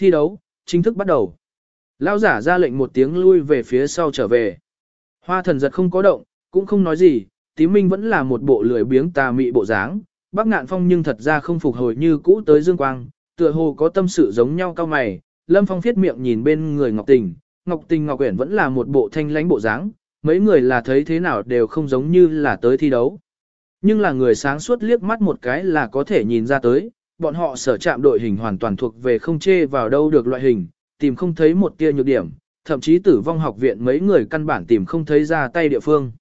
Thi đấu, chính thức bắt đầu. Lão giả ra lệnh một tiếng lui về phía sau trở về. Hoa thần giật không có động, cũng không nói gì, tím minh vẫn là một bộ lười biếng tà mị bộ dáng. Bác ngạn phong nhưng thật ra không phục hồi như cũ tới dương quang, tựa hồ có tâm sự giống nhau cao mày. Lâm phong phiết miệng nhìn bên người Ngọc Tình, Ngọc Tình Ngọc Uyển vẫn là một bộ thanh lãnh bộ dáng, mấy người là thấy thế nào đều không giống như là tới thi đấu. Nhưng là người sáng suốt liếc mắt một cái là có thể nhìn ra tới, bọn họ sở chạm đội hình hoàn toàn thuộc về không chê vào đâu được loại hình, tìm không thấy một tia nhược điểm, thậm chí tử vong học viện mấy người căn bản tìm không thấy ra tay địa phương.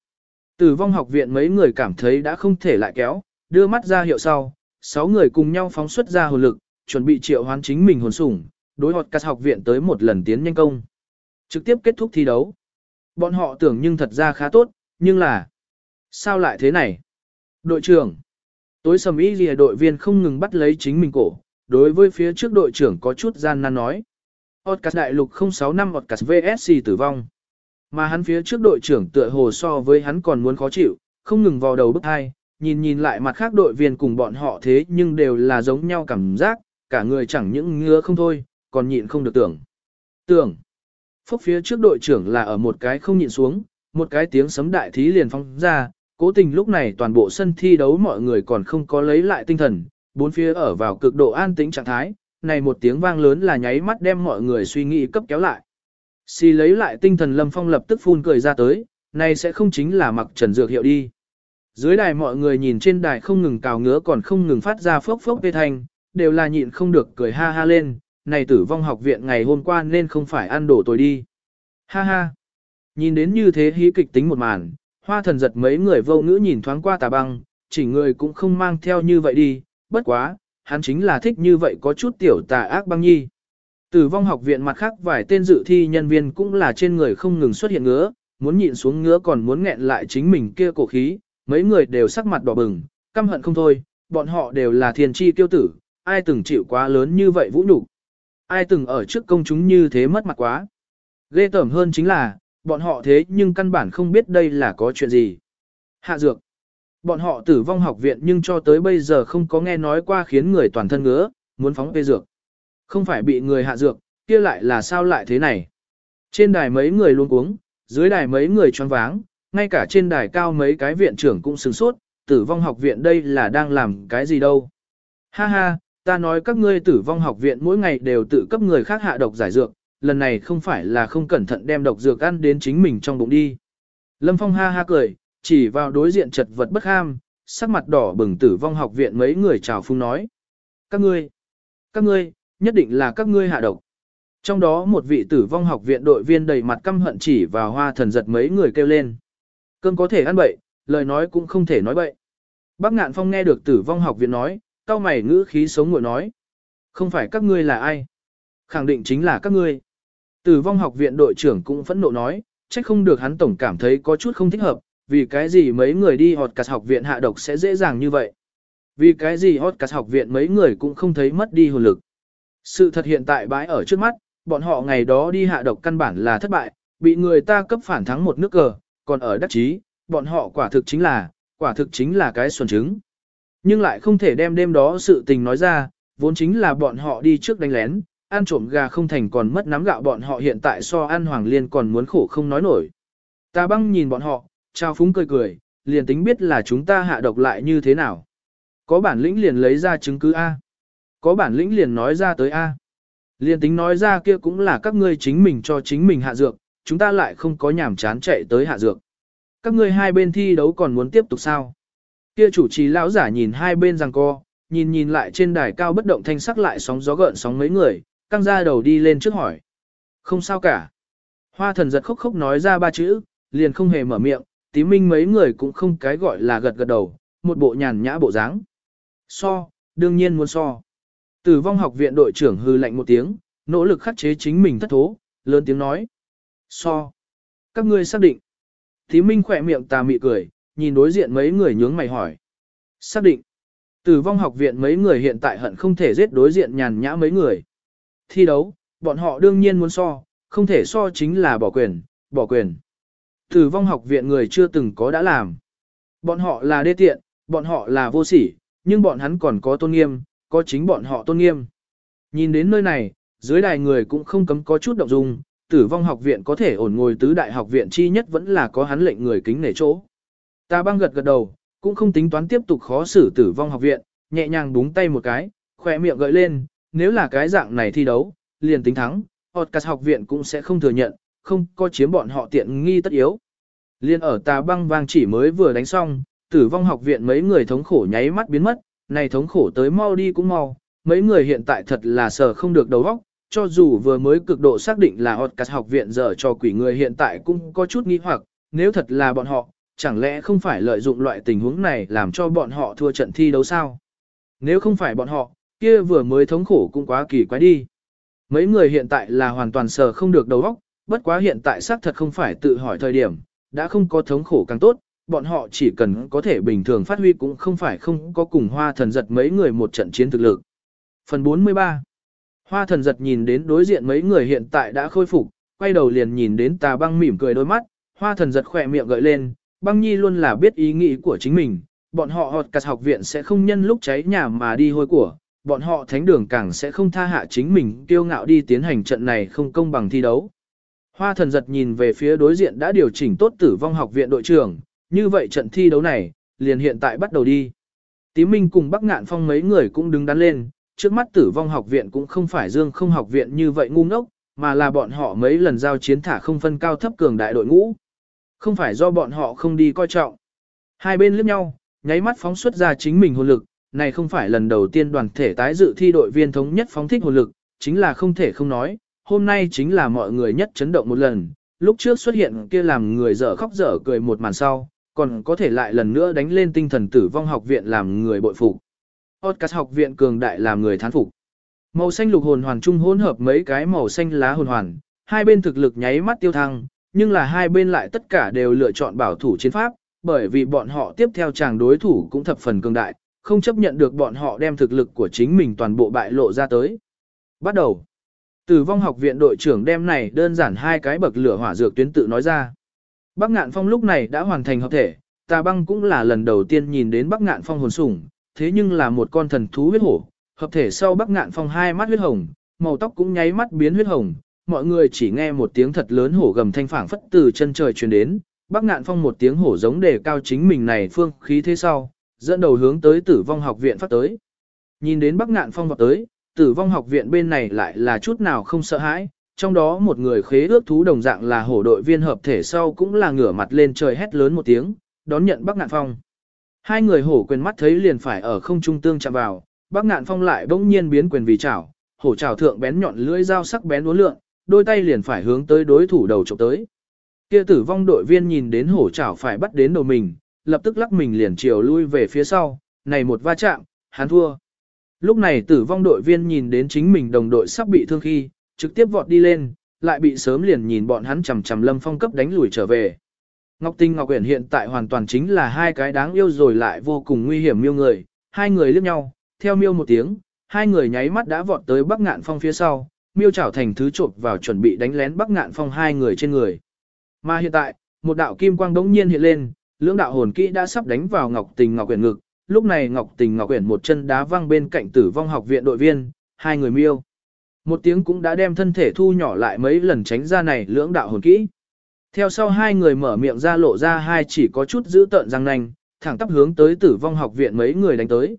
Tử vong học viện mấy người cảm thấy đã không thể lại kéo, đưa mắt ra hiệu sau, sáu người cùng nhau phóng xuất ra hồn lực, chuẩn bị triệu hoán chính mình hồn sủng, đối hoạt các học viện tới một lần tiến nhanh công. Trực tiếp kết thúc thi đấu. Bọn họ tưởng nhưng thật ra khá tốt, nhưng là... Sao lại thế này? Đội trưởng. Tối sầm y lìa đội viên không ngừng bắt lấy chính mình cổ, đối với phía trước đội trưởng có chút gian nan nói. Otcas đại lục 065 Otcas VSC tử vong. Mà hắn phía trước đội trưởng tựa hồ so với hắn còn muốn khó chịu, không ngừng vào đầu bức hai, nhìn nhìn lại mặt khác đội viên cùng bọn họ thế nhưng đều là giống nhau cảm giác, cả người chẳng những ngứa không thôi, còn nhịn không được tưởng. Tưởng. Phúc phía trước đội trưởng là ở một cái không nhịn xuống, một cái tiếng sấm đại thí liền phong ra, cố tình lúc này toàn bộ sân thi đấu mọi người còn không có lấy lại tinh thần, bốn phía ở vào cực độ an tĩnh trạng thái, này một tiếng vang lớn là nháy mắt đem mọi người suy nghĩ cấp kéo lại. Xì lấy lại tinh thần Lâm Phong lập tức phun cười ra tới, này sẽ không chính là mặc trần dược hiệu đi. Dưới đài mọi người nhìn trên đài không ngừng cào ngứa còn không ngừng phát ra phốc phốc vê thanh, đều là nhịn không được cười ha ha lên, này tử vong học viện ngày hôm qua nên không phải ăn đổ tôi đi. Ha ha. Nhìn đến như thế hí kịch tính một màn, hoa thần giật mấy người vô ngữ nhìn thoáng qua tà băng, chỉ người cũng không mang theo như vậy đi, bất quá, hắn chính là thích như vậy có chút tiểu tà ác băng nhi. Tử vong học viện mặt khác vài tên dự thi nhân viên cũng là trên người không ngừng xuất hiện ngứa, muốn nhịn xuống ngứa còn muốn nghẹn lại chính mình kia cổ khí, mấy người đều sắc mặt đỏ bừng, căm hận không thôi, bọn họ đều là thiên chi tiêu tử, ai từng chịu quá lớn như vậy vũ nhục ai từng ở trước công chúng như thế mất mặt quá. Ghê tởm hơn chính là, bọn họ thế nhưng căn bản không biết đây là có chuyện gì. Hạ dược. Bọn họ tử vong học viện nhưng cho tới bây giờ không có nghe nói qua khiến người toàn thân ngứa, muốn phóng phê dược. Không phải bị người hạ dược, kia lại là sao lại thế này. Trên đài mấy người luôn uống, dưới đài mấy người choáng váng, ngay cả trên đài cao mấy cái viện trưởng cũng sửng sốt, tử vong học viện đây là đang làm cái gì đâu. Ha ha, Ta nói các ngươi tử vong học viện mỗi ngày đều tự cấp người khác hạ độc giải dược, lần này không phải là không cẩn thận đem độc dược ăn đến chính mình trong bụng đi. Lâm Phong ha ha cười, chỉ vào đối diện chật vật bất ham, sắc mặt đỏ bừng tử vong học viện mấy người chào phung nói. Các ngươi, các ngươi, nhất định là các ngươi hạ độc. Trong đó một vị tử vong học viện đội viên đầy mặt căm hận chỉ vào hoa thần giật mấy người kêu lên. Cơm có thể ăn bậy, lời nói cũng không thể nói bậy. Bác ngạn phong nghe được tử vong học viện nói, cao mày ngữ khí sống ngồi nói. Không phải các ngươi là ai? Khẳng định chính là các ngươi. Tử vong học viện đội trưởng cũng phẫn nộ nói, trách không được hắn tổng cảm thấy có chút không thích hợp, vì cái gì mấy người đi họt cắt học viện hạ độc sẽ dễ dàng như vậy. Vì cái gì hot cắt học viện mấy người cũng không thấy mất đi hồn lực. Sự thật hiện tại bãi ở trước mắt, bọn họ ngày đó đi hạ độc căn bản là thất bại, bị người ta cấp phản thắng một nước cờ, còn ở đắc chí, bọn họ quả thực chính là, quả thực chính là cái xuẩn trứng. Nhưng lại không thể đem đêm đó sự tình nói ra, vốn chính là bọn họ đi trước đánh lén, ăn trộm gà không thành còn mất nắm gạo bọn họ hiện tại so ăn hoàng liên còn muốn khổ không nói nổi. Ta băng nhìn bọn họ, trao phúng cười cười, liền tính biết là chúng ta hạ độc lại như thế nào. Có bản lĩnh liền lấy ra chứng cứ A. Có bản lĩnh liền nói ra tới A. Liền tính nói ra kia cũng là các ngươi chính mình cho chính mình hạ dược, chúng ta lại không có nhảm chán chạy tới hạ dược. Các ngươi hai bên thi đấu còn muốn tiếp tục sao? Kia chủ trì lão giả nhìn hai bên rằng co, nhìn nhìn lại trên đài cao bất động thanh sắc lại sóng gió gợn sóng mấy người, căng ra đầu đi lên trước hỏi. Không sao cả. Hoa thần giật khóc khóc nói ra ba chữ, liền không hề mở miệng, tí minh mấy người cũng không cái gọi là gật gật đầu, một bộ nhàn nhã bộ dáng. So, đương nhiên muốn so. Tử vong học viện đội trưởng hư lạnh một tiếng, nỗ lực khắc chế chính mình thất thố, lớn tiếng nói. So. Các ngươi xác định. Tí minh khỏe miệng tà mị cười, nhìn đối diện mấy người nhướng mày hỏi. Xác định. Tử vong học viện mấy người hiện tại hận không thể giết đối diện nhàn nhã mấy người. Thi đấu, bọn họ đương nhiên muốn so, không thể so chính là bỏ quyền, bỏ quyền. Tử vong học viện người chưa từng có đã làm. Bọn họ là đê tiện, bọn họ là vô sỉ, nhưng bọn hắn còn có tôn nghiêm, có chính bọn họ tôn nghiêm. Nhìn đến nơi này, dưới đài người cũng không cấm có chút động dung, tử vong học viện có thể ổn ngồi tứ đại học viện chi nhất vẫn là có hắn lệnh người kính nể chỗ. Ta băng gật gật đầu, cũng không tính toán tiếp tục khó xử tử vong học viện, nhẹ nhàng búng tay một cái, khỏe miệng gợi lên, nếu là cái dạng này thi đấu, liền tính thắng, Otcas học viện cũng sẽ không thừa nhận, không có chiếm bọn họ tiện nghi tất yếu. Liên ở tà băng vang chỉ mới vừa đánh xong, tử vong học viện mấy người thống khổ nháy mắt biến mất, này thống khổ tới mau đi cũng mau, mấy người hiện tại thật là sợ không được đầu óc, cho dù vừa mới cực độ xác định là Otcas học viện giờ cho quỷ người hiện tại cũng có chút nghi hoặc, nếu thật là bọn họ, chẳng lẽ không phải lợi dụng loại tình huống này làm cho bọn họ thua trận thi đấu sao? Nếu không phải bọn họ, kia vừa mới thống khổ cũng quá kỳ quái đi. Mấy người hiện tại là hoàn toàn sờ không được đầu óc, bất quá hiện tại xác thật không phải tự hỏi thời điểm, đã không có thống khổ càng tốt, bọn họ chỉ cần có thể bình thường phát huy cũng không phải không có cùng hoa thần giật mấy người một trận chiến thực lực. Phần 43 Hoa thần giật nhìn đến đối diện mấy người hiện tại đã khôi phục, quay đầu liền nhìn đến tà băng mỉm cười đôi mắt, hoa thần giật khỏe miệng gợi lên, băng nhi luôn là biết ý nghĩ của chính mình, bọn họ họt cắt học viện sẽ không nhân lúc cháy nhà mà đi hôi của, bọn họ thánh đường càng sẽ không tha hạ chính mình kiêu ngạo đi tiến hành trận này không công bằng thi đấu. Hoa thần giật nhìn về phía đối diện đã điều chỉnh tốt tử vong học viện đội trưởng, như vậy trận thi đấu này, liền hiện tại bắt đầu đi. Tí Minh cùng Bắc Ngạn Phong mấy người cũng đứng đắn lên, trước mắt tử vong học viện cũng không phải dương không học viện như vậy ngu ngốc, mà là bọn họ mấy lần giao chiến thả không phân cao thấp cường đại đội ngũ. Không phải do bọn họ không đi coi trọng. Hai bên liếc nhau, nháy mắt phóng xuất ra chính mình hồn lực, này không phải lần đầu tiên đoàn thể tái dự thi đội viên thống nhất phóng thích hồn lực, chính là không thể không nói, hôm nay chính là mọi người nhất chấn động một lần, lúc trước xuất hiện kia làm người dở khóc dở cười một màn sau, còn có thể lại lần nữa đánh lên tinh thần tử vong học viện làm người bội phục. Podcast học viện cường đại làm người thán phục. Màu xanh lục hồn hoàn trung hỗn hợp mấy cái màu xanh lá hồn hoàn, hai bên thực lực nháy mắt tiêu thăng, nhưng là hai bên lại tất cả đều lựa chọn bảo thủ chiến pháp, bởi vì bọn họ tiếp theo chàng đối thủ cũng thập phần cường đại, không chấp nhận được bọn họ đem thực lực của chính mình toàn bộ bại lộ ra tới. Bắt đầu. Tử vong học viện đội trưởng đem này đơn giản hai cái bậc lửa hỏa dược tuyến tự nói ra. Bắc Ngạn Phong lúc này đã hoàn thành hợp thể, Tà Băng cũng là lần đầu tiên nhìn đến Bắc Ngạn Phong hồn sủng, thế nhưng là một con thần thú huyết hổ, hợp thể sau Bắc Ngạn Phong hai mắt huyết hồng, màu tóc cũng nháy mắt biến huyết hồng, mọi người chỉ nghe một tiếng thật lớn hổ gầm thanh phảng phất từ chân trời truyền đến, Bắc Ngạn Phong một tiếng hổ giống đề cao chính mình này phương khí thế sau, dẫn đầu hướng tới Tử vong học viện phát tới. Nhìn đến Bắc Ngạn Phong vọt tới, Tử vong học viện bên này lại là chút nào không sợ hãi, trong đó một người khế ước thú đồng dạng là hổ đội viên hợp thể sau cũng là ngửa mặt lên trời hét lớn một tiếng, đón nhận Bắc Ngạn Phong. Hai người hổ quyền mắt thấy liền phải ở không trung tương chạm vào, Bắc Ngạn Phong lại bỗng nhiên biến quyền vì chảo, hổ chảo thượng bén nhọn lưỡi dao sắc bén uốn lượn, đôi tay liền phải hướng tới đối thủ đầu chụp tới. Kia tử vong đội viên nhìn đến hổ chảo phải bắt đến đầu mình, lập tức lắc mình liền chiều lui về phía sau, này một va chạm, hắn thua. Lúc này tử vong đội viên nhìn đến chính mình đồng đội sắp bị thương khi, trực tiếp vọt đi lên, lại bị sớm liền nhìn bọn hắn chầm chầm lâm phong cấp đánh lùi trở về. Ngọc Tinh Ngọc Uyển hiện tại hoàn toàn chính là hai cái đáng yêu rồi lại vô cùng nguy hiểm miêu người, hai người liếc nhau, theo miêu một tiếng, hai người nháy mắt đã vọt tới Bắc Ngạn Phong phía sau, miêu chảo thành thứ trộm vào chuẩn bị đánh lén Bắc Ngạn Phong hai người trên người. Mà hiện tại, một đạo kim quang đống nhiên hiện lên, lưỡng đạo hồn kỹ đã sắp đánh vào Ngọc Tình Ngọc Uyển ngực, lúc này Ngọc Tình Ngọc Uyển một chân đá văng bên cạnh Tử Vong học viện đội viên, hai người miêu. Một tiếng cũng đã đem thân thể thu nhỏ lại mấy lần tránh ra này lưỡng đạo hồn kỹ. Theo sau hai người mở miệng ra lộ ra hai chỉ có chút giữ tợn răng nanh, thẳng tắp hướng tới Tử Vong học viện mấy người đánh tới.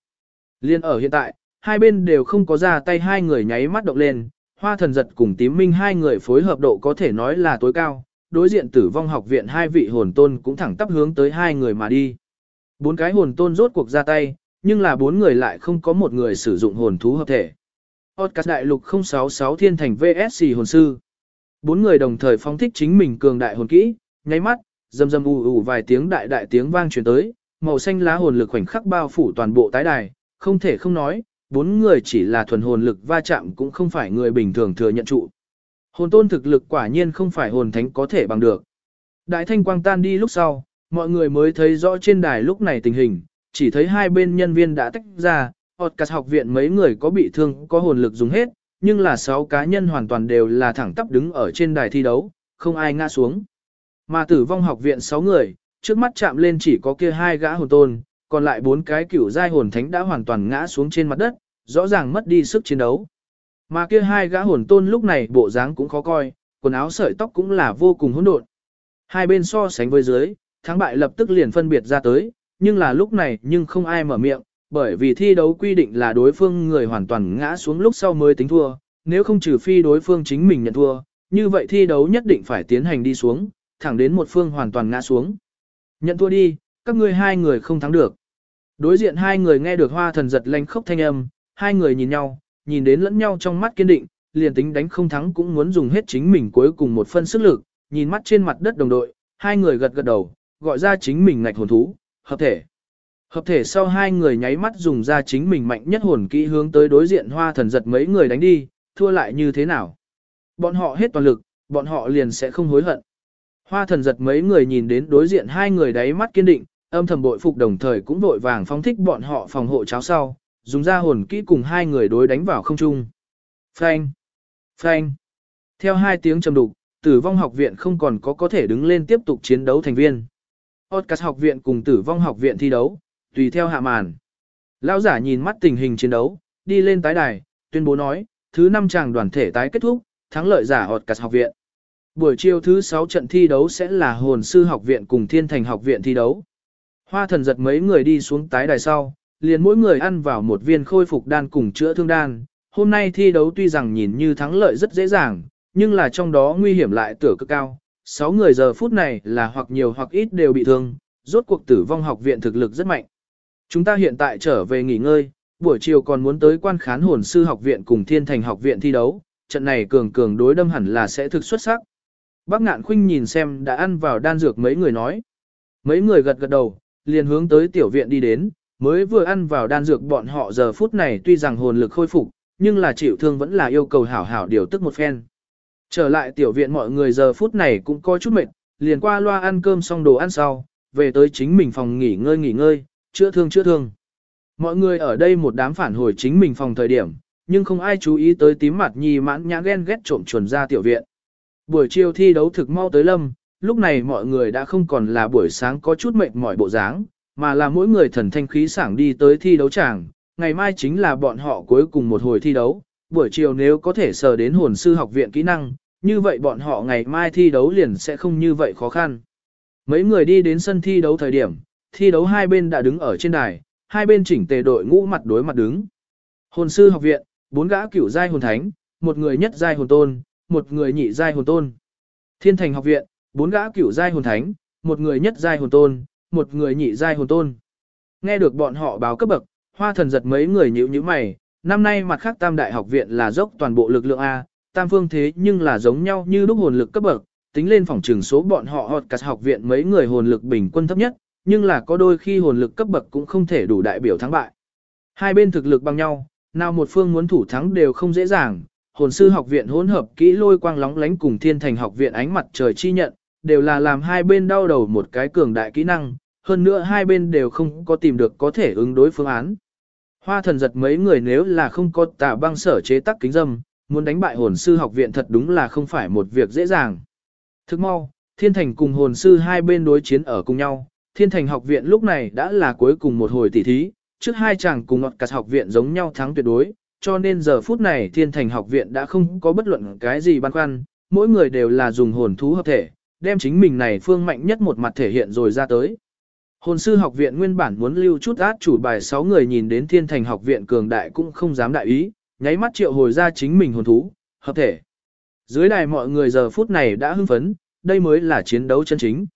Liên ở hiện tại, hai bên đều không có ra tay hai người nháy mắt động lên, hoa thần giật cùng tím minh hai người phối hợp độ có thể nói là tối cao, đối diện tử vong học viện hai vị hồn tôn cũng thẳng tắp hướng tới hai người mà đi. Bốn cái hồn tôn rốt cuộc ra tay, nhưng là bốn người lại không có một người sử dụng hồn thú hợp thể. Podcast đại lục 066 thiên thành VSC hồn sư. Bốn người đồng thời phóng thích chính mình cường đại hồn kỹ, nháy mắt, rầm rầm ù ù vài tiếng đại đại tiếng vang truyền tới, màu xanh lá hồn lực khoảnh khắc bao phủ toàn bộ tái đài, không thể không nói, bốn người chỉ là thuần hồn lực va chạm cũng không phải người bình thường thừa nhận trụ. Hồn tôn thực lực quả nhiên không phải hồn thánh có thể bằng được. Đại thanh quang tan đi lúc sau, mọi người mới thấy rõ trên đài lúc này tình hình, chỉ thấy hai bên nhân viên đã tách ra, hoặc cả học viện mấy người có bị thương có hồn lực dùng hết, nhưng là sáu cá nhân hoàn toàn đều là thẳng tắp đứng ở trên đài thi đấu, không ai ngã xuống. Mà tử vong học viện sáu người, trước mắt chạm lên chỉ có kia hai gã hồn tôn, còn lại bốn cái cửu giai hồn thánh đã hoàn toàn ngã xuống trên mặt đất, rõ ràng mất đi sức chiến đấu. Mà kia hai gã hồn tôn lúc này bộ dáng cũng khó coi, quần áo sợi tóc cũng là vô cùng hỗn độn. Hai bên so sánh với dưới, thắng bại lập tức liền phân biệt ra tới, nhưng là lúc này nhưng không ai mở miệng, bởi vì thi đấu quy định là đối phương người hoàn toàn ngã xuống lúc sau mới tính thua, nếu không trừ phi đối phương chính mình nhận thua, như vậy thi đấu nhất định phải tiến hành đi xuống, thẳng đến một phương hoàn toàn ngã xuống. Nhận thua đi, các ngươi hai người không thắng được. Đối diện hai người nghe được hoa thần giật lanh khốc thanh âm, hai người nhìn nhau, nhìn đến lẫn nhau trong mắt kiên định, liền tính đánh không thắng cũng muốn dùng hết chính mình cuối cùng một phân sức lực, nhìn mắt trên mặt đất đồng đội, hai người gật gật đầu, gọi ra chính mình ngạch hồn thú, hợp thể. Hợp thể sau hai người nháy mắt dùng ra chính mình mạnh nhất hồn kỹ hướng tới đối diện hoa thần giật mấy người đánh đi, thua lại như thế nào. Bọn họ hết toàn lực, bọn họ liền sẽ không hối hận. Hoa thần giật mấy người nhìn đến đối diện hai người đáy mắt kiên định, âm thầm bội phục đồng thời cũng vội vàng phóng thích bọn họ phòng hộ cháo sau, dùng ra hồn kỹ cùng hai người đối đánh vào không trung. Phanh! Phanh! Theo hai tiếng trầm đục, tử vong học viện không còn có có thể đứng lên tiếp tục chiến đấu thành viên. Otcas học viện cùng tử vong học viện thi đấu, tùy theo hạ màn. Lão giả nhìn mắt tình hình chiến đấu, đi lên tái đài, tuyên bố nói, thứ năm chàng đoàn thể tái kết thúc, thắng lợi giả Otcas học viện. Buổi chiều thứ 6 trận thi đấu sẽ là hồn sư học viện cùng thiên thành học viện thi đấu. Hoa thần giật mấy người đi xuống tái đài sau, liền mỗi người ăn vào một viên khôi phục đan cùng chữa thương đan. Hôm nay thi đấu tuy rằng nhìn như thắng lợi rất dễ dàng, nhưng là trong đó nguy hiểm lại tửa cực cao. Sáu người giờ phút này là hoặc nhiều hoặc ít đều bị thương, rốt cuộc tử vong học viện thực lực rất mạnh. Chúng ta hiện tại trở về nghỉ ngơi, buổi chiều còn muốn tới quan khán hồn sư học viện cùng thiên thành học viện thi đấu, trận này cường cường đối đâm hẳn là sẽ thực xuất sắc. Bác ngạn khuynh nhìn xem đã ăn vào đan dược mấy người nói. Mấy người gật gật đầu, liền hướng tới tiểu viện đi đến, mới vừa ăn vào đan dược bọn họ giờ phút này tuy rằng hồn lực khôi phục, nhưng là chịu thương vẫn là yêu cầu hảo hảo điều tức một phen. Trở lại tiểu viện mọi người giờ phút này cũng có chút mệt, liền qua loa ăn cơm xong đồ ăn sau, về tới chính mình phòng nghỉ ngơi nghỉ ngơi, chữa thương chữa thương. Mọi người ở đây một đám phản hồi chính mình phòng thời điểm, nhưng không ai chú ý tới tím mặt nhì mãn nhã ghen ghét trộm chuồn ra tiểu viện. Buổi chiều thi đấu thực mau tới lâm, lúc này mọi người đã không còn là buổi sáng có chút mệt mỏi bộ dáng, mà là mỗi người thần thanh khí sảng đi tới thi đấu tràng, ngày mai chính là bọn họ cuối cùng một hồi thi đấu, buổi chiều nếu có thể sờ đến hồn sư học viện kỹ năng, như vậy bọn họ ngày mai thi đấu liền sẽ không như vậy khó khăn. Mấy người đi đến sân thi đấu thời điểm, thi đấu hai bên đã đứng ở trên đài, hai bên chỉnh tề đội ngũ mặt đối mặt đứng. Hồn sư học viện, bốn gã cửu giai hồn thánh, một người nhất giai hồn tôn, một người nhị giai hồn tôn. Thiên thành học viện, bốn gã cửu giai hồn thánh, một người nhất giai hồn tôn, một người nhị giai hồn tôn. Nghe được bọn họ báo cấp bậc, hoa thần giật mấy người nhíu nhíu mày, năm nay mặt khác tam đại học viện là dốc toàn bộ lực lượng A, tam phương thế nhưng là giống nhau như lúc hồn lực cấp bậc, tính lên phòng trường số bọn họ hoặc cả học viện mấy người hồn lực bình quân thấp nhất, nhưng là có đôi khi hồn lực cấp bậc cũng không thể đủ đại biểu thắng bại. Hai bên thực lực bằng nhau, nào một phương muốn thủ thắng đều không dễ dàng, hồn sư học viện hỗn hợp kỹ lôi quang lóng lánh cùng thiên thành học viện ánh mặt trời chi nhận, đều là làm hai bên đau đầu một cái cường đại kỹ năng, hơn nữa hai bên đều không có tìm được có thể ứng đối phương án. Hoa thần giật mấy người nếu là không có tà băng sở chế tác kính dâm, muốn đánh bại hồn sư học viện thật đúng là không phải một việc dễ dàng. Thức mau, thiên thành cùng hồn sư hai bên đối chiến ở cùng nhau, thiên thành học viện lúc này đã là cuối cùng một hồi tỷ thí, trước hai chàng cùng ngọt cắt học viện giống nhau thắng tuyệt đối, cho nên giờ phút này thiên thành học viện đã không có bất luận cái gì băn khoăn, mỗi người đều là dùng hồn thú hợp thể, đem chính mình này phương mạnh nhất một mặt thể hiện rồi ra tới. Hồn sư học viện nguyên bản muốn lưu chút át chủ bài 6 người nhìn đến thiên thành học viện cường đại cũng không dám đại ý, nháy mắt triệu hồi ra chính mình hồn thú, hợp thể. Dưới đài mọi người giờ phút này đã hưng phấn, đây mới là chiến đấu chân chính.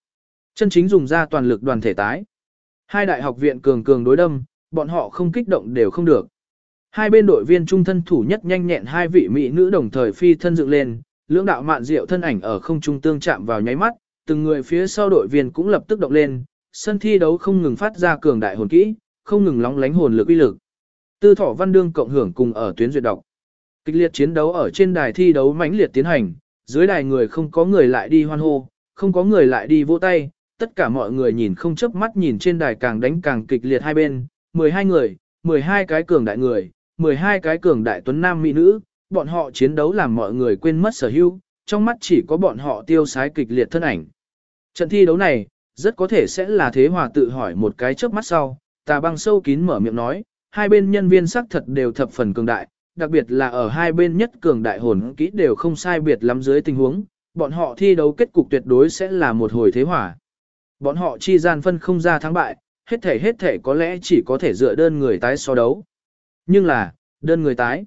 Chân chính dùng ra toàn lực đoàn thể tái. Hai đại học viện cường cường đối đâm, bọn họ không kích động đều không được. Hai bên đội viên trung thân thủ nhất nhanh nhẹn hai vị mỹ nữ đồng thời phi thân dựng lên, lưỡng đạo mạn diệu thân ảnh ở không trung tương chạm vào nháy mắt, từng người phía sau đội viên cũng lập tức động lên, sân thi đấu không ngừng phát ra cường đại hồn kỹ, không ngừng lóng lánh hồn lực uy lực. Tư Thọ Văn Đương cộng hưởng cùng ở tuyến duyệt đọc. Kịch liệt chiến đấu ở trên đài thi đấu mãnh liệt tiến hành, dưới đài người không có người lại đi hoan hô, không có người lại đi vỗ tay, tất cả mọi người nhìn không chớp mắt nhìn trên đài càng đánh càng kịch liệt hai bên, 12 người, 12 cái cường đại người, 12 cái cường đại tuấn nam mỹ nữ, bọn họ chiến đấu làm mọi người quên mất sở hữu, trong mắt chỉ có bọn họ tiêu sái kịch liệt thân ảnh. Trận thi đấu này, rất có thể sẽ là thế hòa tự hỏi một cái trước mắt sau, tà băng sâu kín mở miệng nói, hai bên nhân viên sắc thật đều thập phần cường đại, đặc biệt là ở hai bên nhất cường đại hồn kỹ đều không sai biệt lắm dưới tình huống, bọn họ thi đấu kết cục tuyệt đối sẽ là một hồi thế hỏa. Bọn họ chi gian phân không ra thắng bại, hết thể hết thể có lẽ chỉ có thể dựa đơn người tái so đấu. Nhưng là, đơn người tái.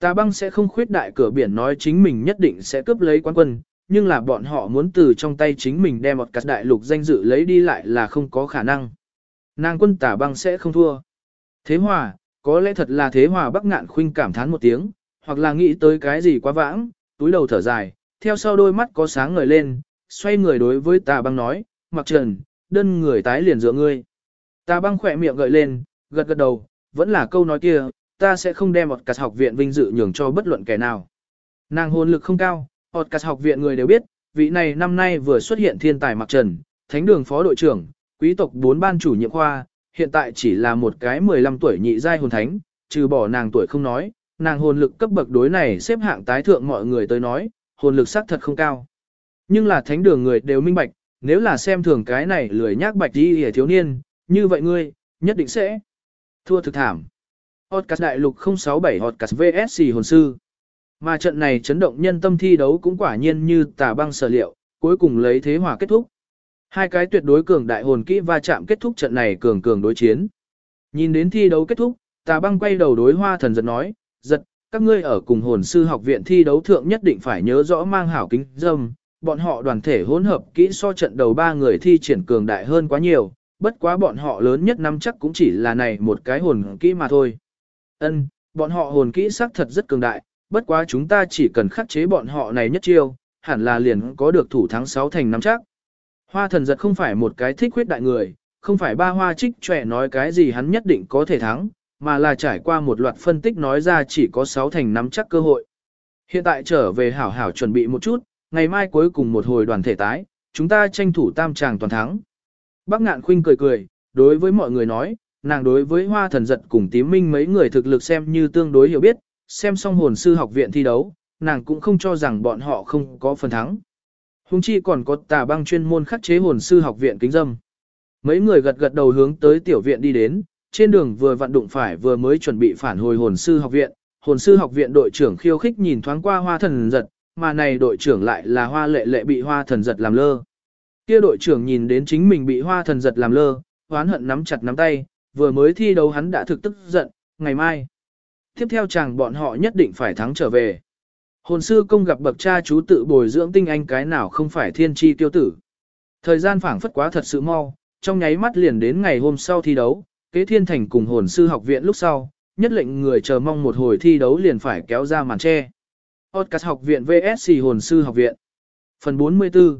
Tà băng sẽ không khuyết đại cửa biển nói chính mình nhất định sẽ cướp lấy quán quân, nhưng là bọn họ muốn từ trong tay chính mình đem một cắt đại lục danh dự lấy đi lại là không có khả năng. Nàng quân tả băng sẽ không thua. Thế hòa, có lẽ thật là thế hòa bắc ngạn khuynh cảm thán một tiếng, hoặc là nghĩ tới cái gì quá vãng, túi đầu thở dài, theo sau đôi mắt có sáng ngời lên, xoay người đối với tà băng nói, mặc trần, đơn người tái liền dựa ngươi. Tà băng khỏe miệng gợi lên, gật gật đầu, vẫn là câu nói kia, ta sẽ không đem một cắt học viện vinh dự nhường cho bất luận kẻ nào. Nàng hồn lực không cao, Họt cắt học viện người đều biết, vị này năm nay vừa xuất hiện thiên tài mặc trần, thánh đường phó đội trưởng, quý tộc bốn ban chủ nhiệm khoa, hiện tại chỉ là một cái 15 tuổi nhị giai hồn thánh, trừ bỏ nàng tuổi không nói, nàng hồn lực cấp bậc đối này xếp hạng tái thượng mọi người tới nói, hồn lực xác thật không cao. Nhưng là thánh đường người đều minh bạch, nếu là xem thường cái này lười nhác bạch đi hề thiếu niên, như vậy ngươi, nhất định sẽ thua thực thảm. Hotcast đại lục 067 Hotcast VSC hồn sư. Mà trận này chấn động nhân tâm thi đấu cũng quả nhiên như tà băng sở liệu, cuối cùng lấy thế hòa kết thúc. Hai cái tuyệt đối cường đại hồn kỹ va chạm kết thúc trận này cường cường đối chiến. Nhìn đến thi đấu kết thúc, tà băng quay đầu đối hoa thần giật nói, giật, các ngươi ở cùng hồn sư học viện thi đấu thượng nhất định phải nhớ rõ mang hảo kính dâm, bọn họ đoàn thể hỗn hợp kỹ so trận đầu ba người thi triển cường đại hơn quá nhiều, bất quá bọn họ lớn nhất năm chắc cũng chỉ là này một cái hồn kỹ mà thôi. Ân, bọn họ hồn kỹ sắc thật rất cường đại, bất quá chúng ta chỉ cần khắc chế bọn họ này nhất chiêu, hẳn là liền có được thủ thắng 6 thành năm chắc. Hoa thần giật không phải một cái thích huyết đại người, không phải ba hoa trích trẻ nói cái gì hắn nhất định có thể thắng, mà là trải qua một loạt phân tích nói ra chỉ có 6 thành nắm chắc cơ hội. Hiện tại trở về hảo hảo chuẩn bị một chút, ngày mai cuối cùng một hồi đoàn thể tái, chúng ta tranh thủ tam tràng toàn thắng. Bác ngạn khuynh cười cười, đối với mọi người nói, nàng đối với hoa thần giật cùng tím minh mấy người thực lực xem như tương đối hiểu biết, xem xong hồn sư học viện thi đấu, nàng cũng không cho rằng bọn họ không có phần thắng. Hùng chi còn có tà băng chuyên môn khắc chế hồn sư học viện kính dâm. Mấy người gật gật đầu hướng tới tiểu viện đi đến, trên đường vừa vận đụng phải vừa mới chuẩn bị phản hồi hồn sư học viện. Hồn sư học viện đội trưởng khiêu khích nhìn thoáng qua hoa thần giật, mà này đội trưởng lại là hoa lệ lệ bị hoa thần giật làm lơ. Kia đội trưởng nhìn đến chính mình bị hoa thần giật làm lơ, hoán hận nắm chặt nắm tay, vừa mới thi đấu hắn đã thực tức giận, ngày mai. Tiếp theo chàng bọn họ nhất định phải thắng trở về. Hồn sư công gặp bậc cha chú tự bồi dưỡng tinh anh cái nào không phải thiên tri tiêu tử. Thời gian phảng phất quá thật sự mau, trong nháy mắt liền đến ngày hôm sau thi đấu, kế thiên thành cùng hồn sư học viện lúc sau, nhất lệnh người chờ mong một hồi thi đấu liền phải kéo ra màn che. Podcast học viện VSC hồn sư học viện. Phần 44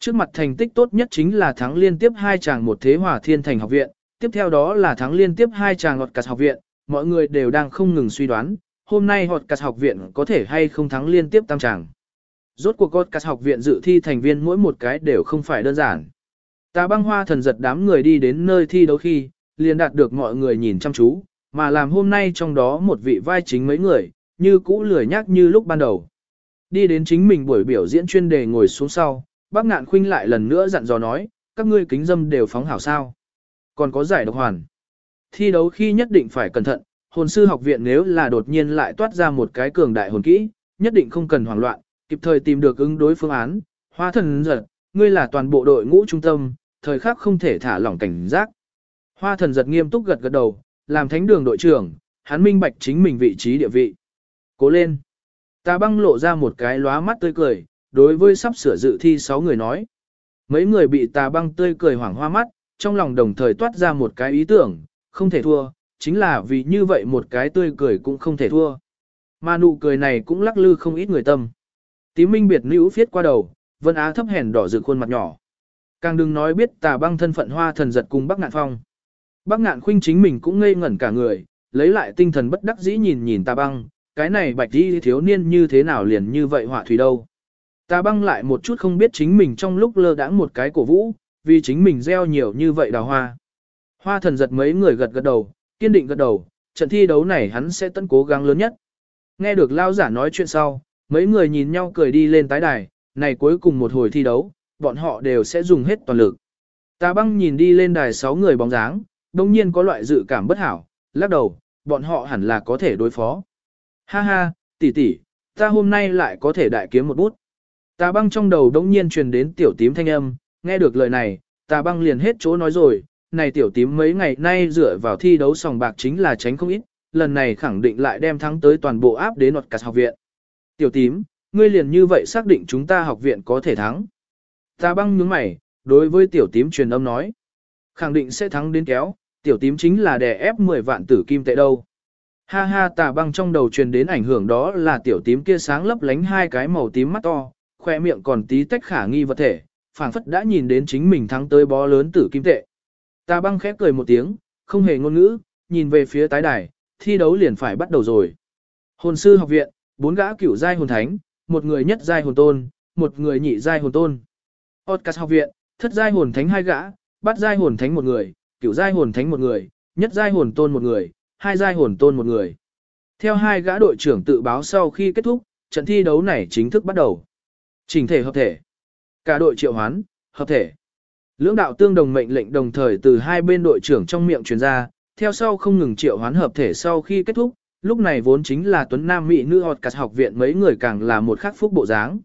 Trước mặt thành tích tốt nhất chính là thắng liên tiếp hai chàng một thế hòa thiên thành học viện, tiếp theo đó là thắng liên tiếp hai chàng Podcast học viện, mọi người đều đang không ngừng suy đoán, hôm nay họt cắt học viện có thể hay không thắng liên tiếp tam tràng. Rốt cuộc họt cắt học viện dự thi thành viên mỗi một cái đều không phải đơn giản. Tà băng hoa thần giật đám người đi đến nơi thi đấu khi, liền đạt được mọi người nhìn chăm chú, mà làm hôm nay trong đó một vị vai chính mấy người, như cũ lười nhác như lúc ban đầu. Đi đến chính mình buổi biểu diễn chuyên đề ngồi xuống sau, bác ngạn khuynh lại lần nữa dặn dò nói, các ngươi kính dâm đều phóng hảo sao. Còn có giải độc hoàn. Thi đấu khi nhất định phải cẩn thận, hồn sư học viện nếu là đột nhiên lại toát ra một cái cường đại hồn kỹ, nhất định không cần hoảng loạn, kịp thời tìm được ứng đối phương án. Hoa thần giật, ngươi là toàn bộ đội ngũ trung tâm, thời khắc không thể thả lỏng cảnh giác. Hoa thần giật nghiêm túc gật gật đầu, làm thánh đường đội trưởng, hắn minh bạch chính mình vị trí địa vị. Cố lên. Ta băng lộ ra một cái lóa mắt tươi cười, đối với sắp sửa dự thi 6 người nói. Mấy người bị tà băng tươi cười hoảng hoa mắt, trong lòng đồng thời toát ra một cái ý tưởng, không thể thua, chính là vì như vậy một cái tươi cười cũng không thể thua. Mà nụ cười này cũng lắc lư không ít người tâm. Tí minh biệt nữ phiết qua đầu, Vân Á thấp hèn đỏ rực khuôn mặt nhỏ. Càng đừng nói biết tà băng thân phận hoa thần giật cùng Bắc Ngạn Phong. Bắc Ngạn Khuynh chính mình cũng ngây ngẩn cả người, lấy lại tinh thần bất đắc dĩ nhìn nhìn tà băng, cái này bạch đi thiếu niên như thế nào liền như vậy họa thủy đâu. Tà băng lại một chút không biết chính mình trong lúc lơ đãng một cái cổ vũ, vì chính mình gieo nhiều như vậy đào hoa. Hoa thần giật mấy người gật gật đầu, kiên định gật đầu, trận thi đấu này hắn sẽ tận cố gắng lớn nhất. Nghe được lao giả nói chuyện sau, mấy người nhìn nhau cười đi lên tái đài, này cuối cùng một hồi thi đấu, bọn họ đều sẽ dùng hết toàn lực. Ta băng nhìn đi lên đài 6 người bóng dáng, đồng nhiên có loại dự cảm bất hảo, lắc đầu, bọn họ hẳn là có thể đối phó. Ha ha, tỷ tỷ, ta hôm nay lại có thể đại kiếm một bút. Ta băng trong đầu đống nhiên truyền đến tiểu tím thanh âm, nghe được lời này, Ta băng liền hết chỗ nói rồi, này tiểu tím mấy ngày nay dựa vào thi đấu sòng bạc chính là tránh không ít, lần này khẳng định lại đem thắng tới toàn bộ áp đến nọt cả học viện. Tiểu tím, ngươi liền như vậy xác định chúng ta học viện có thể thắng. ta băng nhướng mày, đối với tiểu tím truyền âm nói. Khẳng định sẽ thắng đến kéo, tiểu tím chính là đè ép 10 vạn tử kim tệ đâu. Ha ha tà băng trong đầu truyền đến ảnh hưởng đó là tiểu tím kia sáng lấp lánh hai cái màu tím mắt to, khoe miệng còn tí tách khả nghi vật thể, phảng phất đã nhìn đến chính mình thắng tới bó lớn tử kim tệ. Tà băng khép cười một tiếng, không hề ngôn ngữ, nhìn về phía tái đài, thi đấu liền phải bắt đầu rồi. Hồn sư học viện, bốn gã cửu giai hồn thánh, một người nhất giai hồn tôn, một người nhị giai hồn tôn. Otcas học viện, thất giai hồn thánh hai gã, bát giai hồn thánh một người, cửu giai hồn thánh một người, nhất giai hồn tôn một người, hai giai hồn tôn một người. Theo hai gã đội trưởng tự báo sau khi kết thúc, trận thi đấu này chính thức bắt đầu. Trình thể hợp thể. Cả đội triệu hoán, hợp thể. Lưỡng đạo tương đồng mệnh lệnh đồng thời từ hai bên đội trưởng trong miệng truyền ra, theo sau không ngừng triệu hoán hợp thể sau khi kết thúc, lúc này vốn chính là tuấn nam mỹ nữ họt cắt học viện mấy người càng là một khắc phúc bộ dáng.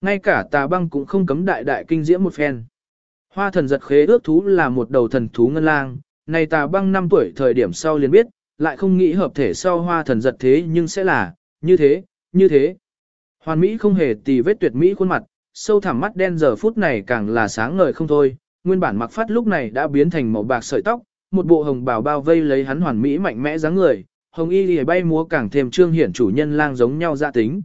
Ngay cả tà băng cũng không cấm đại đại kinh diễm một phen. Hoa thần giật khế ước thú là một đầu thần thú ngân lang, này tà băng 5 tuổi thời điểm sau liền biết, lại không nghĩ hợp thể sau hoa thần giật thế nhưng sẽ là, như thế, như thế. Hoàn Mỹ không hề tì vết tuyệt Mỹ khuôn mặt, sâu thẳm mắt đen giờ phút này càng là sáng ngời không thôi, nguyên bản mặc phát lúc này đã biến thành màu bạc sợi tóc, một bộ hồng bào bao vây lấy hắn hoàn mỹ mạnh mẽ dáng người, hồng y lìa bay múa càng thêm trương hiển chủ nhân lang giống nhau dạ tính.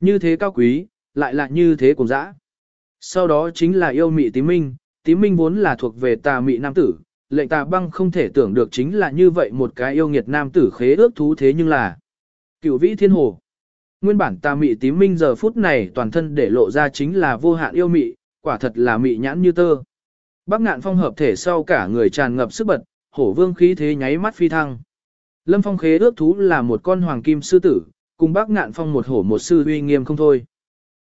Như thế cao quý, lại là như thế cùng dã. Sau đó chính là yêu mị tím minh, tím minh vốn là thuộc về tà mị nam tử, lệnh tà băng không thể tưởng được chính là như vậy một cái yêu nghiệt nam tử khế ước thú thế nhưng là cửu vĩ thiên hồ. Nguyên bản ta mị tím minh giờ phút này toàn thân để lộ ra chính là vô hạn yêu mị, quả thật là mị nhãn như tơ. Bắc ngạn phong hợp thể sau cả người tràn ngập sức bật, hổ vương khí thế nháy mắt phi thăng. Lâm phong khế ước thú là một con hoàng kim sư tử, cùng bác ngạn phong một hổ một sư uy nghiêm không thôi.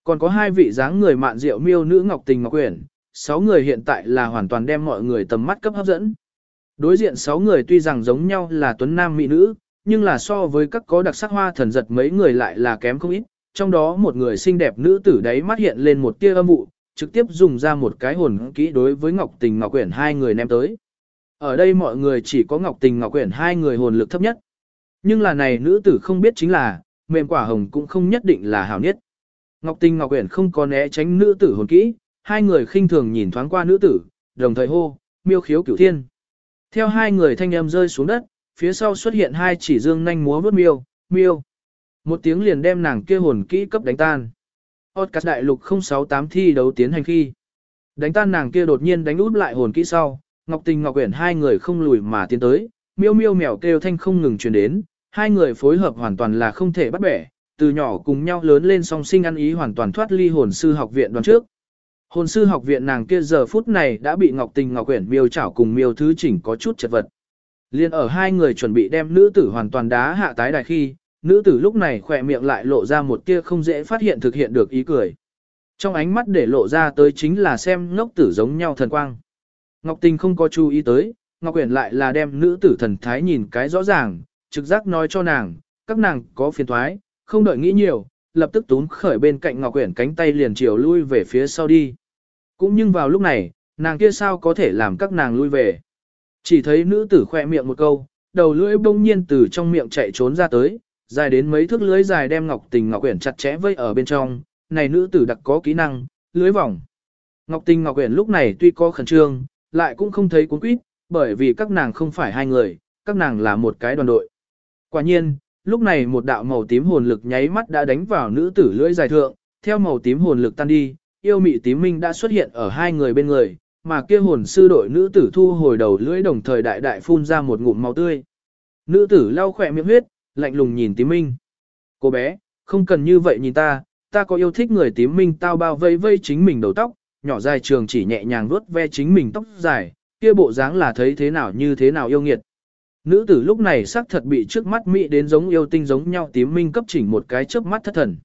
Còn có hai vị dáng người mạn diệu miêu nữ ngọc tình ngọc quyển, sáu người hiện tại là hoàn toàn đem mọi người tầm mắt cấp hấp dẫn. Đối diện sáu người tuy rằng giống nhau là tuấn nam mỹ nữ, nhưng là so với các có đặc sắc hoa thần giật mấy người lại là kém không ít, trong đó một người xinh đẹp nữ tử đấy mắt hiện lên một tia âm vụ, trực tiếp dùng ra một cái hồn kỹ đối với Ngọc Tình Ngọc Quyển hai người ném tới. Ở đây mọi người chỉ có Ngọc Tình Ngọc Quyển hai người hồn lực thấp nhất. Nhưng là này nữ tử không biết chính là, mềm quả hồng cũng không nhất định là hảo nhất. Ngọc Tình Ngọc Quyển không có né tránh nữ tử hồn kỹ, hai người khinh thường nhìn thoáng qua nữ tử, đồng thời hô, miêu khiếu cửu thiên. Theo hai người thanh âm rơi xuống đất, phía sau xuất hiện hai chỉ dương nhanh múa vút miêu, miêu. Một tiếng liền đem nàng kia hồn kỹ cấp đánh tan. Podcast đại lục 068 thi đấu tiến hành khi. Đánh tan nàng kia đột nhiên đánh út lại hồn kỹ sau, Ngọc Tình Ngọc Uyển hai người không lùi mà tiến tới, miêu miêu mèo kêu thanh không ngừng truyền đến, hai người phối hợp hoàn toàn là không thể bắt bẻ, từ nhỏ cùng nhau lớn lên song sinh ăn ý hoàn toàn thoát ly hồn sư học viện đoàn trước. Hồn sư học viện nàng kia giờ phút này đã bị Ngọc Tình Ngọc Uyển miêu chảo cùng miêu thứ chỉnh có chút chật vật. Liên ở hai người chuẩn bị đem nữ tử hoàn toàn đá hạ tái đài khi, nữ tử lúc này khỏe miệng lại lộ ra một tia không dễ phát hiện thực hiện được ý cười. Trong ánh mắt để lộ ra tới chính là xem ngốc tử giống nhau thần quang. Ngọc Tình không có chú ý tới, Ngọc Uyển lại là đem nữ tử thần thái nhìn cái rõ ràng, trực giác nói cho nàng, các nàng có phiền thoái, không đợi nghĩ nhiều, lập tức túm khởi bên cạnh Ngọc Uyển cánh tay liền chiều lui về phía sau đi. Cũng nhưng vào lúc này, nàng kia sao có thể làm các nàng lui về. Chỉ thấy nữ tử khỏe miệng một câu, đầu lưỡi bỗng nhiên từ trong miệng chạy trốn ra tới, dài đến mấy thước lưới dài đem Ngọc Tình Ngọc Uyển chặt chẽ vây ở bên trong, này nữ tử đặc có kỹ năng, lưới vòng. Ngọc Tình Ngọc Uyển lúc này tuy có khẩn trương, lại cũng không thấy cuốn quýt, bởi vì các nàng không phải hai người, các nàng là một cái đoàn đội. Quả nhiên, lúc này một đạo màu tím hồn lực nháy mắt đã đánh vào nữ tử lưỡi dài thượng, theo màu tím hồn lực tan đi, yêu mị tím minh đã xuất hiện ở hai người bên người, mà kia hồn sư đội nữ tử thu hồi đầu lưỡi đồng thời đại đại phun ra một ngụm máu tươi. Nữ tử lau khỏe miệng huyết, lạnh lùng nhìn tím minh. Cô bé, không cần như vậy nhìn ta, ta có yêu thích người tím minh tao bao vây vây chính mình đầu tóc, nhỏ dài trường chỉ nhẹ nhàng vuốt ve chính mình tóc dài, kia bộ dáng là thấy thế nào như thế nào yêu nghiệt. Nữ tử lúc này sắc thật bị trước mắt mỹ đến giống yêu tinh giống nhau tím minh cấp chỉnh một cái chớp mắt thất thần.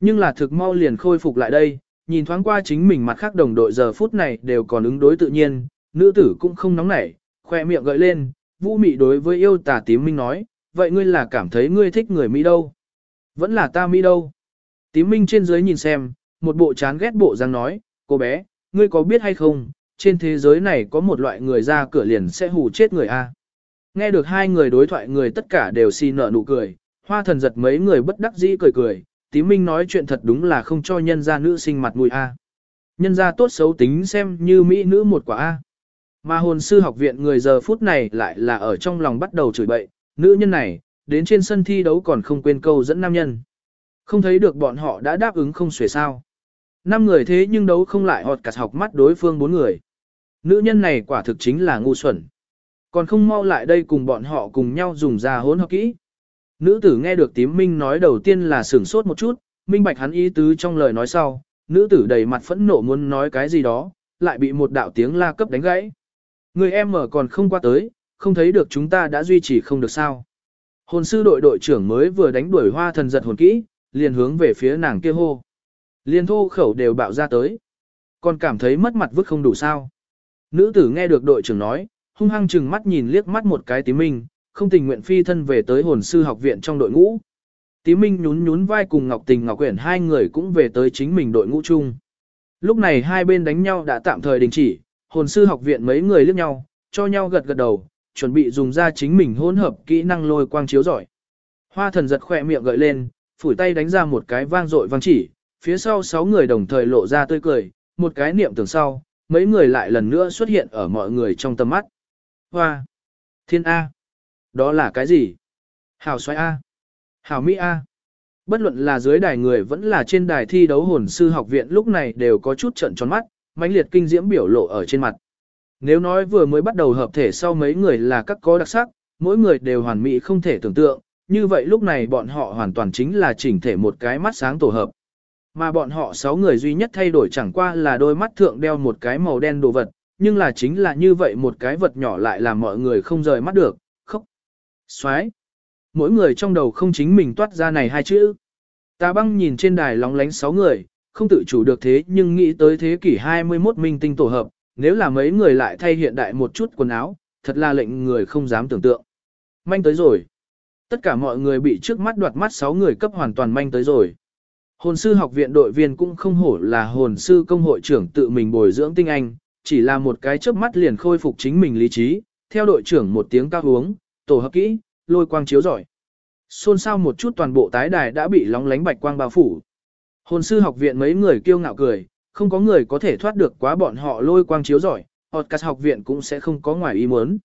Nhưng là thực mau liền khôi phục lại đây, nhìn thoáng qua chính mình mặt khác đồng đội giờ phút này đều còn ứng đối tự nhiên, nữ tử cũng không nóng nảy, khoe miệng gợi lên, vũ mị đối với yêu tà tím minh nói, vậy ngươi là cảm thấy ngươi thích người Mỹ đâu. Vẫn là ta Mỹ đâu. Tím minh trên dưới nhìn xem, một bộ chán ghét bộ dáng nói, cô bé, ngươi có biết hay không, trên thế giới này có một loại người ra cửa liền sẽ hù chết người a. Nghe được hai người đối thoại người tất cả đều xin nở nụ cười, hoa thần giật mấy người bất đắc dĩ cười cười, tím minh nói chuyện thật đúng là không cho nhân gia nữ sinh mặt mũi a. Nhân gia tốt xấu tính xem như mỹ nữ một quả a. Mà hồn sư học viện người giờ phút này lại là ở trong lòng bắt đầu chửi bậy, nữ nhân này, đến trên sân thi đấu còn không quên câu dẫn nam nhân. Không thấy được bọn họ đã đáp ứng không xuể sao. Năm người thế nhưng đấu không lại họt cả học mắt đối phương bốn người. Nữ nhân này quả thực chính là ngu xuẩn. Còn không mau lại đây cùng bọn họ cùng nhau dùng ra hỗn hợp kỹ. Nữ tử nghe được tím minh nói đầu tiên là sửng sốt một chút, minh bạch hắn ý tứ trong lời nói sau, nữ tử đầy mặt phẫn nộ muốn nói cái gì đó, lại bị một đạo tiếng la cấp đánh gãy. Người em mở còn không qua tới, không thấy được chúng ta đã duy trì không được sao. Hồn sư đội đội trưởng mới vừa đánh đuổi hoa thần giật hồn kỹ, liền hướng về phía nàng kia hô. liền thô khẩu đều bạo ra tới. Còn cảm thấy mất mặt vứt không đủ sao. Nữ tử nghe được đội trưởng nói, hung hăng chừng mắt nhìn liếc mắt một cái tím minh, không tình nguyện phi thân về tới hồn sư học viện trong đội ngũ. Tí minh nhún nhún vai cùng Ngọc Tình Ngọc Quyển hai người cũng về tới chính mình đội ngũ chung. Lúc này hai bên đánh nhau đã tạm thời đình chỉ, hồn sư học viện mấy người liếc nhau, cho nhau gật gật đầu, chuẩn bị dùng ra chính mình hỗn hợp kỹ năng lôi quang chiếu giỏi. Hoa thần giật khỏe miệng gợi lên, phủi tay đánh ra một cái vang dội vang chỉ, phía sau sáu người đồng thời lộ ra tươi cười, một cái niệm tưởng sau, mấy người lại lần nữa xuất hiện ở mọi người trong tầm mắt. Hoa! Thiên A! Đó là cái gì? Hảo xoay A! Hảo Mỹ A! Bất luận là dưới đài người vẫn là trên đài thi đấu hồn sư học viện lúc này đều có chút trận tròn mắt, mãnh liệt kinh diễm biểu lộ ở trên mặt. Nếu nói vừa mới bắt đầu hợp thể sau mấy người là các có đặc sắc, mỗi người đều hoàn mỹ không thể tưởng tượng, như vậy lúc này bọn họ hoàn toàn chính là chỉnh thể một cái mắt sáng tổ hợp. Mà bọn họ sáu người duy nhất thay đổi chẳng qua là đôi mắt thượng đeo một cái màu đen đồ vật, nhưng là chính là như vậy một cái vật nhỏ lại làm mọi người không rời mắt được, xoái. Mỗi người trong đầu không chính mình toát ra này hai chữ. Ta băng nhìn trên đài lóng lánh sáu người, không tự chủ được thế nhưng nghĩ tới thế kỷ 21 minh tinh tổ hợp, nếu là mấy người lại thay hiện đại một chút quần áo, thật là lệnh người không dám tưởng tượng. Manh tới rồi. Tất cả mọi người bị trước mắt đoạt mắt 6 người cấp hoàn toàn manh tới rồi. Hồn sư học viện đội viên cũng không hổ là hồn sư công hội trưởng tự mình bồi dưỡng tinh anh, chỉ là một cái chớp mắt liền khôi phục chính mình lý trí, theo đội trưởng một tiếng cao uống, tổ hợp kỹ, lôi quang chiếu giỏi. Xôn xao một chút toàn bộ tái đài đã bị lóng lánh bạch quang bao phủ. Hồn sư học viện mấy người kiêu ngạo cười, không có người có thể thoát được quá bọn họ lôi quang chiếu giỏi, Otcas học viện cũng sẽ không có ngoài ý muốn.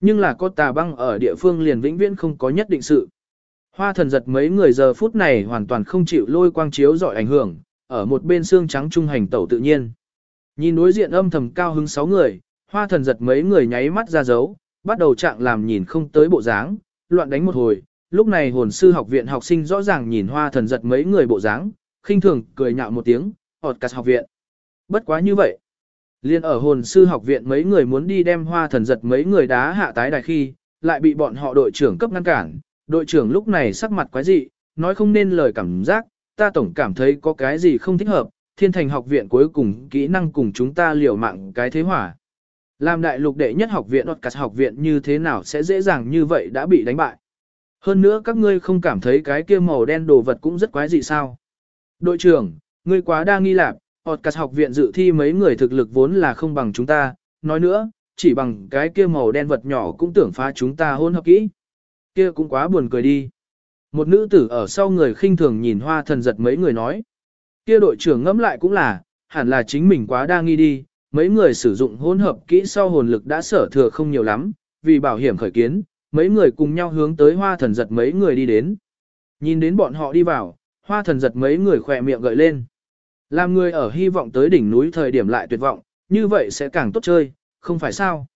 Nhưng là có tà băng ở địa phương liền vĩnh viễn không có nhất định sự. Hoa thần giật mấy người giờ phút này hoàn toàn không chịu lôi quang chiếu giỏi ảnh hưởng, ở một bên xương trắng trung hành tẩu tự nhiên. Nhìn đối diện âm thầm cao hứng sáu người, hoa thần giật mấy người nháy mắt ra dấu, bắt đầu trạng làm nhìn không tới bộ dáng, loạn đánh một hồi. Lúc này hồn sư học viện học sinh rõ ràng nhìn hoa thần giật mấy người bộ dáng, khinh thường cười nhạo một tiếng, ọt cắt học viện. Bất quá như vậy. Liên ở hồn sư học viện mấy người muốn đi đem hoa thần giật mấy người đá hạ tái đài khi, lại bị bọn họ đội trưởng cấp ngăn cản. Đội trưởng lúc này sắc mặt quái dị, nói không nên lời cảm giác, ta tổng cảm thấy có cái gì không thích hợp, thiên thành học viện cuối cùng kỹ năng cùng chúng ta liều mạng cái thế hỏa. Làm đại lục đệ nhất học viện hoặc cả học viện như thế nào sẽ dễ dàng như vậy đã bị đánh bại. Hơn nữa các ngươi không cảm thấy cái kia màu đen đồ vật cũng rất quái dị sao. Đội trưởng, ngươi quá đa nghi lạc, Otcas học viện dự thi mấy người thực lực vốn là không bằng chúng ta, nói nữa, chỉ bằng cái kia màu đen vật nhỏ cũng tưởng phá chúng ta hôn hợp kỹ. Kia cũng quá buồn cười đi. Một nữ tử ở sau người khinh thường nhìn hoa thần giật mấy người nói. Kia đội trưởng ngẫm lại cũng là, hẳn là chính mình quá đa nghi đi, mấy người sử dụng hỗn hợp kỹ sau hồn lực đã sở thừa không nhiều lắm, vì bảo hiểm khởi kiến, mấy người cùng nhau hướng tới hoa thần giật mấy người đi đến. Nhìn đến bọn họ đi vào, hoa thần giật mấy người khỏe miệng gợi lên. Làm người ở hy vọng tới đỉnh núi thời điểm lại tuyệt vọng, như vậy sẽ càng tốt chơi, không phải sao.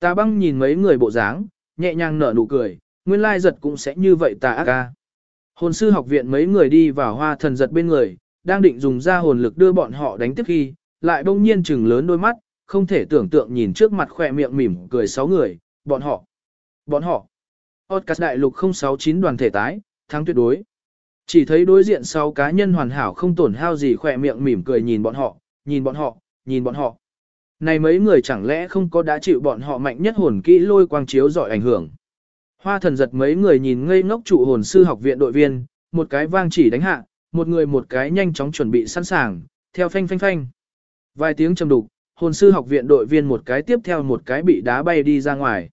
Ta băng nhìn mấy người bộ dáng, nhẹ nhàng nở nụ cười, nguyên lai giật cũng sẽ như vậy ta ác ca. Hồn sư học viện mấy người đi vào hoa thần giật bên người, đang định dùng ra hồn lực đưa bọn họ đánh tiếp khi, lại bỗng nhiên chừng lớn đôi mắt, không thể tưởng tượng nhìn trước mặt khỏe miệng mỉm cười sáu người, bọn họ. Bọn họ. Podcast đại lục 069 đoàn thể tái, thắng tuyệt đối. Chỉ thấy đối diện sáu cá nhân hoàn hảo không tổn hao gì khỏe miệng mỉm cười nhìn bọn họ, nhìn bọn họ, nhìn bọn họ. Này mấy người chẳng lẽ không có đã chịu bọn họ mạnh nhất hồn kỹ lôi quang chiếu giỏi ảnh hưởng. Hoa thần giật mấy người nhìn ngây ngốc trụ hồn sư học viện đội viên, một cái vang chỉ đánh hạ, một người một cái nhanh chóng chuẩn bị sẵn sàng, theo phanh phanh phanh. Vài tiếng trầm đục, hồn sư học viện đội viên một cái tiếp theo một cái bị đá bay đi ra ngoài.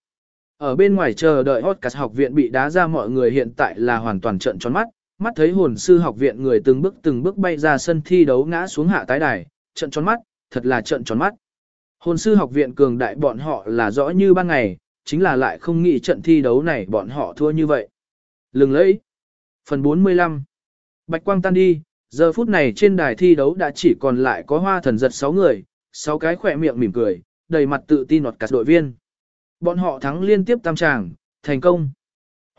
Ở bên ngoài chờ đợi Hotcast học viện bị đá ra mọi người hiện tại là hoàn toàn trận tròn mắt, mắt thấy hồn sư học viện người từng bước từng bước bay ra sân thi đấu ngã xuống hạ tái đài, trận tròn mắt, thật là trận tròn mắt. Hồn sư học viện cường đại bọn họ là rõ như ban ngày, chính là lại không nghĩ trận thi đấu này bọn họ thua như vậy. Lừng lẫy. Phần 45 Bạch quang tan đi, giờ phút này trên đài thi đấu đã chỉ còn lại có hoa thần giật 6 người, 6 cái khỏe miệng mỉm cười, đầy mặt tự tin nọt cả đội viên. Bọn họ thắng liên tiếp tam tràng, thành công.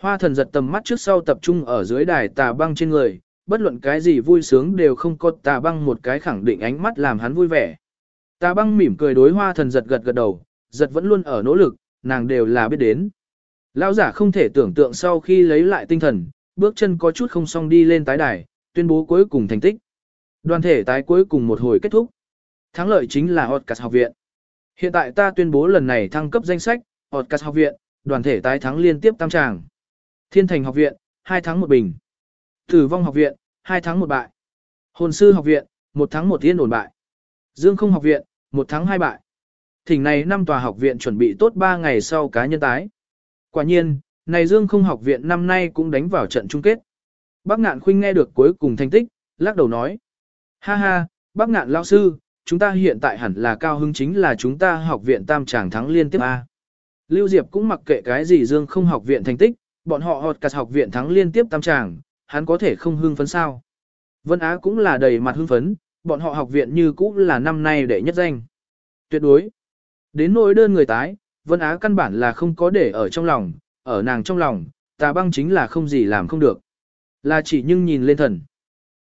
Hoa thần giật tầm mắt trước sau tập trung ở dưới đài tà băng trên người, bất luận cái gì vui sướng đều không có tà băng một cái khẳng định ánh mắt làm hắn vui vẻ. Tà băng mỉm cười đối hoa thần giật gật gật đầu, giật vẫn luôn ở nỗ lực, nàng đều là biết đến. Lão giả không thể tưởng tượng sau khi lấy lại tinh thần, bước chân có chút không song đi lên tái đài, tuyên bố cuối cùng thành tích. Đoàn thể tái cuối cùng một hồi kết thúc. Thắng lợi chính là Otcas học viện. Hiện tại ta tuyên bố lần này thăng cấp danh sách, Otcas học viện, đoàn thể tái thắng liên tiếp tam tràng. Thiên thành học viện, 2 thắng một bình. Tử vong học viện, 2 thắng một bại. Hồn sư học viện, 1 thắng một thiên ổn bại. Dương không học viện, 1 thắng hai bại. Thỉnh này năm tòa học viện chuẩn bị tốt 3 ngày sau cá nhân tái. Quả nhiên, này Dương không học viện năm nay cũng đánh vào trận chung kết. Bác ngạn khuynh nghe được cuối cùng thành tích, lắc đầu nói. Ha ha, bác ngạn lao sư, chúng ta hiện tại hẳn là cao hứng chính là chúng ta học viện tam tràng thắng liên tiếp A. Lưu Diệp cũng mặc kệ cái gì Dương không học viện thành tích, bọn họ họt cặt học viện thắng liên tiếp tam tràng, hắn có thể không hưng phấn sao. Vân Á cũng là đầy mặt hưng phấn, bọn họ học viện như cũ là năm nay đệ nhất danh. Tuyệt đối. Đến nỗi đơn người tái, Vân Á căn bản là không có để ở trong lòng, ở nàng trong lòng, tà băng chính là không gì làm không được. Là chỉ nhưng nhìn lên thần.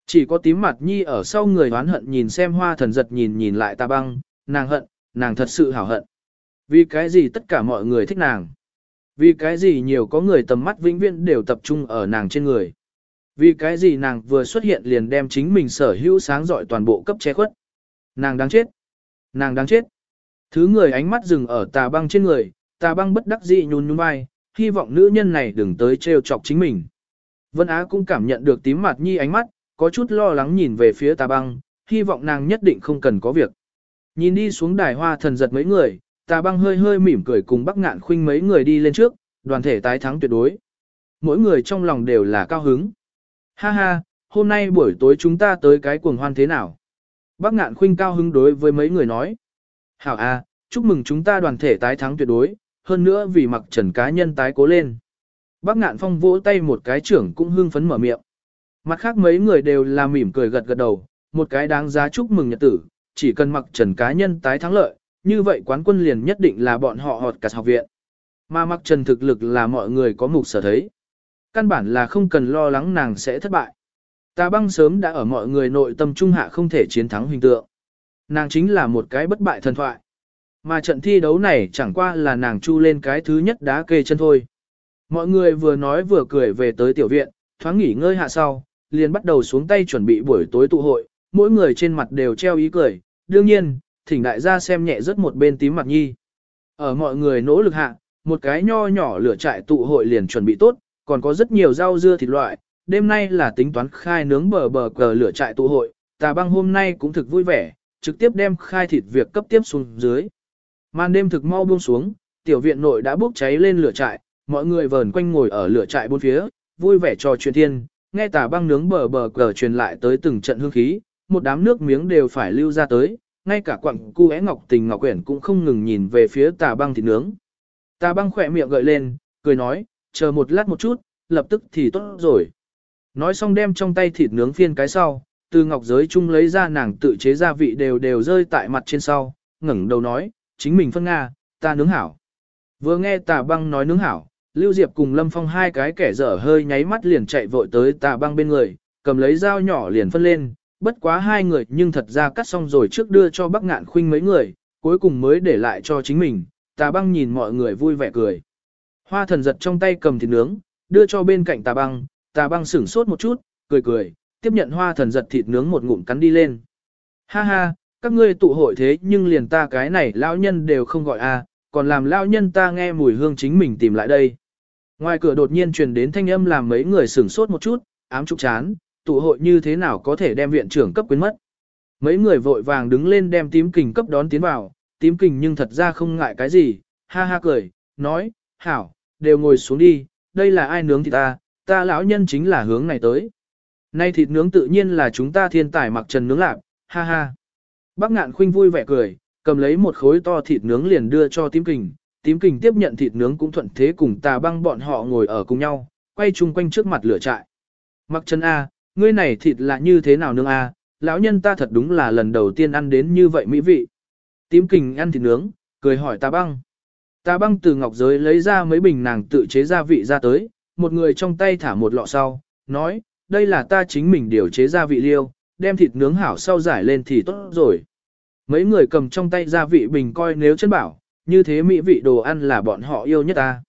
Chỉ có tím mặt nhi ở sau người oán hận nhìn xem hoa thần giật nhìn nhìn lại tà băng, nàng hận, nàng thật sự hảo hận. Vì cái gì tất cả mọi người thích nàng? Vì cái gì nhiều có người tầm mắt vĩnh viễn đều tập trung ở nàng trên người? Vì cái gì nàng vừa xuất hiện liền đem chính mình sở hữu sáng dọi toàn bộ cấp che khuất? Nàng đáng chết! Nàng đáng chết! Thứ người ánh mắt dừng ở tà băng trên người, tà băng bất đắc dĩ nhún nhún vai, hy vọng nữ nhân này đừng tới trêu chọc chính mình. Vân Á cũng cảm nhận được tím mặt nhi ánh mắt, có chút lo lắng nhìn về phía tà băng, hy vọng nàng nhất định không cần có việc. Nhìn đi xuống đài hoa thần giật mấy người, tà băng hơi hơi mỉm cười cùng bắc ngạn khuynh mấy người đi lên trước, đoàn thể tái thắng tuyệt đối. Mỗi người trong lòng đều là cao hứng. Ha ha, hôm nay buổi tối chúng ta tới cái cuồng hoan thế nào? Bắc ngạn khuynh cao hứng đối với mấy người nói. Hảo a, chúc mừng chúng ta đoàn thể tái thắng tuyệt đối, hơn nữa vì mặc trần cá nhân tái cố lên. Bác ngạn phong vỗ tay một cái trưởng cũng hưng phấn mở miệng. Mặt khác mấy người đều là mỉm cười gật gật đầu, một cái đáng giá chúc mừng nhật tử, chỉ cần mặc trần cá nhân tái thắng lợi, như vậy quán quân liền nhất định là bọn họ họt cả học viện. Mà mặc trần thực lực là mọi người có mục sở thấy. Căn bản là không cần lo lắng nàng sẽ thất bại. Ta băng sớm đã ở mọi người nội tâm trung hạ không thể chiến thắng hình tượng. Nàng chính là một cái bất bại thần thoại. Mà trận thi đấu này chẳng qua là nàng chu lên cái thứ nhất đá kê chân thôi. Mọi người vừa nói vừa cười về tới tiểu viện, thoáng nghỉ ngơi hạ sau, liền bắt đầu xuống tay chuẩn bị buổi tối tụ hội, mỗi người trên mặt đều treo ý cười, đương nhiên, thỉnh đại gia xem nhẹ rất một bên tím mặt nhi. Ở mọi người nỗ lực hạ, một cái nho nhỏ lửa trại tụ hội liền chuẩn bị tốt, còn có rất nhiều rau dưa thịt loại, đêm nay là tính toán khai nướng bờ bờ cờ lửa trại tụ hội, tà băng hôm nay cũng thực vui vẻ, trực tiếp đem khai thịt việc cấp tiếp xuống dưới. Màn đêm thực mau buông xuống, tiểu viện nội đã bốc cháy lên lửa trại, mọi người vờn quanh ngồi ở lửa trại bốn phía, vui vẻ trò chuyện thiên, nghe tà băng nướng bờ bờ cờ truyền lại tới từng trận hương khí, một đám nước miếng đều phải lưu ra tới, ngay cả quặng cu é ngọc tình ngọc quyển cũng không ngừng nhìn về phía tà băng thịt nướng. Tà băng khỏe miệng gợi lên, cười nói, chờ một lát một chút, lập tức thì tốt rồi. Nói xong đem trong tay thịt nướng phiên cái sau, từ ngọc giới chung lấy ra nàng tự chế gia vị đều đều rơi tại mặt trên sau, ngẩng đầu nói, chính mình phân Nga, ta nướng hảo. Vừa nghe tà băng nói nướng hảo, Lưu Diệp cùng Lâm Phong hai cái kẻ dở hơi nháy mắt liền chạy vội tới tà băng bên người, cầm lấy dao nhỏ liền phân lên, bất quá hai người nhưng thật ra cắt xong rồi trước đưa cho Bắc Ngạn Khuynh mấy người, cuối cùng mới để lại cho chính mình, tà băng nhìn mọi người vui vẻ cười. Hoa thần giật trong tay cầm thịt nướng, đưa cho bên cạnh tà băng, tà băng sửng sốt một chút, cười cười, tiếp nhận hoa thần giật thịt nướng một ngụm cắn đi lên. Ha ha, các ngươi tụ hội thế nhưng liền ta cái này lão nhân đều không gọi a, còn làm lão nhân ta nghe mùi hương chính mình tìm lại đây. Ngoài cửa đột nhiên truyền đến thanh âm làm mấy người sửng sốt một chút, ám trục chán, tụ hội như thế nào có thể đem viện trưởng cấp quyến mất. Mấy người vội vàng đứng lên đem tím kình cấp đón tiến vào, tím kình nhưng thật ra không ngại cái gì, ha ha cười, nói, hảo, đều ngồi xuống đi, đây là ai nướng thì ta, ta lão nhân chính là hướng này tới. Nay thịt nướng tự nhiên là chúng ta thiên tài mặc trần nướng lạc, ha ha. Bác ngạn khuynh vui vẻ cười, cầm lấy một khối to thịt nướng liền đưa cho tím kình, tím kình tiếp nhận thịt nướng cũng thuận thế cùng tà băng bọn họ ngồi ở cùng nhau, quay chung quanh trước mặt lửa trại. Mặc chân A, ngươi này thịt là như thế nào nướng A, lão nhân ta thật đúng là lần đầu tiên ăn đến như vậy mỹ vị. Tím kình ăn thịt nướng, cười hỏi tà băng. Tà băng từ ngọc giới lấy ra mấy bình nàng tự chế gia vị ra tới, một người trong tay thả một lọ sau, nói, đây là ta chính mình điều chế gia vị liêu, đem thịt nướng hảo sau giải lên thì tốt rồi. Mấy người cầm trong tay gia vị bình coi nếu chân bảo, như thế mỹ vị đồ ăn là bọn họ yêu nhất ta.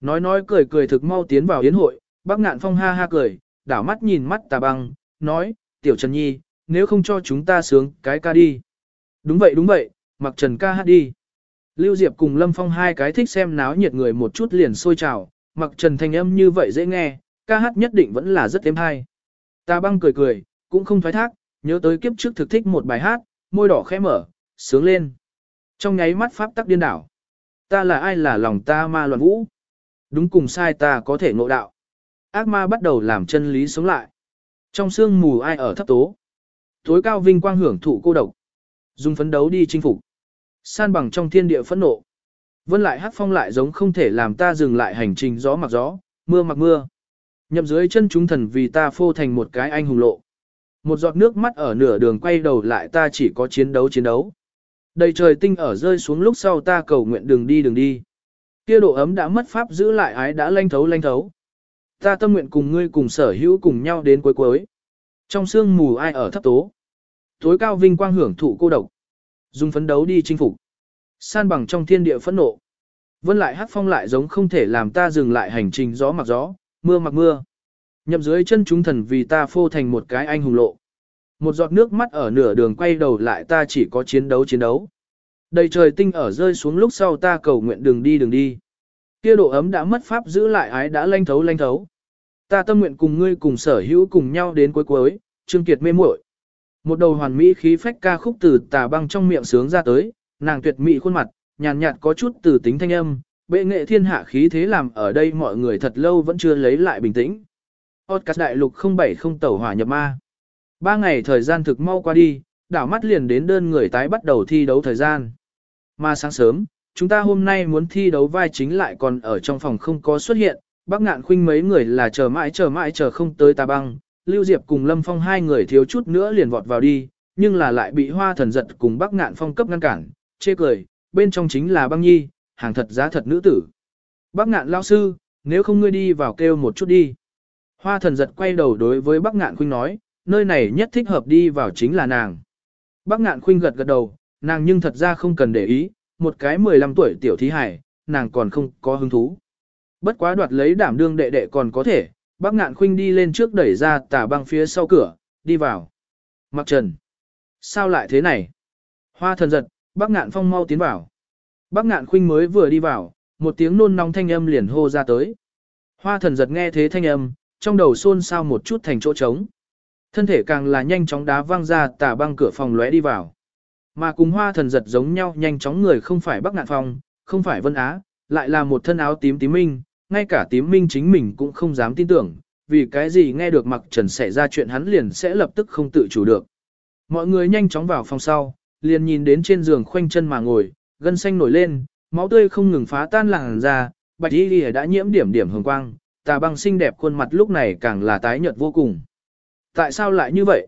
Nói nói cười cười thực mau tiến vào yến hội, bác ngạn phong ha ha cười, đảo mắt nhìn mắt tà băng, nói, tiểu Trần Nhi, nếu không cho chúng ta sướng cái ca đi. Đúng vậy đúng vậy, mặc Trần ca hát đi. Lưu Diệp cùng Lâm Phong hai cái thích xem náo nhiệt người một chút liền sôi trào, mặc Trần thanh âm như vậy dễ nghe, ca hát nhất định vẫn là rất êm hay. Tà băng cười cười, cũng không thoái thác, nhớ tới kiếp trước thực thích một bài hát, môi đỏ khẽ mở, sướng lên. Trong nháy mắt pháp tắc điên đảo. Ta là ai là lòng ta ma loạn vũ. Đúng cùng sai ta có thể ngộ đạo. Ác ma bắt đầu làm chân lý sống lại. Trong sương mù ai ở thấp tố. Tối cao vinh quang hưởng thụ cô độc. Dùng phấn đấu đi chinh phục. San bằng trong thiên địa phẫn nộ. Vân lại hát phong lại giống không thể làm ta dừng lại hành trình gió mặc gió, mưa mặc mưa. Nhậm dưới chân chúng thần vì ta phô thành một cái anh hùng lộ. Một giọt nước mắt ở nửa đường quay đầu lại ta chỉ có chiến đấu chiến đấu. Đầy trời tinh ở rơi xuống lúc sau ta cầu nguyện đừng đi đừng đi. Kia độ ấm đã mất pháp giữ lại ái đã lanh thấu lanh thấu. Ta tâm nguyện cùng ngươi cùng sở hữu cùng nhau đến cuối cuối. Trong sương mù ai ở thấp tố. Tối cao vinh quang hưởng thụ cô độc. Dùng phấn đấu đi chinh phục. San bằng trong thiên địa phẫn nộ. Vân lại hát phong lại giống không thể làm ta dừng lại hành trình gió mặc gió, mưa mặc mưa. Nhậm dưới chân chúng thần vì ta phô thành một cái anh hùng lộ. Một giọt nước mắt ở nửa đường quay đầu lại ta chỉ có chiến đấu chiến đấu. Đầy trời tinh ở rơi xuống lúc sau ta cầu nguyện đừng đi đừng đi. Kia độ ấm đã mất pháp giữ lại ái đã lanh thấu lanh thấu. Ta tâm nguyện cùng ngươi cùng sở hữu cùng nhau đến cuối cuối, Trương Kiệt mê muội. Một đầu hoàn mỹ khí phách ca khúc từ tà băng trong miệng sướng ra tới, nàng tuyệt mỹ khuôn mặt, nhàn nhạt có chút từ tính thanh âm, bệ nghệ thiên hạ khí thế làm ở đây mọi người thật lâu vẫn chưa lấy lại bình tĩnh. Podcast đại lục 070 tẩu hỏa nhập ma. Ba ngày thời gian thực mau qua đi, đảo mắt liền đến đơn người tái bắt đầu thi đấu thời gian. Mà sáng sớm, chúng ta hôm nay muốn thi đấu vai chính lại còn ở trong phòng không có xuất hiện, bác ngạn khuynh mấy người là chờ mãi chờ mãi chờ không tới ta băng, Lưu Diệp cùng Lâm Phong hai người thiếu chút nữa liền vọt vào đi, nhưng là lại bị hoa thần giật cùng bác ngạn phong cấp ngăn cản, chê cười, bên trong chính là băng nhi, hàng thật giá thật nữ tử. Bác ngạn lao sư, nếu không ngươi đi vào kêu một chút đi. Hoa thần giật quay đầu đối với bác ngạn khuynh nói, nơi này nhất thích hợp đi vào chính là nàng. Bác ngạn khuynh gật gật đầu, nàng nhưng thật ra không cần để ý, một cái 15 tuổi tiểu thí hải, nàng còn không có hứng thú. Bất quá đoạt lấy đảm đương đệ đệ còn có thể, bác ngạn khuynh đi lên trước đẩy ra tà băng phía sau cửa, đi vào. Mặc trần. Sao lại thế này? Hoa thần giật, bác ngạn phong mau tiến vào. Bác ngạn khuynh mới vừa đi vào, một tiếng nôn nóng thanh âm liền hô ra tới. Hoa thần giật nghe thế thanh âm, trong đầu xôn xao một chút thành chỗ trống. Thân thể càng là nhanh chóng đá văng ra tà băng cửa phòng lóe đi vào. Mà cùng hoa thần giật giống nhau nhanh chóng người không phải Bắc Ngạn Phong, không phải Vân Á, lại là một thân áo tím tím minh, ngay cả tím minh chính mình cũng không dám tin tưởng, vì cái gì nghe được mặc trần xảy ra chuyện hắn liền sẽ lập tức không tự chủ được. Mọi người nhanh chóng vào phòng sau, liền nhìn đến trên giường khoanh chân mà ngồi, gân xanh nổi lên, máu tươi không ngừng phá tan làn ra, bạch y đã nhiễm điểm điểm hồng quang, tà băng xinh đẹp khuôn mặt lúc này càng là tái nhợt vô cùng. Tại sao lại như vậy?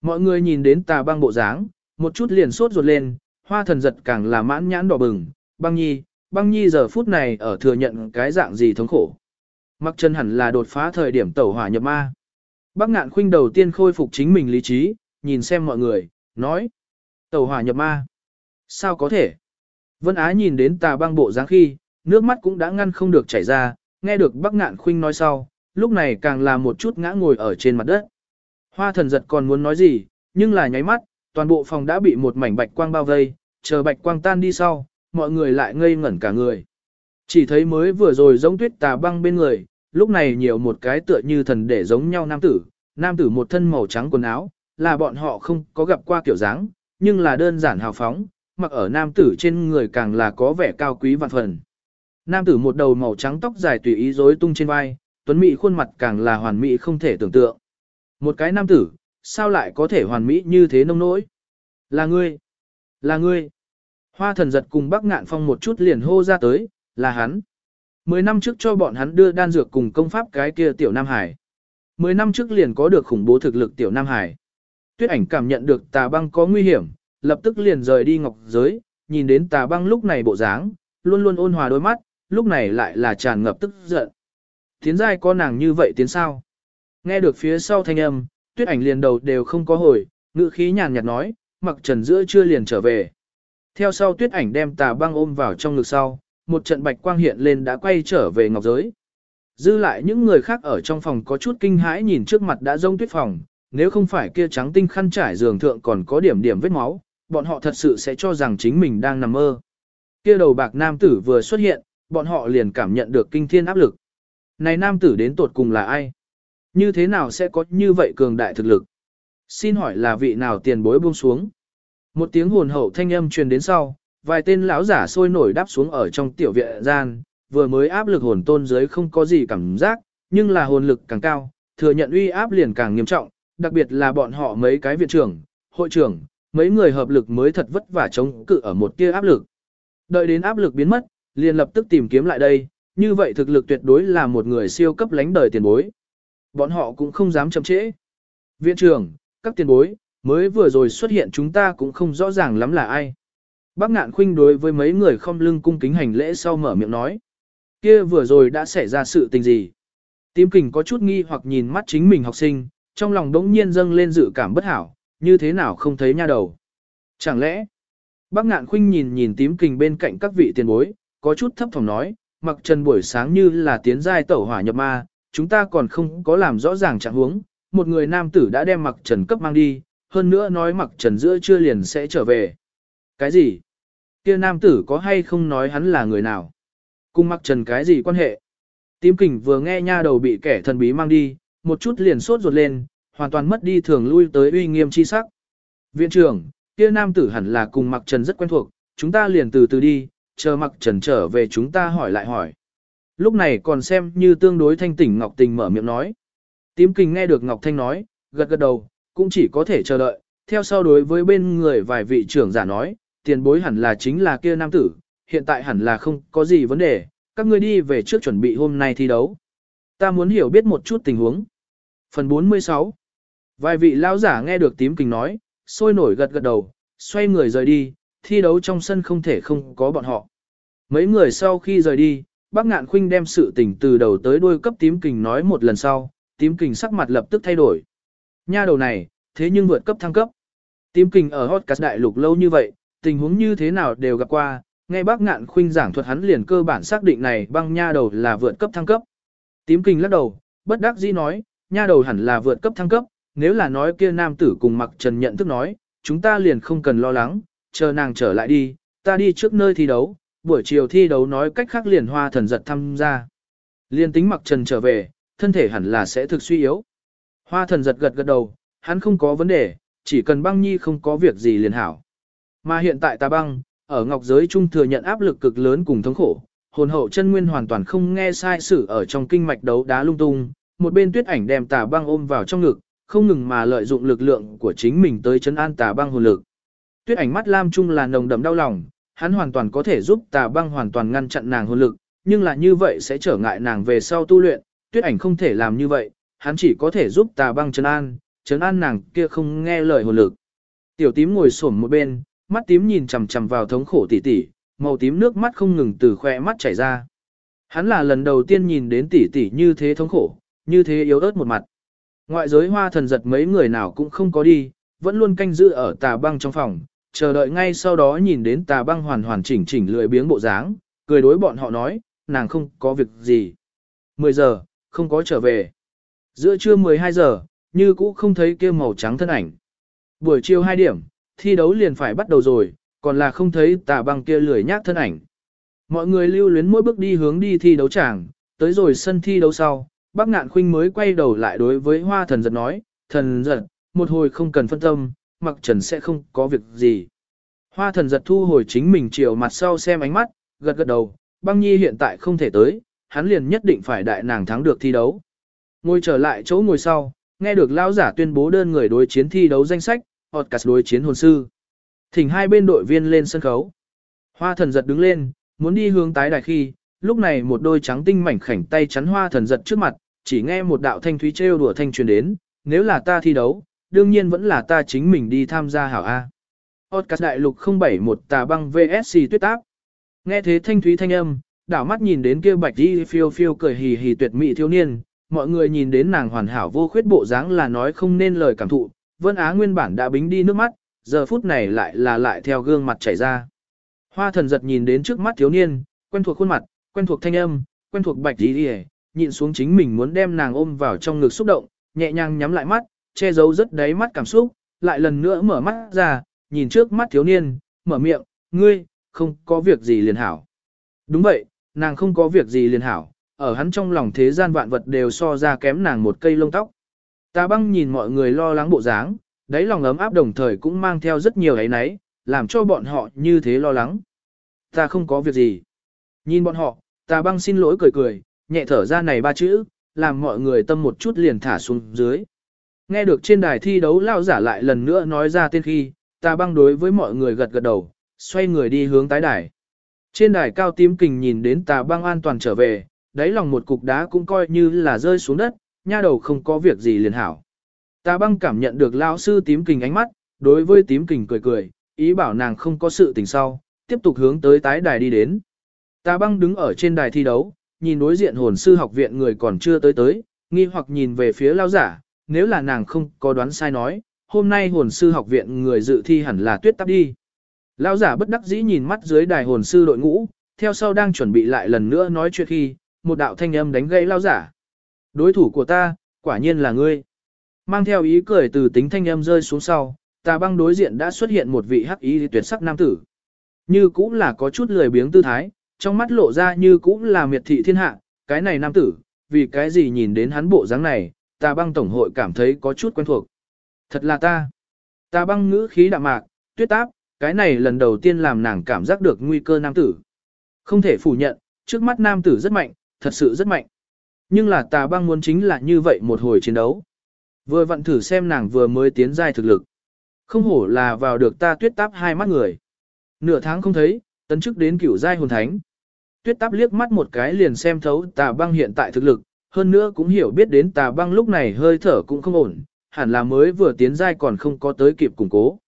Mọi người nhìn đến tà băng bộ dáng, một chút liền sốt ruột lên, hoa thần giật càng là mãn nhãn đỏ bừng, băng nhi, băng nhi giờ phút này ở thừa nhận cái dạng gì thống khổ. Mặc chân hẳn là đột phá thời điểm tẩu hỏa nhập ma. Bác ngạn khuynh đầu tiên khôi phục chính mình lý trí, nhìn xem mọi người, nói. Tẩu hỏa nhập ma. Sao có thể? Vân Á nhìn đến tà băng bộ dáng khi, nước mắt cũng đã ngăn không được chảy ra, nghe được bác ngạn khuynh nói sau, lúc này càng là một chút ngã ngồi ở trên mặt đất. Hoa thần giật còn muốn nói gì, nhưng là nháy mắt, toàn bộ phòng đã bị một mảnh bạch quang bao vây, chờ bạch quang tan đi sau, mọi người lại ngây ngẩn cả người. Chỉ thấy mới vừa rồi giống tuyết tà băng bên người, lúc này nhiều một cái tựa như thần để giống nhau nam tử, nam tử một thân màu trắng quần áo, là bọn họ không có gặp qua kiểu dáng, nhưng là đơn giản hào phóng, mặc ở nam tử trên người càng là có vẻ cao quý vạn phần. Nam tử một đầu màu trắng tóc dài tùy ý rối tung trên vai, tuấn mỹ khuôn mặt càng là hoàn mỹ không thể tưởng tượng. Một cái nam tử, sao lại có thể hoàn mỹ như thế nông nỗi? Là ngươi, là ngươi. Hoa thần giật cùng bác ngạn phong một chút liền hô ra tới, là hắn. Mười năm trước cho bọn hắn đưa đan dược cùng công pháp cái kia tiểu Nam Hải. Mười năm trước liền có được khủng bố thực lực tiểu Nam Hải. Tuyết ảnh cảm nhận được tà băng có nguy hiểm, lập tức liền rời đi ngọc giới, nhìn đến tà băng lúc này bộ dáng, luôn luôn ôn hòa đôi mắt, lúc này lại là tràn ngập tức giận. Tiến giai có nàng như vậy tiến sao? Nghe được phía sau thanh âm, tuyết ảnh liền đầu đều không có hồi, ngữ khí nhàn nhạt nói, mặc trần giữa chưa liền trở về. Theo sau tuyết ảnh đem tà băng ôm vào trong ngực sau, một trận bạch quang hiện lên đã quay trở về ngọc giới. Dư lại những người khác ở trong phòng có chút kinh hãi nhìn trước mặt đã rông tuyết phòng, nếu không phải kia trắng tinh khăn trải giường thượng còn có điểm điểm vết máu, bọn họ thật sự sẽ cho rằng chính mình đang nằm mơ. Kia đầu bạc nam tử vừa xuất hiện, bọn họ liền cảm nhận được kinh thiên áp lực. Này nam tử đến tột cùng là ai? Như thế nào sẽ có như vậy cường đại thực lực? Xin hỏi là vị nào tiền bối buông xuống? Một tiếng hồn hậu thanh âm truyền đến sau, vài tên lão giả sôi nổi đáp xuống ở trong tiểu viện gian, vừa mới áp lực hồn tôn giới không có gì cảm giác, nhưng là hồn lực càng cao, thừa nhận uy áp liền càng nghiêm trọng, đặc biệt là bọn họ mấy cái viện trưởng, hội trưởng, mấy người hợp lực mới thật vất vả chống cự ở một kia áp lực. Đợi đến áp lực biến mất, liền lập tức tìm kiếm lại đây, như vậy thực lực tuyệt đối là một người siêu cấp lánh đời tiền bối. Bọn họ cũng không dám chậm trễ. Viện trưởng, các tiền bối, mới vừa rồi xuất hiện chúng ta cũng không rõ ràng lắm là ai. Bác ngạn khuynh đối với mấy người không lưng cung kính hành lễ sau mở miệng nói. Kia vừa rồi đã xảy ra sự tình gì? Tím kình có chút nghi hoặc nhìn mắt chính mình học sinh, trong lòng đống nhiên dâng lên dự cảm bất hảo, như thế nào không thấy nha đầu. Chẳng lẽ, bác ngạn khuynh nhìn nhìn tím kình bên cạnh các vị tiền bối, có chút thấp thỏm nói, mặc trần buổi sáng như là tiến giai tẩu hỏa nhập ma, chúng ta còn không có làm rõ ràng trạng huống, một người nam tử đã đem mặc trần cấp mang đi, hơn nữa nói mặc trần giữa chưa liền sẽ trở về. Cái gì? Kia nam tử có hay không nói hắn là người nào? Cùng mặc trần cái gì quan hệ? Tím kình vừa nghe nha đầu bị kẻ thần bí mang đi, một chút liền sốt ruột lên, hoàn toàn mất đi thường lui tới uy nghiêm chi sắc. Viện trưởng, kia nam tử hẳn là cùng mặc trần rất quen thuộc, chúng ta liền từ từ đi, chờ mặc trần trở về chúng ta hỏi lại hỏi. Lúc này còn xem như tương đối thanh tỉnh Ngọc Tình mở miệng nói. Tím kình nghe được Ngọc Thanh nói, gật gật đầu, cũng chỉ có thể chờ đợi, theo sau đối với bên người vài vị trưởng giả nói, tiền bối hẳn là chính là kia nam tử, hiện tại hẳn là không có gì vấn đề, các ngươi đi về trước chuẩn bị hôm nay thi đấu. Ta muốn hiểu biết một chút tình huống. Phần 46 Vài vị lão giả nghe được tím kình nói, sôi nổi gật gật đầu, xoay người rời đi, thi đấu trong sân không thể không có bọn họ. Mấy người sau khi rời đi, bác ngạn khuynh đem sự tình từ đầu tới đuôi cấp tím kình nói một lần sau, tím kình sắc mặt lập tức thay đổi. Nha đầu này, thế nhưng vượt cấp thăng cấp. Tím kình ở hot cast đại lục lâu như vậy, tình huống như thế nào đều gặp qua, nghe bác ngạn khuynh giảng thuật hắn liền cơ bản xác định này băng nha đầu là vượt cấp thăng cấp. Tím kình lắc đầu, bất đắc dĩ nói, nha đầu hẳn là vượt cấp thăng cấp, nếu là nói kia nam tử cùng mặc trần nhận thức nói, chúng ta liền không cần lo lắng, chờ nàng trở lại đi, ta đi trước nơi thi đấu, buổi chiều thi đấu nói cách khác liền hoa thần giật tham gia. Liên tính mặc trần trở về, thân thể hẳn là sẽ thực suy yếu. Hoa thần giật gật gật đầu, hắn không có vấn đề, chỉ cần băng nhi không có việc gì liền hảo. Mà hiện tại ta băng, ở ngọc giới trung thừa nhận áp lực cực lớn cùng thống khổ, hồn hậu chân nguyên hoàn toàn không nghe sai sự ở trong kinh mạch đấu đá lung tung, một bên tuyết ảnh đem tà băng ôm vào trong ngực, không ngừng mà lợi dụng lực lượng của chính mình tới chấn an tà băng hồn lực. Tuyết ảnh mắt lam trung là nồng đậm đau lòng, hắn hoàn toàn có thể giúp tà băng hoàn toàn ngăn chặn nàng hồn lực, nhưng là như vậy sẽ trở ngại nàng về sau tu luyện, tuyết ảnh không thể làm như vậy, hắn chỉ có thể giúp tà băng trấn an, trấn an nàng kia không nghe lời hồn lực. Tiểu tím ngồi xổm một bên, mắt tím nhìn chằm chằm vào thống khổ tỷ tỷ, màu tím nước mắt không ngừng từ khoe mắt chảy ra. Hắn là lần đầu tiên nhìn đến tỷ tỷ như thế thống khổ, như thế yếu ớt một mặt. Ngoại giới hoa thần giật mấy người nào cũng không có đi, vẫn luôn canh giữ ở tà băng trong phòng, chờ đợi ngay sau đó nhìn đến tà băng hoàn hoàn chỉnh chỉnh lười biếng bộ dáng, cười đối bọn họ nói, nàng không có việc gì. 10 giờ, không có trở về. Giữa trưa 12 giờ, như cũ không thấy kia màu trắng thân ảnh. Buổi chiều 2 điểm, thi đấu liền phải bắt đầu rồi, còn là không thấy tà băng kia lười nhác thân ảnh. Mọi người lưu luyến mỗi bước đi hướng đi thi đấu tràng, tới rồi sân thi đấu sau, bác ngạn khuynh mới quay đầu lại đối với hoa thần giật nói, thần giật, một hồi không cần phân tâm, mặc trần sẽ không có việc gì. Hoa thần giật thu hồi chính mình chiều mặt sau xem ánh mắt, gật gật đầu, băng nhi hiện tại không thể tới, hắn liền nhất định phải đại nàng thắng được thi đấu. Ngồi trở lại chỗ ngồi sau, nghe được lão giả tuyên bố đơn người đối chiến thi đấu danh sách, hoặc cắt đối chiến hồn sư. Thỉnh hai bên đội viên lên sân khấu. Hoa thần giật đứng lên, muốn đi hướng tái đài khi, lúc này một đôi trắng tinh mảnh khảnh tay chắn hoa thần giật trước mặt, chỉ nghe một đạo thanh thúy trêu đùa thanh truyền đến, nếu là ta thi đấu, đương nhiên vẫn là ta chính mình đi tham gia hảo A. Podcast đại lục 071 tà băng VSC tuyết áp. Nghe thế thanh thúy thanh âm, đảo mắt nhìn đến kia bạch đi phiêu phiêu cười hì hì tuyệt mỹ thiếu niên, mọi người nhìn đến nàng hoàn hảo vô khuyết bộ dáng là nói không nên lời cảm thụ, Vân Á nguyên bản đã bính đi nước mắt, giờ phút này lại là lại theo gương mặt chảy ra. Hoa thần giật nhìn đến trước mắt thiếu niên, quen thuộc khuôn mặt, quen thuộc thanh âm, quen thuộc bạch đi đi nhịn xuống chính mình muốn đem nàng ôm vào trong ngực xúc động, nhẹ nhàng nhắm lại mắt, che giấu rất đáy mắt cảm xúc, lại lần nữa mở mắt ra, nhìn trước mắt thiếu niên, mở miệng, ngươi, không có việc gì liền hảo. Đúng vậy, nàng không có việc gì liền hảo, ở hắn trong lòng thế gian vạn vật đều so ra kém nàng một cây lông tóc. Ta băng nhìn mọi người lo lắng bộ dáng, đáy lòng ấm áp đồng thời cũng mang theo rất nhiều ấy nấy, làm cho bọn họ như thế lo lắng. Ta không có việc gì. Nhìn bọn họ, ta băng xin lỗi cười cười, nhẹ thở ra này ba chữ, làm mọi người tâm một chút liền thả xuống dưới. Nghe được trên đài thi đấu lao giả lại lần nữa nói ra tên khi, ta băng đối với mọi người gật gật đầu, xoay người đi hướng tái đài. Trên đài cao tím kình nhìn đến tà băng an toàn trở về, đáy lòng một cục đá cũng coi như là rơi xuống đất, nha đầu không có việc gì liền hảo. Tà băng cảm nhận được lao sư tím kình ánh mắt, đối với tím kình cười cười, ý bảo nàng không có sự tình sau, tiếp tục hướng tới tái đài đi đến. Tà băng đứng ở trên đài thi đấu, nhìn đối diện hồn sư học viện người còn chưa tới tới, nghi hoặc nhìn về phía lao giả, nếu là nàng không có đoán sai nói, hôm nay hồn sư học viện người dự thi hẳn là tuyết tắp đi. lão giả bất đắc dĩ nhìn mắt dưới đài hồn sư đội ngũ, theo sau đang chuẩn bị lại lần nữa nói chuyện khi, một đạo thanh âm đánh gãy lão giả. Đối thủ của ta, quả nhiên là ngươi. Mang theo ý cười từ tính thanh âm rơi xuống sau, tà băng đối diện đã xuất hiện một vị hắc ý tuyệt sắc nam tử. Như cũng là có chút lười biếng tư thái, trong mắt lộ ra như cũng là miệt thị thiên hạ, cái này nam tử, vì cái gì nhìn đến hắn bộ dáng này, tà băng tổng hội cảm thấy có chút quen thuộc. Thật là ta. Tà băng ngữ khí đạm mạc, tuyết áp, cái này lần đầu tiên làm nàng cảm giác được nguy cơ nam tử. Không thể phủ nhận, trước mắt nam tử rất mạnh, thật sự rất mạnh. Nhưng là tà băng muốn chính là như vậy một hồi chiến đấu. Vừa vặn thử xem nàng vừa mới tiến giai thực lực. Không hổ là vào được ta tuyết táp hai mắt người. Nửa tháng không thấy, tấn chức đến cửu giai hồn thánh. Tuyết táp liếc mắt một cái liền xem thấu tà băng hiện tại thực lực, hơn nữa cũng hiểu biết đến tà băng lúc này hơi thở cũng không ổn, hẳn là mới vừa tiến giai còn không có tới kịp củng cố.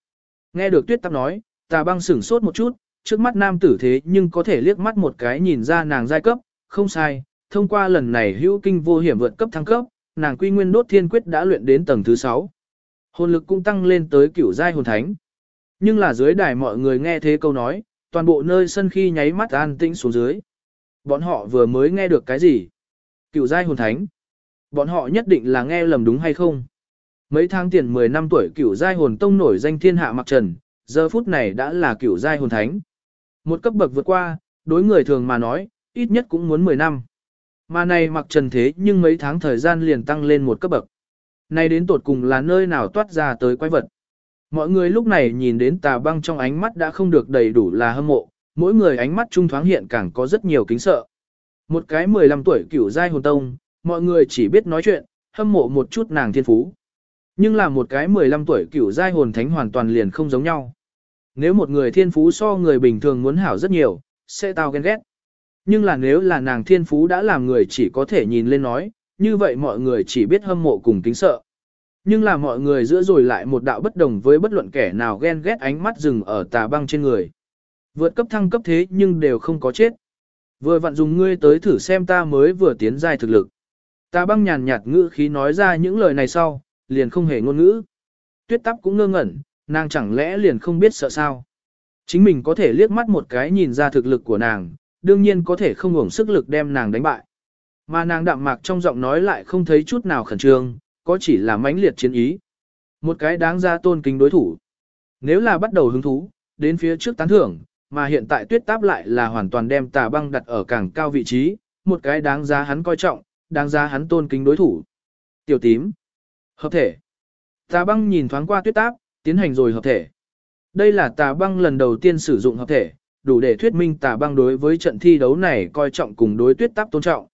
Nghe được tuyết táp nói, tà băng sửng sốt một chút, trước mắt nam tử thế nhưng có thể liếc mắt một cái nhìn ra nàng giai cấp, không sai, thông qua lần này hữu kinh vô hiểm vượt cấp thăng cấp, nàng quy nguyên đốt thiên quyết đã luyện đến tầng thứ 6. Hồn lực cũng tăng lên tới cửu giai hồn thánh. Nhưng là dưới đài mọi người nghe thế câu nói, toàn bộ nơi sân khi nháy mắt an tĩnh xuống dưới. Bọn họ vừa mới nghe được cái gì? Cửu giai hồn thánh. Bọn họ nhất định là nghe lầm đúng hay không? Mấy tháng tiền 10 năm tuổi cửu giai hồn tông nổi danh thiên hạ mặc trần, giờ phút này đã là cửu giai hồn thánh. Một cấp bậc vượt qua, đối người thường mà nói, ít nhất cũng muốn 10 năm. Mà này mặc trần thế nhưng mấy tháng thời gian liền tăng lên một cấp bậc. Này đến tột cùng là nơi nào toát ra tới quái vật. Mọi người lúc này nhìn đến tà băng trong ánh mắt đã không được đầy đủ là hâm mộ, mỗi người ánh mắt trung thoáng hiện càng có rất nhiều kính sợ. Một cái 15 tuổi cửu giai hồn tông, mọi người chỉ biết nói chuyện, hâm mộ một chút nàng thiên phú. Nhưng là một cái 15 tuổi cửu giai hồn thánh hoàn toàn liền không giống nhau. Nếu một người thiên phú so người bình thường muốn hảo rất nhiều, sẽ tao ghen ghét. Nhưng là nếu là nàng thiên phú đã làm người chỉ có thể nhìn lên nói, như vậy mọi người chỉ biết hâm mộ cùng kính sợ. Nhưng là mọi người giữa rồi lại một đạo bất đồng với bất luận kẻ nào ghen ghét ánh mắt dừng ở tà băng trên người. Vượt cấp thăng cấp thế nhưng đều không có chết. Vừa vặn dùng ngươi tới thử xem ta mới vừa tiến giai thực lực. ta băng nhàn nhạt ngữ khí nói ra những lời này sau, liền không hề ngôn ngữ. Tuyết tắp cũng ngơ ngẩn, nàng chẳng lẽ liền không biết sợ sao. Chính mình có thể liếc mắt một cái nhìn ra thực lực của nàng, đương nhiên có thể không ngủng sức lực đem nàng đánh bại. Mà nàng đạm mạc trong giọng nói lại không thấy chút nào khẩn trương, có chỉ là mãnh liệt chiến ý. Một cái đáng ra tôn kính đối thủ. Nếu là bắt đầu hứng thú, đến phía trước tán thưởng, mà hiện tại tuyết táp lại là hoàn toàn đem tà băng đặt ở càng cao vị trí, một cái đáng giá hắn coi trọng, đáng giá hắn tôn kính đối thủ. Tiểu tím. Hợp thể. Tà băng nhìn thoáng qua tuyết táp, tiến hành rồi hợp thể. Đây là tà băng lần đầu tiên sử dụng hợp thể, đủ để thuyết minh tà băng đối với trận thi đấu này coi trọng cùng đối tuyết táp tôn trọng.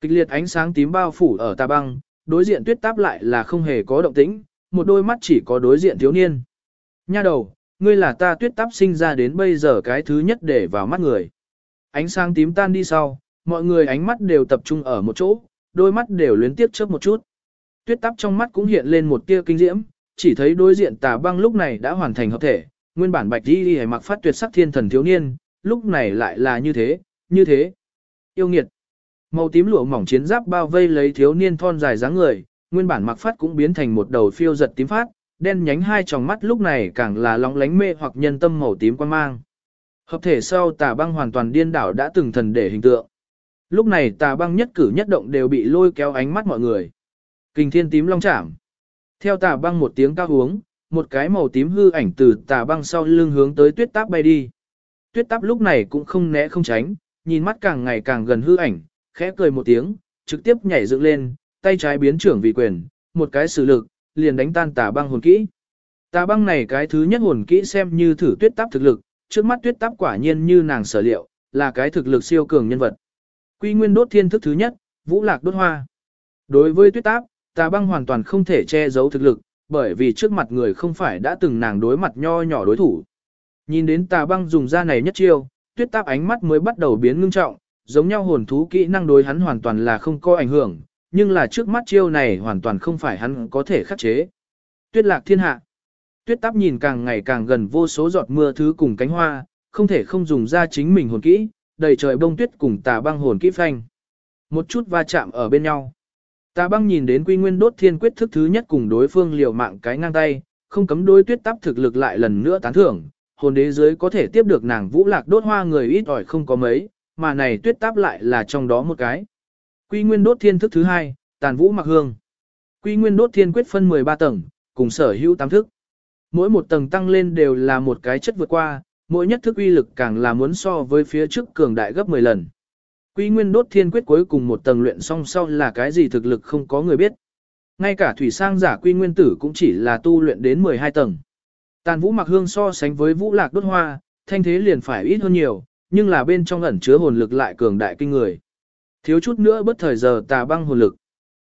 Kịch liệt ánh sáng tím bao phủ ở tà băng, đối diện tuyết táp lại là không hề có động tĩnh, một đôi mắt chỉ có đối diện thiếu niên. Nha đầu, ngươi là ta tuyết táp sinh ra đến bây giờ cái thứ nhất để vào mắt người. Ánh sáng tím tan đi sau, mọi người ánh mắt đều tập trung ở một chỗ, đôi mắt đều luyến tiếp chớp một chút. Tuyết táp trong mắt cũng hiện lên một tia kinh diễm, chỉ thấy đối diện tà băng lúc này đã hoàn thành hợp thể, nguyên bản bạch đi đi mặc phát tuyệt sắc thiên thần thiếu niên, lúc này lại là như thế, như thế. Yêu nghiệt. Màu tím lụa mỏng chiến giáp bao vây lấy thiếu niên thon dài dáng người, nguyên bản mặc phát cũng biến thành một đầu phiêu giật tím phát, đen nhánh hai tròng mắt lúc này càng là lóng lánh mê hoặc nhân tâm màu tím quan mang. Hợp thể sau tà băng hoàn toàn điên đảo đã từng thần để hình tượng. Lúc này tà băng nhất cử nhất động đều bị lôi kéo ánh mắt mọi người. Kình thiên tím long chạm. Theo tà băng một tiếng cao uống, một cái màu tím hư ảnh từ tà băng sau lưng hướng tới tuyết táp bay đi. Tuyết táp lúc này cũng không né không tránh, nhìn mắt càng ngày càng gần hư ảnh, khẽ cười một tiếng, trực tiếp nhảy dựng lên, tay trái biến trưởng vị quyền, một cái sử lực, liền đánh tan tà băng hồn kỹ. Tà băng này cái thứ nhất hồn kỹ xem như thử tuyết táp thực lực, trước mắt tuyết táp quả nhiên như nàng sở liệu, là cái thực lực siêu cường nhân vật. Quy nguyên đốt thiên thức thứ nhất, vũ lạc đốt hoa. Đối với tuyết táp, tà băng hoàn toàn không thể che giấu thực lực, bởi vì trước mặt người không phải đã từng nàng đối mặt nho nhỏ đối thủ. Nhìn đến tà băng dùng ra này nhất chiêu, tuyết táp ánh mắt mới bắt đầu biến ngưng trọng, giống nhau hồn thú kỹ năng đối hắn hoàn toàn là không có ảnh hưởng, nhưng là trước mắt chiêu này hoàn toàn không phải hắn có thể khắc chế. Tuyết lạc thiên hạ. Tuyết tắp nhìn càng ngày càng gần vô số giọt mưa thứ cùng cánh hoa, không thể không dùng ra chính mình hồn kỹ, đầy trời bông tuyết cùng tà băng hồn kỹ phanh. Một chút va chạm ở bên nhau. Tà băng nhìn đến quy nguyên đốt thiên quyết thức thứ nhất cùng đối phương liều mạng cái ngang tay, không cấm đối tuyết tắp thực lực lại lần nữa tán thưởng, hồn đế giới có thể tiếp được nàng vũ lạc đốt hoa người ít ỏi không có mấy, mà này tuyết tắp lại là trong đó một cái. Quy nguyên đốt thiên thức thứ hai, tàn vũ mặc hương. Quy nguyên đốt thiên quyết phân 13 tầng, cùng sở hữu 8 thức. Mỗi một tầng tăng lên đều là một cái chất vượt qua, mỗi nhất thức uy lực càng là muốn so với phía trước cường đại gấp 10 lần. Quy nguyên đốt thiên quyết cuối cùng một tầng luyện xong sau là cái gì thực lực không có người biết. Ngay cả thủy sang giả quy nguyên tử cũng chỉ là tu luyện đến 12 tầng. Tàn vũ mặc hương so sánh với vũ lạc đốt hoa, thanh thế liền phải ít hơn nhiều, nhưng là bên trong ẩn chứa hồn lực lại cường đại kinh người. Thiếu chút nữa bất thời giờ tà băng hồn lực.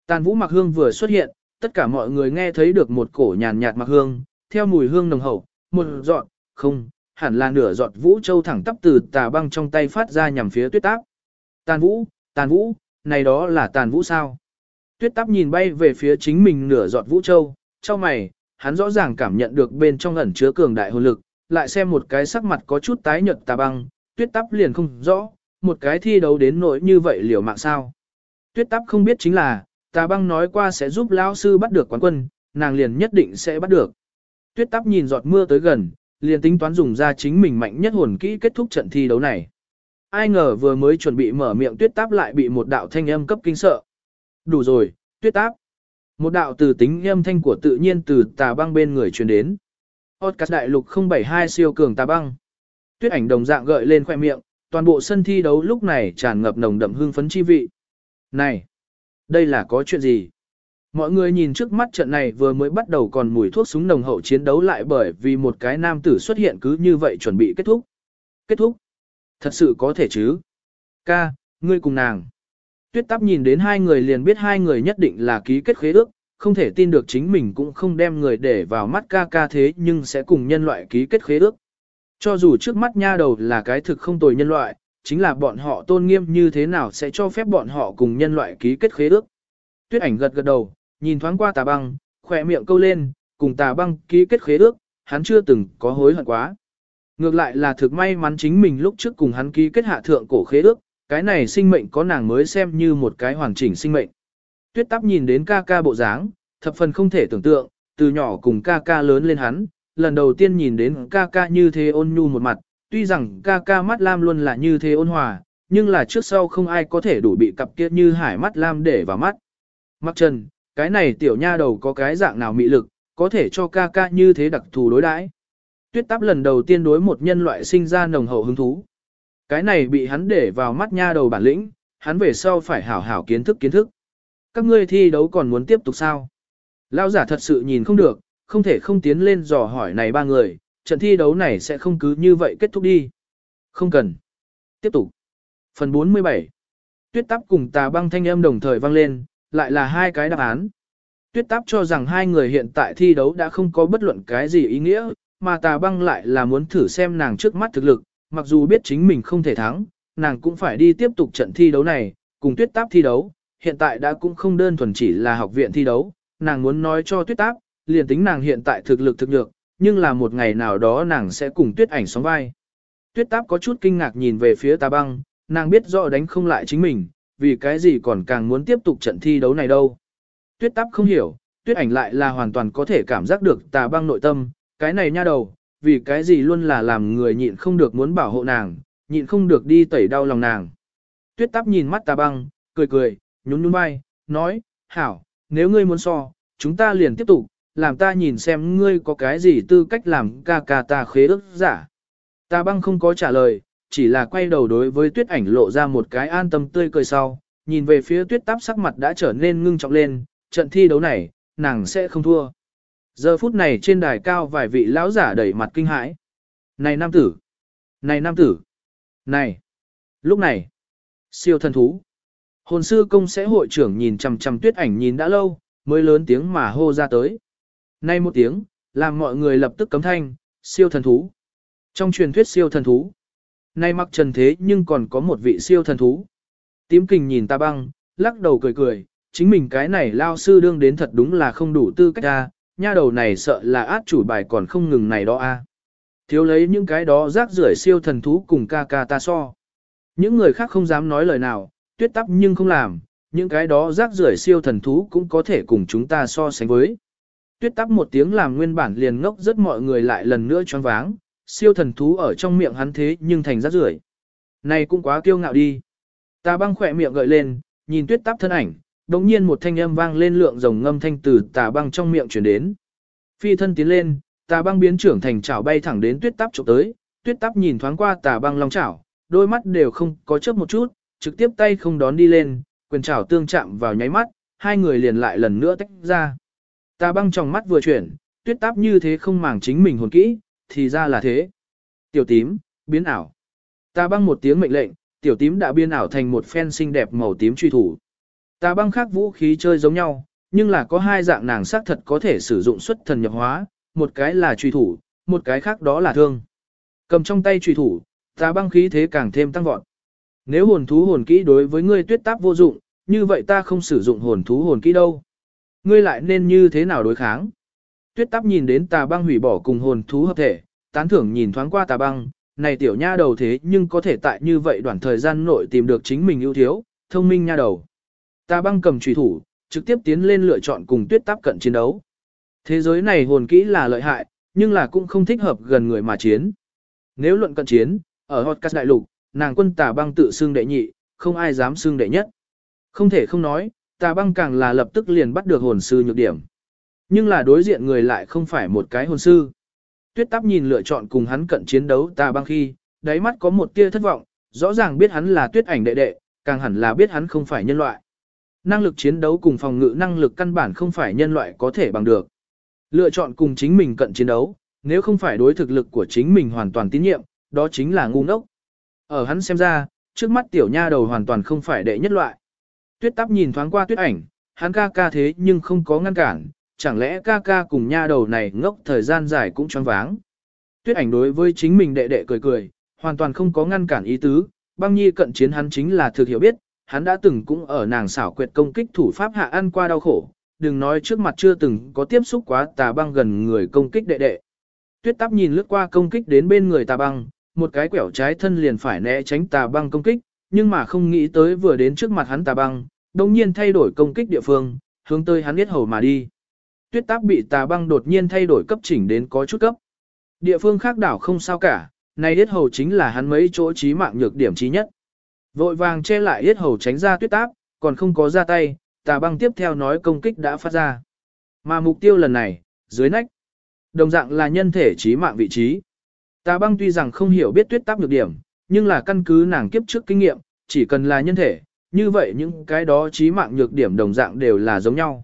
Tàn vũ mặc hương vừa xuất hiện, tất cả mọi người nghe thấy được một cổ nhàn nhạt mặc hương, theo mùi hương nồng hậu, một giọt, không, hẳn là nửa giọt vũ châu thẳng tắp từ tà băng trong tay phát ra nhằm phía tuyết táp. Tàn vũ, tàn vũ, này đó là tàn vũ sao? Tuyết táp nhìn bay về phía chính mình nửa giọt vũ châu, cho mày, hắn rõ ràng cảm nhận được bên trong ẩn chứa cường đại hồn lực, lại xem một cái sắc mặt có chút tái nhợt tà băng, tuyết táp liền không rõ, một cái thi đấu đến nỗi như vậy liều mạng sao. Tuyết táp không biết chính là, tà băng nói qua sẽ giúp lão sư bắt được quán quân, nàng liền nhất định sẽ bắt được. Tuyết táp nhìn giọt mưa tới gần, liền tính toán dùng ra chính mình mạnh nhất hồn kỹ kết thúc trận thi đấu này. Ai ngờ vừa mới chuẩn bị mở miệng tuyết táp lại bị một đạo thanh âm cấp kinh sợ. Đủ rồi, tuyết táp. Một đạo từ tính âm thanh của tự nhiên từ tà băng bên người truyền đến. Podcast đại lục 072 siêu cường tà băng. Tuyết ảnh đồng dạng gợi lên khoe miệng, toàn bộ sân thi đấu lúc này tràn ngập nồng đậm hương phấn chi vị. Này, đây là có chuyện gì? Mọi người nhìn trước mắt trận này vừa mới bắt đầu còn mùi thuốc súng nồng hậu chiến đấu lại bởi vì một cái nam tử xuất hiện cứ như vậy chuẩn bị kết thúc. Kết thúc? Thật sự có thể chứ? Ca, ngươi cùng nàng. Tuyết tắp nhìn đến hai người liền biết hai người nhất định là ký kết khế ước, không thể tin được chính mình cũng không đem người để vào mắt ca ca thế nhưng sẽ cùng nhân loại ký kết khế ước. Cho dù trước mắt nha đầu là cái thực không tồi nhân loại, chính là bọn họ tôn nghiêm như thế nào sẽ cho phép bọn họ cùng nhân loại ký kết khế ước. Tuyết ảnh gật gật đầu, nhìn thoáng qua tà băng, khỏe miệng câu lên, cùng tà băng ký kết khế ước, hắn chưa từng có hối hận quá. Ngược lại là thực may mắn chính mình lúc trước cùng hắn ký kết hạ thượng cổ khế ước, cái này sinh mệnh có nàng mới xem như một cái hoàn chỉnh sinh mệnh. Tuyết tắp nhìn đến ca ca bộ dáng, thập phần không thể tưởng tượng, từ nhỏ cùng ca ca lớn lên hắn, lần đầu tiên nhìn đến ca ca như thế ôn nhu một mặt, tuy rằng ca ca mắt lam luôn là như thế ôn hòa, nhưng là trước sau không ai có thể đủ bị cặp kia như hải mắt lam để vào mắt. Mặc trần, cái này tiểu nha đầu có cái dạng nào mị lực, có thể cho ca ca như thế đặc thù đối đãi. Tuyết táp lần đầu tiên đối một nhân loại sinh ra nồng hậu hứng thú. Cái này bị hắn để vào mắt nha đầu bản lĩnh, hắn về sau phải hảo hảo kiến thức kiến thức. Các ngươi thi đấu còn muốn tiếp tục sao? Lao giả thật sự nhìn không được, không thể không tiến lên dò hỏi này ba người, trận thi đấu này sẽ không cứ như vậy kết thúc đi. Không cần. Tiếp tục. Phần 47. Tuyết táp cùng tà băng thanh âm đồng thời vang lên, lại là hai cái đáp án. Tuyết táp cho rằng hai người hiện tại thi đấu đã không có bất luận cái gì ý nghĩa, mà tà băng lại là muốn thử xem nàng trước mắt thực lực, mặc dù biết chính mình không thể thắng, nàng cũng phải đi tiếp tục trận thi đấu này, cùng tuyết táp thi đấu, hiện tại đã cũng không đơn thuần chỉ là học viện thi đấu, nàng muốn nói cho tuyết táp, liền tính nàng hiện tại thực lực thực được, nhưng là một ngày nào đó nàng sẽ cùng tuyết ảnh sóng vai. Tuyết táp có chút kinh ngạc nhìn về phía tà băng, nàng biết rõ đánh không lại chính mình, vì cái gì còn càng muốn tiếp tục trận thi đấu này đâu. Tuyết táp không hiểu, tuyết ảnh lại là hoàn toàn có thể cảm giác được tà băng nội tâm, cái này nha đầu, vì cái gì luôn là làm người nhịn không được muốn bảo hộ nàng, nhịn không được đi tẩy đau lòng nàng. Tuyết táp nhìn mắt tà băng, cười cười, nhún nhún vai, nói, hảo, nếu ngươi muốn so, chúng ta liền tiếp tục, làm ta nhìn xem ngươi có cái gì tư cách làm ca ca ta khế ước giả. Ta băng không có trả lời, chỉ là quay đầu đối với tuyết ảnh lộ ra một cái an tâm tươi cười sau, nhìn về phía tuyết táp sắc mặt đã trở nên ngưng trọng lên, trận thi đấu này, nàng sẽ không thua. Giờ phút này trên đài cao vài vị lão giả đẩy mặt kinh hãi. Này nam tử! Này nam tử! Này! Lúc này! Siêu thần thú! Hồn sư công sẽ hội trưởng nhìn chằm chằm tuyết ảnh nhìn đã lâu, mới lớn tiếng mà hô ra tới. Nay một tiếng, làm mọi người lập tức cấm thanh, siêu thần thú. Trong truyền thuyết siêu thần thú, nay mặc trần thế nhưng còn có một vị siêu thần thú. Tím kình nhìn ta băng, lắc đầu cười cười, chính mình cái này lao sư đương đến thật đúng là không đủ tư cách ra, nha đầu này sợ là át chủ bài còn không ngừng này đó a. Thiếu lấy những cái đó rác rưởi siêu thần thú cùng ca ca ta so. Những người khác không dám nói lời nào, tuyết tắp nhưng không làm, những cái đó rác rưởi siêu thần thú cũng có thể cùng chúng ta so sánh với. Tuyết tắp một tiếng làm nguyên bản liền ngốc rất mọi người lại lần nữa choáng váng, siêu thần thú ở trong miệng hắn thế nhưng thành rác rưởi. Này cũng quá kiêu ngạo đi. Ta băng khỏe miệng gợi lên, nhìn tuyết tắp thân ảnh, đồng nhiên một thanh âm vang lên lượng rồng ngâm thanh từ tà băng trong miệng chuyển đến. Phi thân tiến lên, tà băng biến trưởng thành chảo bay thẳng đến tuyết tắp chụp tới, tuyết tắp nhìn thoáng qua tà băng long chảo, đôi mắt đều không có chớp một chút, trực tiếp tay không đón đi lên, quyền chảo tương chạm vào nháy mắt, hai người liền lại lần nữa tách ra. Ta băng trong mắt vừa chuyển, tuyết táp như thế không màng chính mình hồn kỹ, thì ra là thế. Tiểu tím, biến ảo. Ta băng một tiếng mệnh lệnh, tiểu tím đã biến ảo thành một phen xinh đẹp màu tím truy thủ. Ta băng khác vũ khí chơi giống nhau, nhưng là có hai dạng nàng sắc thật có thể sử dụng xuất thần nhập hóa, một cái là truy thủ, một cái khác đó là thương. Cầm trong tay truy thủ, ta băng khí thế càng thêm tăng vọt. Nếu hồn thú hồn kỹ đối với ngươi tuyết táp vô dụng, như vậy ta không sử dụng hồn thú hồn kỹ đâu. Ngươi lại nên như thế nào đối kháng? Tuyết táp nhìn đến tà băng hủy bỏ cùng hồn thú hợp thể, tán thưởng nhìn thoáng qua tà băng, này tiểu nha đầu thế nhưng có thể tại như vậy đoạn thời gian nội tìm được chính mình ưu thiếu, thông minh nha đầu. Tà băng cầm trùy thủ, trực tiếp tiến lên lựa chọn cùng tuyết táp cận chiến đấu. Thế giới này hồn kỹ là lợi hại, nhưng là cũng không thích hợp gần người mà chiến. Nếu luận cận chiến, ở Hotcast đại lục, nàng quân tà băng tự xưng đệ nhị, không ai dám xưng đệ nhất. Không thể không nói, tà băng càng là lập tức liền bắt được hồn sư nhược điểm. Nhưng là đối diện người lại không phải một cái hồn sư. Tuyết tắp nhìn lựa chọn cùng hắn cận chiến đấu tà băng khi, đáy mắt có một tia thất vọng, rõ ràng biết hắn là tuyết ảnh đệ đệ, càng hẳn là biết hắn không phải nhân loại. Năng lực chiến đấu cùng phòng ngự năng lực căn bản không phải nhân loại có thể bằng được. Lựa chọn cùng chính mình cận chiến đấu, nếu không phải đối thực lực của chính mình hoàn toàn tín nhiệm, đó chính là ngu ngốc. Ở hắn xem ra, trước mắt tiểu nha đầu hoàn toàn không phải đệ nhất loại. Tuyết tắp nhìn thoáng qua tuyết ảnh, hắn ca ca thế nhưng không có ngăn cản, chẳng lẽ ca ca cùng nha đầu này ngốc thời gian dài cũng choáng váng. Tuyết ảnh đối với chính mình đệ đệ cười cười, hoàn toàn không có ngăn cản ý tứ, băng nhi cận chiến hắn chính là thực hiểu biết, hắn đã từng cũng ở nàng xảo quyệt công kích thủ pháp hạ ăn qua đau khổ, đừng nói trước mặt chưa từng có tiếp xúc quá tà băng gần người công kích đệ đệ. Tuyết tắp nhìn lướt qua công kích đến bên người tà băng, một cái quẻo trái thân liền phải né tránh tà băng công kích, nhưng mà không nghĩ tới vừa đến trước mặt hắn tà băng, đồng nhiên thay đổi công kích địa phương, hướng tới hắn biết hầu mà đi. Tuyết táp bị tà băng đột nhiên thay đổi cấp chỉnh đến có chút cấp. Địa phương khác đảo không sao cả, này yết hầu chính là hắn mấy chỗ trí mạng nhược điểm trí nhất. Vội vàng che lại yết hầu tránh ra tuyết táp, còn không có ra tay, tà băng tiếp theo nói công kích đã phát ra. Mà mục tiêu lần này, dưới nách, đồng dạng là nhân thể trí mạng vị trí. Tà băng tuy rằng không hiểu biết tuyết táp nhược điểm, nhưng là căn cứ nàng kiếp trước kinh nghiệm, chỉ cần là nhân thể, như vậy những cái đó trí mạng nhược điểm đồng dạng đều là giống nhau.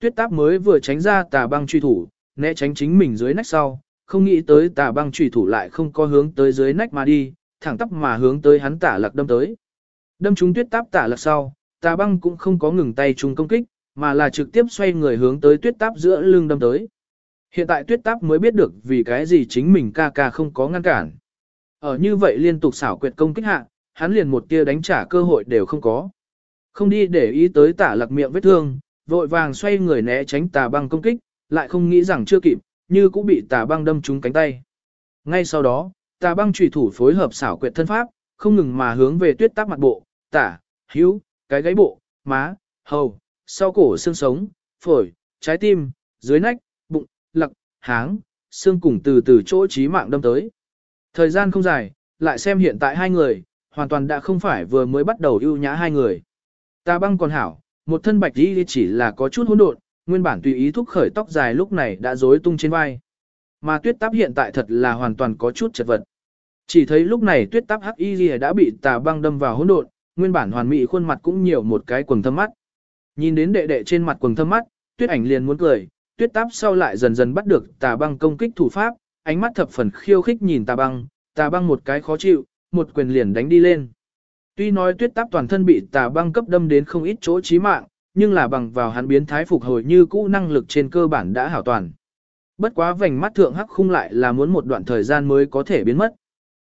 Tuyết táp mới vừa tránh ra tà băng truy thủ, né tránh chính mình dưới nách sau, không nghĩ tới tà băng truy thủ lại không có hướng tới dưới nách mà đi, thẳng tắp mà hướng tới hắn tả lạc đâm tới. Đâm trúng tuyết táp tả lạc sau, tà băng cũng không có ngừng tay chung công kích, mà là trực tiếp xoay người hướng tới tuyết táp giữa lưng đâm tới. Hiện tại tuyết táp mới biết được vì cái gì chính mình ca ca không có ngăn cản. Ở như vậy liên tục xảo quyệt công kích hạ, hắn liền một tia đánh trả cơ hội đều không có. Không đi để ý tới tả lạc miệng vết thương, vội vàng xoay người né tránh tà băng công kích, lại không nghĩ rằng chưa kịp, như cũng bị tà băng đâm trúng cánh tay. Ngay sau đó, tà băng trùy thủ phối hợp xảo quyệt thân pháp, không ngừng mà hướng về tuyết tác mặt bộ, tả, hữu, cái gáy bộ, má, hầu, sau cổ xương sống, phổi, trái tim, dưới nách, bụng, lặc, háng, xương cùng từ từ chỗ trí mạng đâm tới. Thời gian không dài, lại xem hiện tại hai người, hoàn toàn đã không phải vừa mới bắt đầu ưu nhã hai người. Ta băng còn hảo, một thân bạch đi chỉ là có chút hỗn độn, nguyên bản tùy ý thúc khởi tóc dài lúc này đã rối tung trên vai. Mà tuyết táp hiện tại thật là hoàn toàn có chút chật vật. Chỉ thấy lúc này tuyết táp hắc y đã bị tà băng đâm vào hỗn độn, nguyên bản hoàn mỹ khuôn mặt cũng nhiều một cái quầng thâm mắt. Nhìn đến đệ đệ trên mặt quầng thâm mắt, tuyết ảnh liền muốn cười, tuyết táp sau lại dần dần bắt được tà băng công kích thủ pháp, ánh mắt thập phần khiêu khích nhìn tà băng, tà băng một cái khó chịu, một quyền liền đánh đi lên. Tuy nói tuyết táp toàn thân bị tà băng cấp đâm đến không ít chỗ chí mạng, nhưng là bằng vào hắn biến thái phục hồi như cũ năng lực trên cơ bản đã hảo toàn. Bất quá vành mắt thượng hắc khung lại là muốn một đoạn thời gian mới có thể biến mất.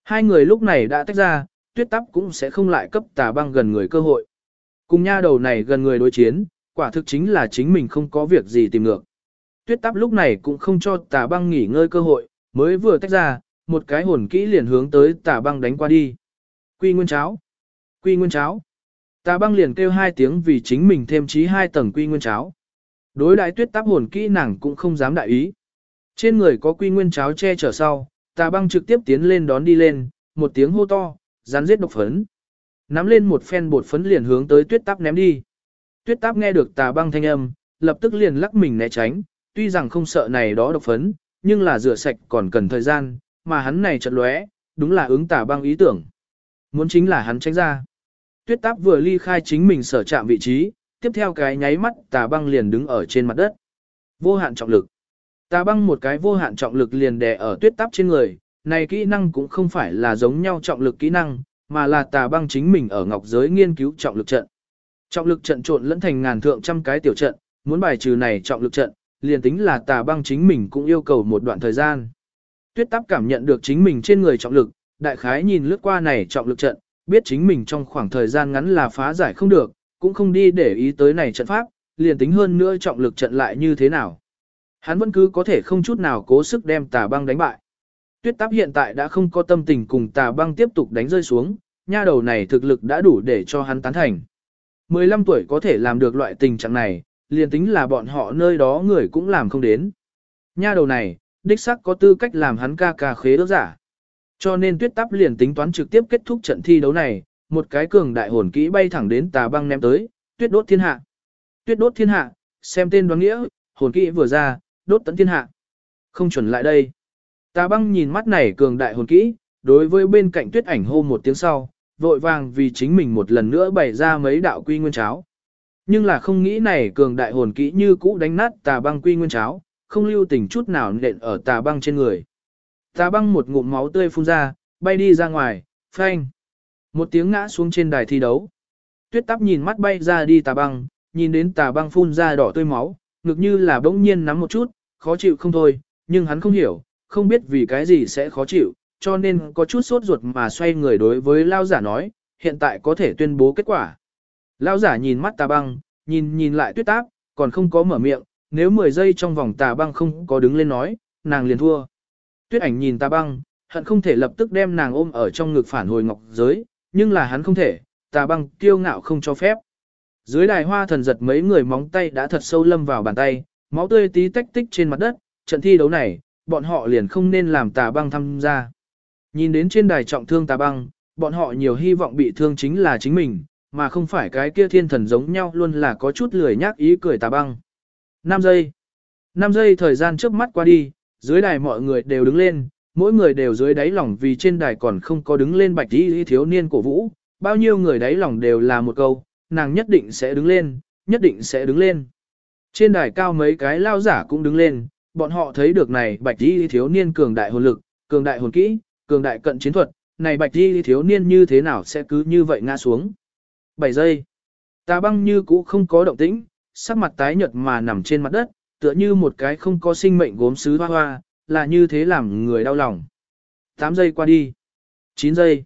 Hai người lúc này đã tách ra, tuyết táp cũng sẽ không lại cấp tà băng gần người cơ hội. Cùng nha đầu này gần người đối chiến, quả thực chính là chính mình không có việc gì tìm ngược. Tuyết táp lúc này cũng không cho tà băng nghỉ ngơi cơ hội, mới vừa tách ra, một cái hồn kỹ liền hướng tới tà băng đánh qua đi. Quy nguyên cháo. Quy nguyên cháo. Tà băng liền kêu hai tiếng vì chính mình thêm trí hai tầng quy nguyên cháo. Đối đại tuyết táp hồn kỹ nàng cũng không dám đại ý. Trên người có quy nguyên cháo che chở sau, tà băng trực tiếp tiến lên đón đi lên, một tiếng hô to, rắn giết độc phấn. Nắm lên một phen bột phấn liền hướng tới tuyết táp ném đi. Tuyết táp nghe được tà băng thanh âm, lập tức liền lắc mình né tránh, tuy rằng không sợ này đó độc phấn, nhưng là rửa sạch còn cần thời gian, mà hắn này chợt lóe, đúng là ứng tả băng ý tưởng. Muốn chính là hắn tránh ra. Tuyết táp vừa ly khai chính mình sở chạm vị trí, tiếp theo cái nháy mắt tà băng liền đứng ở trên mặt đất. Vô hạn trọng lực. Tà băng một cái vô hạn trọng lực liền đè ở tuyết táp trên người, này kỹ năng cũng không phải là giống nhau trọng lực kỹ năng, mà là tà băng chính mình ở ngọc giới nghiên cứu trọng lực trận. Trọng lực trận trộn lẫn thành ngàn thượng trăm cái tiểu trận, muốn bài trừ này trọng lực trận, liền tính là tà băng chính mình cũng yêu cầu một đoạn thời gian. Tuyết táp cảm nhận được chính mình trên người trọng lực, đại khái nhìn lướt qua này trọng lực trận, biết chính mình trong khoảng thời gian ngắn là phá giải không được, cũng không đi để ý tới này trận pháp, liền tính hơn nữa trọng lực trận lại như thế nào. Hắn vẫn cứ có thể không chút nào cố sức đem tà băng đánh bại. Tuyết táp hiện tại đã không có tâm tình cùng tà băng tiếp tục đánh rơi xuống, nha đầu này thực lực đã đủ để cho hắn tán thành. 15 tuổi có thể làm được loại tình trạng này, liền tính là bọn họ nơi đó người cũng làm không đến. Nha đầu này, đích sắc có tư cách làm hắn ca ca khế đỡ giả. Cho nên tuyết tắp liền tính toán trực tiếp kết thúc trận thi đấu này, một cái cường đại hồn kỹ bay thẳng đến tà băng ném tới, tuyết đốt thiên hạ. Tuyết đốt thiên hạ, xem tên đoán nghĩa, hồn kỹ vừa ra, đốt tận thiên hạ. Không chuẩn lại đây. Tà băng nhìn mắt này cường đại hồn kỹ, đối với bên cạnh tuyết ảnh hô một tiếng sau, vội vàng vì chính mình một lần nữa bày ra mấy đạo quy nguyên cháo. Nhưng là không nghĩ này cường đại hồn kỹ như cũ đánh nát tà băng quy nguyên cháo, không lưu tình chút nào nện ở tà băng trên người. Tà băng một ngụm máu tươi phun ra, bay đi ra ngoài, phanh. Một tiếng ngã xuống trên đài thi đấu. Tuyết tắp nhìn mắt bay ra đi tà băng, nhìn đến tà băng phun ra đỏ tươi máu, ngực như là bỗng nhiên nắm một chút, khó chịu không thôi, nhưng hắn không hiểu, không biết vì cái gì sẽ khó chịu, cho nên có chút sốt ruột mà xoay người đối với lao giả nói, hiện tại có thể tuyên bố kết quả. Lão giả nhìn mắt tà băng, nhìn nhìn lại tuyết táp, còn không có mở miệng, nếu 10 giây trong vòng tà băng không có đứng lên nói, nàng liền thua. Tuyết ảnh nhìn tà băng, hận không thể lập tức đem nàng ôm ở trong ngực phản hồi ngọc giới, nhưng là hắn không thể, tà băng kiêu ngạo không cho phép. Dưới đài hoa thần giật mấy người móng tay đã thật sâu lâm vào bàn tay, máu tươi tí tách tích trên mặt đất, trận thi đấu này, bọn họ liền không nên làm tà băng tham gia. Nhìn đến trên đài trọng thương tà băng, bọn họ nhiều hy vọng bị thương chính là chính mình, mà không phải cái kia thiên thần giống nhau luôn là có chút lười nhác ý cười tà băng. 5 giây. 5 giây thời gian trước mắt qua đi, dưới đài mọi người đều đứng lên, mỗi người đều dưới đáy lòng vì trên đài còn không có đứng lên bạch y thiếu niên cổ vũ, bao nhiêu người đáy lòng đều là một câu, nàng nhất định sẽ đứng lên, nhất định sẽ đứng lên. Trên đài cao mấy cái lao giả cũng đứng lên, bọn họ thấy được này bạch đi thiếu niên cường đại hồn lực, cường đại hồn kỹ, cường đại cận chiến thuật, này bạch đi thiếu niên như thế nào sẽ cứ như vậy ngã xuống. 7 giây. Tà băng như cũ không có động tĩnh, sắc mặt tái nhợt mà nằm trên mặt đất, tựa như một cái không có sinh mệnh gốm sứ hoa hoa, là như thế làm người đau lòng. 8 giây qua đi. 9 giây.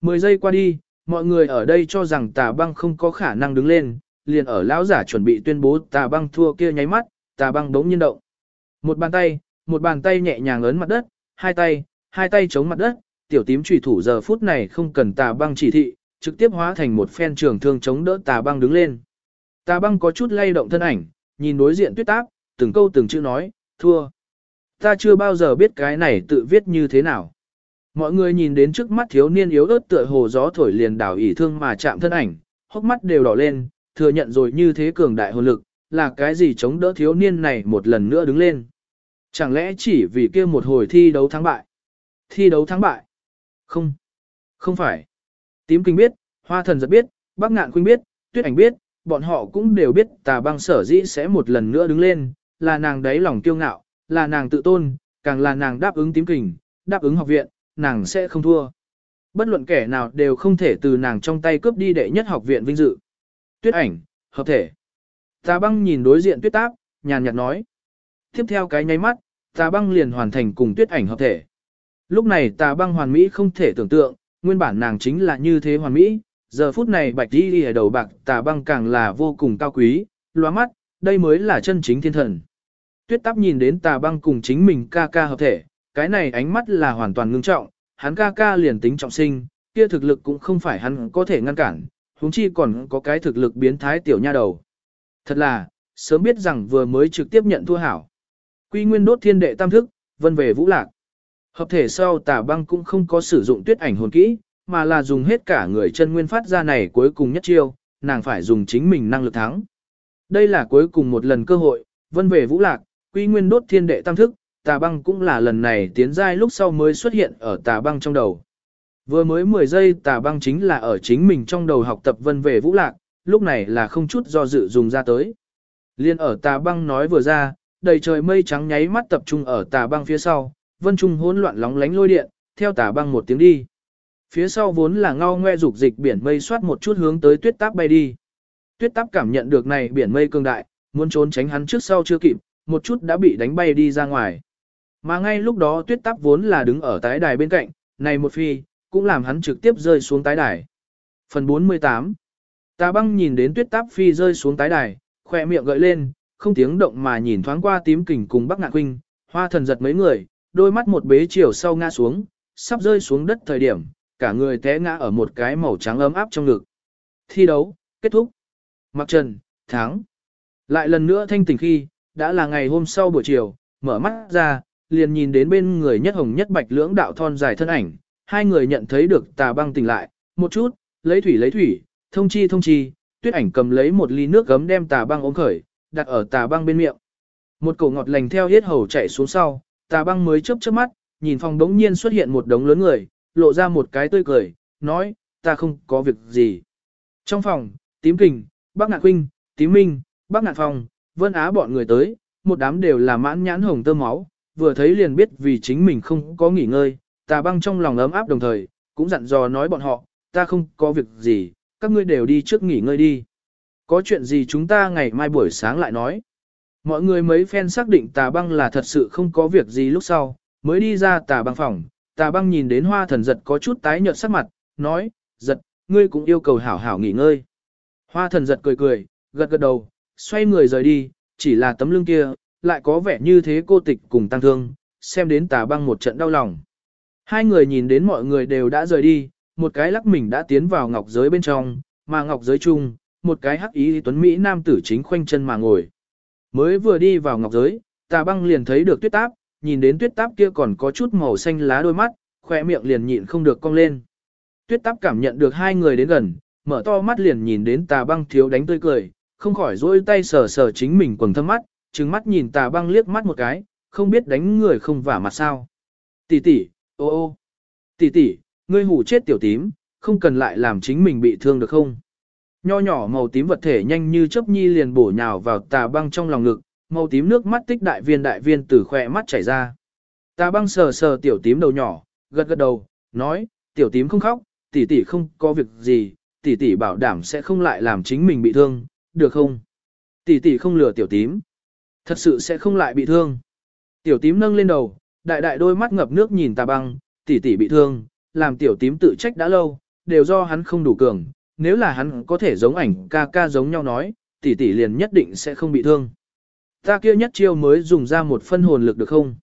10 giây qua đi, mọi người ở đây cho rằng tà băng không có khả năng đứng lên, liền ở lão giả chuẩn bị tuyên bố tà băng thua kia nháy mắt, tà băng đống nhiên động. Một bàn tay, một bàn tay nhẹ nhàng ấn mặt đất, hai tay, hai tay chống mặt đất, tiểu tím trùy thủ giờ phút này không cần tà băng chỉ thị, trực tiếp hóa thành một phen trường thương chống đỡ tà băng đứng lên. Tà băng có chút lay động thân ảnh, nhìn đối diện tuyết táp, từng câu từng chữ nói, thua. Ta chưa bao giờ biết cái này tự viết như thế nào. Mọi người nhìn đến trước mắt thiếu niên yếu ớt tựa hồ gió thổi liền đảo ỉ thương mà chạm thân ảnh, hốc mắt đều đỏ lên, thừa nhận rồi như thế cường đại hồn lực, là cái gì chống đỡ thiếu niên này một lần nữa đứng lên. Chẳng lẽ chỉ vì kia một hồi thi đấu thắng bại? Thi đấu thắng bại? Không. Không phải. Tím kinh biết, hoa thần giật biết, bác ngạn khuynh biết, tuyết ảnh biết, bọn họ cũng đều biết tà băng sở dĩ sẽ một lần nữa đứng lên, là nàng đấy lòng kiêu ngạo, là nàng tự tôn, càng là nàng đáp ứng tím kình, đáp ứng học viện, nàng sẽ không thua. Bất luận kẻ nào đều không thể từ nàng trong tay cướp đi đệ nhất học viện vinh dự. Tuyết ảnh, hợp thể. Tà băng nhìn đối diện tuyết táp, nhàn nhạt nói. Tiếp theo cái nháy mắt, tà băng liền hoàn thành cùng tuyết ảnh hợp thể. Lúc này tà băng hoàn mỹ không thể tưởng tượng, nguyên bản nàng chính là như thế hoàn mỹ, giờ phút này bạch đi ở đầu bạc tà băng càng là vô cùng cao quý, loa mắt, đây mới là chân chính thiên thần. Tuyết táp nhìn đến tà băng cùng chính mình ca ca hợp thể, cái này ánh mắt là hoàn toàn ngưng trọng, hắn ca ca liền tính trọng sinh, kia thực lực cũng không phải hắn có thể ngăn cản, huống chi còn có cái thực lực biến thái tiểu nha đầu. Thật là, sớm biết rằng vừa mới trực tiếp nhận thua hảo. Quy nguyên đốt thiên đệ tam thức, vân về vũ lạc. Hợp thể sau tà băng cũng không có sử dụng tuyết ảnh hồn kỹ, mà là dùng hết cả người chân nguyên phát ra này cuối cùng nhất chiêu, nàng phải dùng chính mình năng lực thắng. Đây là cuối cùng một lần cơ hội, vân về vũ lạc, quy nguyên đốt thiên đệ tam thức, tà băng cũng là lần này tiến giai lúc sau mới xuất hiện ở tà băng trong đầu. Vừa mới 10 giây tà băng chính là ở chính mình trong đầu học tập vân về vũ lạc, lúc này là không chút do dự dùng ra tới. Liên ở tà băng nói vừa ra, đầy trời mây trắng nháy mắt tập trung ở tà băng phía sau, vân trung hỗn loạn lóng lánh lôi điện, theo tà băng một tiếng đi. Phía sau vốn là ngao ngoe dục dịch biển mây xoát một chút hướng tới tuyết táp bay đi. Tuyết táp cảm nhận được này biển mây cường đại, muốn trốn tránh hắn trước sau chưa kịp, một chút đã bị đánh bay đi ra ngoài. Mà ngay lúc đó tuyết táp vốn là đứng ở tái đài bên cạnh, này một phi, cũng làm hắn trực tiếp rơi xuống tái đài. Phần 48 Tà băng nhìn đến tuyết táp phi rơi xuống tái đài, khỏe miệng gợi lên, không tiếng động mà nhìn thoáng qua tím kình cùng bắc ngạn huynh, hoa thần giật mấy người, đôi mắt một bế chiều sau ngã xuống, sắp rơi xuống đất thời điểm, cả người té ngã ở một cái màu trắng ấm áp trong ngực. Thi đấu, kết thúc. Mặc trần, thắng. Lại lần nữa thanh tỉnh khi, đã là ngày hôm sau buổi chiều, mở mắt ra, liền nhìn đến bên người nhất hồng nhất bạch lưỡng đạo thon dài thân ảnh, hai người nhận thấy được tà băng tỉnh lại, một chút, lấy thủy lấy thủy, thông chi thông chi, tuyết ảnh cầm lấy một ly nước gấm đem tà băng ống khởi, đặt ở tà băng bên miệng. Một cổ ngọt lành theo hết hầu chạy xuống sau, tà băng mới chớp chớp mắt, nhìn phòng đống nhiên xuất hiện một đống lớn người, lộ ra một cái tươi cười, nói, ta không có việc gì. Trong phòng, tím kình, bác ngạn huynh, tím minh, bác ngạn phòng, vân á bọn người tới, một đám đều là mãn nhãn hồng tơ máu, vừa thấy liền biết vì chính mình không có nghỉ ngơi, tà băng trong lòng ấm áp đồng thời, cũng dặn dò nói bọn họ, ta không có việc gì, các ngươi đều đi trước nghỉ ngơi đi. Có chuyện gì chúng ta ngày mai buổi sáng lại nói. Mọi người mấy phen xác định tà băng là thật sự không có việc gì lúc sau, mới đi ra tà băng phòng, tà băng nhìn đến hoa thần giật có chút tái nhợt sắc mặt, nói, giật, ngươi cũng yêu cầu hảo hảo nghỉ ngơi. Hoa thần giật cười cười, gật gật đầu, xoay người rời đi, chỉ là tấm lưng kia, lại có vẻ như thế cô tịch cùng tăng thương, xem đến tà băng một trận đau lòng. Hai người nhìn đến mọi người đều đã rời đi, một cái lắc mình đã tiến vào ngọc giới bên trong, mà ngọc giới chung, một cái hắc ý tuấn Mỹ nam tử chính khoanh chân mà ngồi. Mới vừa đi vào ngọc giới, tà băng liền thấy được tuyết táp, nhìn đến tuyết táp kia còn có chút màu xanh lá đôi mắt, khỏe miệng liền nhịn không được cong lên. Tuyết táp cảm nhận được hai người đến gần, mở to mắt liền nhìn đến tà băng thiếu đánh tươi cười, không khỏi dỗi tay sờ sờ chính mình quần thâm mắt, trừng mắt nhìn tà băng liếc mắt một cái, không biết đánh người không vả mặt sao. Tỷ tỷ, ô ô, tỷ tỷ, ngươi hủ chết tiểu tím, không cần lại làm chính mình bị thương được không. Nho nhỏ màu tím vật thể nhanh như chớp nhi liền bổ nhào vào tà băng trong lòng ngực, màu tím nước mắt tích đại viên đại viên từ khỏe mắt chảy ra. Tà băng sờ sờ tiểu tím đầu nhỏ, gật gật đầu, nói, tiểu tím không khóc, tỷ tỷ không có việc gì, tỷ tỷ bảo đảm sẽ không lại làm chính mình bị thương, được không? Tỷ tỷ không lừa tiểu tím. Thật sự sẽ không lại bị thương. Tiểu tím nâng lên đầu, đại đại đôi mắt ngập nước nhìn tà băng, tỷ tỷ bị thương, làm tiểu tím tự trách đã lâu, đều do hắn không đủ cường, nếu là hắn có thể giống ảnh ca ca giống nhau nói, tỷ tỷ liền nhất định sẽ không bị thương. Ta kia nhất chiêu mới dùng ra một phân hồn lực được không?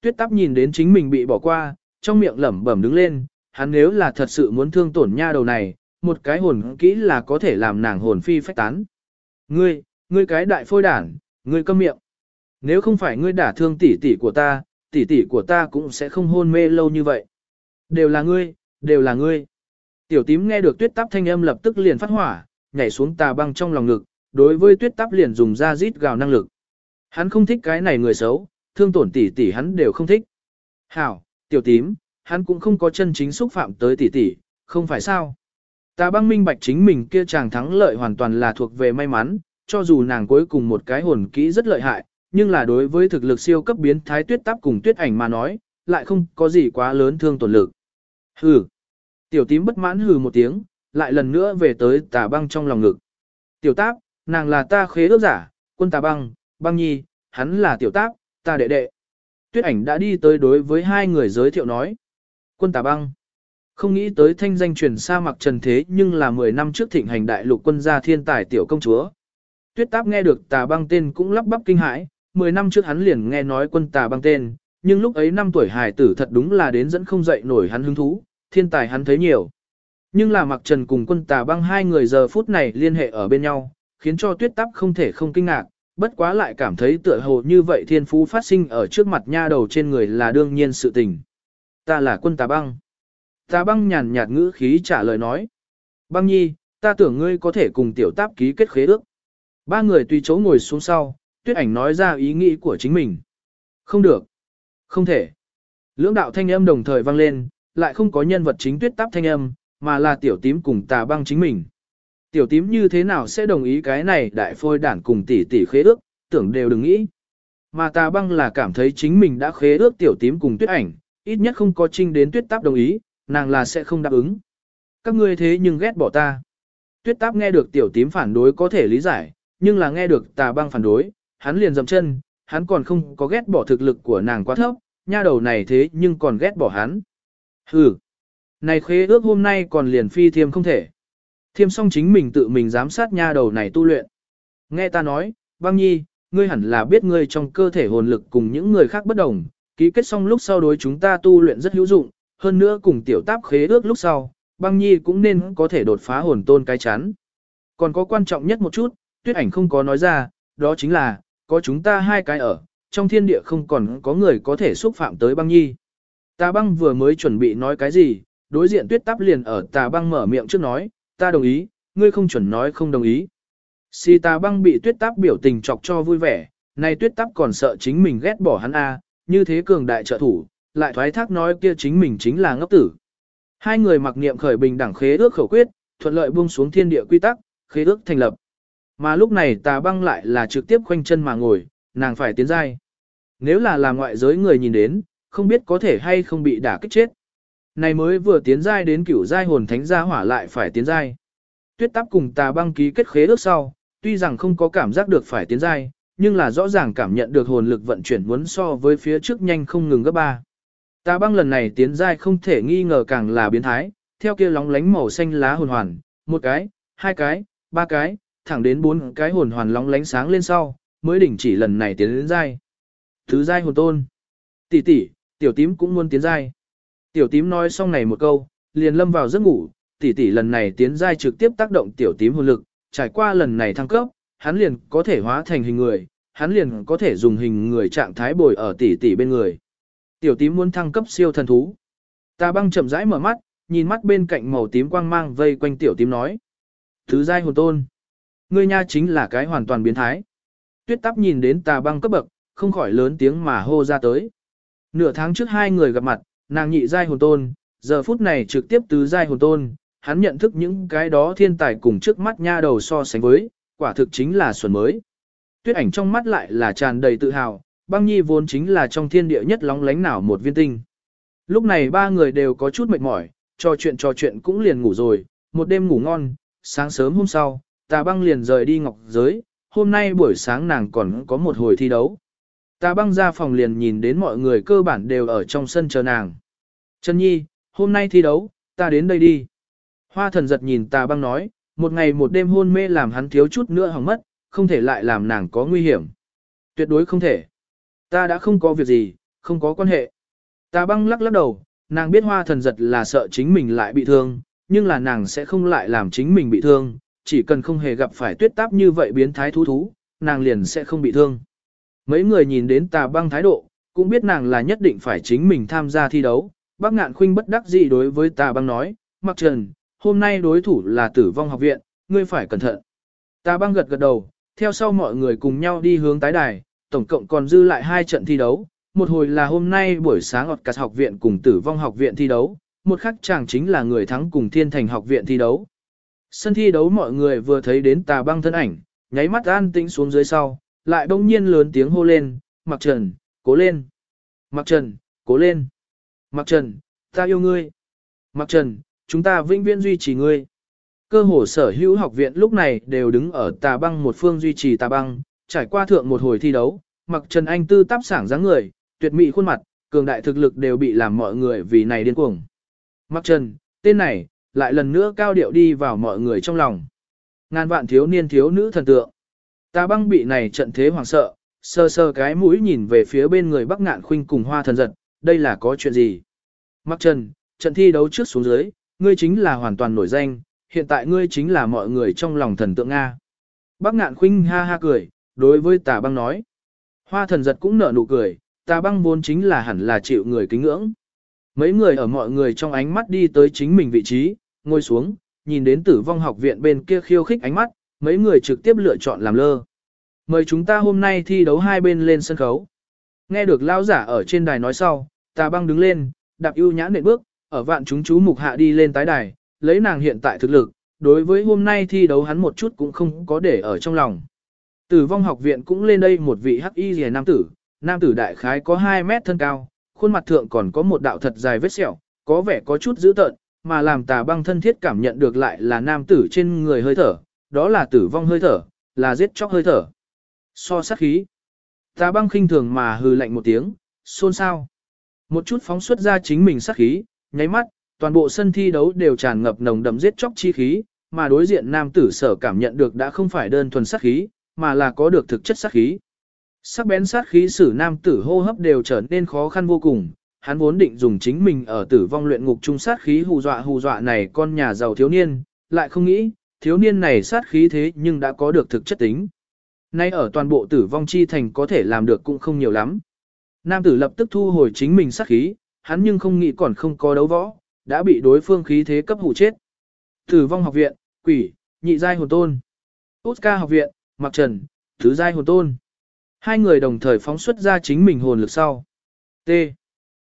Tuyết tắp nhìn đến chính mình bị bỏ qua, trong miệng lẩm bẩm đứng lên, hắn nếu là thật sự muốn thương tổn nha đầu này, một cái hồn kỹ là có thể làm nàng hồn phi phách tán. Ngươi, ngươi cái đại phôi đản, ngươi câm miệng. Nếu không phải ngươi đả thương tỷ tỷ của ta, tỷ tỷ của ta cũng sẽ không hôn mê lâu như vậy. Đều là ngươi, đều là ngươi. Tiểu tím nghe được tuyết tắp thanh âm lập tức liền phát hỏa, nhảy xuống tà băng trong lòng ngực, đối với tuyết tắp liền dùng ra rít gào năng lực. Hắn không thích cái này người xấu, thương tổn tỷ tỷ hắn đều không thích. Hảo, tiểu tím, hắn cũng không có chân chính xúc phạm tới tỷ tỷ, không phải sao. Tà băng minh bạch chính mình kia chàng thắng lợi hoàn toàn là thuộc về may mắn, cho dù nàng cuối cùng một cái hồn kỹ rất lợi hại, nhưng là đối với thực lực siêu cấp biến thái tuyết tắp cùng tuyết ảnh mà nói, lại không có gì quá lớn thương tổn lực. Hừ. Tiểu tím bất mãn hừ một tiếng, lại lần nữa về tới tà băng trong lòng ngực. Tiểu táp, nàng là ta khế ước giả, quân tà băng, băng nhi, hắn là tiểu táp, ta đệ đệ. Tuyết ảnh đã đi tới đối với hai người giới thiệu nói. Quân tà băng. Không nghĩ tới thanh danh truyền xa mặc trần thế nhưng là 10 năm trước thịnh hành đại lục quân gia thiên tài tiểu công chúa. Tuyết táp nghe được tà băng tên cũng lắp bắp kinh hãi, 10 năm trước hắn liền nghe nói quân tà băng tên, nhưng lúc ấy năm tuổi hài tử thật đúng là đến dẫn không dậy nổi hắn hứng thú, thiên tài hắn thấy nhiều. Nhưng là mặc trần cùng quân tà băng hai người giờ phút này liên hệ ở bên nhau, khiến cho tuyết táp không thể không kinh ngạc, bất quá lại cảm thấy tựa hồ như vậy thiên phú phát sinh ở trước mặt nha đầu trên người là đương nhiên sự tình. Ta là quân tà băng. Tà băng nhàn nhạt ngữ khí trả lời nói. Băng nhi, ta tưởng ngươi có thể cùng tiểu táp ký kết khế ước. Ba người tùy chỗ ngồi xuống sau, tuyết ảnh nói ra ý nghĩ của chính mình. Không được. Không thể. Lưỡng đạo thanh âm đồng thời vang lên, lại không có nhân vật chính tuyết táp thanh âm, mà là tiểu tím cùng tà băng chính mình. Tiểu tím như thế nào sẽ đồng ý cái này đại phôi đản cùng tỷ tỷ khế ước, tưởng đều đừng nghĩ. Mà tà băng là cảm thấy chính mình đã khế ước tiểu tím cùng tuyết ảnh, ít nhất không có trinh đến tuyết táp đồng ý, nàng là sẽ không đáp ứng. Các ngươi thế nhưng ghét bỏ ta. Tuyết táp nghe được tiểu tím phản đối có thể lý giải, nhưng là nghe được tà băng phản đối, hắn liền dầm chân, hắn còn không có ghét bỏ thực lực của nàng quá thấp, nha đầu này thế nhưng còn ghét bỏ hắn. Hừ, này khế ước hôm nay còn liền phi thiêm không thể. Thiêm xong chính mình tự mình giám sát nha đầu này tu luyện. Nghe ta nói, băng nhi, ngươi hẳn là biết ngươi trong cơ thể hồn lực cùng những người khác bất đồng, ký kết xong lúc sau đối chúng ta tu luyện rất hữu dụng, hơn nữa cùng tiểu táp khế ước lúc sau, băng nhi cũng nên có thể đột phá hồn tôn cái chán. Còn có quan trọng nhất một chút, tuyết ảnh không có nói ra, đó chính là, có chúng ta hai cái ở, trong thiên địa không còn có người có thể xúc phạm tới băng nhi. Tà băng vừa mới chuẩn bị nói cái gì, đối diện tuyết táp liền ở tà băng mở miệng trước nói, ta đồng ý, ngươi không chuẩn nói không đồng ý. Si tà băng bị tuyết táp biểu tình chọc cho vui vẻ, nay tuyết táp còn sợ chính mình ghét bỏ hắn a, như thế cường đại trợ thủ, lại thoái thác nói kia chính mình chính là ngốc tử. Hai người mặc niệm khởi bình đẳng khế ước khẩu quyết, thuận lợi buông xuống thiên địa quy tắc, khế ước thành lập. Mà lúc này tà băng lại là trực tiếp khoanh chân mà ngồi, nàng phải tiến giai. Nếu là làm ngoại giới người nhìn đến, không biết có thể hay không bị đả kích chết. Này mới vừa tiến giai đến cửu giai hồn thánh gia hỏa lại phải tiến giai. Tuyết táp cùng tà băng ký kết khế ước sau, tuy rằng không có cảm giác được phải tiến giai, nhưng là rõ ràng cảm nhận được hồn lực vận chuyển muốn so với phía trước nhanh không ngừng gấp ba. Tà băng lần này tiến giai không thể nghi ngờ càng là biến thái, theo kia lóng lánh màu xanh lá hồn hoàn, một cái, hai cái, ba cái, thẳng đến bốn cái hồn hoàn lóng lánh sáng lên sau, mới đỉnh chỉ lần này tiến đến giai. Thứ giai hồn tôn. Tỷ tỷ, tiểu tím cũng muốn tiến giai. Tiểu tím nói xong này một câu, liền lâm vào giấc ngủ, tỷ tỷ lần này tiến giai trực tiếp tác động tiểu tím hồn lực, trải qua lần này thăng cấp, hắn liền có thể hóa thành hình người, hắn liền có thể dùng hình người trạng thái bồi ở tỷ tỷ bên người. Tiểu tím muốn thăng cấp siêu thần thú. Ta băng chậm rãi mở mắt, nhìn mắt bên cạnh màu tím quang mang vây quanh tiểu tím nói. Thứ giai hồn tôn. Ngươi nha chính là cái hoàn toàn biến thái. Tuyết tắp nhìn đến tà băng cấp bậc, không khỏi lớn tiếng mà hô ra tới. Nửa tháng trước hai người gặp mặt, nàng nhị giai hồn tôn, giờ phút này trực tiếp tứ giai hồn tôn, hắn nhận thức những cái đó thiên tài cùng trước mắt nha đầu so sánh với, quả thực chính là xuân mới. Tuyết ảnh trong mắt lại là tràn đầy tự hào, băng nhi vốn chính là trong thiên địa nhất lóng lánh nào một viên tinh. Lúc này ba người đều có chút mệt mỏi, trò chuyện trò chuyện cũng liền ngủ rồi, một đêm ngủ ngon, sáng sớm hôm sau, tà băng liền rời đi ngọc giới, hôm nay buổi sáng nàng còn có một hồi thi đấu. Ta băng ra phòng liền nhìn đến mọi người cơ bản đều ở trong sân chờ nàng. Trần Nhi, hôm nay thi đấu, ta đến đây đi. Hoa thần giật nhìn Ta băng nói, một ngày một đêm hôn mê làm hắn thiếu chút nữa hỏng mất, không thể lại làm nàng có nguy hiểm. Tuyệt đối không thể. Ta đã không có việc gì, không có quan hệ. Ta băng lắc lắc đầu, nàng biết hoa thần giật là sợ chính mình lại bị thương, nhưng là nàng sẽ không lại làm chính mình bị thương, chỉ cần không hề gặp phải tuyết táp như vậy biến thái thú thú, nàng liền sẽ không bị thương. Mấy người nhìn đến tà băng thái độ, cũng biết nàng là nhất định phải chính mình tham gia thi đấu. Bác ngạn khuynh bất đắc dĩ đối với tà băng nói, mặc trần, hôm nay đối thủ là tử vong học viện, ngươi phải cẩn thận. Tà băng gật gật đầu, theo sau mọi người cùng nhau đi hướng tái đài, tổng cộng còn dư lại hai trận thi đấu. Một hồi là hôm nay buổi sáng ọt cắt học viện cùng tử vong học viện thi đấu, một khắc chàng chính là người thắng cùng thiên thành học viện thi đấu. Sân thi đấu mọi người vừa thấy đến tà băng thân ảnh, nháy mắt an tĩnh xuống dưới sau, lại bỗng nhiên lớn tiếng hô lên, Mặc Trần, cố lên. Mặc Trần, cố lên. Mặc Trần, ta yêu ngươi. Mặc Trần, chúng ta vĩnh viễn duy trì ngươi. Cơ hồ sở hữu học viện lúc này đều đứng ở tà băng một phương duy trì tà băng, trải qua thượng một hồi thi đấu, Mặc Trần Anh tư táp sảng dáng người, tuyệt mỹ khuôn mặt, cường đại thực lực đều bị làm mọi người vì này điên cuồng. Mặc Trần, tên này, lại lần nữa cao điệu đi vào mọi người trong lòng. Ngàn vạn thiếu niên thiếu nữ thần tượng. Ta băng bị này trận thế hoảng sợ, sơ sơ cái mũi nhìn về phía bên người Bắc Ngạn Khuynh cùng Hoa Thần giật, đây là có chuyện gì? Mặc Trần, trận thi đấu trước xuống dưới, ngươi chính là hoàn toàn nổi danh, hiện tại ngươi chính là mọi người trong lòng thần tượng Nga. Bắc Ngạn Khuynh ha ha cười, đối với Tà Băng nói. Hoa Thần giật cũng nở nụ cười, Tà Băng vốn chính là hẳn là chịu người kính ngưỡng. Mấy người ở mọi người trong ánh mắt đi tới chính mình vị trí, ngồi xuống, nhìn đến tử vong học viện bên kia khiêu khích ánh mắt, mấy người trực tiếp lựa chọn làm lơ. Mời chúng ta hôm nay thi đấu hai bên lên sân khấu. Nghe được lao giả ở trên đài nói sau, tà băng đứng lên, đạp ưu nhã nện bước, ở vạn chúng chú mục hạ đi lên tái đài, lấy nàng hiện tại thực lực, đối với hôm nay thi đấu hắn một chút cũng không có để ở trong lòng. Tử vong học viện cũng lên đây một vị hắc y rìa nam tử, nam tử đại khái có 2 mét thân cao, khuôn mặt thượng còn có một đạo thật dài vết sẹo, có vẻ có chút dữ tợn, mà làm tà băng thân thiết cảm nhận được lại là nam tử trên người hơi thở, đó là tử vong hơi thở, là giết chóc hơi thở. So sát khí. Tà băng khinh thường mà hừ lạnh một tiếng, xôn xao. Một chút phóng xuất ra chính mình sát khí, nháy mắt, toàn bộ sân thi đấu đều tràn ngập nồng đậm giết chóc chi khí, mà đối diện nam tử sở cảm nhận được đã không phải đơn thuần sát khí, mà là có được thực chất sát khí. Sắc bén sát khí sử nam tử hô hấp đều trở nên khó khăn vô cùng, hắn vốn định dùng chính mình ở tử vong luyện ngục trung sát khí hù dọa hù dọa này con nhà giàu thiếu niên, lại không nghĩ, thiếu niên này sát khí thế nhưng đã có được thực chất tính. Nay ở toàn bộ tử vong chi thành có thể làm được cũng không nhiều lắm. Nam tử lập tức thu hồi chính mình sát khí, hắn nhưng không nghĩ còn không có đấu võ, đã bị đối phương khí thế cấp hủ chết. Tử vong học viện, quỷ, nhị giai hồn tôn. Oscar học viện, mặc trần, thứ giai hồn tôn. Hai người đồng thời phóng xuất ra chính mình hồn lực sau. T.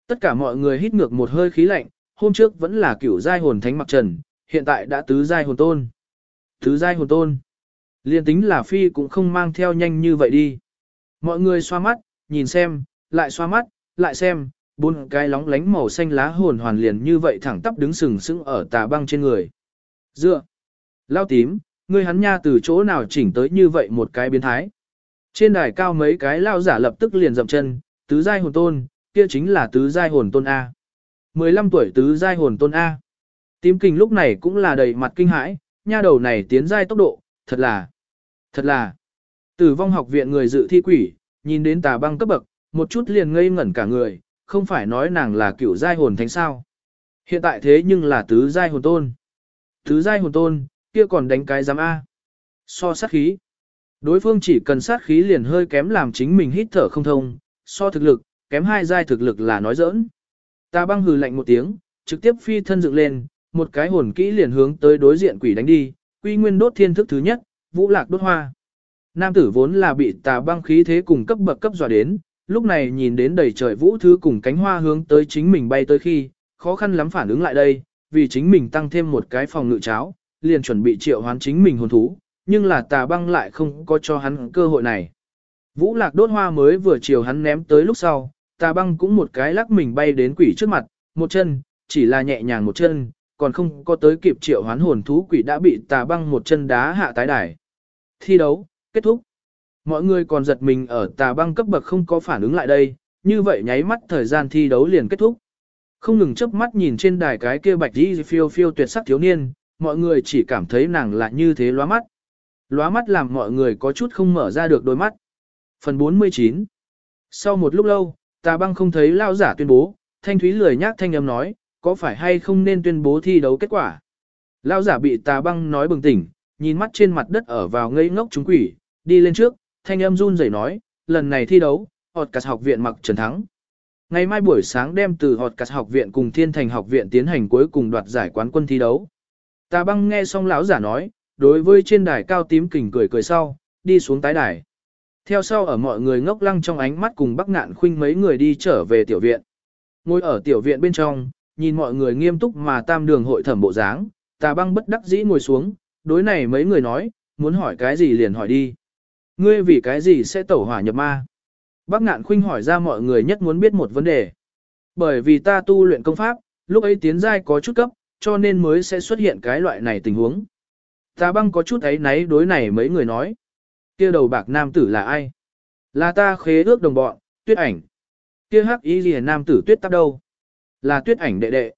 Tất cả mọi người hít ngược một hơi khí lạnh, hôm trước vẫn là cửu giai hồn thánh mặc trần, hiện tại đã tứ giai hồn tôn. Tứ giai hồn tôn. Liên tính là phi cũng không mang theo nhanh như vậy đi. Mọi người xoa mắt, nhìn xem, lại xoa mắt, lại xem, bốn cái lóng lánh màu xanh lá hồn hoàn liền như vậy thẳng tắp đứng sừng sững ở tà băng trên người. Dựa. Lao tím, ngươi hắn nha từ chỗ nào chỉnh tới như vậy một cái biến thái. Trên đài cao mấy cái lao giả lập tức liền dậm chân, tứ giai hồn tôn, kia chính là tứ giai hồn tôn A. 15 tuổi tứ giai hồn tôn A. Tím kinh lúc này cũng là đầy mặt kinh hãi, nha đầu này tiến giai tốc độ, thật là, thật là. Tử vong học viện người dự thi quỷ, nhìn đến tà băng cấp bậc, một chút liền ngây ngẩn cả người, không phải nói nàng là cửu giai hồn thánh sao. Hiện tại thế nhưng là tứ giai hồn tôn. Tứ giai hồn tôn, kia còn đánh cái giám A. So sát khí. Đối phương chỉ cần sát khí liền hơi kém làm chính mình hít thở không thông, so thực lực, kém hai giai thực lực là nói giỡn. Ta băng hừ lạnh một tiếng, trực tiếp phi thân dựng lên, một cái hồn kỹ liền hướng tới đối diện quỷ đánh đi, quy nguyên đốt thiên thức thứ nhất, vũ lạc đốt hoa. Nam tử vốn là bị tà băng khí thế cùng cấp bậc cấp dọa đến, lúc này nhìn đến đầy trời vũ thứ cùng cánh hoa hướng tới chính mình bay tới khi, khó khăn lắm phản ứng lại đây, vì chính mình tăng thêm một cái phòng ngự cháo, liền chuẩn bị triệu hoán chính mình hồn thú, nhưng là tà băng lại không có cho hắn cơ hội này. Vũ lạc đốt hoa mới vừa chiều hắn ném tới lúc sau, tà băng cũng một cái lắc mình bay đến quỷ trước mặt, một chân, chỉ là nhẹ nhàng một chân, còn không có tới kịp triệu hoán hồn thú quỷ đã bị tà băng một chân đá hạ tái đài. Thi đấu, kết thúc. Mọi người còn giật mình ở tà băng cấp bậc không có phản ứng lại đây, như vậy nháy mắt thời gian thi đấu liền kết thúc. Không ngừng chớp mắt nhìn trên đài cái kia bạch đi phiêu phiêu tuyệt sắc thiếu niên, mọi người chỉ cảm thấy nàng là như thế lóa mắt. Lóa mắt làm mọi người có chút không mở ra được đôi mắt. Phần 49 Sau một lúc lâu, tà băng không thấy lao giả tuyên bố, thanh thúy lười nhác thanh âm nói, có phải hay không nên tuyên bố thi đấu kết quả. Lao giả bị tà băng nói bừng tỉnh, nhìn mắt trên mặt đất ở vào ngây ngốc chúng quỷ, đi lên trước, thanh âm run rẩy nói, lần này thi đấu, họt cả học viện mặc trần thắng. Ngày mai buổi sáng đem từ họt cả học viện cùng thiên thành học viện tiến hành cuối cùng đoạt giải quán quân thi đấu. Tà băng nghe xong lão giả nói, đối với trên đài cao tím kình cười cười sau, đi xuống tái đài. Theo sau ở mọi người ngốc lăng trong ánh mắt cùng bắc ngạn khuynh mấy người đi trở về tiểu viện. Ngồi ở tiểu viện bên trong, nhìn mọi người nghiêm túc mà tam đường hội thẩm bộ dáng, tà băng bất đắc dĩ ngồi xuống, đối này mấy người nói, muốn hỏi cái gì liền hỏi đi. Ngươi vì cái gì sẽ tẩu hỏa nhập ma? Bác ngạn khuynh hỏi ra mọi người nhất muốn biết một vấn đề. Bởi vì ta tu luyện công pháp, lúc ấy tiến giai có chút cấp, cho nên mới sẽ xuất hiện cái loại này tình huống. Ta băng có chút ấy náy đối này mấy người nói. kia đầu bạc nam tử là ai? Là ta khế ước đồng bọn, tuyết ảnh. kia hắc ý gì nam tử tuyết tắp đâu? Là tuyết ảnh đệ đệ.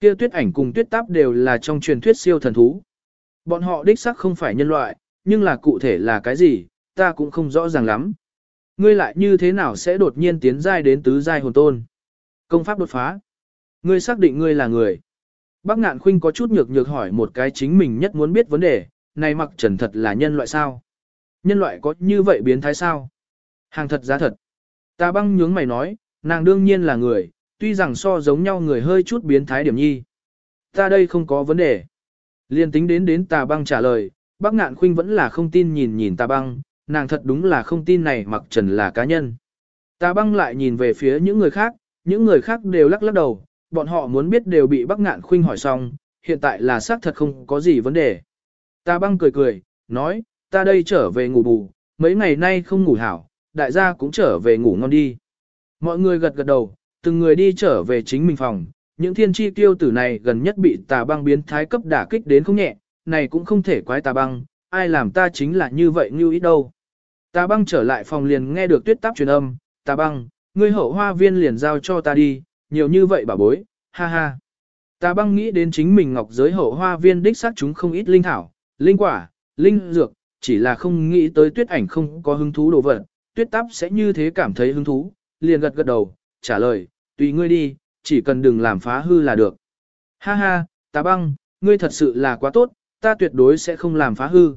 kia tuyết ảnh cùng tuyết táp đều là trong truyền thuyết siêu thần thú. Bọn họ đích xác không phải nhân loại, nhưng là cụ thể là cái gì, ta cũng không rõ ràng lắm. Ngươi lại như thế nào sẽ đột nhiên tiến giai đến tứ giai hồn tôn? Công pháp đột phá. Ngươi xác định ngươi là người. Bác ngạn khuynh có chút nhược nhược hỏi một cái chính mình nhất muốn biết vấn đề, này mặc trần thật là nhân loại sao? Nhân loại có như vậy biến thái sao? Hàng thật giá thật. Ta băng nhướng mày nói, nàng đương nhiên là người, tuy rằng so giống nhau người hơi chút biến thái điểm nhi. Ta đây không có vấn đề. Liên tính đến đến tà băng trả lời, bác ngạn khuynh vẫn là không tin nhìn nhìn tà băng, nàng thật đúng là không tin này mặc trần là cá nhân. Tà băng lại nhìn về phía những người khác, những người khác đều lắc lắc đầu, bọn họ muốn biết đều bị bác ngạn khuynh hỏi xong, hiện tại là xác thật không có gì vấn đề. Tà băng cười cười, nói, ta đây trở về ngủ bù, mấy ngày nay không ngủ hảo, đại gia cũng trở về ngủ ngon đi. Mọi người gật gật đầu, từng người đi trở về chính mình phòng, những thiên tri tiêu tử này gần nhất bị tà băng biến thái cấp đả kích đến không nhẹ, này cũng không thể quái tà băng, ai làm ta chính là như vậy như ít đâu. Tà băng trở lại phòng liền nghe được tuyết táp truyền âm, tà băng, ngươi hậu hoa viên liền giao cho ta đi, nhiều như vậy bà bối, ha ha. Tà băng nghĩ đến chính mình ngọc giới hậu hoa viên đích xác chúng không ít linh thảo, linh quả, linh dược, chỉ là không nghĩ tới tuyết ảnh không có hứng thú đồ vật, tuyết táp sẽ như thế cảm thấy hứng thú, liền gật gật đầu, trả lời, tùy ngươi đi, chỉ cần đừng làm phá hư là được. Ha ha, tà băng, ngươi thật sự là quá tốt, ta tuyệt đối sẽ không làm phá hư.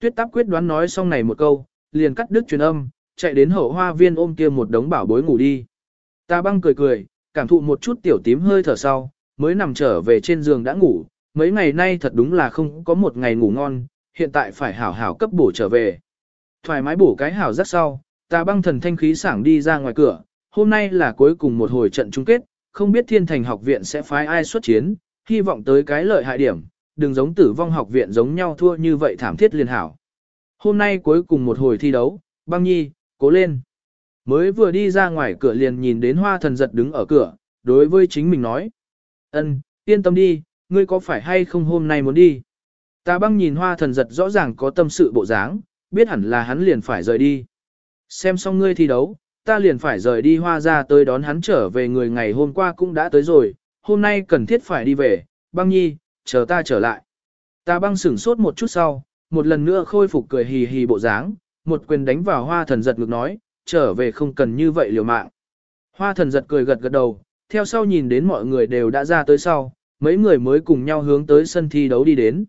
Tuyết táp quyết đoán nói xong này một câu, liền cắt đứt truyền âm, chạy đến hậu hoa viên ôm kia một đống bảo bối ngủ đi. Ta băng cười cười, cảm thụ một chút tiểu tím hơi thở sau, mới nằm trở về trên giường đã ngủ, mấy ngày nay thật đúng là không có một ngày ngủ ngon, hiện tại phải hảo hảo cấp bổ trở về. Thoải mái bổ cái hảo rất sau, ta băng thần thanh khí sảng đi ra ngoài cửa, hôm nay là cuối cùng một hồi trận chung kết, không biết thiên thành học viện sẽ phái ai xuất chiến, hy vọng tới cái lợi hại điểm, đừng giống tử vong học viện giống nhau thua như vậy thảm thiết liên hảo. Hôm nay cuối cùng một hồi thi đấu, băng nhi, cố lên. Mới vừa đi ra ngoài cửa liền nhìn đến hoa thần giật đứng ở cửa, đối với chính mình nói. ân, yên tâm đi, ngươi có phải hay không hôm nay muốn đi? Ta băng nhìn hoa thần giật rõ ràng có tâm sự bộ dáng, biết hẳn là hắn liền phải rời đi. Xem xong ngươi thi đấu, ta liền phải rời đi hoa ra tới đón hắn trở về người ngày hôm qua cũng đã tới rồi, hôm nay cần thiết phải đi về, băng nhi, chờ ta trở lại. Ta băng sửng sốt một chút sau, một lần nữa khôi phục cười hì hì bộ dáng, một quyền đánh vào hoa thần giật ngược nói, trở về không cần như vậy liều mạng. Hoa thần giật cười gật gật đầu, theo sau nhìn đến mọi người đều đã ra tới sau, mấy người mới cùng nhau hướng tới sân thi đấu đi đến.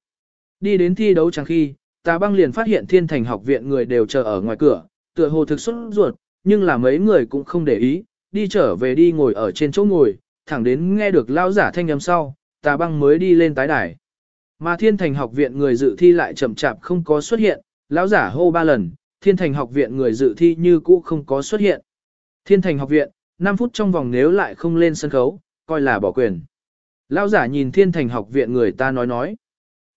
Đi đến thi đấu chẳng khi, ta băng liền phát hiện thiên thành học viện người đều chờ ở ngoài cửa, tựa hồ thực xuất ruột, nhưng là mấy người cũng không để ý, đi trở về đi ngồi ở trên chỗ ngồi, thẳng đến nghe được lao giả thanh âm sau, tà băng mới đi lên tái đài. Mà thiên thành học viện người dự thi lại chậm chạp không có xuất hiện, lão giả hô ba lần, thiên thành học viện người dự thi như cũ không có xuất hiện. Thiên thành học viện, 5 phút trong vòng nếu lại không lên sân khấu, coi là bỏ quyền. Lão giả nhìn thiên thành học viện người ta nói nói.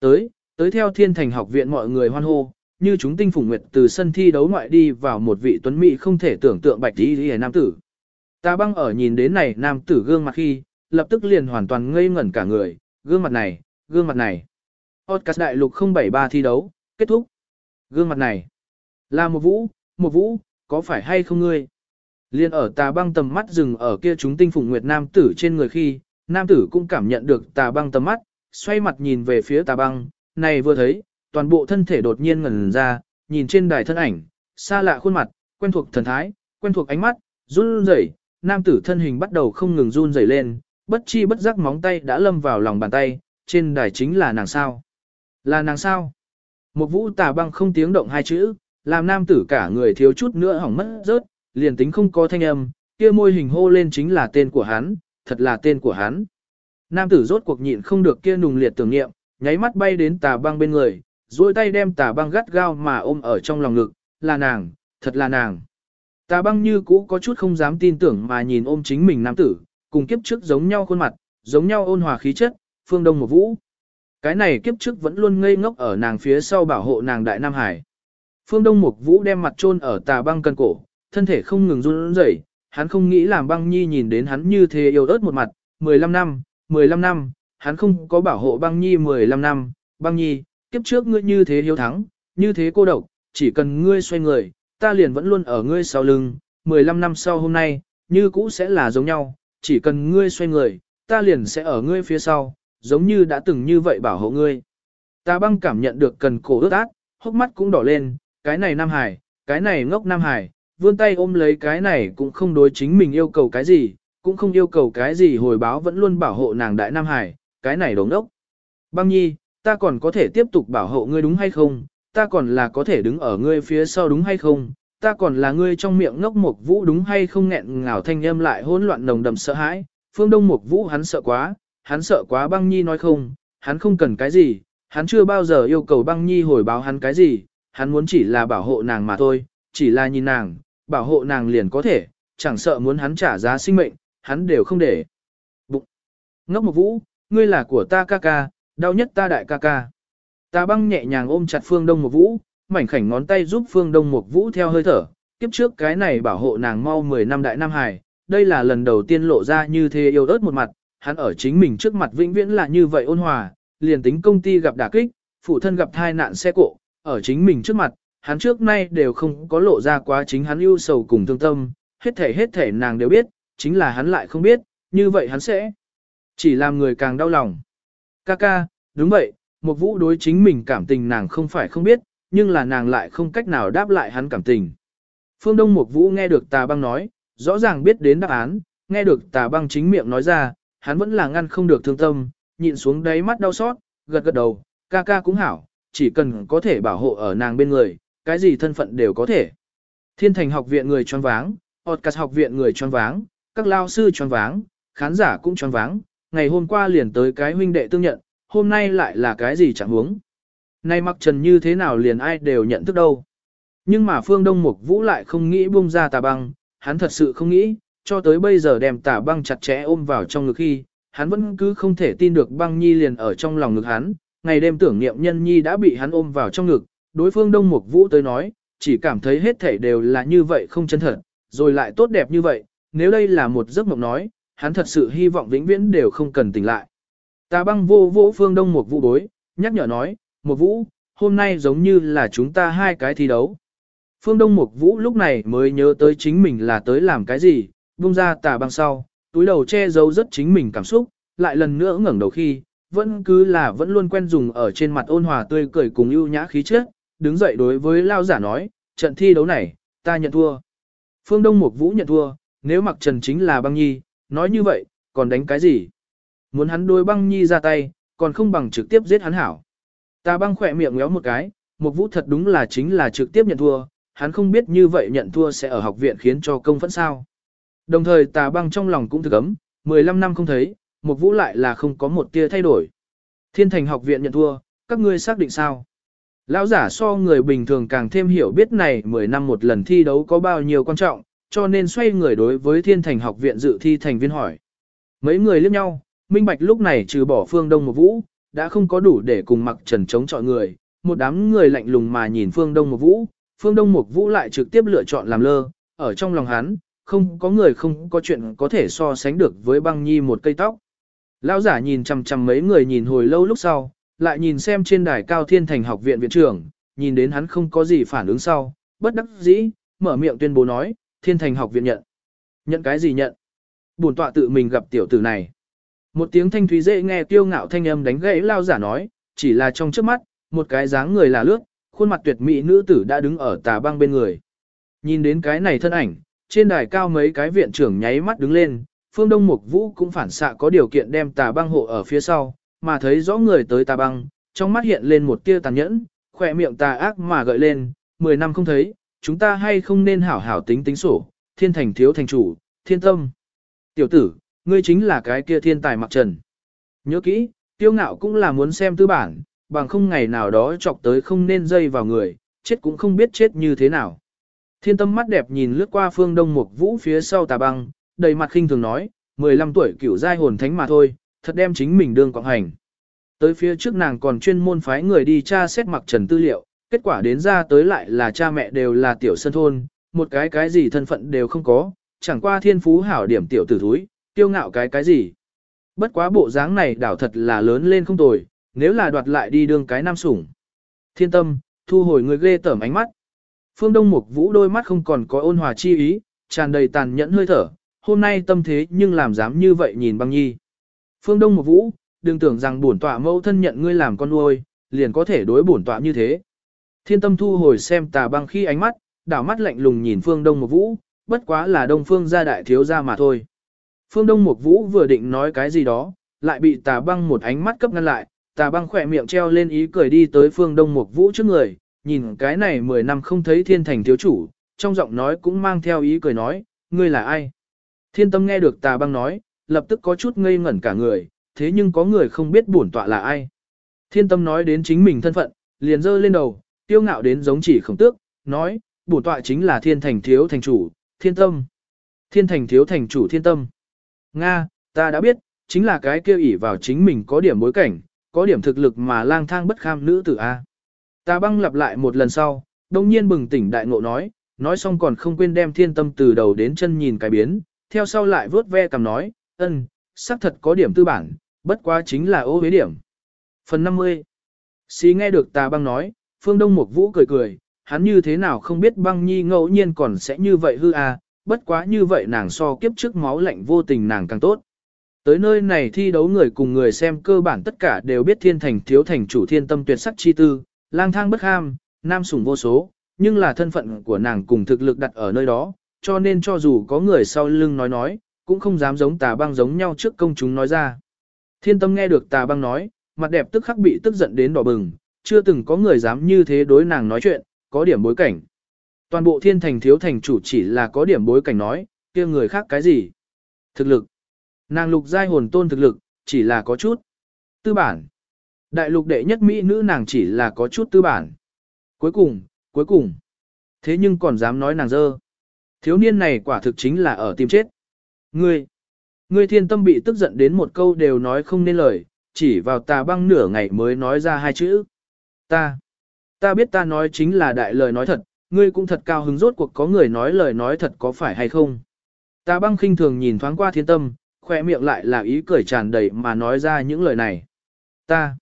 Tới, tới theo thiên thành học viện mọi người hoan hô, như chúng tinh phùng nguyệt từ sân thi đấu ngoại đi vào một vị tuấn mỹ không thể tưởng tượng bạch y đi nam tử. Ta băng ở nhìn đến này nam tử gương mặt khi, lập tức liền hoàn toàn ngây ngẩn cả người, gương mặt này, gương mặt này. Podcast đại lục 073 thi đấu, kết thúc. Gương mặt này, là một vũ, một vũ, có phải hay không ngươi? Liên ở tà băng tầm mắt dừng ở kia chúng tinh phùng nguyệt nam tử trên người khi, nam tử cũng cảm nhận được tà băng tầm mắt, xoay mặt nhìn về phía tà băng, này vừa thấy, toàn bộ thân thể đột nhiên ngẩn ra, nhìn trên đài thân ảnh, xa lạ khuôn mặt, quen thuộc thần thái, quen thuộc ánh mắt, run rẩy, nam tử thân hình bắt đầu không ngừng run rẩy lên, bất chi bất giác móng tay đã lâm vào lòng bàn tay, trên đài chính là nàng sao. Là nàng sao? Một vũ tà băng không tiếng động hai chữ, làm nam tử cả người thiếu chút nữa hỏng mất rớt, liền tính không có thanh âm, kia môi hình hô lên chính là tên của hắn, thật là tên của hắn. Nam tử rốt cuộc nhịn không được kia nùng liệt tưởng niệm, nháy mắt bay đến tà băng bên người, duỗi tay đem tà băng gắt gao mà ôm ở trong lòng ngực, là nàng, thật là nàng. Tà băng như cũ có chút không dám tin tưởng mà nhìn ôm chính mình nam tử, cùng kiếp trước giống nhau khuôn mặt, giống nhau ôn hòa khí chất, phương đông một vũ. Cái này kiếp trước vẫn luôn ngây ngốc ở nàng phía sau bảo hộ nàng đại Nam Hải. Phương Đông Mục Vũ đem mặt chôn ở tà băng cân cổ, thân thể không ngừng run rẩy, hắn không nghĩ làm băng nhi nhìn đến hắn như thế yêu ớt một mặt, 15 năm, 15 năm, hắn không có bảo hộ băng nhi 15 năm, băng nhi, kiếp trước ngươi như thế hiếu thắng, như thế cô độc, chỉ cần ngươi xoay người, ta liền vẫn luôn ở ngươi sau lưng, 15 năm sau hôm nay, như cũ sẽ là giống nhau, chỉ cần ngươi xoay người, ta liền sẽ ở ngươi phía sau, giống như đã từng như vậy bảo hộ ngươi. Ta băng cảm nhận được cần cổ ướt át, hốc mắt cũng đỏ lên, cái này Nam Hải, cái này ngốc Nam Hải, vươn tay ôm lấy cái này cũng không đối chính mình yêu cầu cái gì, cũng không yêu cầu cái gì hồi báo vẫn luôn bảo hộ nàng đại Nam Hải, cái này đồ ngốc. Băng nhi, ta còn có thể tiếp tục bảo hộ ngươi đúng hay không, ta còn là có thể đứng ở ngươi phía sau đúng hay không, ta còn là ngươi trong miệng ngốc một vũ đúng hay không? Nghẹn ngào thanh âm lại hỗn loạn nồng đậm sợ hãi, phương đông một vũ hắn sợ quá, hắn sợ quá băng nhi nói không, hắn không cần cái gì, hắn chưa bao giờ yêu cầu băng nhi hồi báo hắn cái gì, hắn muốn chỉ là bảo hộ nàng mà thôi, chỉ là nhìn nàng, bảo hộ nàng liền có thể, chẳng sợ muốn hắn trả giá sinh mệnh, hắn đều không để. Bụng! Ngốc một vũ, ngươi là của ta ca ca, đau nhất ta đại ca ca. Ta băng nhẹ nhàng ôm chặt phương đông một vũ, mảnh khảnh ngón tay giúp phương đông một vũ theo hơi thở, kiếp trước cái này bảo hộ nàng mau 10 năm đại nam hài, đây là lần đầu tiên lộ ra như thế yêu ớt một mặt, hắn ở chính mình trước mặt vĩnh viễn là như vậy ôn hòa, liền tính công ty gặp đả kích, phụ thân gặp tai nạn xe cộ, ở chính mình trước mặt, hắn trước nay đều không có lộ ra quá chính hắn ưu sầu cùng thương tâm, hết thể hết thể nàng đều biết, chính là hắn lại không biết, như vậy hắn sẽ chỉ làm người càng đau lòng. Ca ca, đúng vậy, một vũ đối chính mình cảm tình nàng không phải không biết, nhưng là nàng lại không cách nào đáp lại hắn cảm tình. Phương Đông Mục Vũ nghe được tà băng nói, rõ ràng biết đến đáp án, nghe được tà băng chính miệng nói ra, hắn vẫn là ngăn không được thương tâm, nhịn xuống đáy mắt đau xót, gật gật đầu, ca ca cũng hảo, chỉ cần có thể bảo hộ ở nàng bên người, cái gì thân phận đều có thể. Thiên thành học viện người choáng váng, Otcas học viện người choáng váng, các lao sư choáng váng, khán giả cũng choáng váng, ngày hôm qua liền tới cái huynh đệ tương nhận, hôm nay lại là cái gì chẳng huống. Nay mặc trần như thế nào liền ai đều nhận thức đâu. Nhưng mà phương Đông Mục Vũ lại không nghĩ buông ra tà băng, hắn thật sự không nghĩ, cho tới bây giờ đem tà băng chặt chẽ ôm vào trong ngực khi, hắn vẫn cứ không thể tin được băng nhi liền ở trong lòng ngực hắn, ngày đêm tưởng niệm nhân nhi đã bị hắn ôm vào trong ngực, đối phương Đông Mục Vũ tới nói, chỉ cảm thấy hết thảy đều là như vậy không chân thật, rồi lại tốt đẹp như vậy, nếu đây là một giấc mộng nói, hắn thật sự hy vọng vĩnh viễn đều không cần tỉnh lại. Tà băng vô vũ phương Đông một Vũ bối, nhắc nhở nói, một Vũ, hôm nay giống như là chúng ta hai cái thi đấu. Phương Đông một Vũ lúc này mới nhớ tới chính mình là tới làm cái gì, buông ra tà băng sau, túi đầu che giấu rất chính mình cảm xúc, lại lần nữa ngẩng đầu khi, vẫn cứ là vẫn luôn quen dùng ở trên mặt ôn hòa tươi cười cùng ưu nhã khí chất, đứng dậy đối với lao giả nói, trận thi đấu này, ta nhận thua. Phương Đông Mục Vũ nhận thua, nếu mặc trần chính là băng nhi, nói như vậy, còn đánh cái gì? Muốn hắn đối băng nhi ra tay, còn không bằng trực tiếp giết hắn hảo. Ta băng khỏe miệng ngéo một cái, một Vũ thật đúng là chính là trực tiếp nhận thua, hắn không biết như vậy nhận thua sẽ ở học viện khiến cho công phẫn sao. Đồng thời tà băng trong lòng cũng thực ấm, 15 năm không thấy, một Vũ lại là không có một tia thay đổi. Thiên thành học viện nhận thua, các ngươi xác định sao? Lão giả so người bình thường càng thêm hiểu biết này 10 năm một lần thi đấu có bao nhiêu quan trọng, cho nên xoay người đối với thiên thành học viện dự thi thành viên hỏi. Mấy người liếc nhau, minh bạch lúc này trừ bỏ phương đông một vũ, đã không có đủ để cùng mặc trần chống chọi người, một đám người lạnh lùng mà nhìn phương đông một vũ, phương đông một vũ lại trực tiếp lựa chọn làm lơ, ở trong lòng hắn, không có người không có chuyện có thể so sánh được với băng nhi một cây tóc. Lão giả nhìn chằm chằm mấy người nhìn hồi lâu lúc sau, lại nhìn xem trên đài cao thiên thành học viện viện trưởng, nhìn đến hắn không có gì phản ứng sau, bất đắc dĩ, mở miệng tuyên bố nói, thiên thành học viện nhận. Nhận cái gì nhận? Bổn tọa tự mình gặp tiểu tử này. Một tiếng thanh thúy dễ nghe tiêu ngạo thanh âm đánh gãy lao giả nói, chỉ là trong trước mắt, một cái dáng người là lướt, khuôn mặt tuyệt mỹ nữ tử đã đứng ở tà băng bên người. Nhìn đến cái này thân ảnh, trên đài cao mấy cái viện trưởng nháy mắt đứng lên, phương đông mục vũ cũng phản xạ có điều kiện đem tà băng hộ ở phía sau, mà thấy rõ người tới tà băng, trong mắt hiện lên một tia tàn nhẫn, khỏe miệng tà ác mà gợi lên, mười năm không thấy, chúng ta hay không nên hảo hảo tính tính sổ, thiên thành thiếu thành chủ, thiên tâm. Tiểu tử, ngươi chính là cái kia thiên tài mặc trần. Nhớ kỹ, tiêu ngạo cũng là muốn xem tư bản, bằng không ngày nào đó chọc tới không nên dây vào người, chết cũng không biết chết như thế nào. Thiên tâm mắt đẹp nhìn lướt qua phương đông mục vũ phía sau tà băng, đầy mặt khinh thường nói, 15 tuổi cửu giai hồn thánh mà thôi, thật đem chính mình đương quảng hành. Tới phía trước nàng còn chuyên môn phái người đi tra xét mặc trần tư liệu, kết quả đến ra tới lại là cha mẹ đều là tiểu sân thôn, một cái cái gì thân phận đều không có, chẳng qua thiên phú hảo điểm tiểu tử thúi, tiêu ngạo cái cái gì. Bất quá bộ dáng này đảo thật là lớn lên không tồi, nếu là đoạt lại đi đương cái nam sủng. Thiên tâm, thu hồi người ghê tởm ánh mắt. Phương Đông Mục Vũ đôi mắt không còn có ôn hòa chi ý, tràn đầy tàn nhẫn hơi thở, hôm nay tâm thế nhưng làm dám như vậy nhìn băng nhi. Phương Đông Mục Vũ, đừng tưởng rằng bổn tọa mẫu thân nhận ngươi làm con nuôi, liền có thể đối bổn tọa như thế. Thiên tâm thu hồi xem tà băng khi ánh mắt, đảo mắt lạnh lùng nhìn Phương Đông một Vũ, bất quá là Đông Phương gia đại thiếu gia mà thôi. Phương Đông một Vũ vừa định nói cái gì đó, lại bị tà băng một ánh mắt cấp ngăn lại, tà băng khỏe miệng treo lên ý cười đi tới Phương Đông một Vũ trước người, nhìn cái này 10 năm không thấy thiên thành thiếu chủ, trong giọng nói cũng mang theo ý cười nói, ngươi là ai? Thiên tâm nghe được tà băng nói, lập tức có chút ngây ngẩn cả người, thế nhưng có người không biết bổn tọa là ai. Thiên tâm nói đến chính mình thân phận, liền giơ lên đầu, tiêu ngạo đến giống chỉ khổng tước, nói, bổ tọa chính là thiên thành thiếu thành chủ, thiên tâm. Thiên thành thiếu thành chủ thiên tâm. Nga, ta đã biết, chính là cái kêu ỷ vào chính mình có điểm bối cảnh, có điểm thực lực mà lang thang bất kham nữ tử A. Ta băng lặp lại một lần sau, đông nhiên bừng tỉnh đại ngộ nói, nói xong còn không quên đem thiên tâm từ đầu đến chân nhìn cái biến, theo sau lại vớt ve cầm nói, ân, xác thật có điểm tư bản, bất quá chính là ô hế điểm. Phần 50 Xí nghe được tà băng nói, phương đông Mục vũ cười cười, hắn như thế nào không biết băng nhi ngẫu nhiên còn sẽ như vậy hư à, bất quá như vậy nàng so kiếp trước máu lạnh vô tình nàng càng tốt. Tới nơi này thi đấu người cùng người xem cơ bản tất cả đều biết thiên thành thiếu thành chủ thiên tâm tuyệt sắc chi tư, lang thang bất ham, nam sủng vô số, nhưng là thân phận của nàng cùng thực lực đặt ở nơi đó, cho nên cho dù có người sau lưng nói nói, cũng không dám giống tà băng giống nhau trước công chúng nói ra. Thiên tâm nghe được tà băng nói, mặt đẹp tức khắc bị tức giận đến đỏ bừng, chưa từng có người dám như thế đối nàng nói chuyện, có điểm bối cảnh. Toàn bộ thiên thành thiếu thành chủ chỉ là có điểm bối cảnh nói, kia người khác cái gì? Thực lực. Nàng lục giai hồn tôn thực lực, chỉ là có chút. Tư bản. Đại lục đệ nhất Mỹ nữ nàng chỉ là có chút tư bản. Cuối cùng, cuối cùng. Thế nhưng còn dám nói nàng dơ. Thiếu niên này quả thực chính là ở tìm chết. Ngươi. Ngươi thiên tâm bị tức giận đến một câu đều nói không nên lời, chỉ vào tà băng nửa ngày mới nói ra hai chữ. Ta. Ta biết ta nói chính là đại lời nói thật, ngươi cũng thật cao hứng rốt cuộc có người nói lời nói thật có phải hay không. ta băng khinh thường nhìn thoáng qua thiên tâm, khoe miệng lại là ý cười tràn đầy mà nói ra những lời này. Ta.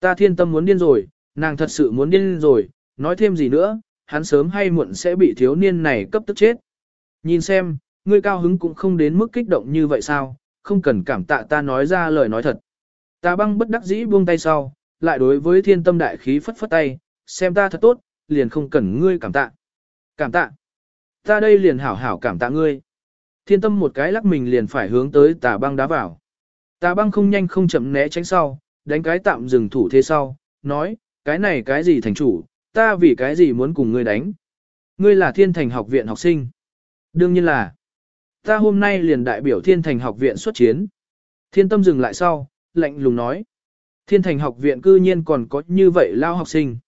Ta thiên tâm muốn điên rồi, nàng thật sự muốn điên rồi, nói thêm gì nữa, hắn sớm hay muộn sẽ bị thiếu niên này cấp tức chết. Nhìn xem, ngươi cao hứng cũng không đến mức kích động như vậy sao, không cần cảm tạ ta nói ra lời nói thật. Ta băng bất đắc dĩ buông tay sau, lại đối với thiên tâm đại khí phất phất tay, xem ta thật tốt, liền không cần ngươi cảm tạ. Cảm tạ. Ta đây liền hảo hảo cảm tạ ngươi. Thiên tâm một cái lắc mình liền phải hướng tới tà băng đá vào. Tà băng không nhanh không chậm né tránh sau, đánh cái tạm dừng thủ thế sau, nói, cái này cái gì thành chủ, ta vì cái gì muốn cùng ngươi đánh. Ngươi là thiên thành học viện học sinh. Đương nhiên là, ta hôm nay liền đại biểu thiên thành học viện xuất chiến. Thiên tâm dừng lại sau, lạnh lùng nói. Thiên thành học viện cư nhiên còn có như vậy lao học sinh.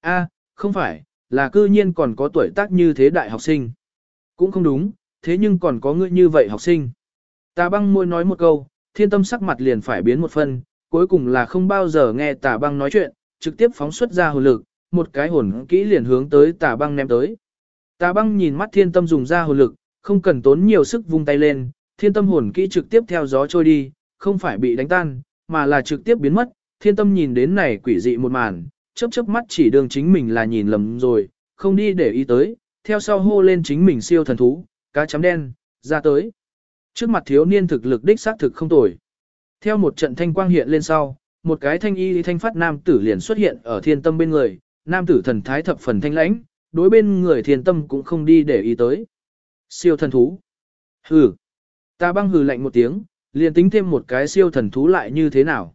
a không phải, là cư nhiên còn có tuổi tác như thế đại học sinh. Cũng không đúng, thế nhưng còn có người như vậy học sinh. Tà băng môi nói một câu, thiên tâm sắc mặt liền phải biến một phân, cuối cùng là không bao giờ nghe tà băng nói chuyện, trực tiếp phóng xuất ra hồn lực, một cái hồn kỹ liền hướng tới tà băng ném tới. Tà băng nhìn mắt thiên tâm dùng ra hồn lực, không cần tốn nhiều sức vung tay lên, thiên tâm hồn kỹ trực tiếp theo gió trôi đi, không phải bị đánh tan, mà là trực tiếp biến mất, thiên tâm nhìn đến này quỷ dị một màn, chớp chớp mắt chỉ đường chính mình là nhìn lầm rồi, không đi để ý tới, theo sau hô lên chính mình siêu thần thú, cá chấm đen, ra tới. Trước mặt thiếu niên thực lực đích xác thực không tồi. Theo một trận thanh quang hiện lên sau, một cái thanh y thanh phát nam tử liền xuất hiện ở thiên tâm bên người, nam tử thần thái thập phần thanh lãnh, đối bên người thiên tâm cũng không đi để ý tới. Siêu thần thú. Hừ. Ta băng hừ lạnh một tiếng, liền tính thêm một cái siêu thần thú lại như thế nào.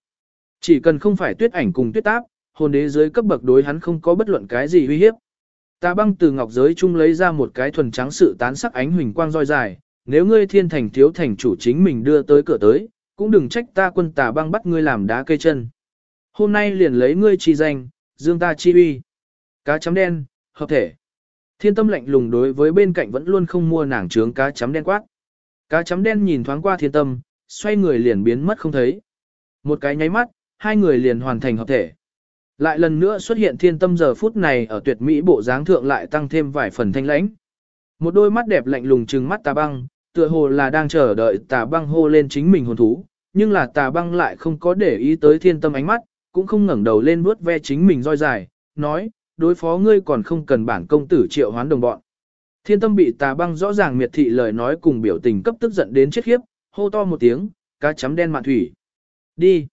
Chỉ cần không phải tuyết ảnh cùng tuyết táp, hồn đế dưới cấp bậc đối hắn không có bất luận cái gì uy hiếp. Ta băng từ ngọc giới chung lấy ra một cái thuần trắng sự tán sắc ánh huỳnh quang roi dài, nếu ngươi thiên thành thiếu thành chủ chính mình đưa tới cửa tới, cũng đừng trách ta quân tà băng bắt ngươi làm đá cây chân. Hôm nay liền lấy ngươi chi danh, dương ta chi uy. Cá chấm đen, hợp thể. Thiên tâm lạnh lùng đối với bên cạnh vẫn luôn không mua nàng trướng cá chấm đen quát. Cá chấm đen nhìn thoáng qua thiên tâm, xoay người liền biến mất không thấy. Một cái nháy mắt, hai người liền hoàn thành hợp thể. Lại lần nữa xuất hiện thiên tâm giờ phút này ở tuyệt mỹ bộ dáng thượng lại tăng thêm vài phần thanh lãnh. Một đôi mắt đẹp lạnh lùng trừng mắt tà băng, tựa hồ là đang chờ đợi tà băng hô lên chính mình hồn thú, nhưng là tà băng lại không có để ý tới thiên tâm ánh mắt, cũng không ngẩng đầu lên vuốt ve chính mình roi dài, nói, đối phó ngươi còn không cần bản công tử triệu hoán đồng bọn. Thiên tâm bị tà băng rõ ràng miệt thị lời nói cùng biểu tình cấp tức giận đến chết khiếp, hô to một tiếng, cá chấm đen mạn thủy. Đi.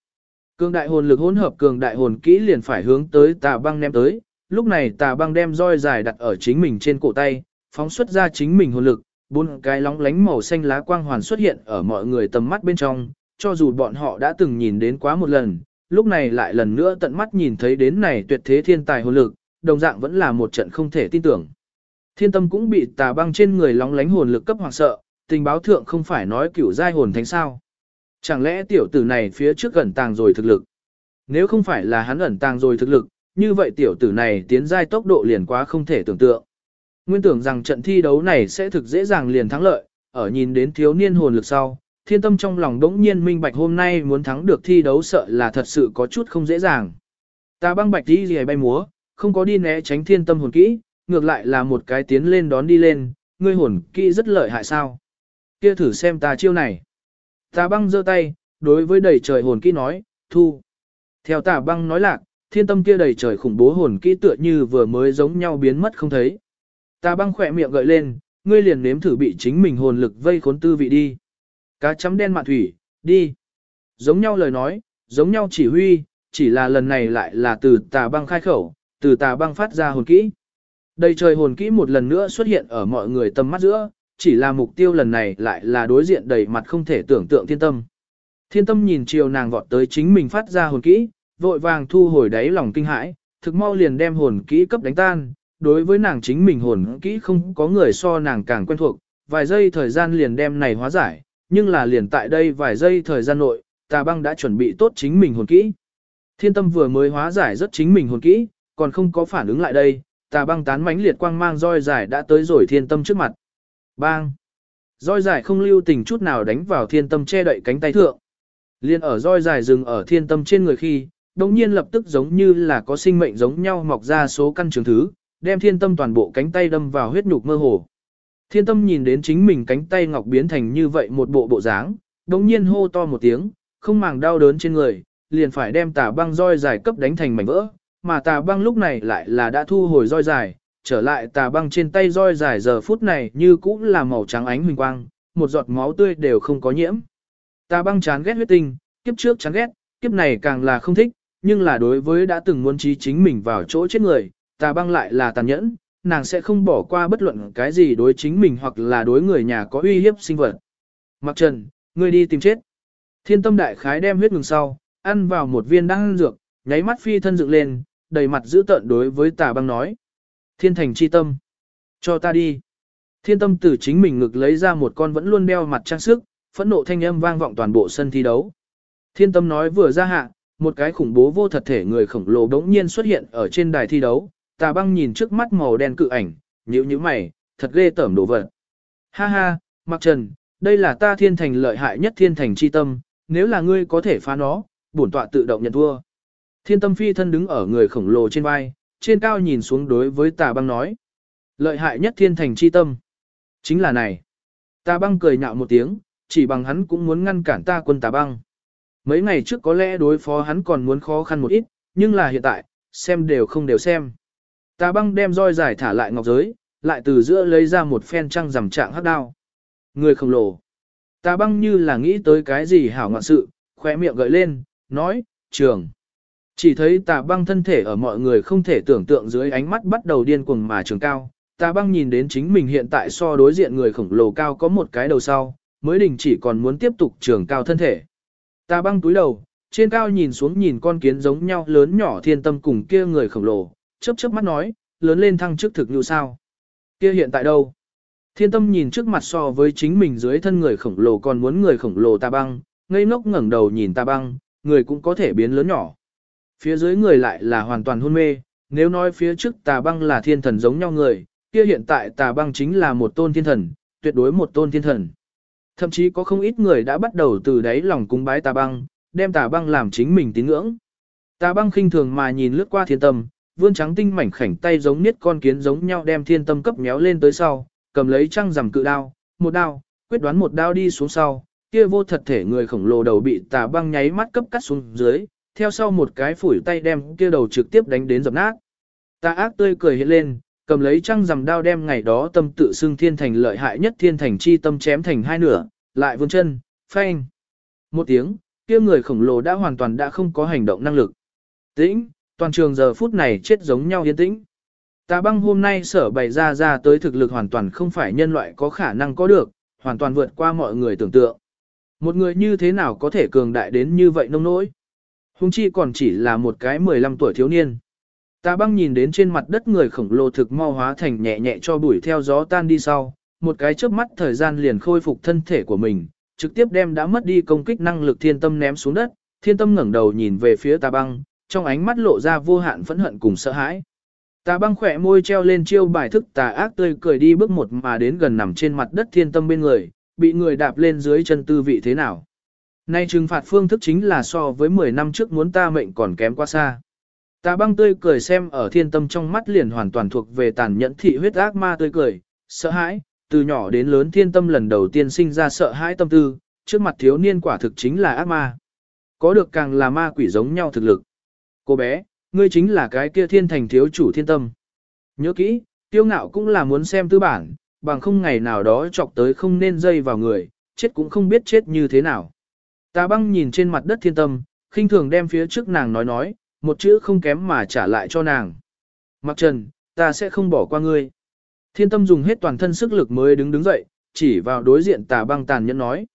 Cường đại hồn lực hỗn hợp cường đại hồn kỹ liền phải hướng tới tà băng ném tới, lúc này tà băng đem roi dài đặt ở chính mình trên cổ tay, phóng xuất ra chính mình hồn lực, bốn cái lóng lánh màu xanh lá quang hoàn xuất hiện ở mọi người tầm mắt bên trong, cho dù bọn họ đã từng nhìn đến quá một lần, lúc này lại lần nữa tận mắt nhìn thấy đến này tuyệt thế thiên tài hồn lực, đồng dạng vẫn là một trận không thể tin tưởng. Thiên tâm cũng bị tà băng trên người lóng lánh hồn lực cấp hoàng sợ, tình báo thượng không phải nói cửu giai hồn thánh sao. Chẳng lẽ tiểu tử này phía trước ẩn tàng rồi thực lực? Nếu không phải là hắn ẩn tàng rồi thực lực, như vậy tiểu tử này tiến giai tốc độ liền quá không thể tưởng tượng. Nguyên tưởng rằng trận thi đấu này sẽ thực dễ dàng liền thắng lợi, ở nhìn đến thiếu niên hồn lực sau, thiên tâm trong lòng đống nhiên minh bạch hôm nay muốn thắng được thi đấu sợ là thật sự có chút không dễ dàng. Ta băng bạch đi gì bay múa, không có đi né tránh thiên tâm hồn kỹ, ngược lại là một cái tiến lên đón đi lên, ngươi hồn kỹ rất lợi hại sao. Kia thử xem ta chiêu này. Tà băng giơ tay, đối với đầy trời hồn kỹ nói, thu. Theo tà băng nói lạc, thiên tâm kia đầy trời khủng bố hồn kỹ tựa như vừa mới giống nhau biến mất không thấy. Tà băng khỏe miệng gợi lên, ngươi liền nếm thử bị chính mình hồn lực vây khốn tư vị đi. Cá chấm đen mạn thủy, đi. Giống nhau lời nói, giống nhau chỉ huy, chỉ là lần này lại là từ tà băng khai khẩu, từ tà băng phát ra hồn kỹ. Đầy trời hồn kỹ một lần nữa xuất hiện ở mọi người tầm mắt giữa, chỉ là mục tiêu lần này lại là đối diện đầy mặt không thể tưởng tượng thiên tâm. Thiên tâm nhìn chiều nàng vọt tới chính mình phát ra hồn kỹ, vội vàng thu hồi đáy lòng kinh hãi, thực mau liền đem hồn kỹ cấp đánh tan, đối với nàng chính mình hồn kỹ không có người so nàng càng quen thuộc, vài giây thời gian liền đem này hóa giải, nhưng là liền tại đây vài giây thời gian nội, tà băng đã chuẩn bị tốt chính mình hồn kỹ. Thiên tâm vừa mới hóa giải rất chính mình hồn kỹ, còn không có phản ứng lại đây, tà băng tán mãnh liệt quang mang roi giải đã tới rồi thiên tâm trước mặt. Bang! Roi giải không lưu tình chút nào đánh vào thiên tâm che đậy cánh tay thượng. Liên ở roi dài dừng ở thiên tâm trên người khi, đồng nhiên lập tức giống như là có sinh mệnh giống nhau mọc ra số căn trường thứ, đem thiên tâm toàn bộ cánh tay đâm vào huyết nhục mơ hồ. Thiên tâm nhìn đến chính mình cánh tay ngọc biến thành như vậy một bộ bộ dáng, đồng nhiên hô to một tiếng, không màng đau đớn trên người, liền phải đem tà băng roi dài cấp đánh thành mảnh vỡ, mà tà băng lúc này lại là đã thu hồi roi dài, trở lại tà băng trên tay roi dài giờ phút này như cũng là màu trắng ánh huỳnh quang, một giọt máu tươi đều không có nhiễm. Tà băng chán ghét huyết tinh, kiếp trước chán ghét, kiếp này càng là không thích, nhưng là đối với đã từng muốn trí chính mình vào chỗ chết người, tà băng lại là tàn nhẫn, nàng sẽ không bỏ qua bất luận cái gì đối chính mình hoặc là đối người nhà có uy hiếp sinh vật. Mặc trần, ngươi đi tìm chết. Thiên tâm đại khái đem huyết ngừng sau, ăn vào một viên đan dược, nháy mắt phi thân dựng lên, đầy mặt dữ tợn đối với tà băng nói. Thiên thành chi tâm. Cho ta đi. Thiên tâm từ chính mình ngực lấy ra một con vẫn luôn đeo mặt trang sức, phẫn nộ thanh âm vang vọng toàn bộ sân thi đấu. Thiên tâm nói vừa ra hạ, một cái khủng bố vô thật thể người khổng lồ đống nhiên xuất hiện ở trên đài thi đấu, tà băng nhìn trước mắt màu đen cự ảnh, nhíu nhíu mày, thật ghê tởm đồ vật. Ha ha, Mặc Trần, đây là ta thiên thành lợi hại nhất thiên thành chi tâm, nếu là ngươi có thể phá nó, bổn tọa tự động nhận thua. Thiên tâm phi thân đứng ở người khổng lồ trên vai, trên cao nhìn xuống đối với tà băng nói. Lợi hại nhất thiên thành chi tâm. Chính là này. Tà băng cười nhạo một tiếng, chỉ bằng hắn cũng muốn ngăn cản ta quân tà băng. Mấy ngày trước có lẽ đối phó hắn còn muốn khó khăn một ít, nhưng là hiện tại, xem đều không đều xem. Tà băng đem roi giải thả lại ngọc giới, lại từ giữa lấy ra một phen trăng rằm trạng hắc đao. Người khổng lồ. Tà băng như là nghĩ tới cái gì hảo ngoạn sự, khóe miệng gợi lên, nói, trường. Chỉ thấy tà băng thân thể ở mọi người không thể tưởng tượng dưới ánh mắt bắt đầu điên cuồng mà trường cao. Tà băng nhìn đến chính mình hiện tại so đối diện người khổng lồ cao có một cái đầu sau, mới đình chỉ còn muốn tiếp tục trường cao thân thể. Tà băng túi đầu, trên cao nhìn xuống nhìn con kiến giống nhau lớn nhỏ thiên tâm cùng kia người khổng lồ, chớp chớp mắt nói, lớn lên thăng chức thực như sao. Kia hiện tại đâu? Thiên tâm nhìn trước mặt so với chính mình dưới thân người khổng lồ còn muốn người khổng lồ tà băng, ngây ngốc ngẩng đầu nhìn tà băng, người cũng có thể biến lớn nhỏ. Phía dưới người lại là hoàn toàn hôn mê, nếu nói phía trước tà băng là thiên thần giống nhau người, kia hiện tại tà băng chính là một tôn thiên thần, tuyệt đối một tôn thiên thần. Thậm chí có không ít người đã bắt đầu từ đáy lòng cung bái tà băng, đem tà băng làm chính mình tín ngưỡng. Tà băng khinh thường mà nhìn lướt qua thiên tâm, vươn trắng tinh mảnh khảnh tay giống niết con kiến giống nhau đem thiên tâm cấp méo lên tới sau, cầm lấy trăng rằm cự đao, một đao, quyết đoán một đao đi xuống sau, kia vô thật thể người khổng lồ đầu bị tà băng nháy mắt cấp cắt xuống dưới, theo sau một cái phủi tay đem kia đầu trực tiếp đánh đến dập nát. Ta ác tươi cười hiện lên, cầm lấy trăng rằm đao đem ngày đó tâm tự xưng thiên thành lợi hại nhất thiên thành chi tâm chém thành hai nửa, lại vươn chân, phanh. Một tiếng, kia người khổng lồ đã hoàn toàn đã không có hành động năng lực. Tĩnh, toàn trường giờ phút này chết giống nhau yên tĩnh. Tà băng hôm nay sở bày ra ra tới thực lực hoàn toàn không phải nhân loại có khả năng có được, hoàn toàn vượt qua mọi người tưởng tượng. Một người như thế nào có thể cường đại đến như vậy nông nỗi? Hùng chi còn chỉ là một cái 15 tuổi thiếu niên. Tà băng nhìn đến trên mặt đất người khổng lồ thực mau hóa thành nhẹ nhẹ cho bụi theo gió tan đi sau, một cái chớp mắt thời gian liền khôi phục thân thể của mình, trực tiếp đem đã mất đi công kích năng lực thiên tâm ném xuống đất, thiên tâm ngẩng đầu nhìn về phía tà băng, trong ánh mắt lộ ra vô hạn phẫn hận cùng sợ hãi. Tà băng khỏe môi treo lên chiêu bài thức tà ác tươi cười đi bước một mà đến gần nằm trên mặt đất thiên tâm bên người, bị người đạp lên dưới chân tư vị thế nào. Nay trừng phạt phương thức chính là so với 10 năm trước muốn ta mệnh còn kém quá xa. ta băng tươi cười xem ở thiên tâm trong mắt liền hoàn toàn thuộc về tàn nhẫn thị huyết ác ma tươi cười, sợ hãi, từ nhỏ đến lớn thiên tâm lần đầu tiên sinh ra sợ hãi tâm tư, trước mặt thiếu niên quả thực chính là ác ma. Có được càng là ma quỷ giống nhau thực lực. Cô bé, ngươi chính là cái kia thiên thành thiếu chủ thiên tâm. Nhớ kỹ, tiêu ngạo cũng là muốn xem tư bản, bằng không ngày nào đó chọc tới không nên dây vào người, chết cũng không biết chết như thế nào. Tà băng nhìn trên mặt đất thiên tâm, khinh thường đem phía trước nàng nói nói, một chữ không kém mà trả lại cho nàng. Mặc trần, ta sẽ không bỏ qua ngươi. Thiên tâm dùng hết toàn thân sức lực mới đứng đứng dậy, chỉ vào đối diện tà băng tàn nhẫn nói.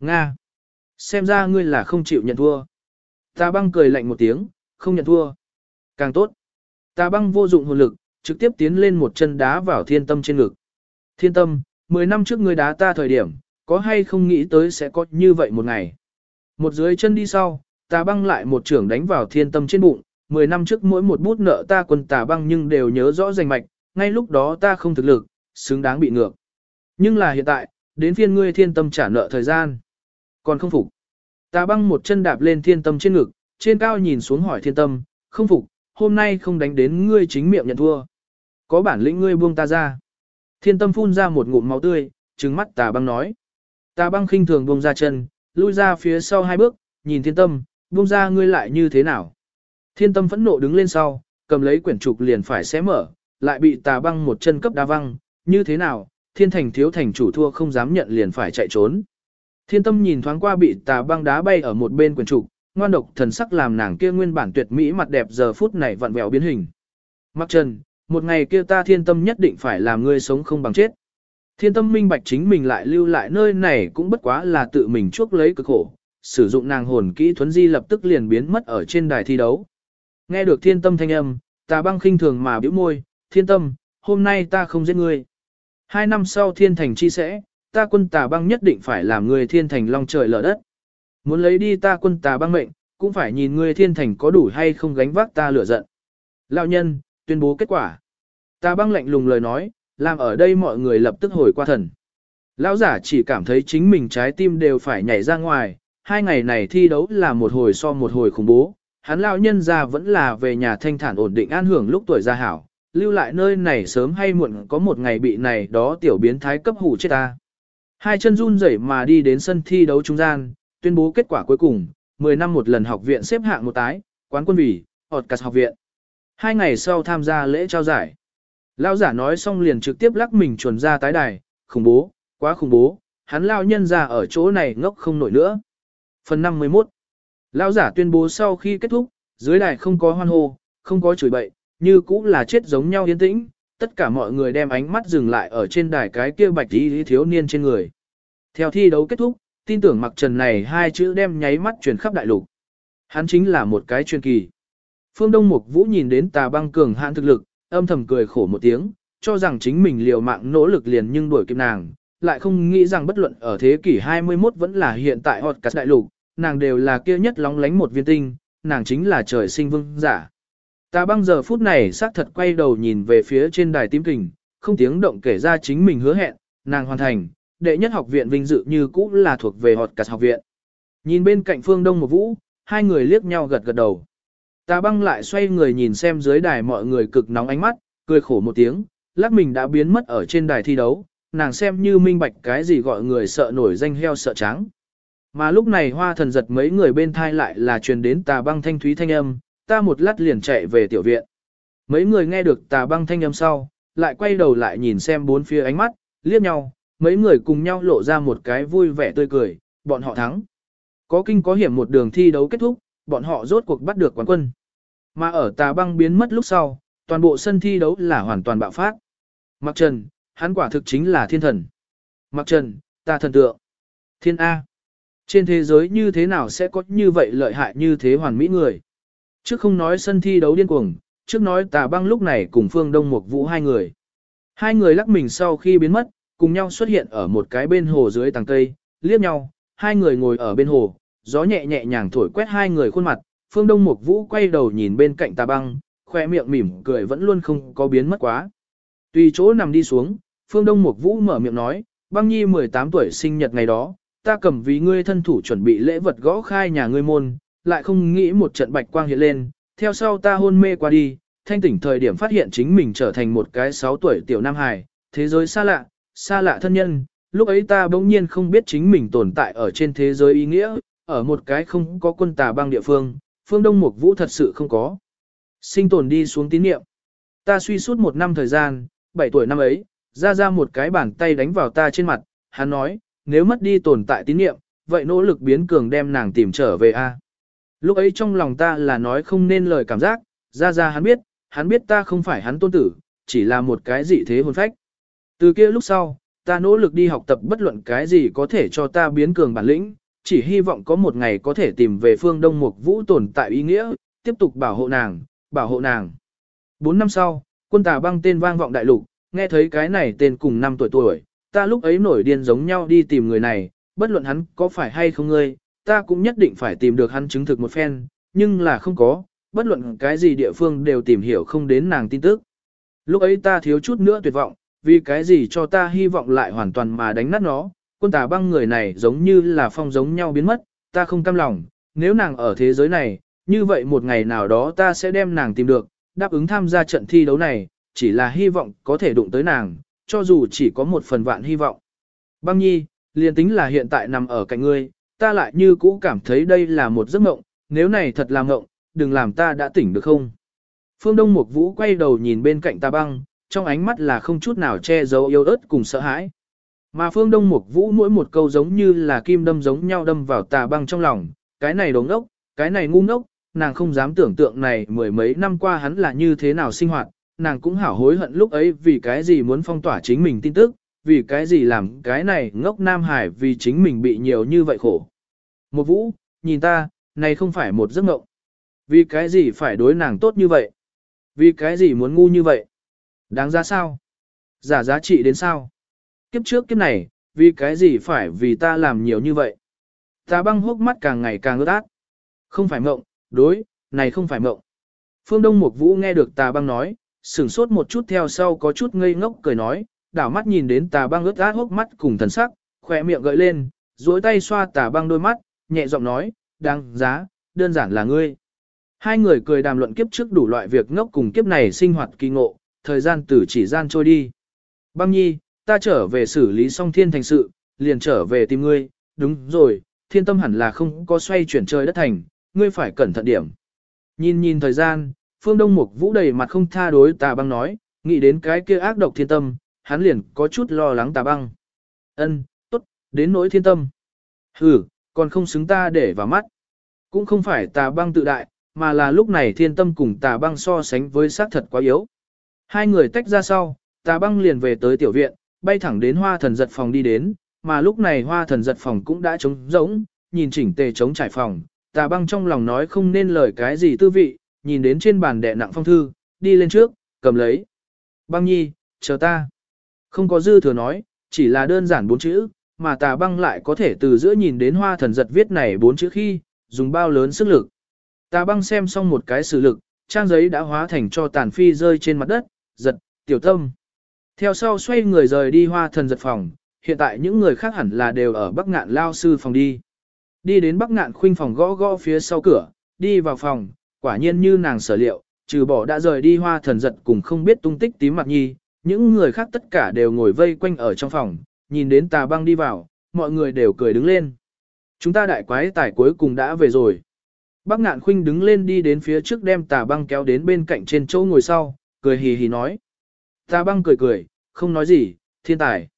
Nga! Xem ra ngươi là không chịu nhận thua. Tà băng cười lạnh một tiếng, không nhận thua. Càng tốt. Tà băng vô dụng hồn lực, trực tiếp tiến lên một chân đá vào thiên tâm trên ngực. Thiên tâm, 10 năm trước ngươi đá ta thời điểm, có hay không nghĩ tới sẽ có như vậy một ngày. Một dưới chân đi sau, tà băng lại một trưởng đánh vào thiên tâm trên bụng, 10 năm trước mỗi một bút nợ ta quân tà băng nhưng đều nhớ rõ rành mạch, ngay lúc đó ta không thực lực, xứng đáng bị ngược. Nhưng là hiện tại, đến phiên ngươi thiên tâm trả nợ thời gian. Còn không phục. Tà băng một chân đạp lên thiên tâm trên ngực, trên cao nhìn xuống hỏi thiên tâm, không phục, hôm nay không đánh đến ngươi chính miệng nhận thua. Có bản lĩnh ngươi buông ta ra. Thiên tâm phun ra một ngụm máu tươi, trừng mắt tà băng nói. Tà băng khinh thường buông ra chân, lui ra phía sau hai bước, nhìn thiên tâm, buông ra ngươi lại như thế nào. Thiên tâm phẫn nộ đứng lên sau, cầm lấy quyển trục liền phải xé mở, lại bị tà băng một chân cấp đa văng, như thế nào, thiên thành thiếu thành chủ thua không dám nhận liền phải chạy trốn. Thiên tâm nhìn thoáng qua bị tà băng đá bay ở một bên quyển trục, ngoan độc thần sắc làm nàng kia nguyên bản tuyệt mỹ mặt đẹp giờ phút này vặn vẹo biến hình. Mặc trần, một ngày kia ta thiên tâm nhất định phải làm ngươi sống không bằng chết. Thiên tâm minh bạch chính mình lại lưu lại nơi này cũng bất quá là tự mình chuốc lấy cực khổ, sử dụng nàng hồn kỹ thuấn di lập tức liền biến mất ở trên đài thi đấu. Nghe được thiên tâm thanh âm, tà băng khinh thường mà biểu môi, thiên tâm, hôm nay ta không giết ngươi. Hai năm sau thiên thành chi sẽ, ta quân tà băng nhất định phải làm người thiên thành long trời lở đất. Muốn lấy đi ta quân tà băng mệnh, cũng phải nhìn người thiên thành có đủ hay không gánh vác ta lửa giận. Lão nhân, tuyên bố kết quả. Tà băng lạnh lùng lời nói, làm ở đây mọi người lập tức hồi qua thần. Lão giả chỉ cảm thấy chính mình trái tim đều phải nhảy ra ngoài, hai ngày này thi đấu là một hồi so một hồi khủng bố, hắn lão nhân ra vẫn là về nhà thanh thản ổn định an hưởng lúc tuổi già hảo, lưu lại nơi này sớm hay muộn có một ngày bị này đó tiểu biến thái cấp hủ chết ta. Hai chân run rẩy mà đi đến sân thi đấu trung gian, tuyên bố kết quả cuối cùng, 10 năm một lần học viện xếp hạng một tái, quán quân vị, họt cắt học viện. Hai ngày sau tham gia lễ trao giải. Lao giả nói xong liền trực tiếp lắc mình chuồn ra tái đài, khủng bố, quá khủng bố, hắn lao nhân ra ở chỗ này ngốc không nổi nữa. Phần 51 Lao giả tuyên bố sau khi kết thúc, dưới đài không có hoan hô, không có chửi bậy, như cũng là chết giống nhau yên tĩnh, tất cả mọi người đem ánh mắt dừng lại ở trên đài cái kia bạch tí thiếu niên trên người. Theo thi đấu kết thúc, tin tưởng mặc trần này hai chữ đem nháy mắt truyền khắp đại lục. Hắn chính là một cái chuyên kỳ. Phương Đông Mục Vũ nhìn đến tà băng cường hạn thực lực, âm thầm cười khổ một tiếng, cho rằng chính mình liều mạng nỗ lực liền nhưng đuổi kịp nàng, lại không nghĩ rằng bất luận ở thế kỷ 21 vẫn là hiện tại hot cắt đại lục, nàng đều là kia nhất lóng lánh một viên tinh, nàng chính là trời sinh vương giả. Ta băng giờ phút này xác thật quay đầu nhìn về phía trên đài tím kình, không tiếng động kể ra chính mình hứa hẹn, nàng hoàn thành, đệ nhất học viện vinh dự như cũ là thuộc về hoặc cắt học viện. Nhìn bên cạnh phương đông một vũ, hai người liếc nhau gật gật đầu. Tà băng lại xoay người nhìn xem dưới đài mọi người cực nóng ánh mắt, cười khổ một tiếng, lắc mình đã biến mất ở trên đài thi đấu, nàng xem như minh bạch cái gì gọi người sợ nổi danh heo sợ trắng. Mà lúc này hoa thần giật mấy người bên thai lại là truyền đến tà băng thanh thúy thanh âm, ta một lát liền chạy về tiểu viện. Mấy người nghe được tà băng thanh âm sau, lại quay đầu lại nhìn xem bốn phía ánh mắt, liếc nhau, mấy người cùng nhau lộ ra một cái vui vẻ tươi cười, bọn họ thắng. Có kinh có hiểm một đường thi đấu kết thúc, bọn họ rốt cuộc bắt được quán quân. Mà ở tà băng biến mất lúc sau, toàn bộ sân thi đấu là hoàn toàn bạo phát. Mặc trần, hắn quả thực chính là thiên thần. Mặc trần, ta thần tượng. Thiên A. Trên thế giới như thế nào sẽ có như vậy lợi hại như thế hoàn mỹ người? Trước không nói sân thi đấu điên cuồng, trước nói tà băng lúc này cùng phương đông một vũ hai người. Hai người lắc mình sau khi biến mất, cùng nhau xuất hiện ở một cái bên hồ dưới tàng cây, liếc nhau, hai người ngồi ở bên hồ, gió nhẹ nhẹ nhàng thổi quét hai người khuôn mặt, phương đông Mục vũ quay đầu nhìn bên cạnh tà băng, khoe miệng mỉm cười vẫn luôn không có biến mất quá. Tùy chỗ nằm đi xuống, phương đông Mục vũ mở miệng nói, băng nhi 18 tuổi sinh nhật ngày đó, ta cầm vì ngươi thân thủ chuẩn bị lễ vật gõ khai nhà ngươi môn, lại không nghĩ một trận bạch quang hiện lên, theo sau ta hôn mê qua đi, thanh tỉnh thời điểm phát hiện chính mình trở thành một cái 6 tuổi tiểu nam hài, thế giới xa lạ, xa lạ thân nhân, lúc ấy ta bỗng nhiên không biết chính mình tồn tại ở trên thế giới ý nghĩa, ở một cái không có quân tà băng địa phương, phương Đông Mục Vũ thật sự không có. Sinh tồn đi xuống tín niệm. Ta suy suốt một năm thời gian, 7 tuổi năm ấy, ra ra một cái bàn tay đánh vào ta trên mặt, hắn nói, nếu mất đi tồn tại tín niệm, vậy nỗ lực biến cường đem nàng tìm trở về a. Lúc ấy trong lòng ta là nói không nên lời cảm giác, ra ra hắn biết, hắn biết ta không phải hắn tôn tử, chỉ là một cái dị thế hồn phách. Từ kia lúc sau, ta nỗ lực đi học tập bất luận cái gì có thể cho ta biến cường bản lĩnh, chỉ hy vọng có một ngày có thể tìm về phương Đông Mục Vũ tồn tại ý nghĩa, tiếp tục bảo hộ nàng, bảo hộ nàng. Bốn năm sau, quân tà băng tên vang vọng đại lục, nghe thấy cái này tên cùng năm tuổi tuổi, ta lúc ấy nổi điên giống nhau đi tìm người này, bất luận hắn có phải hay không ngươi, ta cũng nhất định phải tìm được hắn chứng thực một phen, nhưng là không có, bất luận cái gì địa phương đều tìm hiểu không đến nàng tin tức. Lúc ấy ta thiếu chút nữa tuyệt vọng, vì cái gì cho ta hy vọng lại hoàn toàn mà đánh nát nó, quân tà băng người này giống như là phong giống nhau biến mất, ta không cam lòng, nếu nàng ở thế giới này, như vậy một ngày nào đó ta sẽ đem nàng tìm được, đáp ứng tham gia trận thi đấu này, chỉ là hy vọng có thể đụng tới nàng, cho dù chỉ có một phần vạn hy vọng. Băng nhi, liền tính là hiện tại nằm ở cạnh ngươi, ta lại như cũ cảm thấy đây là một giấc mộng, nếu này thật là mộng, đừng làm ta đã tỉnh được không? Phương Đông Mục Vũ quay đầu nhìn bên cạnh ta băng, trong ánh mắt là không chút nào che giấu yêu ớt cùng sợ hãi. Mà Phương Đông Mục Vũ mỗi một câu giống như là kim đâm giống nhau đâm vào tà băng trong lòng, cái này đồ ngốc, cái này ngu ngốc, nàng không dám tưởng tượng này mười mấy năm qua hắn là như thế nào sinh hoạt, nàng cũng hảo hối hận lúc ấy vì cái gì muốn phong tỏa chính mình tin tức, vì cái gì làm cái này ngốc Nam Hải vì chính mình bị nhiều như vậy khổ. Một vũ, nhìn ta, này không phải một giấc mộng. Vì cái gì phải đối nàng tốt như vậy? Vì cái gì muốn ngu như vậy? Đáng giá sao? Giả giá trị đến sao? Kiếp trước kiếp này, vì cái gì phải vì ta làm nhiều như vậy? Ta băng hốc mắt càng ngày càng ướt át. Không phải mộng, đối, này không phải mộng. Phương Đông Mục Vũ nghe được tà băng nói, sửng sốt một chút theo sau có chút ngây ngốc cười nói, đảo mắt nhìn đến tà băng ướt át hốc mắt cùng thần sắc, khỏe miệng gợi lên, duỗi tay xoa tà băng đôi mắt, nhẹ giọng nói, đáng giá, đơn giản là ngươi. Hai người cười đàm luận kiếp trước đủ loại việc ngốc cùng kiếp này sinh hoạt kỳ ngộ, thời gian từ chỉ gian trôi đi. Băng nhi, ta trở về xử lý xong thiên thành sự, liền trở về tìm ngươi, đúng rồi, thiên tâm hẳn là không có xoay chuyển trời đất thành, ngươi phải cẩn thận điểm. Nhìn nhìn thời gian, phương đông mục vũ đầy mặt không tha đối tà băng nói, nghĩ đến cái kia ác độc thiên tâm, hắn liền có chút lo lắng tà băng. Ân, tốt, đến nỗi thiên tâm. Hừ, còn không xứng ta để vào mắt. Cũng không phải tà băng tự đại, mà là lúc này thiên tâm cùng tà băng so sánh với xác thật quá yếu. Hai người tách ra sau, tà băng liền về tới tiểu viện, bay thẳng đến hoa thần giật phòng đi đến, mà lúc này hoa thần giật phòng cũng đã trống rỗng, nhìn chỉnh tề trống trải phòng, tà băng trong lòng nói không nên lời cái gì tư vị, nhìn đến trên bàn đệ nặng phong thư, đi lên trước, cầm lấy. Băng nhi, chờ ta. Không có dư thừa nói, chỉ là đơn giản bốn chữ, mà tà băng lại có thể từ giữa nhìn đến hoa thần giật viết này bốn chữ khi, dùng bao lớn sức lực. Tà băng xem xong một cái sử lực, trang giấy đã hóa thành cho tàn phi rơi trên mặt đất, giật, tiểu tâm. Theo sau xoay người rời đi hoa thần giật phòng, hiện tại những người khác hẳn là đều ở Bắc Ngạn lao sư phòng đi. Đi đến Bắc Ngạn khuynh phòng gõ gõ phía sau cửa, đi vào phòng, quả nhiên như nàng sở liệu, trừ bỏ đã rời đi hoa thần giật cùng không biết tung tích tím mặt nhi, những người khác tất cả đều ngồi vây quanh ở trong phòng, nhìn đến tà băng đi vào, mọi người đều cười đứng lên. Chúng ta đại quái tài cuối cùng đã về rồi. Bác ngạn khuynh đứng lên đi đến phía trước đem tà băng kéo đến bên cạnh trên chỗ ngồi sau, cười hì hì nói. Ta băng cười cười, không nói gì, thiên tài,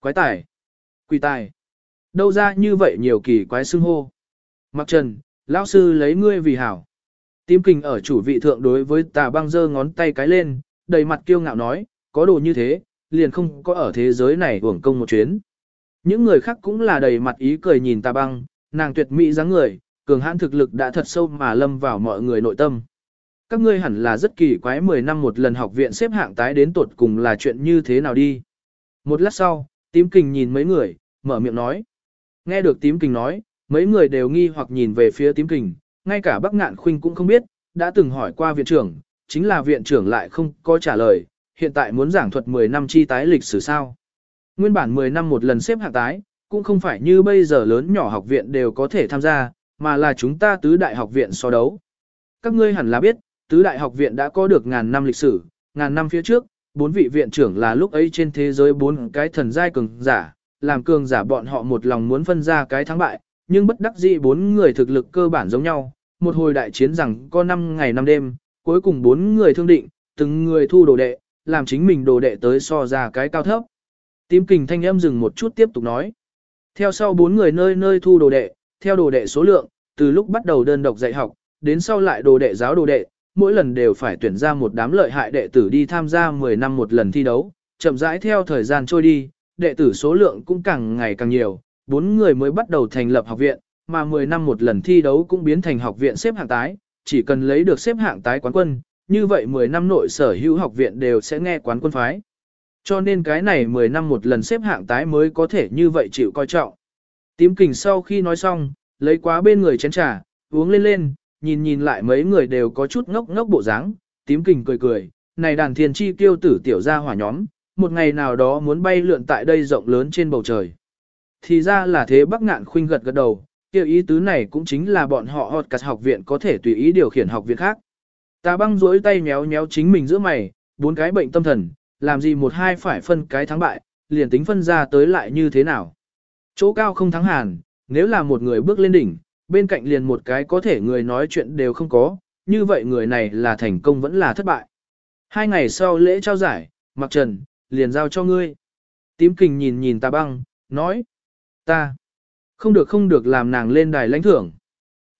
quái tài, quỷ tài. Đâu ra như vậy nhiều kỳ quái xưng hô. Mặc trần, lão sư lấy ngươi vì hảo. Tím kình ở chủ vị thượng đối với tà băng giơ ngón tay cái lên, đầy mặt kiêu ngạo nói, có đồ như thế, liền không có ở thế giới này uổng công một chuyến. Những người khác cũng là đầy mặt ý cười nhìn tà băng, nàng tuyệt mỹ dáng người, cường hãn thực lực đã thật sâu mà lâm vào mọi người nội tâm. Các ngươi hẳn là rất kỳ quái 10 năm một lần học viện xếp hạng tái đến tuột cùng là chuyện như thế nào đi. Một lát sau, tím kình nhìn mấy người, mở miệng nói. Nghe được tím kình nói, mấy người đều nghi hoặc nhìn về phía tím kình, ngay cả bác ngạn khuynh cũng không biết, đã từng hỏi qua viện trưởng, chính là viện trưởng lại không có trả lời, hiện tại muốn giảng thuật 10 năm chi tái lịch sử sao. Nguyên bản 10 năm một lần xếp hạng tái, cũng không phải như bây giờ lớn nhỏ học viện đều có thể tham gia, mà là chúng ta tứ đại học viện so đấu. Các ngươi hẳn là biết, tứ đại học viện đã có được ngàn năm lịch sử, ngàn năm phía trước, bốn vị viện trưởng là lúc ấy trên thế giới bốn cái thần giai cường giả, làm cường giả bọn họ một lòng muốn phân ra cái thắng bại, nhưng bất đắc dĩ bốn người thực lực cơ bản giống nhau, một hồi đại chiến rằng có năm ngày năm đêm, cuối cùng bốn người thương định, từng người thu đồ đệ, làm chính mình đồ đệ tới so ra cái cao thấp. Tím kình thanh âm dừng một chút tiếp tục nói. Theo sau bốn người nơi nơi thu đồ đệ, theo đồ đệ số lượng, từ lúc bắt đầu đơn độc dạy học, đến sau lại đồ đệ giáo đồ đệ, mỗi lần đều phải tuyển ra một đám lợi hại đệ tử đi tham gia 10 năm một lần thi đấu, chậm rãi theo thời gian trôi đi, đệ tử số lượng cũng càng ngày càng nhiều, bốn người mới bắt đầu thành lập học viện, mà 10 năm một lần thi đấu cũng biến thành học viện xếp hạng tái, chỉ cần lấy được xếp hạng tái quán quân, như vậy 10 năm nội sở hữu học viện đều sẽ nghe quán quân phái. Cho nên cái này 10 năm một lần xếp hạng tái mới có thể như vậy chịu coi trọng. Tím kình sau khi nói xong, lấy quá bên người chén trà, uống lên lên, nhìn nhìn lại mấy người đều có chút ngốc ngốc bộ dáng, tím kình cười cười, này đàn thiên chi tiêu tử tiểu ra hỏa nhóm, một ngày nào đó muốn bay lượn tại đây rộng lớn trên bầu trời. Thì ra là thế bắc ngạn khuynh gật gật đầu, kêu ý tứ này cũng chính là bọn họ họt cắt học viện có thể tùy ý điều khiển học viện khác. Ta băng duỗi tay méo méo chính mình giữa mày, bốn cái bệnh tâm thần, làm gì một hai phải phân cái thắng bại, liền tính phân ra tới lại như thế nào. Chỗ cao không thắng hàn, nếu là một người bước lên đỉnh, bên cạnh liền một cái có thể người nói chuyện đều không có, như vậy người này là thành công vẫn là thất bại. Hai ngày sau lễ trao giải, Mạc Trần, liền giao cho ngươi. Tím kình nhìn nhìn ta băng, nói. Ta. Không được không được làm nàng lên đài lãnh thưởng.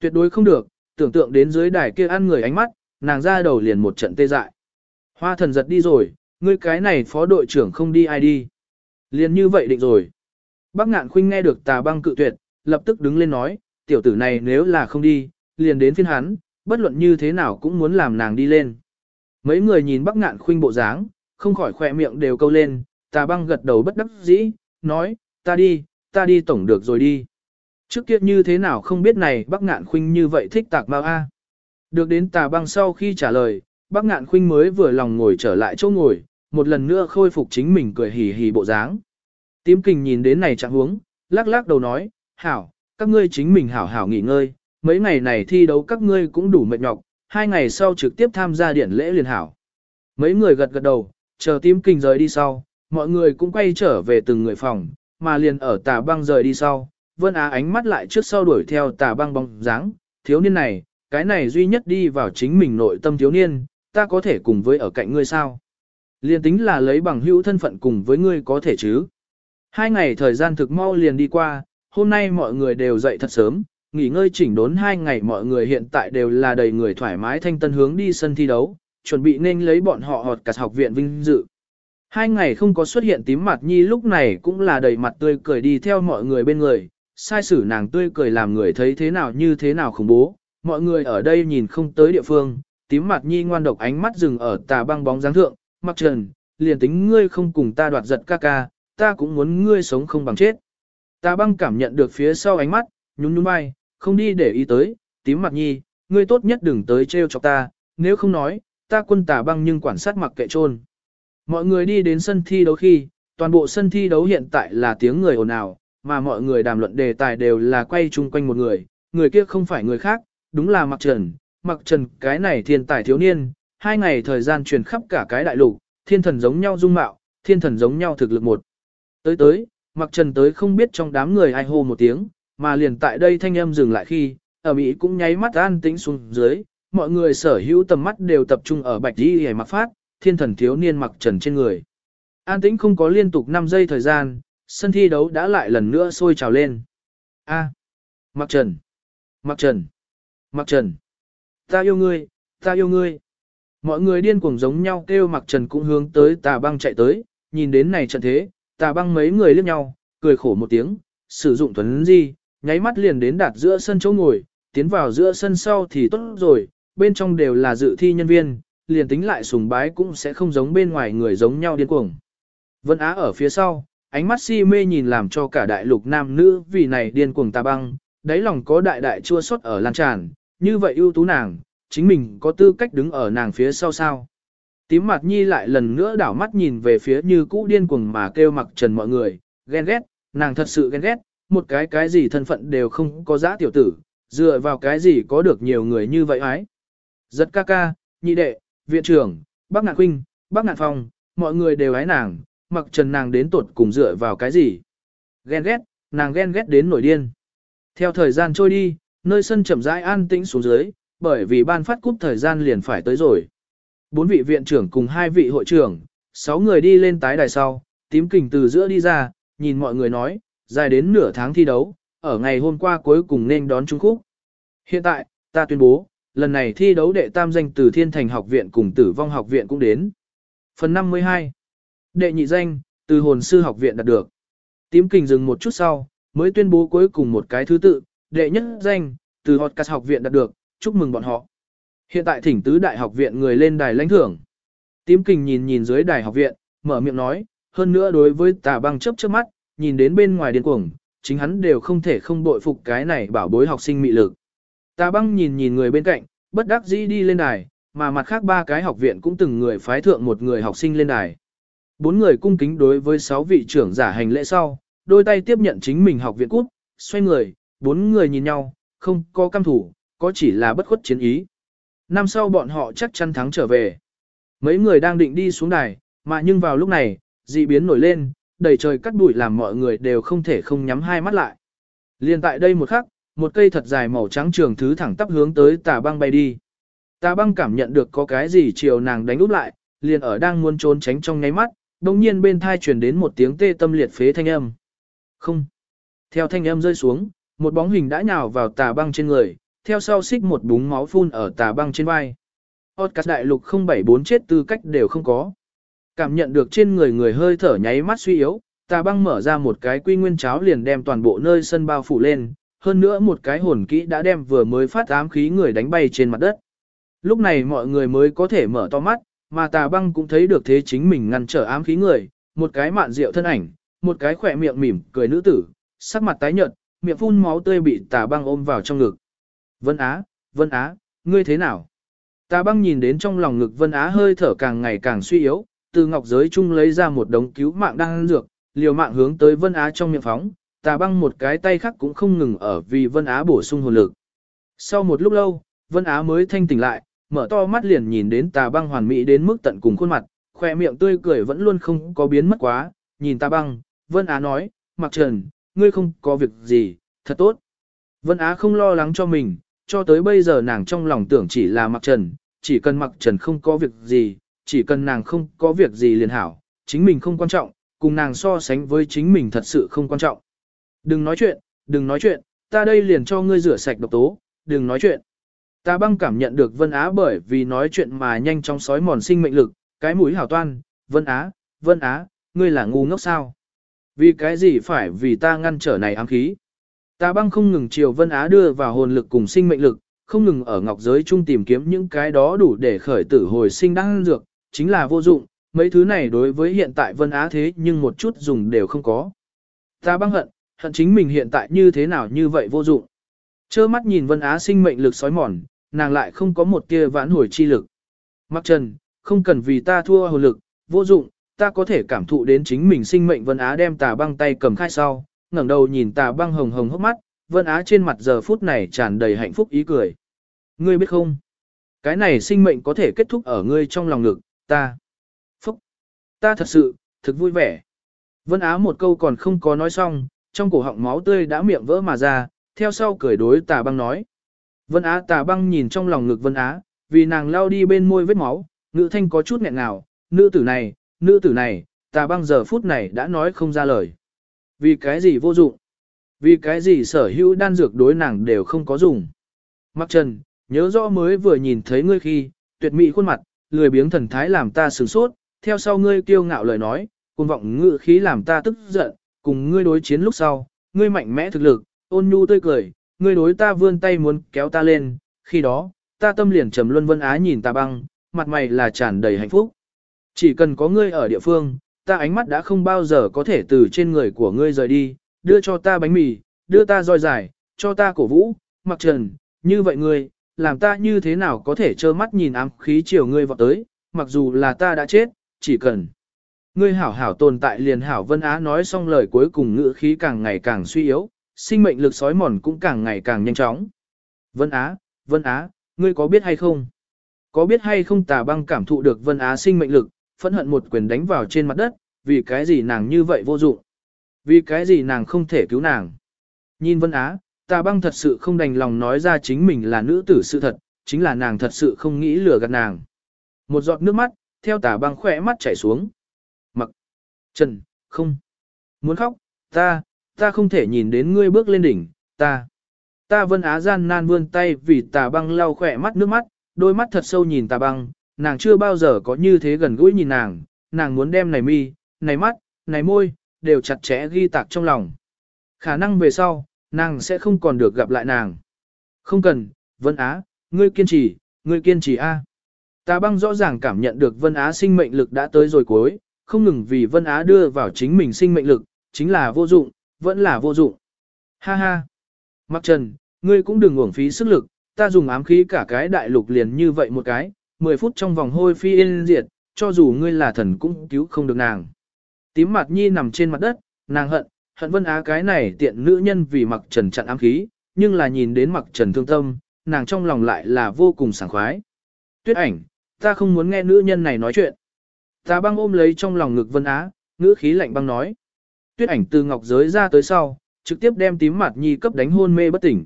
Tuyệt đối không được, tưởng tượng đến dưới đài kia ăn người ánh mắt, nàng ra đầu liền một trận tê dại. Hoa thần giật đi rồi, ngươi cái này phó đội trưởng không đi ai đi. Liền như vậy định rồi. Bác ngạn khuynh nghe được tà băng cự tuyệt, lập tức đứng lên nói, tiểu tử này nếu là không đi, liền đến phiên hắn, bất luận như thế nào cũng muốn làm nàng đi lên. Mấy người nhìn bác ngạn khuynh bộ dáng, không khỏi khỏe miệng đều câu lên, tà băng gật đầu bất đắc dĩ, nói, ta đi, ta đi tổng được rồi đi. Trước kia như thế nào không biết này bác ngạn khuynh như vậy thích tạc bao a. Được đến tà băng sau khi trả lời, bác ngạn khuynh mới vừa lòng ngồi trở lại chỗ ngồi, một lần nữa khôi phục chính mình cười hì hì bộ dáng. Tím kình nhìn đến này trạng huống, lắc lắc đầu nói, hảo, các ngươi chính mình hảo hảo nghỉ ngơi, mấy ngày này thi đấu các ngươi cũng đủ mệt nhọc, hai ngày sau trực tiếp tham gia điển lễ liền hảo. Mấy người gật gật đầu, chờ tím kinh rời đi sau, mọi người cũng quay trở về từng người phòng, mà liền ở tà băng rời đi sau, Vân Á ánh mắt lại trước sau đuổi theo tà băng bóng dáng, thiếu niên này, cái này duy nhất đi vào chính mình nội tâm thiếu niên, ta có thể cùng với ở cạnh ngươi sao? Liền tính là lấy bằng hữu thân phận cùng với ngươi có thể chứ? Hai ngày thời gian thực mau liền đi qua, hôm nay mọi người đều dậy thật sớm, nghỉ ngơi chỉnh đốn hai ngày mọi người hiện tại đều là đầy người thoải mái thanh tân hướng đi sân thi đấu, chuẩn bị nên lấy bọn họ họt cả học viện vinh dự. Hai ngày không có xuất hiện tím mặt nhi lúc này cũng là đầy mặt tươi cười đi theo mọi người bên người, sai sử nàng tươi cười làm người thấy thế nào như thế nào khủng bố, mọi người ở đây nhìn không tới địa phương, tím mặt nhi ngoan độc ánh mắt dừng ở tà băng bóng dáng thượng, mặc trần, liền tính ngươi không cùng ta đoạt giật ca ca, ta cũng muốn ngươi sống không bằng chết. Tà băng cảm nhận được phía sau ánh mắt, nhún nhún vai, không đi để ý tới, tím mặt nhi, ngươi tốt nhất đừng tới trêu chọc ta, nếu không nói, ta quân tà băng nhưng quản sát mặc kệ trôn. Mọi người đi đến sân thi đấu khi, toàn bộ sân thi đấu hiện tại là tiếng người ồn ào, mà mọi người đàm luận đề tài đều là quay chung quanh một người, người kia không phải người khác, đúng là Mặc Trần. Mặc Trần cái này thiên tài thiếu niên, hai ngày thời gian truyền khắp cả cái đại lục, thiên thần giống nhau dung mạo, thiên thần giống nhau thực lực một. Tới tới, Mặc Trần tới không biết trong đám người ai hô một tiếng, mà liền tại đây thanh âm dừng lại khi, ở Mỹ cũng nháy mắt an tĩnh xuống dưới, mọi người sở hữu tầm mắt đều tập trung ở bạch đi hề mặc phát, thiên thần thiếu niên mặc trần trên người. An tĩnh không có liên tục 5 giây thời gian, sân thi đấu đã lại lần nữa sôi trào lên. A. mặc trần. Mặc trần. Mặc trần. Ta yêu ngươi, ta yêu ngươi. Mọi người điên cuồng giống nhau kêu mặc trần cũng hướng tới tà băng chạy tới, nhìn đến này trận thế, tà băng mấy người liếc nhau, cười khổ một tiếng, sử dụng thuấn di, nháy mắt liền đến đạt giữa sân chỗ ngồi, tiến vào giữa sân sau thì tốt rồi, bên trong đều là dự thi nhân viên, liền tính lại sùng bái cũng sẽ không giống bên ngoài người giống nhau điên cuồng. Vân Á ở phía sau, ánh mắt si mê nhìn làm cho cả đại lục nam nữ vì này điên cuồng Tà băng, đáy lòng có đại đại chua xót ở lan tràn, như vậy ưu tú nàng, chính mình có tư cách đứng ở nàng phía sau sao. Tím mặt nhi lại lần nữa đảo mắt nhìn về phía như cũ điên cuồng mà kêu mặc trần mọi người, ghen ghét, nàng thật sự ghen ghét, một cái cái gì thân phận đều không có giá tiểu tử, dựa vào cái gì có được nhiều người như vậy ái. Giật ca ca, nhị đệ, viện trưởng, bác ngạn huynh, bác ngạn phong, mọi người đều ái nàng, mặc trần nàng đến tuột cùng dựa vào cái gì. Ghen ghét, nàng ghen ghét đến nổi điên. Theo thời gian trôi đi, nơi sân chậm rãi an tĩnh xuống dưới, bởi vì ban phát cúp thời gian liền phải tới rồi. Bốn vị viện trưởng cùng hai vị hội trưởng, sáu người đi lên tái đài sau, tím kình từ giữa đi ra, nhìn mọi người nói, dài đến nửa tháng thi đấu, ở ngày hôm qua cuối cùng nên đón Trung Quốc. Hiện tại, ta tuyên bố, lần này thi đấu đệ tam danh từ Thiên Thành học viện cùng Tử Vong học viện cũng đến. Phần 52 Đệ nhị danh, từ hồn sư học viện đạt được. Tím kình dừng một chút sau, mới tuyên bố cuối cùng một cái thứ tự, đệ nhất danh, từ họt Cát học viện đạt được, chúc mừng bọn họ. Hiện tại thỉnh tứ đại học viện người lên đài lãnh thưởng. Tím kình nhìn nhìn dưới đài học viện, mở miệng nói, hơn nữa đối với tà băng chấp trước mắt, nhìn đến bên ngoài điên cuồng, chính hắn đều không thể không bội phục cái này bảo bối học sinh mị lực. Tà băng nhìn nhìn người bên cạnh, bất đắc dĩ đi lên đài, mà mặt khác ba cái học viện cũng từng người phái thượng một người học sinh lên đài. Bốn người cung kính đối với sáu vị trưởng giả hành lễ sau, đôi tay tiếp nhận chính mình học viện cút, xoay người, bốn người nhìn nhau, không có cam thủ, có chỉ là bất khuất chiến ý. Năm sau bọn họ chắc chắn thắng trở về. Mấy người đang định đi xuống đài, mà nhưng vào lúc này, dị biến nổi lên, đầy trời cắt bụi làm mọi người đều không thể không nhắm hai mắt lại. Liên tại đây một khắc, một cây thật dài màu trắng trường thứ thẳng tắp hướng tới tà băng bay đi. Tà băng cảm nhận được có cái gì chiều nàng đánh úp lại, liền ở đang muốn trốn tránh trong nháy mắt, đồng nhiên bên thai truyền đến một tiếng tê tâm liệt phế thanh âm. Không. Theo thanh âm rơi xuống, một bóng hình đã nhào vào tà băng trên người, theo sau xích một búng máu phun ở tà băng trên vai. Otcas đại lục 074 chết tư cách đều không có. Cảm nhận được trên người người hơi thở nháy mắt suy yếu, tà băng mở ra một cái quy nguyên cháo liền đem toàn bộ nơi sân bao phủ lên, hơn nữa một cái hồn kỹ đã đem vừa mới phát ám khí người đánh bay trên mặt đất. Lúc này mọi người mới có thể mở to mắt, mà tà băng cũng thấy được thế chính mình ngăn trở ám khí người, một cái mạn rượu thân ảnh, một cái khỏe miệng mỉm cười nữ tử, sắc mặt tái nhợt, miệng phun máu tươi bị tà băng ôm vào trong ngực. Vân Á, Vân Á, ngươi thế nào? Tà băng nhìn đến trong lòng ngực Vân Á hơi thở càng ngày càng suy yếu, từ ngọc giới chung lấy ra một đống cứu mạng đang dược, liều mạng hướng tới Vân Á trong miệng phóng, tà băng một cái tay khác cũng không ngừng ở vì Vân Á bổ sung hồn lực. Sau một lúc lâu, Vân Á mới thanh tỉnh lại, mở to mắt liền nhìn đến tà băng hoàn mỹ đến mức tận cùng khuôn mặt, khoe miệng tươi cười vẫn luôn không có biến mất quá, nhìn tà băng, Vân Á nói, Mặc Trần, ngươi không có việc gì, thật tốt. Vân Á không lo lắng cho mình, cho tới bây giờ nàng trong lòng tưởng chỉ là Mặc Trần, chỉ cần Mặc Trần không có việc gì, chỉ cần nàng không có việc gì liền hảo, chính mình không quan trọng, cùng nàng so sánh với chính mình thật sự không quan trọng. Đừng nói chuyện, đừng nói chuyện, ta đây liền cho ngươi rửa sạch độc tố, đừng nói chuyện. Ta băng cảm nhận được Vân Á bởi vì nói chuyện mà nhanh chóng sói mòn sinh mệnh lực, cái mũi hảo toan, Vân Á, Vân Á, ngươi là ngu ngốc sao? Vì cái gì phải vì ta ngăn trở này ám khí? Ta băng không ngừng chiều Vân Á đưa vào hồn lực cùng sinh mệnh lực, không ngừng ở ngọc giới chung tìm kiếm những cái đó đủ để khởi tử hồi sinh đang dược, chính là vô dụng, mấy thứ này đối với hiện tại Vân Á thế nhưng một chút dùng đều không có. Ta băng hận, hận chính mình hiện tại như thế nào như vậy vô dụng. Chơ mắt nhìn Vân Á sinh mệnh lực sói mòn, nàng lại không có một tia vãn hồi chi lực. Mặc trần, không cần vì ta thua hồn lực, vô dụng, ta có thể cảm thụ đến chính mình sinh mệnh Vân Á đem tà băng tay cầm khai sau, ngẩng đầu nhìn tà băng hồng hồng hốc mắt, Vân Á trên mặt giờ phút này tràn đầy hạnh phúc ý cười. Ngươi biết không? Cái này sinh mệnh có thể kết thúc ở ngươi trong lòng ngực, ta. Phúc. Ta thật sự, thực vui vẻ. Vân Á một câu còn không có nói xong, trong cổ họng máu tươi đã miệng vỡ mà ra, theo sau cười đối tà băng nói. Vân Á tà băng nhìn trong lòng ngực Vân Á, vì nàng lao đi bên môi vết máu, ngữ thanh có chút nghẹn ngào, nữ tử này, nữ tử này, tà băng giờ phút này đã nói không ra lời. Vì cái gì vô dụng? Vì cái gì sở hữu đan dược đối nàng đều không có dùng? Mặc trần, nhớ rõ mới vừa nhìn thấy ngươi khi, tuyệt mỹ khuôn mặt, lười biếng thần thái làm ta sửng sốt, theo sau ngươi kiêu ngạo lời nói, cùng vọng ngự khí làm ta tức giận, cùng ngươi đối chiến lúc sau, ngươi mạnh mẽ thực lực, ôn nhu tươi cười, ngươi đối ta vươn tay muốn kéo ta lên, khi đó, ta tâm liền trầm luân vân á nhìn ta băng, mặt mày là tràn đầy hạnh phúc. Chỉ cần có ngươi ở địa phương, ta ánh mắt đã không bao giờ có thể từ trên người của ngươi rời đi, đưa cho ta bánh mì, đưa ta roi dài, cho ta cổ vũ, mặc trần, như vậy ngươi, làm ta như thế nào có thể trơ mắt nhìn ám khí chiều ngươi vọt tới, mặc dù là ta đã chết, chỉ cần. Ngươi hảo hảo tồn tại liền hảo Vân Á nói xong lời cuối cùng ngữ khí càng ngày càng suy yếu, sinh mệnh lực sói mòn cũng càng ngày càng nhanh chóng. Vân Á, Vân Á, ngươi có biết hay không? Có biết hay không tà băng cảm thụ được Vân Á sinh mệnh lực, phẫn hận một quyền đánh vào trên mặt đất, vì cái gì nàng như vậy vô dụng? Vì cái gì nàng không thể cứu nàng? Nhìn Vân Á, tà băng thật sự không đành lòng nói ra chính mình là nữ tử sự thật, chính là nàng thật sự không nghĩ lừa gạt nàng. Một giọt nước mắt, theo tà băng khỏe mắt chảy xuống. Mặc, trần, không, muốn khóc, ta, ta không thể nhìn đến ngươi bước lên đỉnh, ta. Ta vân á gian nan vươn tay vì tà băng lau khỏe mắt nước mắt, đôi mắt thật sâu nhìn tà băng, nàng chưa bao giờ có như thế gần gũi nhìn nàng, nàng muốn đem này mi, này mắt, này môi, đều chặt chẽ ghi tạc trong lòng. Khả năng về sau, nàng sẽ không còn được gặp lại nàng. Không cần, Vân Á, ngươi kiên trì, ngươi kiên trì a. Tà băng rõ ràng cảm nhận được Vân Á sinh mệnh lực đã tới rồi cuối, không ngừng vì Vân Á đưa vào chính mình sinh mệnh lực, chính là vô dụng, vẫn là vô dụng. Ha ha. Mặc trần, ngươi cũng đừng uổng phí sức lực, ta dùng ám khí cả cái đại lục liền như vậy một cái, 10 phút trong vòng hôi phi yên diệt, cho dù ngươi là thần cũng cứu không được nàng. Tím mặt nhi nằm trên mặt đất, nàng hận, hận vân á cái này tiện nữ nhân vì mặc trần chặn ám khí, nhưng là nhìn đến mặc trần thương tâm, nàng trong lòng lại là vô cùng sảng khoái. Tuyết ảnh, ta không muốn nghe nữ nhân này nói chuyện. Ta băng ôm lấy trong lòng ngực vân á, ngữ khí lạnh băng nói. Tuyết ảnh từ ngọc giới ra tới sau, trực tiếp đem tím mặt nhi cấp đánh hôn mê bất tỉnh.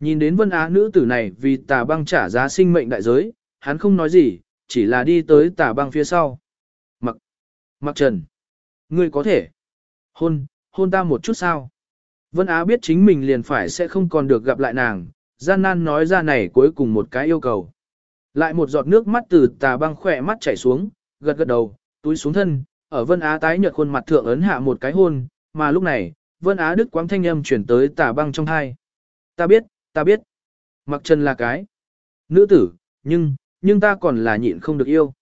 Nhìn đến vân á nữ tử này vì tà băng trả giá sinh mệnh đại giới, hắn không nói gì, chỉ là đi tới tà băng phía sau. Mặc, mặc trần, ngươi có thể hôn, hôn ta một chút sao? Vân Á biết chính mình liền phải sẽ không còn được gặp lại nàng, gian nan nói ra này cuối cùng một cái yêu cầu. Lại một giọt nước mắt từ tà băng khỏe mắt chảy xuống, gật gật đầu, túi xuống thân, ở Vân Á tái nhợt khuôn mặt thượng ấn hạ một cái hôn, mà lúc này, Vân Á Đức quáng thanh âm chuyển tới tà băng trong hai. Ta biết, ta biết. Mặc Trần là cái nữ tử, nhưng, nhưng ta còn là nhịn không được yêu.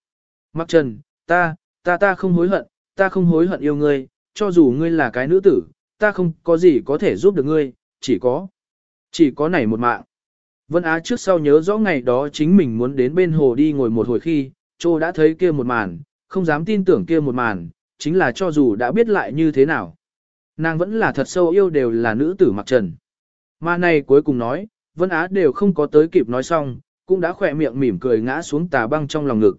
Mặc Trần, ta, ta ta không hối hận, ta không hối hận yêu ngươi, cho dù ngươi là cái nữ tử, ta không có gì có thể giúp được ngươi, chỉ có, chỉ có này một mạng. Vân Á trước sau nhớ rõ ngày đó chính mình muốn đến bên hồ đi ngồi một hồi khi, Trô đã thấy kia một màn, không dám tin tưởng kia một màn, chính là cho dù đã biết lại như thế nào. Nàng vẫn là thật sâu yêu đều là nữ tử mặc trần. Mà này cuối cùng nói, Vân Á đều không có tới kịp nói xong, cũng đã khỏe miệng mỉm cười ngã xuống tà băng trong lòng ngực.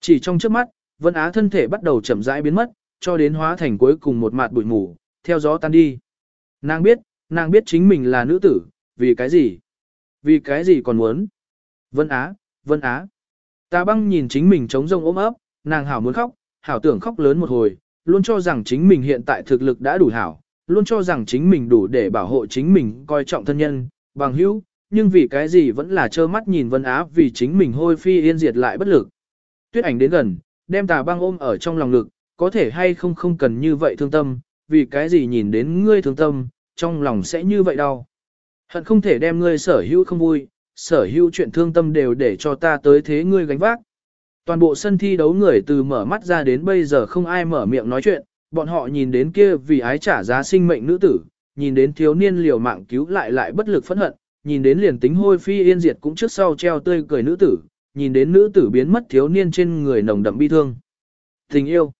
Chỉ trong trước mắt, Vân Á thân thể bắt đầu chậm rãi biến mất, cho đến hóa thành cuối cùng một mạt bụi mù, theo gió tan đi. Nàng biết, nàng biết chính mình là nữ tử, vì cái gì? Vì cái gì còn muốn? Vân Á, Vân Á. Tà băng nhìn chính mình trống rông ôm ấp, nàng hảo muốn khóc, hảo tưởng khóc lớn một hồi, luôn cho rằng chính mình hiện tại thực lực đã đủ hảo, luôn cho rằng chính mình đủ để bảo hộ chính mình coi trọng thân nhân, bằng hữu, nhưng vì cái gì vẫn là trơ mắt nhìn Vân Á vì chính mình hôi phi yên diệt lại bất lực. Tuyết ảnh đến gần, đem tà băng ôm ở trong lòng ngực, có thể hay không không cần như vậy thương tâm, vì cái gì nhìn đến ngươi thương tâm, trong lòng sẽ như vậy đau. Hận không thể đem ngươi sở hữu không vui, sở hữu chuyện thương tâm đều để cho ta tới thế ngươi gánh vác. Toàn bộ sân thi đấu người từ mở mắt ra đến bây giờ không ai mở miệng nói chuyện, bọn họ nhìn đến kia vì ái trả giá sinh mệnh nữ tử, nhìn đến thiếu niên liều mạng cứu lại lại bất lực phẫn hận, nhìn đến liền tính hôi phi yên diệt cũng trước sau treo tươi cười nữ tử, nhìn đến nữ tử biến mất thiếu niên trên người nồng đậm bi thương. Tình yêu.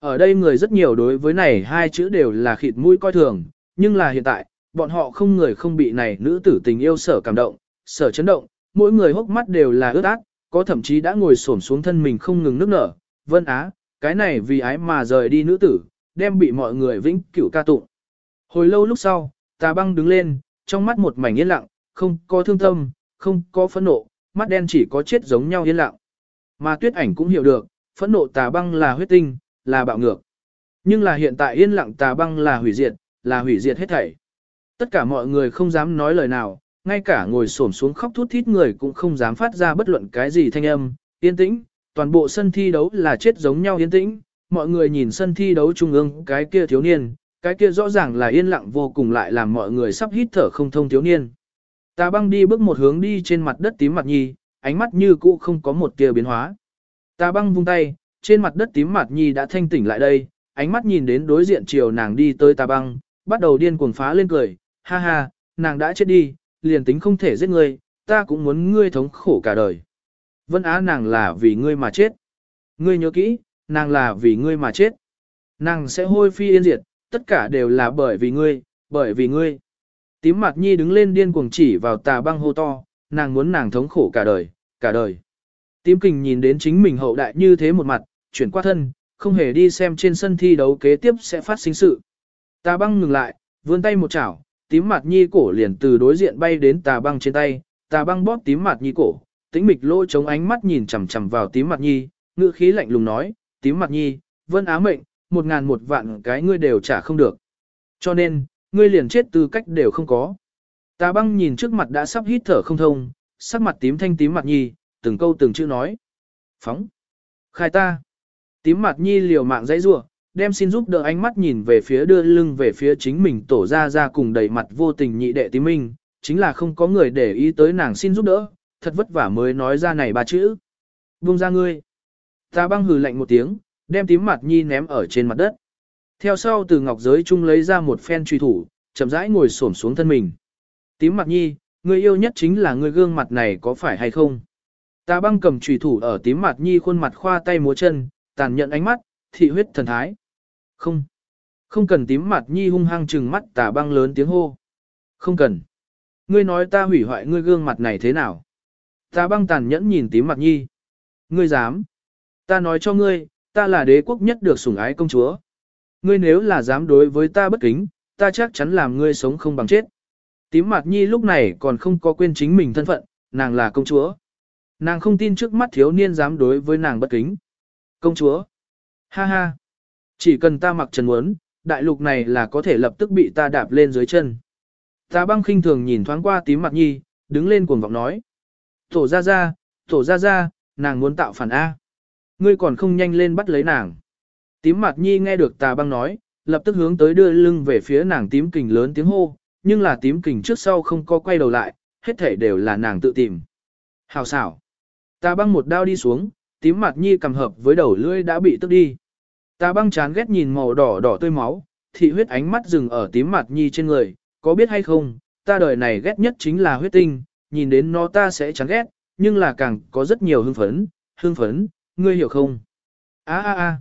Ở đây người rất nhiều đối với này hai chữ đều là khịt mũi coi thường, nhưng là hiện tại, bọn họ không người không bị này nữ tử tình yêu sở cảm động, sở chấn động, mỗi người hốc mắt đều là ướt át, có thậm chí đã ngồi xổm xuống thân mình không ngừng nước nở. Vân Á, cái này vì ái mà rời đi nữ tử, đem bị mọi người vĩnh cửu ca tụng. Hồi lâu lúc sau, tà băng đứng lên, trong mắt một mảnh yên lặng, không có thương tâm, không có phẫn nộ, mắt đen chỉ có chết giống nhau yên lặng. Mà tuyết ảnh cũng hiểu được, phẫn nộ tà băng là huyết tinh, là bạo ngược. Nhưng là hiện tại yên lặng tà băng là hủy diệt, là hủy diệt hết thảy. Tất cả mọi người không dám nói lời nào, ngay cả ngồi xổm xuống khóc thút thít người cũng không dám phát ra bất luận cái gì thanh âm, yên tĩnh, toàn bộ sân thi đấu là chết giống nhau yên tĩnh, mọi người nhìn sân thi đấu trung ương cái kia thiếu niên, cái kia rõ ràng là yên lặng vô cùng lại làm mọi người sắp hít thở không thông thiếu niên. Tà băng đi bước một hướng đi trên mặt đất tím mặt nhi, ánh mắt như cũ không có một tia biến hóa. Tà băng vung tay, trên mặt đất tím mặt nhi đã thanh tỉnh lại đây, ánh mắt nhìn đến đối diện chiều nàng đi tới tà băng, bắt đầu điên cuồng phá lên cười, ha ha, nàng đã chết đi, liền tính không thể giết ngươi, ta cũng muốn ngươi thống khổ cả đời. Vân Á nàng là vì ngươi mà chết. Ngươi nhớ kỹ, nàng là vì ngươi mà chết. Nàng sẽ hôi phi yên diệt, tất cả đều là bởi vì ngươi, bởi vì ngươi. Tím mặt nhi đứng lên điên cuồng chỉ vào tà băng hô to, nàng muốn nàng thống khổ cả đời, cả đời. Tím kình nhìn đến chính mình hậu đại như thế một mặt, chuyển qua thân, không hề đi xem trên sân thi đấu kế tiếp sẽ phát sinh sự. Tà băng ngừng lại, vươn tay một chảo, tím mặt nhi cổ liền từ đối diện bay đến tà băng trên tay, tà băng bóp tím mặt nhi cổ, tĩnh mịch lỗ chống ánh mắt nhìn chằm chằm vào tím mặt nhi, ngữ khí lạnh lùng nói, tím mặt nhi, vân á mệnh, một ngàn một vạn cái ngươi đều trả không được. Cho nên, ngươi liền chết tư cách đều không có. Tà băng nhìn trước mặt đã sắp hít thở không thông, sắc mặt tím thanh tím mặt nhi, từng câu từng chữ nói. Phóng. Khai ta. Tím mặt nhi liều mạng dãy rủa đem xin giúp đỡ ánh mắt nhìn về phía đưa lưng về phía chính mình tổ ra ra cùng đầy mặt vô tình nhị đệ tím minh, chính là không có người để ý tới nàng xin giúp đỡ, thật vất vả mới nói ra này ba chữ. Buông ra ngươi. Ta băng hừ lạnh một tiếng, đem tím mặt nhi ném ở trên mặt đất. Theo sau từ ngọc giới chung lấy ra một phen truy thủ, chậm rãi ngồi xổm xuống thân mình. Tím mặt nhi, người yêu nhất chính là người gương mặt này có phải hay không? Ta băng cầm truy thủ ở tím mặt nhi khuôn mặt khoa tay múa chân, tàn nhận ánh mắt, thị huyết thần thái. Không. Không cần tím mặt nhi hung hăng trừng mắt tà băng lớn tiếng hô. Không cần. Ngươi nói ta hủy hoại ngươi gương mặt này thế nào? Tà băng tàn nhẫn nhìn tím mặt nhi. Ngươi dám. Ta nói cho ngươi, ta là đế quốc nhất được sủng ái công chúa. Ngươi nếu là dám đối với ta bất kính, ta chắc chắn làm ngươi sống không bằng chết. Tím mặt nhi lúc này còn không có quên chính mình thân phận, nàng là công chúa. Nàng không tin trước mắt thiếu niên dám đối với nàng bất kính. Công chúa. Ha ha. Chỉ cần ta mặc trần muốn, đại lục này là có thể lập tức bị ta đạp lên dưới chân. Ta băng khinh thường nhìn thoáng qua tím mặt nhi, đứng lên cuồng vọng nói. Tổ ra ra, tổ ra ra, nàng muốn tạo phản A. Ngươi còn không nhanh lên bắt lấy nàng. Tím mặt nhi nghe được tà băng nói, lập tức hướng tới đưa lưng về phía nàng tím kình lớn tiếng hô, nhưng là tím kình trước sau không có quay đầu lại, hết thể đều là nàng tự tìm. Hào xảo. Tà băng một đao đi xuống, tím mặt nhi cầm hợp với đầu lưỡi đã bị tức đi. Tà băng chán ghét nhìn màu đỏ đỏ tươi máu, thị huyết ánh mắt dừng ở tím mặt nhi trên người, có biết hay không, ta đời này ghét nhất chính là huyết tinh, nhìn đến nó ta sẽ chán ghét, nhưng là càng có rất nhiều hưng phấn, hưng phấn, ngươi hiểu không? A a a.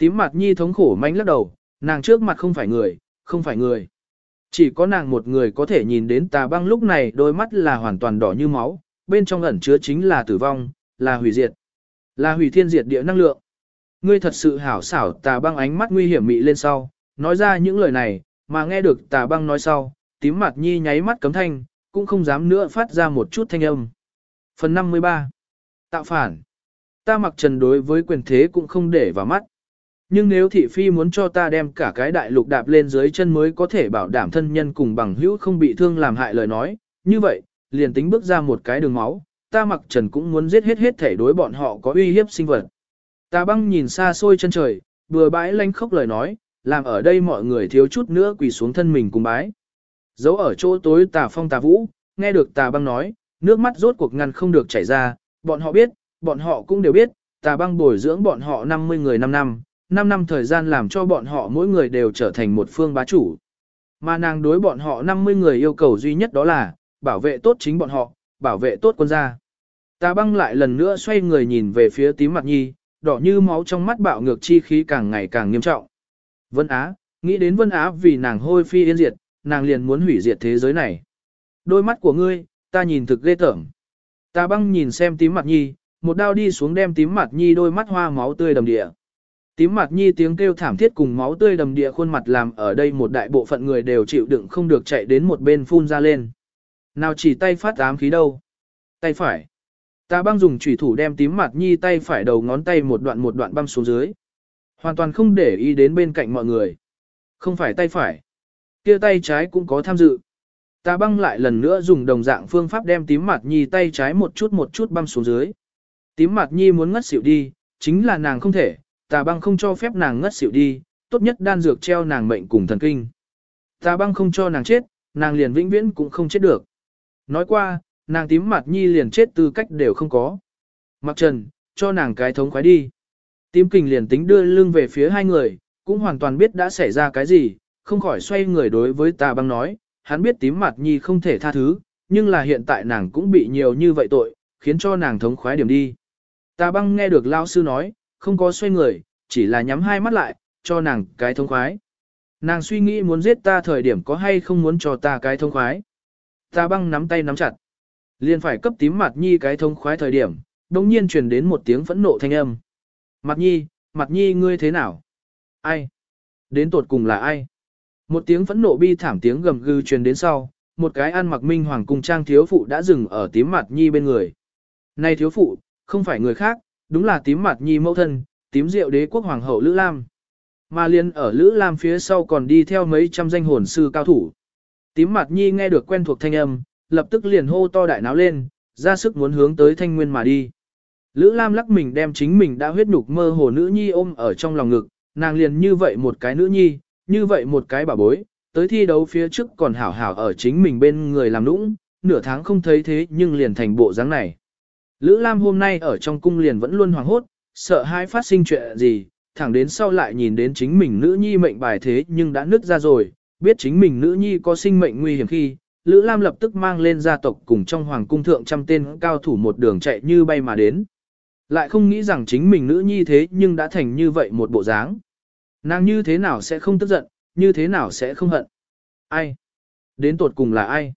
Tím mặt nhi thống khổ manh lắc đầu, nàng trước mặt không phải người, không phải người. Chỉ có nàng một người có thể nhìn đến tà băng lúc này đôi mắt là hoàn toàn đỏ như máu, bên trong ẩn chứa chính là tử vong, là hủy diệt, là hủy thiên diệt địa năng lượng. Ngươi thật sự hảo xảo tà băng ánh mắt nguy hiểm mị lên sau, nói ra những lời này, mà nghe được tà băng nói sau, tím mặt nhi nháy mắt cấm thanh, cũng không dám nữa phát ra một chút thanh âm. Phần 53 Tạo phản Ta mặc trần đối với quyền thế cũng không để vào mắt. Nhưng nếu thị phi muốn cho ta đem cả cái đại lục đạp lên dưới chân mới có thể bảo đảm thân nhân cùng bằng hữu không bị thương làm hại lời nói, như vậy, liền tính bước ra một cái đường máu, ta mặc trần cũng muốn giết hết hết thể đối bọn họ có uy hiếp sinh vật. Ta băng nhìn xa xôi chân trời, vừa bãi lanh khóc lời nói, làm ở đây mọi người thiếu chút nữa quỳ xuống thân mình cùng bái. Giấu ở chỗ tối tà phong tà vũ, nghe được tà băng nói, nước mắt rốt cuộc ngăn không được chảy ra, bọn họ biết, bọn họ cũng đều biết, tà băng bồi dưỡng bọn họ 50 người 5 năm, 5 năm thời gian làm cho bọn họ mỗi người đều trở thành một phương bá chủ. Mà nàng đối bọn họ 50 người yêu cầu duy nhất đó là, bảo vệ tốt chính bọn họ, bảo vệ tốt quân gia. Tà băng lại lần nữa xoay người nhìn về phía tím mặt nhi, đỏ như máu trong mắt bạo ngược chi khí càng ngày càng nghiêm trọng. Vân Á, nghĩ đến Vân Á vì nàng hôi phi yên diệt, nàng liền muốn hủy diệt thế giới này. Đôi mắt của ngươi, ta nhìn thực ghê tởm. Tà băng nhìn xem tím mặt nhi, một đao đi xuống đem tím mặt nhi đôi mắt hoa máu tươi đầm địa. Tím mặt nhi tiếng kêu thảm thiết cùng máu tươi đầm địa khuôn mặt làm ở đây một đại bộ phận người đều chịu đựng không được chạy đến một bên phun ra lên. Nào chỉ tay phát ám khí đâu. Tay phải. Ta băng dùng chủy thủ đem tím mặt nhi tay phải đầu ngón tay một đoạn một đoạn băm xuống dưới. Hoàn toàn không để ý đến bên cạnh mọi người. Không phải tay phải. kia tay trái cũng có tham dự. Ta băng lại lần nữa dùng đồng dạng phương pháp đem tím mặt nhi tay trái một chút một chút băm xuống dưới. Tím mặt nhi muốn ngất xỉu đi, chính là nàng không thể, tà băng không cho phép nàng ngất xỉu đi, tốt nhất đan dược treo nàng mệnh cùng thần kinh. Tà băng không cho nàng chết, nàng liền vĩnh viễn cũng không chết được. Nói qua, nàng tím mặt nhi liền chết tư cách đều không có. Mặc trần, cho nàng cái thống khoái đi. Tím kình liền tính đưa lưng về phía hai người, cũng hoàn toàn biết đã xảy ra cái gì, không khỏi xoay người đối với tà băng nói, hắn biết tím mặt nhi không thể tha thứ, nhưng là hiện tại nàng cũng bị nhiều như vậy tội, khiến cho nàng thống khoái điểm đi. Tà băng nghe được lao sư nói, không có xoay người, chỉ là nhắm hai mắt lại, cho nàng cái thông khoái. Nàng suy nghĩ muốn giết ta thời điểm có hay không muốn cho ta cái thông khoái. Ta băng nắm tay nắm chặt. liền phải cấp tím mặt nhi cái thông khoái thời điểm, đồng nhiên truyền đến một tiếng phẫn nộ thanh âm. Mặt nhi, mặt nhi ngươi thế nào? Ai? Đến tột cùng là ai? Một tiếng phẫn nộ bi thảm tiếng gầm gừ truyền đến sau, một cái ăn mặc minh hoàng cung trang thiếu phụ đã dừng ở tím mặt nhi bên người. Này thiếu phụ, không phải người khác, đúng là tím mặt nhi mẫu thân, tím rượu đế quốc hoàng hậu Lữ Lam. Mà liên ở Lữ Lam phía sau còn đi theo mấy trăm danh hồn sư cao thủ. Tím mặt nhi nghe được quen thuộc thanh âm, lập tức liền hô to đại náo lên, ra sức muốn hướng tới thanh nguyên mà đi. Lữ Lam lắc mình đem chính mình đã huyết nhục mơ hồ nữ nhi ôm ở trong lòng ngực, nàng liền như vậy một cái nữ nhi, như vậy một cái bà bối, tới thi đấu phía trước còn hảo hảo ở chính mình bên người làm nũng, nửa tháng không thấy thế nhưng liền thành bộ dáng này. Lữ Lam hôm nay ở trong cung liền vẫn luôn hoảng hốt, sợ hai phát sinh chuyện gì, thẳng đến sau lại nhìn đến chính mình nữ nhi mệnh bài thế nhưng đã nứt ra rồi, biết chính mình nữ nhi có sinh mệnh nguy hiểm khi, Lữ Lam lập tức mang lên gia tộc cùng trong hoàng cung thượng trăm tên cao thủ một đường chạy như bay mà đến. Lại không nghĩ rằng chính mình nữ nhi thế nhưng đã thành như vậy một bộ dáng. Nàng như thế nào sẽ không tức giận, như thế nào sẽ không hận. Ai? Đến tột cùng là ai?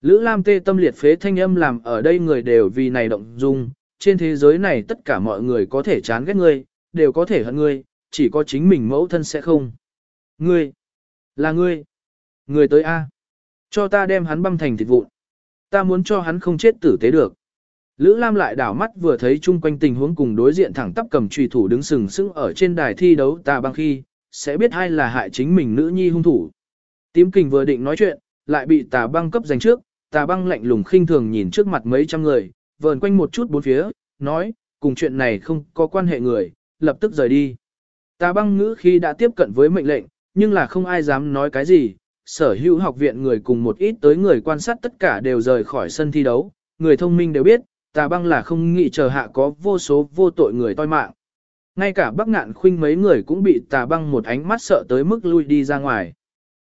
Lữ Lam tê tâm liệt phế thanh âm làm ở đây người đều vì này động dung, trên thế giới này tất cả mọi người có thể chán ghét ngươi, đều có thể hận ngươi, chỉ có chính mình mẫu thân sẽ không. Ngươi, là ngươi, ngươi tới A. Cho ta đem hắn băm thành thịt vụn. Ta muốn cho hắn không chết tử tế được. Lữ Lam lại đảo mắt vừa thấy chung quanh tình huống cùng đối diện thẳng tắp cầm trùy thủ đứng sừng sững ở trên đài thi đấu ta băng khi, sẽ biết ai là hại chính mình nữ nhi hung thủ. Tím kình vừa định nói chuyện, lại bị tà băng cấp giành trước, tà băng lạnh lùng khinh thường nhìn trước mặt mấy trăm người, vờn quanh một chút bốn phía, nói, cùng chuyện này không có quan hệ người, lập tức rời đi. Tà băng ngữ khi đã tiếp cận với mệnh lệnh, nhưng là không ai dám nói cái gì, sở hữu học viện người cùng một ít tới người quan sát tất cả đều rời khỏi sân thi đấu, người thông minh đều biết, tà băng là không nghĩ chờ hạ có vô số vô tội người toi mạng. Ngay cả bắc ngạn khuynh mấy người cũng bị tà băng một ánh mắt sợ tới mức lui đi ra ngoài.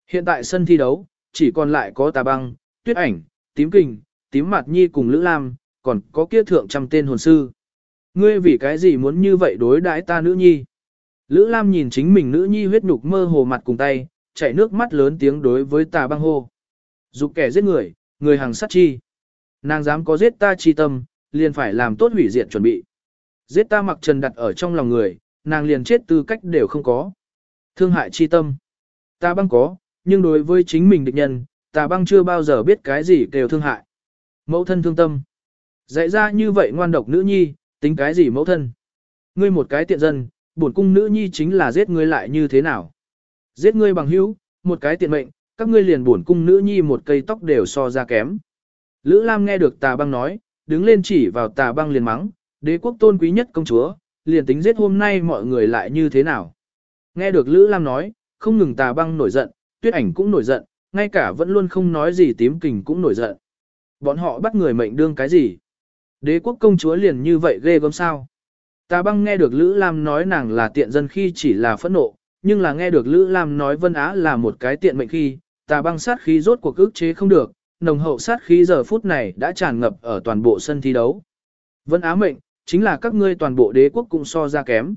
Hiện tại sân thi đấu, chỉ còn lại có tà băng, tuyết ảnh, tím kình, tím mặt nhi cùng Lữ Lam, còn có kia thượng trăm tên hồn sư. Ngươi vì cái gì muốn như vậy đối đãi ta nữ nhi? Lữ Lam nhìn chính mình nữ nhi huyết nhục mơ hồ mặt cùng tay, chảy nước mắt lớn tiếng đối với tà băng hô. Dục kẻ giết người, người hàng sát chi. Nàng dám có giết ta chi tâm, liền phải làm tốt hủy diệt chuẩn bị. Giết ta mặc trần đặt ở trong lòng người, nàng liền chết tư cách đều không có. Thương hại chi tâm. Ta băng có, nhưng đối với chính mình địch nhân, tà băng chưa bao giờ biết cái gì kêu thương hại. Mẫu thân thương tâm. Dạy ra như vậy ngoan độc nữ nhi, tính cái gì mẫu thân. Ngươi một cái tiện dân, bổn cung nữ nhi chính là giết ngươi lại như thế nào. Giết ngươi bằng hữu, một cái tiện mệnh, các ngươi liền bổn cung nữ nhi một cây tóc đều so ra kém. Lữ Lam nghe được tà băng nói, đứng lên chỉ vào tà băng liền mắng, đế quốc tôn quý nhất công chúa, liền tính giết hôm nay mọi người lại như thế nào. Nghe được Lữ Lam nói, không ngừng tà băng nổi giận, tuyết ảnh cũng nổi giận, ngay cả vẫn luôn không nói gì tím kình cũng nổi giận. Bọn họ bắt người mệnh đương cái gì? Đế quốc công chúa liền như vậy ghê gớm sao? Tà băng nghe được Lữ Lam nói nàng là tiện dân khi chỉ là phẫn nộ, nhưng là nghe được Lữ Lam nói Vân Á là một cái tiện mệnh khi, tà băng sát khí rốt cuộc ức chế không được, nồng hậu sát khí giờ phút này đã tràn ngập ở toàn bộ sân thi đấu. Vân Á mệnh, chính là các ngươi toàn bộ đế quốc cũng so ra kém.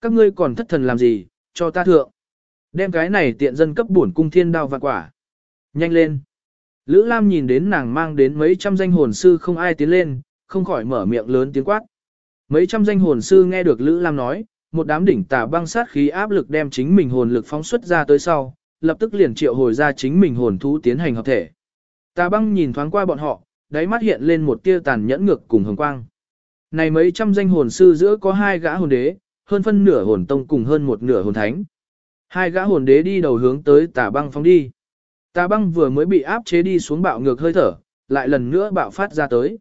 Các ngươi còn thất thần làm gì, cho ta thượng. Đem cái này tiện dân cấp bổn cung thiên đao vạn quả. Nhanh lên. Lữ Lam nhìn đến nàng mang đến mấy trăm danh hồn sư không ai tiến lên, không khỏi mở miệng lớn tiếng quát. Mấy trăm danh hồn sư nghe được Lữ Lam nói, một đám đỉnh tà băng sát khí áp lực đem chính mình hồn lực phóng xuất ra tới sau, lập tức liền triệu hồi ra chính mình hồn thú tiến hành hợp thể. Tà băng nhìn thoáng qua bọn họ, đáy mắt hiện lên một tia tàn nhẫn ngược cùng hồng quang. Này mấy trăm danh hồn sư giữa có hai gã hồn đế, hơn phân nửa hồn tông cùng hơn một nửa hồn thánh. Hai gã hồn đế đi đầu hướng tới tà băng phóng đi. Tà băng vừa mới bị áp chế đi xuống bạo ngược hơi thở, lại lần nữa bạo phát ra tới.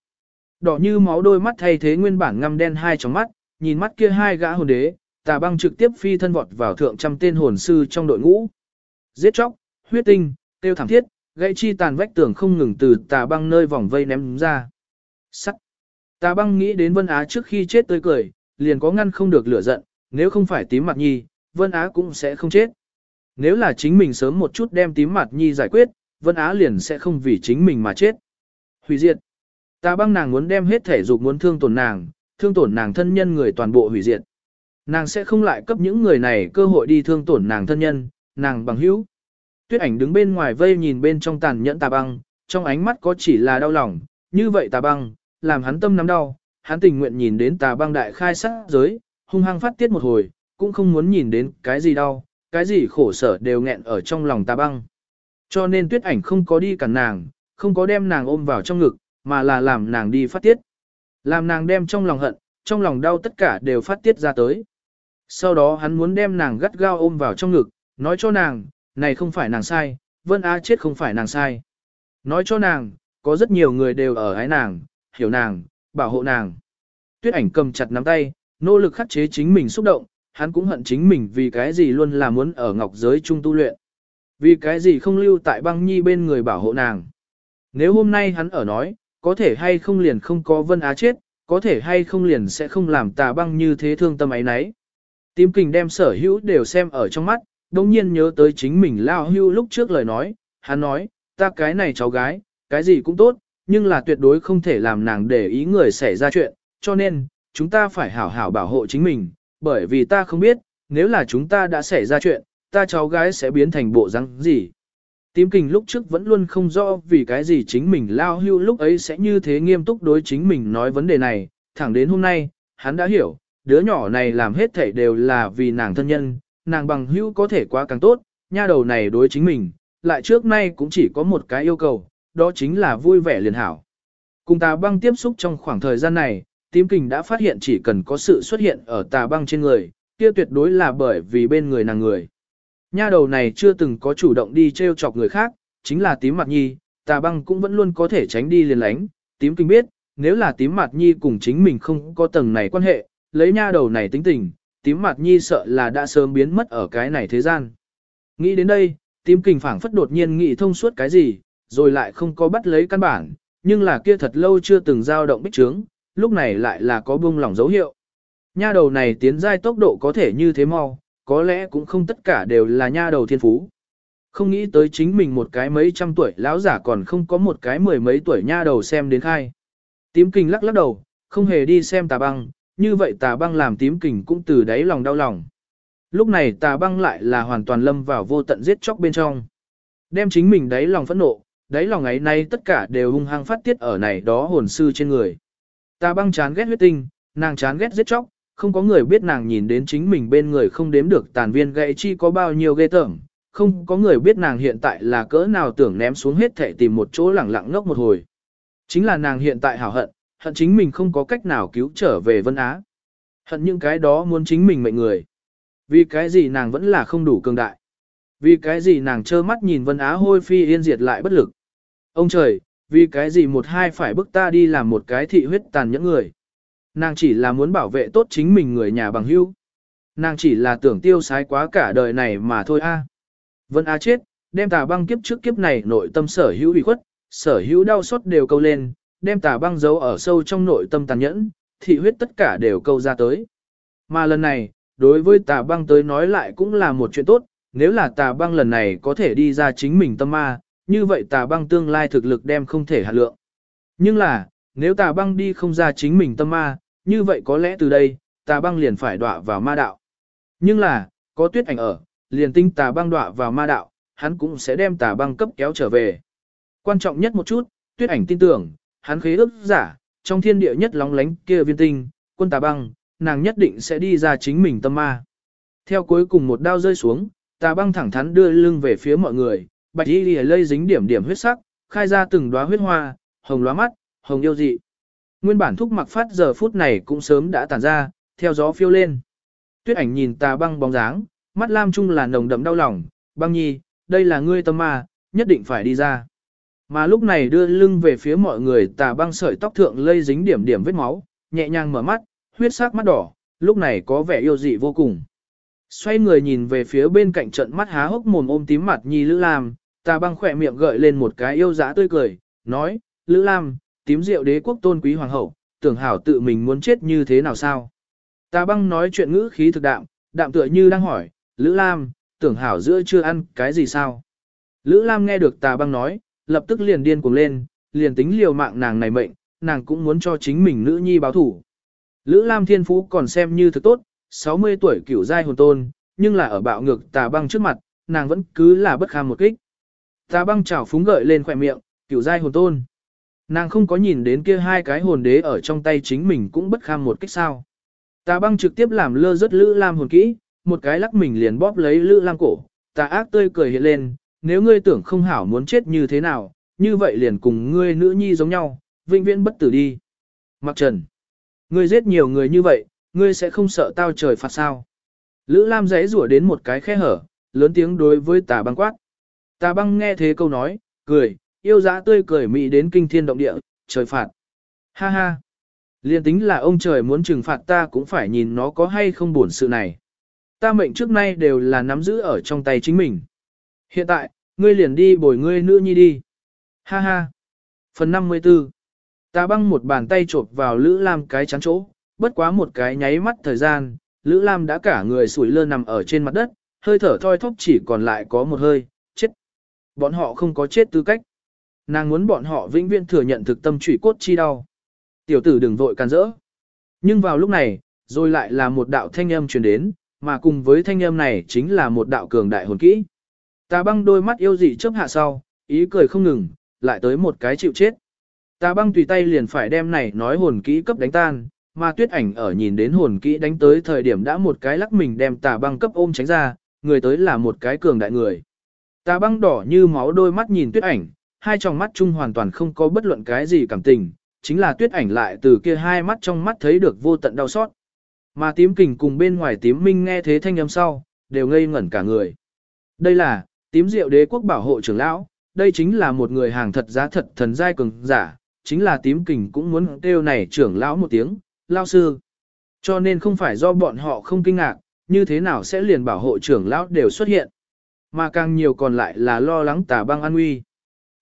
Đỏ như máu đôi mắt thay thế nguyên bản ngăm đen hai trong mắt, nhìn mắt kia hai gã hồn đế, tà băng trực tiếp phi thân vọt vào thượng trăm tên hồn sư trong đội ngũ. Giết chóc, huyết tinh, tiêu thảm thiết, gãy chi tàn vách tường không ngừng từ tà băng nơi vòng vây ném ra. Sắc. Tà băng nghĩ đến Vân Á trước khi chết tươi cười, liền có ngăn không được lửa giận, nếu không phải tím mặt nhi, Vân Á cũng sẽ không chết. Nếu là chính mình sớm một chút đem tím mặt nhi giải quyết, Vân Á liền sẽ không vì chính mình mà chết. Hủy diệt. Ta băng nàng muốn đem hết thể dục muốn thương tổn nàng, thương tổn nàng thân nhân người toàn bộ hủy diệt. Nàng sẽ không lại cấp những người này cơ hội đi thương tổn nàng thân nhân, nàng bằng hữu. Tuyết ảnh đứng bên ngoài vây nhìn bên trong tàn nhẫn tà băng, trong ánh mắt có chỉ là đau lòng, như vậy tà băng, làm hắn tâm nắm đau, hắn tình nguyện nhìn đến tà băng đại khai sát giới, hung hăng phát tiết một hồi, cũng không muốn nhìn đến cái gì đau, cái gì khổ sở đều nghẹn ở trong lòng ta băng. Cho nên tuyết ảnh không có đi cản nàng, không có đem nàng ôm vào trong ngực, mà là làm nàng đi phát tiết. Làm nàng đem trong lòng hận, trong lòng đau tất cả đều phát tiết ra tới. Sau đó hắn muốn đem nàng gắt gao ôm vào trong ngực, nói cho nàng, này không phải nàng sai, Vân Á chết không phải nàng sai. Nói cho nàng, có rất nhiều người đều ở ái nàng, hiểu nàng, bảo hộ nàng. Tuyết ảnh cầm chặt nắm tay, nỗ lực khắc chế chính mình xúc động, hắn cũng hận chính mình vì cái gì luôn là muốn ở ngọc giới chung tu luyện. Vì cái gì không lưu tại băng nhi bên người bảo hộ nàng. Nếu hôm nay hắn ở nói, có thể hay không liền không có vân á chết, có thể hay không liền sẽ không làm tà băng như thế thương tâm ấy nấy. Tím kình đem sở hữu đều xem ở trong mắt, đồng nhiên nhớ tới chính mình lao hưu lúc trước lời nói, hắn nói, ta cái này cháu gái, cái gì cũng tốt, nhưng là tuyệt đối không thể làm nàng để ý người xảy ra chuyện, cho nên, chúng ta phải hảo hảo bảo hộ chính mình, bởi vì ta không biết, nếu là chúng ta đã xảy ra chuyện, ta cháu gái sẽ biến thành bộ răng gì. Tím kình lúc trước vẫn luôn không rõ vì cái gì chính mình lao hưu lúc ấy sẽ như thế nghiêm túc đối chính mình nói vấn đề này, thẳng đến hôm nay, hắn đã hiểu, đứa nhỏ này làm hết thảy đều là vì nàng thân nhân, nàng bằng hưu có thể quá càng tốt, nha đầu này đối chính mình, lại trước nay cũng chỉ có một cái yêu cầu, đó chính là vui vẻ liền hảo. Cùng ta băng tiếp xúc trong khoảng thời gian này, tím kình đã phát hiện chỉ cần có sự xuất hiện ở tà băng trên người, kia tuyệt đối là bởi vì bên người nàng người. Nha đầu này chưa từng có chủ động đi treo chọc người khác, chính là tím mặt nhi, tà băng cũng vẫn luôn có thể tránh đi liền lánh. Tím kinh biết, nếu là tím mặt nhi cùng chính mình không có tầng này quan hệ, lấy nha đầu này tính tình, tím mặt nhi sợ là đã sớm biến mất ở cái này thế gian. Nghĩ đến đây, tím kình phảng phất đột nhiên nghĩ thông suốt cái gì, rồi lại không có bắt lấy căn bản, nhưng là kia thật lâu chưa từng dao động bích trướng, lúc này lại là có buông lỏng dấu hiệu. Nha đầu này tiến giai tốc độ có thể như thế mau, có lẽ cũng không tất cả đều là nha đầu thiên phú. Không nghĩ tới chính mình một cái mấy trăm tuổi lão giả còn không có một cái mười mấy tuổi nha đầu xem đến khai. Tím kình lắc lắc đầu, không hề đi xem tà băng, như vậy tà băng làm tím kình cũng từ đáy lòng đau lòng. Lúc này tà băng lại là hoàn toàn lâm vào vô tận giết chóc bên trong. Đem chính mình đáy lòng phẫn nộ, đáy lòng ấy nay tất cả đều hung hăng phát tiết ở này đó hồn sư trên người. Ta băng chán ghét huyết tinh, nàng chán ghét giết chóc, không có người biết nàng nhìn đến chính mình bên người không đếm được tàn viên gậy chi có bao nhiêu ghê tởm, không có người biết nàng hiện tại là cỡ nào tưởng ném xuống hết thể tìm một chỗ lẳng lặng ngốc một hồi. Chính là nàng hiện tại hảo hận, hận chính mình không có cách nào cứu trở về Vân Á. Hận những cái đó muốn chính mình mệnh người. Vì cái gì nàng vẫn là không đủ cường đại. Vì cái gì nàng trơ mắt nhìn Vân Á hôi phi yên diệt lại bất lực. Ông trời, vì cái gì một hai phải bức ta đi làm một cái thị huyết tàn nhẫn người. Nàng chỉ là muốn bảo vệ tốt chính mình người nhà bằng hữu. Nàng chỉ là tưởng tiêu sái quá cả đời này mà thôi a. Vân a chết, đem tà băng kiếp trước kiếp này nội tâm sở hữu bị khuất, sở hữu đau xót đều câu lên, đem tà băng giấu ở sâu trong nội tâm tàn nhẫn, thị huyết tất cả đều câu ra tới. Mà lần này, đối với tà băng tới nói lại cũng là một chuyện tốt, nếu là tà băng lần này có thể đi ra chính mình tâm ma, như vậy tà băng tương lai thực lực đem không thể hạt lượng. Nhưng là, nếu tà băng đi không ra chính mình tâm ma, như vậy có lẽ từ đây, tà băng liền phải đọa vào ma đạo. Nhưng là, có tuyết ảnh ở, liền tinh tà băng đọa vào ma đạo, hắn cũng sẽ đem tà băng cấp kéo trở về. Quan trọng nhất một chút, tuyết ảnh tin tưởng, hắn khế ước giả, trong thiên địa nhất lóng lánh kia viên tinh, quân tà băng, nàng nhất định sẽ đi ra chính mình tâm ma. Theo cuối cùng một đao rơi xuống, tà băng thẳng thắn đưa lưng về phía mọi người, bạch y lìa lây dính điểm điểm huyết sắc, khai ra từng đóa huyết hoa, hồng lóa mắt, hồng yêu dị. Nguyên bản thúc mặc phát giờ phút này cũng sớm đã tản ra, theo gió phiêu lên. Tuyết ảnh nhìn tà băng bóng dáng, mắt lam chung là nồng đậm đau lòng, băng nhi, đây là ngươi tâm ma, nhất định phải đi ra. Mà lúc này đưa lưng về phía mọi người tà băng sợi tóc thượng lây dính điểm điểm vết máu, nhẹ nhàng mở mắt, huyết sắc mắt đỏ, lúc này có vẻ yêu dị vô cùng. Xoay người nhìn về phía bên cạnh trận mắt há hốc mồm ôm tím mặt nhi Lữ Lam, tà băng khỏe miệng gợi lên một cái yêu dã tươi cười, nói, Lữ Lam, tím rượu đế quốc tôn quý hoàng hậu, tưởng hảo tự mình muốn chết như thế nào sao? Tà băng nói chuyện ngữ khí thực đạm, đạm tựa như đang hỏi, Lữ Lam, tưởng hảo giữa chưa ăn cái gì sao? Lữ Lam nghe được tà băng nói, lập tức liền điên cuồng lên, liền tính liều mạng nàng này mệnh, nàng cũng muốn cho chính mình nữ nhi báo thủ. Lữ Lam thiên phú còn xem như thực tốt, 60 tuổi cửu giai hồn tôn, nhưng là ở bạo ngược tà băng trước mặt, nàng vẫn cứ là bất kham một kích. Tà băng chảo phúng gợi lên khỏe miệng, cửu giai hồn tôn. Nàng không có nhìn đến kia hai cái hồn đế ở trong tay chính mình cũng bất kham một kích sao. Tà băng trực tiếp làm lơ rất Lữ Lam hồn kỹ, một cái lắc mình liền bóp lấy Lữ Lam cổ, tà ác tươi cười hiện lên, nếu ngươi tưởng không hảo muốn chết như thế nào, như vậy liền cùng ngươi nữ nhi giống nhau, vĩnh viễn bất tử đi. Mặc trần, ngươi giết nhiều người như vậy, ngươi sẽ không sợ tao trời phạt sao. Lữ Lam giấy rủa đến một cái khe hở, lớn tiếng đối với tà băng quát. Tà băng nghe thế câu nói, cười, yêu dã tươi cười mị đến kinh thiên động địa, trời phạt. Ha ha. Liên tính là ông trời muốn trừng phạt ta cũng phải nhìn nó có hay không buồn sự này. Ta mệnh trước nay đều là nắm giữ ở trong tay chính mình. Hiện tại, ngươi liền đi bồi ngươi nữ nhi đi. Ha ha. Phần 54 Ta băng một bàn tay chộp vào Lữ Lam cái chắn chỗ, bất quá một cái nháy mắt thời gian, Lữ Lam đã cả người sủi lơ nằm ở trên mặt đất, hơi thở thoi thóp chỉ còn lại có một hơi. Bọn họ không có chết tư cách. Nàng muốn bọn họ vĩnh viễn thừa nhận thực tâm trụy cốt chi đau. Tiểu tử đừng vội can rỡ. Nhưng vào lúc này, rồi lại là một đạo thanh âm truyền đến, mà cùng với thanh âm này chính là một đạo cường đại hồn kỹ. Tà băng đôi mắt yêu dị chớp hạ sau, ý cười không ngừng, lại tới một cái chịu chết. Tà băng tùy tay liền phải đem này nói hồn kỹ cấp đánh tan, mà tuyết ảnh ở nhìn đến hồn kỹ đánh tới thời điểm đã một cái lắc mình đem tà băng cấp ôm tránh ra, người tới là một cái cường đại người. Tà băng đỏ như máu đôi mắt nhìn tuyết ảnh, hai tròng mắt chung hoàn toàn không có bất luận cái gì cảm tình, chính là tuyết ảnh lại từ kia hai mắt trong mắt thấy được vô tận đau xót. Mà tím kình cùng bên ngoài tím minh nghe thế thanh âm sau, đều ngây ngẩn cả người. Đây là, tím diệu đế quốc bảo hộ trưởng lão, đây chính là một người hàng thật giá thật thần giai cường giả, chính là tím kình cũng muốn kêu này trưởng lão một tiếng, lao sư. Cho nên không phải do bọn họ không kinh ngạc, như thế nào sẽ liền bảo hộ trưởng lão đều xuất hiện. Mà càng nhiều còn lại là lo lắng tà băng an nguy.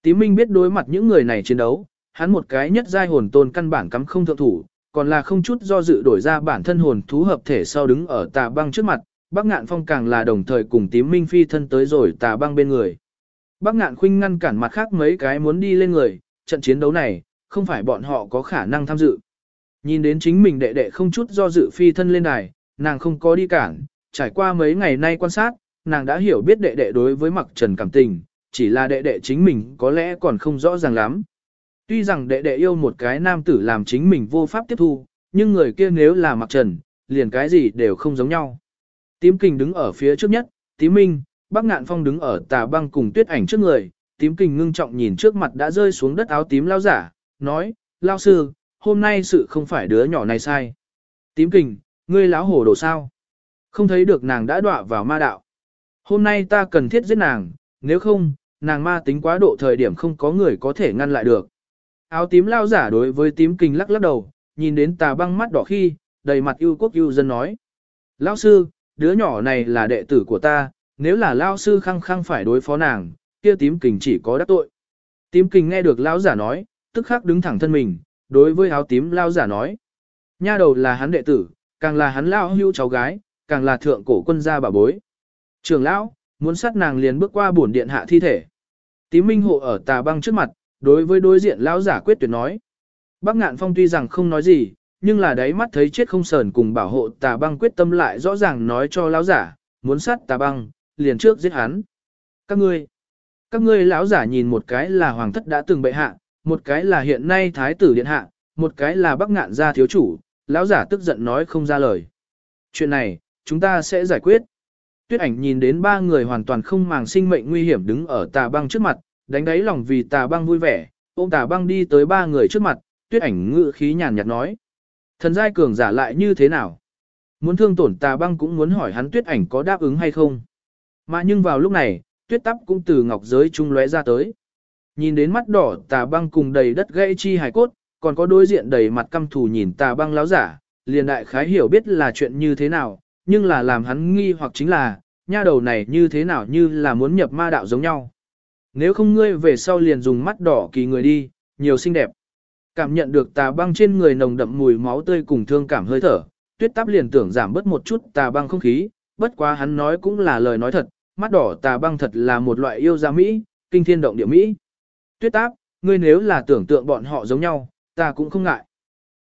Tí Minh biết đối mặt những người này chiến đấu, hắn một cái nhất giai hồn tôn căn bản cắm không thượng thủ, còn là không chút do dự đổi ra bản thân hồn thú hợp thể sau đứng ở tà băng trước mặt, Bắc Ngạn Phong càng là đồng thời cùng Tím Minh phi thân tới rồi tà băng bên người. Bắc Ngạn Khuynh ngăn cản mặt khác mấy cái muốn đi lên người, trận chiến đấu này, không phải bọn họ có khả năng tham dự. Nhìn đến chính mình đệ đệ không chút do dự phi thân lên đài, nàng không có đi cản, trải qua mấy ngày nay quan sát, nàng đã hiểu biết đệ đệ đối với mặc trần cảm tình, chỉ là đệ đệ chính mình có lẽ còn không rõ ràng lắm. Tuy rằng đệ đệ yêu một cái nam tử làm chính mình vô pháp tiếp thu, nhưng người kia nếu là mặc trần, liền cái gì đều không giống nhau. Tím kình đứng ở phía trước nhất, tím minh, bác ngạn phong đứng ở tà băng cùng tuyết ảnh trước người, tím kình ngưng trọng nhìn trước mặt đã rơi xuống đất áo tím lao giả, nói, lao sư, hôm nay sự không phải đứa nhỏ này sai. Tím kình, ngươi láo hổ đồ sao? Không thấy được nàng đã đọa vào ma đạo. Hôm nay ta cần thiết giết nàng, nếu không, nàng ma tính quá độ thời điểm không có người có thể ngăn lại được. Áo tím lao giả đối với tím kình lắc lắc đầu, nhìn đến tà băng mắt đỏ khi, đầy mặt yêu quốc yêu dân nói. Lao sư, đứa nhỏ này là đệ tử của ta, nếu là lao sư khăng khăng phải đối phó nàng, kia tím kình chỉ có đắc tội. Tím kình nghe được lao giả nói, tức khắc đứng thẳng thân mình, đối với áo tím lao giả nói. Nha đầu là hắn đệ tử, càng là hắn lao hưu cháu gái, càng là thượng cổ quân gia bà bối. Trường lão, muốn sát nàng liền bước qua bổn điện hạ thi thể. Tím minh hộ ở tà băng trước mặt, đối với đối diện lão giả quyết tuyệt nói. Bác ngạn phong tuy rằng không nói gì, nhưng là đáy mắt thấy chết không sờn cùng bảo hộ tà băng quyết tâm lại rõ ràng nói cho lão giả, muốn sát tà băng, liền trước giết hắn. Các ngươi, các ngươi lão giả nhìn một cái là hoàng thất đã từng bệ hạ, một cái là hiện nay thái tử điện hạ, một cái là bắc ngạn gia thiếu chủ, lão giả tức giận nói không ra lời. Chuyện này, chúng ta sẽ giải quyết. Tuyết ảnh nhìn đến ba người hoàn toàn không màng sinh mệnh nguy hiểm đứng ở tà băng trước mặt, đánh đáy lòng vì tà băng vui vẻ, ôm tà băng đi tới ba người trước mặt, tuyết ảnh ngự khí nhàn nhạt nói. Thần giai cường giả lại như thế nào? Muốn thương tổn tà băng cũng muốn hỏi hắn tuyết ảnh có đáp ứng hay không. Mà nhưng vào lúc này, tuyết tắp cũng từ ngọc giới trung lóe ra tới. Nhìn đến mắt đỏ tà băng cùng đầy đất gãy chi hải cốt, còn có đối diện đầy mặt căm thù nhìn tà băng láo giả, liền đại khái hiểu biết là chuyện như thế nào, nhưng là làm hắn nghi hoặc chính là, nha đầu này như thế nào như là muốn nhập ma đạo giống nhau. Nếu không ngươi về sau liền dùng mắt đỏ kỳ người đi, nhiều xinh đẹp. Cảm nhận được tà băng trên người nồng đậm mùi máu tươi cùng thương cảm hơi thở, tuyết táp liền tưởng giảm bớt một chút tà băng không khí, bất quá hắn nói cũng là lời nói thật, mắt đỏ tà băng thật là một loại yêu gia Mỹ, kinh thiên động địa Mỹ. Tuyết táp, ngươi nếu là tưởng tượng bọn họ giống nhau, ta cũng không ngại.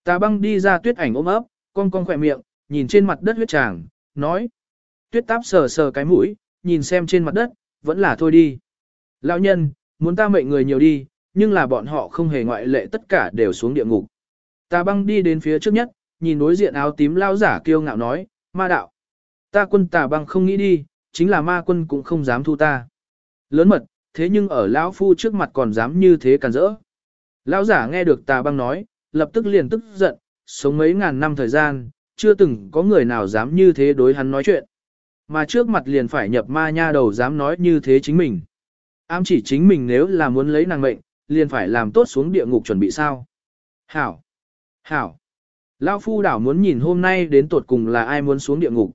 Tà băng đi ra tuyết ảnh ôm ấp, con con khỏe miệng, nhìn trên mặt đất huyết tràng, nói. Tuyết táp sờ sờ cái mũi, nhìn xem trên mặt đất, vẫn là thôi đi. Lão nhân, muốn ta mệnh người nhiều đi, nhưng là bọn họ không hề ngoại lệ tất cả đều xuống địa ngục. Ta băng đi đến phía trước nhất, nhìn đối diện áo tím lao giả kiêu ngạo nói, ma đạo. Ta quân tà băng không nghĩ đi, chính là ma quân cũng không dám thu ta. Lớn mật, thế nhưng ở lão phu trước mặt còn dám như thế càn rỡ. Lão giả nghe được tà băng nói, lập tức liền tức giận, sống mấy ngàn năm thời gian, chưa từng có người nào dám như thế đối hắn nói chuyện. Mà trước mặt liền phải nhập ma nha đầu dám nói như thế chính mình. Ám chỉ chính mình nếu là muốn lấy nàng mệnh, liền phải làm tốt xuống địa ngục chuẩn bị sao. Hảo! Hảo! Lao phu đảo muốn nhìn hôm nay đến tột cùng là ai muốn xuống địa ngục.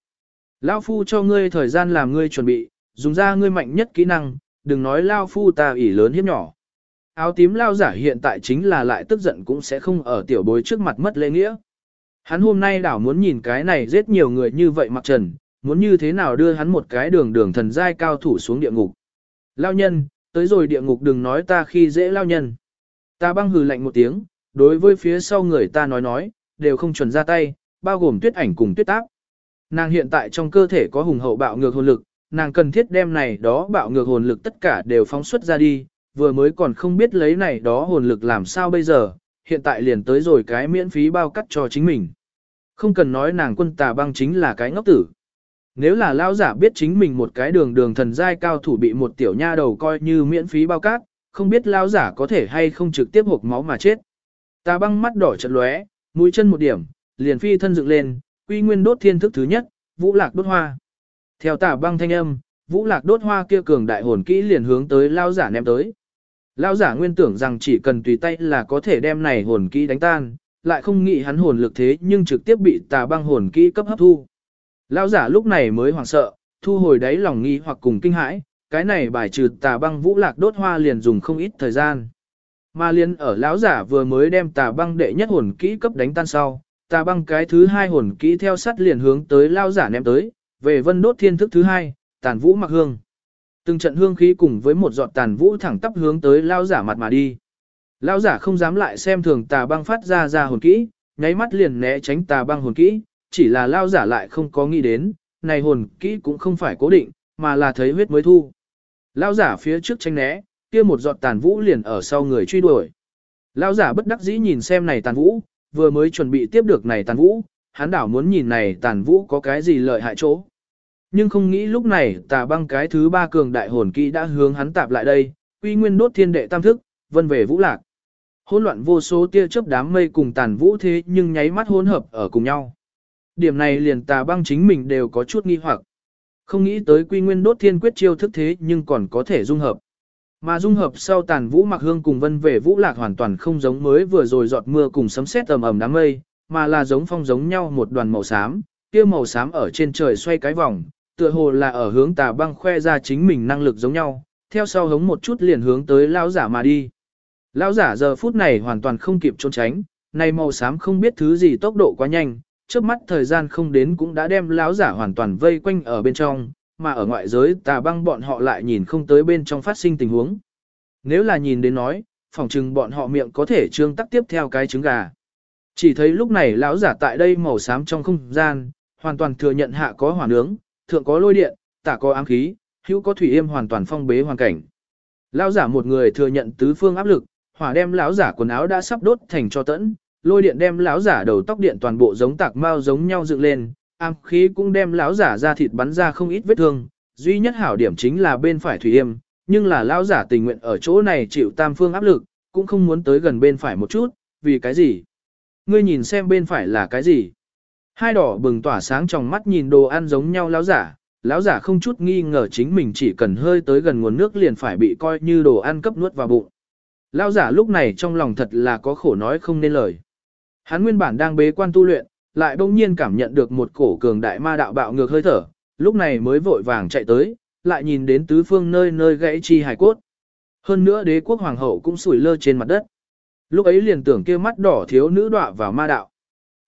Lao phu cho ngươi thời gian làm ngươi chuẩn bị, dùng ra ngươi mạnh nhất kỹ năng, đừng nói Lao phu ta ỷ lớn hiếp nhỏ. Áo tím Lao giả hiện tại chính là lại tức giận cũng sẽ không ở tiểu bối trước mặt mất lễ nghĩa. Hắn hôm nay đảo muốn nhìn cái này giết nhiều người như vậy mặc trần, muốn như thế nào đưa hắn một cái đường đường thần giai cao thủ xuống địa ngục. Lao nhân, tới rồi địa ngục đừng nói ta khi dễ lao nhân. Ta băng hừ lạnh một tiếng, đối với phía sau người ta nói nói, đều không chuẩn ra tay, bao gồm tuyết ảnh cùng tuyết tác. Nàng hiện tại trong cơ thể có hùng hậu bạo ngược hồn lực, nàng cần thiết đem này đó bạo ngược hồn lực tất cả đều phóng xuất ra đi, vừa mới còn không biết lấy này đó hồn lực làm sao bây giờ, hiện tại liền tới rồi cái miễn phí bao cắt cho chính mình. Không cần nói nàng quân tà băng chính là cái ngốc tử. Nếu là lao giả biết chính mình một cái đường đường thần giai cao thủ bị một tiểu nha đầu coi như miễn phí bao cát, không biết lao giả có thể hay không trực tiếp hộp máu mà chết. Tà băng mắt đỏ chật lóe, mũi chân một điểm, liền phi thân dựng lên, quy nguyên đốt thiên thức thứ nhất, vũ lạc đốt hoa. Theo tà băng thanh âm, vũ lạc đốt hoa kia cường đại hồn kỹ liền hướng tới lao giả ném tới. Lao giả nguyên tưởng rằng chỉ cần tùy tay là có thể đem này hồn kỹ đánh tan, lại không nghĩ hắn hồn lực thế nhưng trực tiếp bị tà băng hồn kỹ cấp hấp thu. Lão giả lúc này mới hoảng sợ, thu hồi đáy lòng nghi hoặc cùng kinh hãi, cái này bài trừ tà băng vũ lạc đốt hoa liền dùng không ít thời gian. Mà liên ở lão giả vừa mới đem tà băng đệ nhất hồn kỹ cấp đánh tan sau, tà băng cái thứ hai hồn kỹ theo sắt liền hướng tới lão giả ném tới, về vân đốt thiên thức thứ hai, tàn vũ mặc hương. Từng trận hương khí cùng với một giọt tàn vũ thẳng tắp hướng tới lão giả mặt mà đi. Lão giả không dám lại xem thường tà băng phát ra ra hồn kỹ, nháy mắt liền né tránh tà băng hồn kỹ, chỉ là lão giả lại không có nghĩ đến, này hồn kỹ cũng không phải cố định, mà là thấy huyết mới thu. Lão giả phía trước tránh né, kia một giọt tàn vũ liền ở sau người truy đuổi. Lão giả bất đắc dĩ nhìn xem này tàn vũ, vừa mới chuẩn bị tiếp được này tàn vũ, hắn đảo muốn nhìn này tàn vũ có cái gì lợi hại chỗ. Nhưng không nghĩ lúc này tà băng cái thứ ba cường đại hồn kỹ đã hướng hắn tạp lại đây, uy nguyên đốt thiên đệ tam thức, vân về vũ lạc. Hỗn loạn vô số tia chớp đám mây cùng tàn vũ thế nhưng nháy mắt hỗn hợp ở cùng nhau. Điểm này liền tà băng chính mình đều có chút nghi hoặc. Không nghĩ tới quy nguyên đốt thiên quyết chiêu thức thế nhưng còn có thể dung hợp. Mà dung hợp sau tàn vũ mặc hương cùng vân về vũ lạc hoàn toàn không giống mới vừa rồi giọt mưa cùng sấm sét ầm ầm đám mây, mà là giống phong giống nhau một đoàn màu xám, kia màu xám ở trên trời xoay cái vòng, tựa hồ là ở hướng tà băng khoe ra chính mình năng lực giống nhau, theo sau hống một chút liền hướng tới lão giả mà đi. Lão giả giờ phút này hoàn toàn không kịp trốn tránh, này màu xám không biết thứ gì tốc độ quá nhanh, trước mắt thời gian không đến cũng đã đem lão giả hoàn toàn vây quanh ở bên trong, mà ở ngoại giới tà băng bọn họ lại nhìn không tới bên trong phát sinh tình huống. Nếu là nhìn đến nói, phòng chừng bọn họ miệng có thể trương tắc tiếp theo cái trứng gà. Chỉ thấy lúc này lão giả tại đây màu xám trong không gian, hoàn toàn thừa nhận hạ có hỏa nướng, thượng có lôi điện, tả có ám khí, hữu có thủy êm hoàn toàn phong bế hoàn cảnh. Lão giả một người thừa nhận tứ phương áp lực, hỏa đem lão giả quần áo đã sắp đốt thành cho tẫn, lôi điện đem lão giả đầu tóc điện toàn bộ giống tạc mao giống nhau dựng lên, ám khí cũng đem lão giả ra thịt bắn ra không ít vết thương, duy nhất hảo điểm chính là bên phải thủy yêm, nhưng là lão giả tình nguyện ở chỗ này chịu tam phương áp lực, cũng không muốn tới gần bên phải một chút, vì cái gì? Ngươi nhìn xem bên phải là cái gì? Hai đỏ bừng tỏa sáng trong mắt nhìn đồ ăn giống nhau lão giả, lão giả không chút nghi ngờ chính mình chỉ cần hơi tới gần nguồn nước liền phải bị coi như đồ ăn cấp nuốt vào bụng. Lão giả lúc này trong lòng thật là có khổ nói không nên lời. Hắn nguyên bản đang bế quan tu luyện, lại bỗng nhiên cảm nhận được một cổ cường đại ma đạo bạo ngược hơi thở, lúc này mới vội vàng chạy tới, lại nhìn đến tứ phương nơi nơi gãy chi hài cốt. Hơn nữa đế quốc hoàng hậu cũng sủi lơ trên mặt đất. Lúc ấy liền tưởng kia mắt đỏ thiếu nữ đọa vào ma đạo.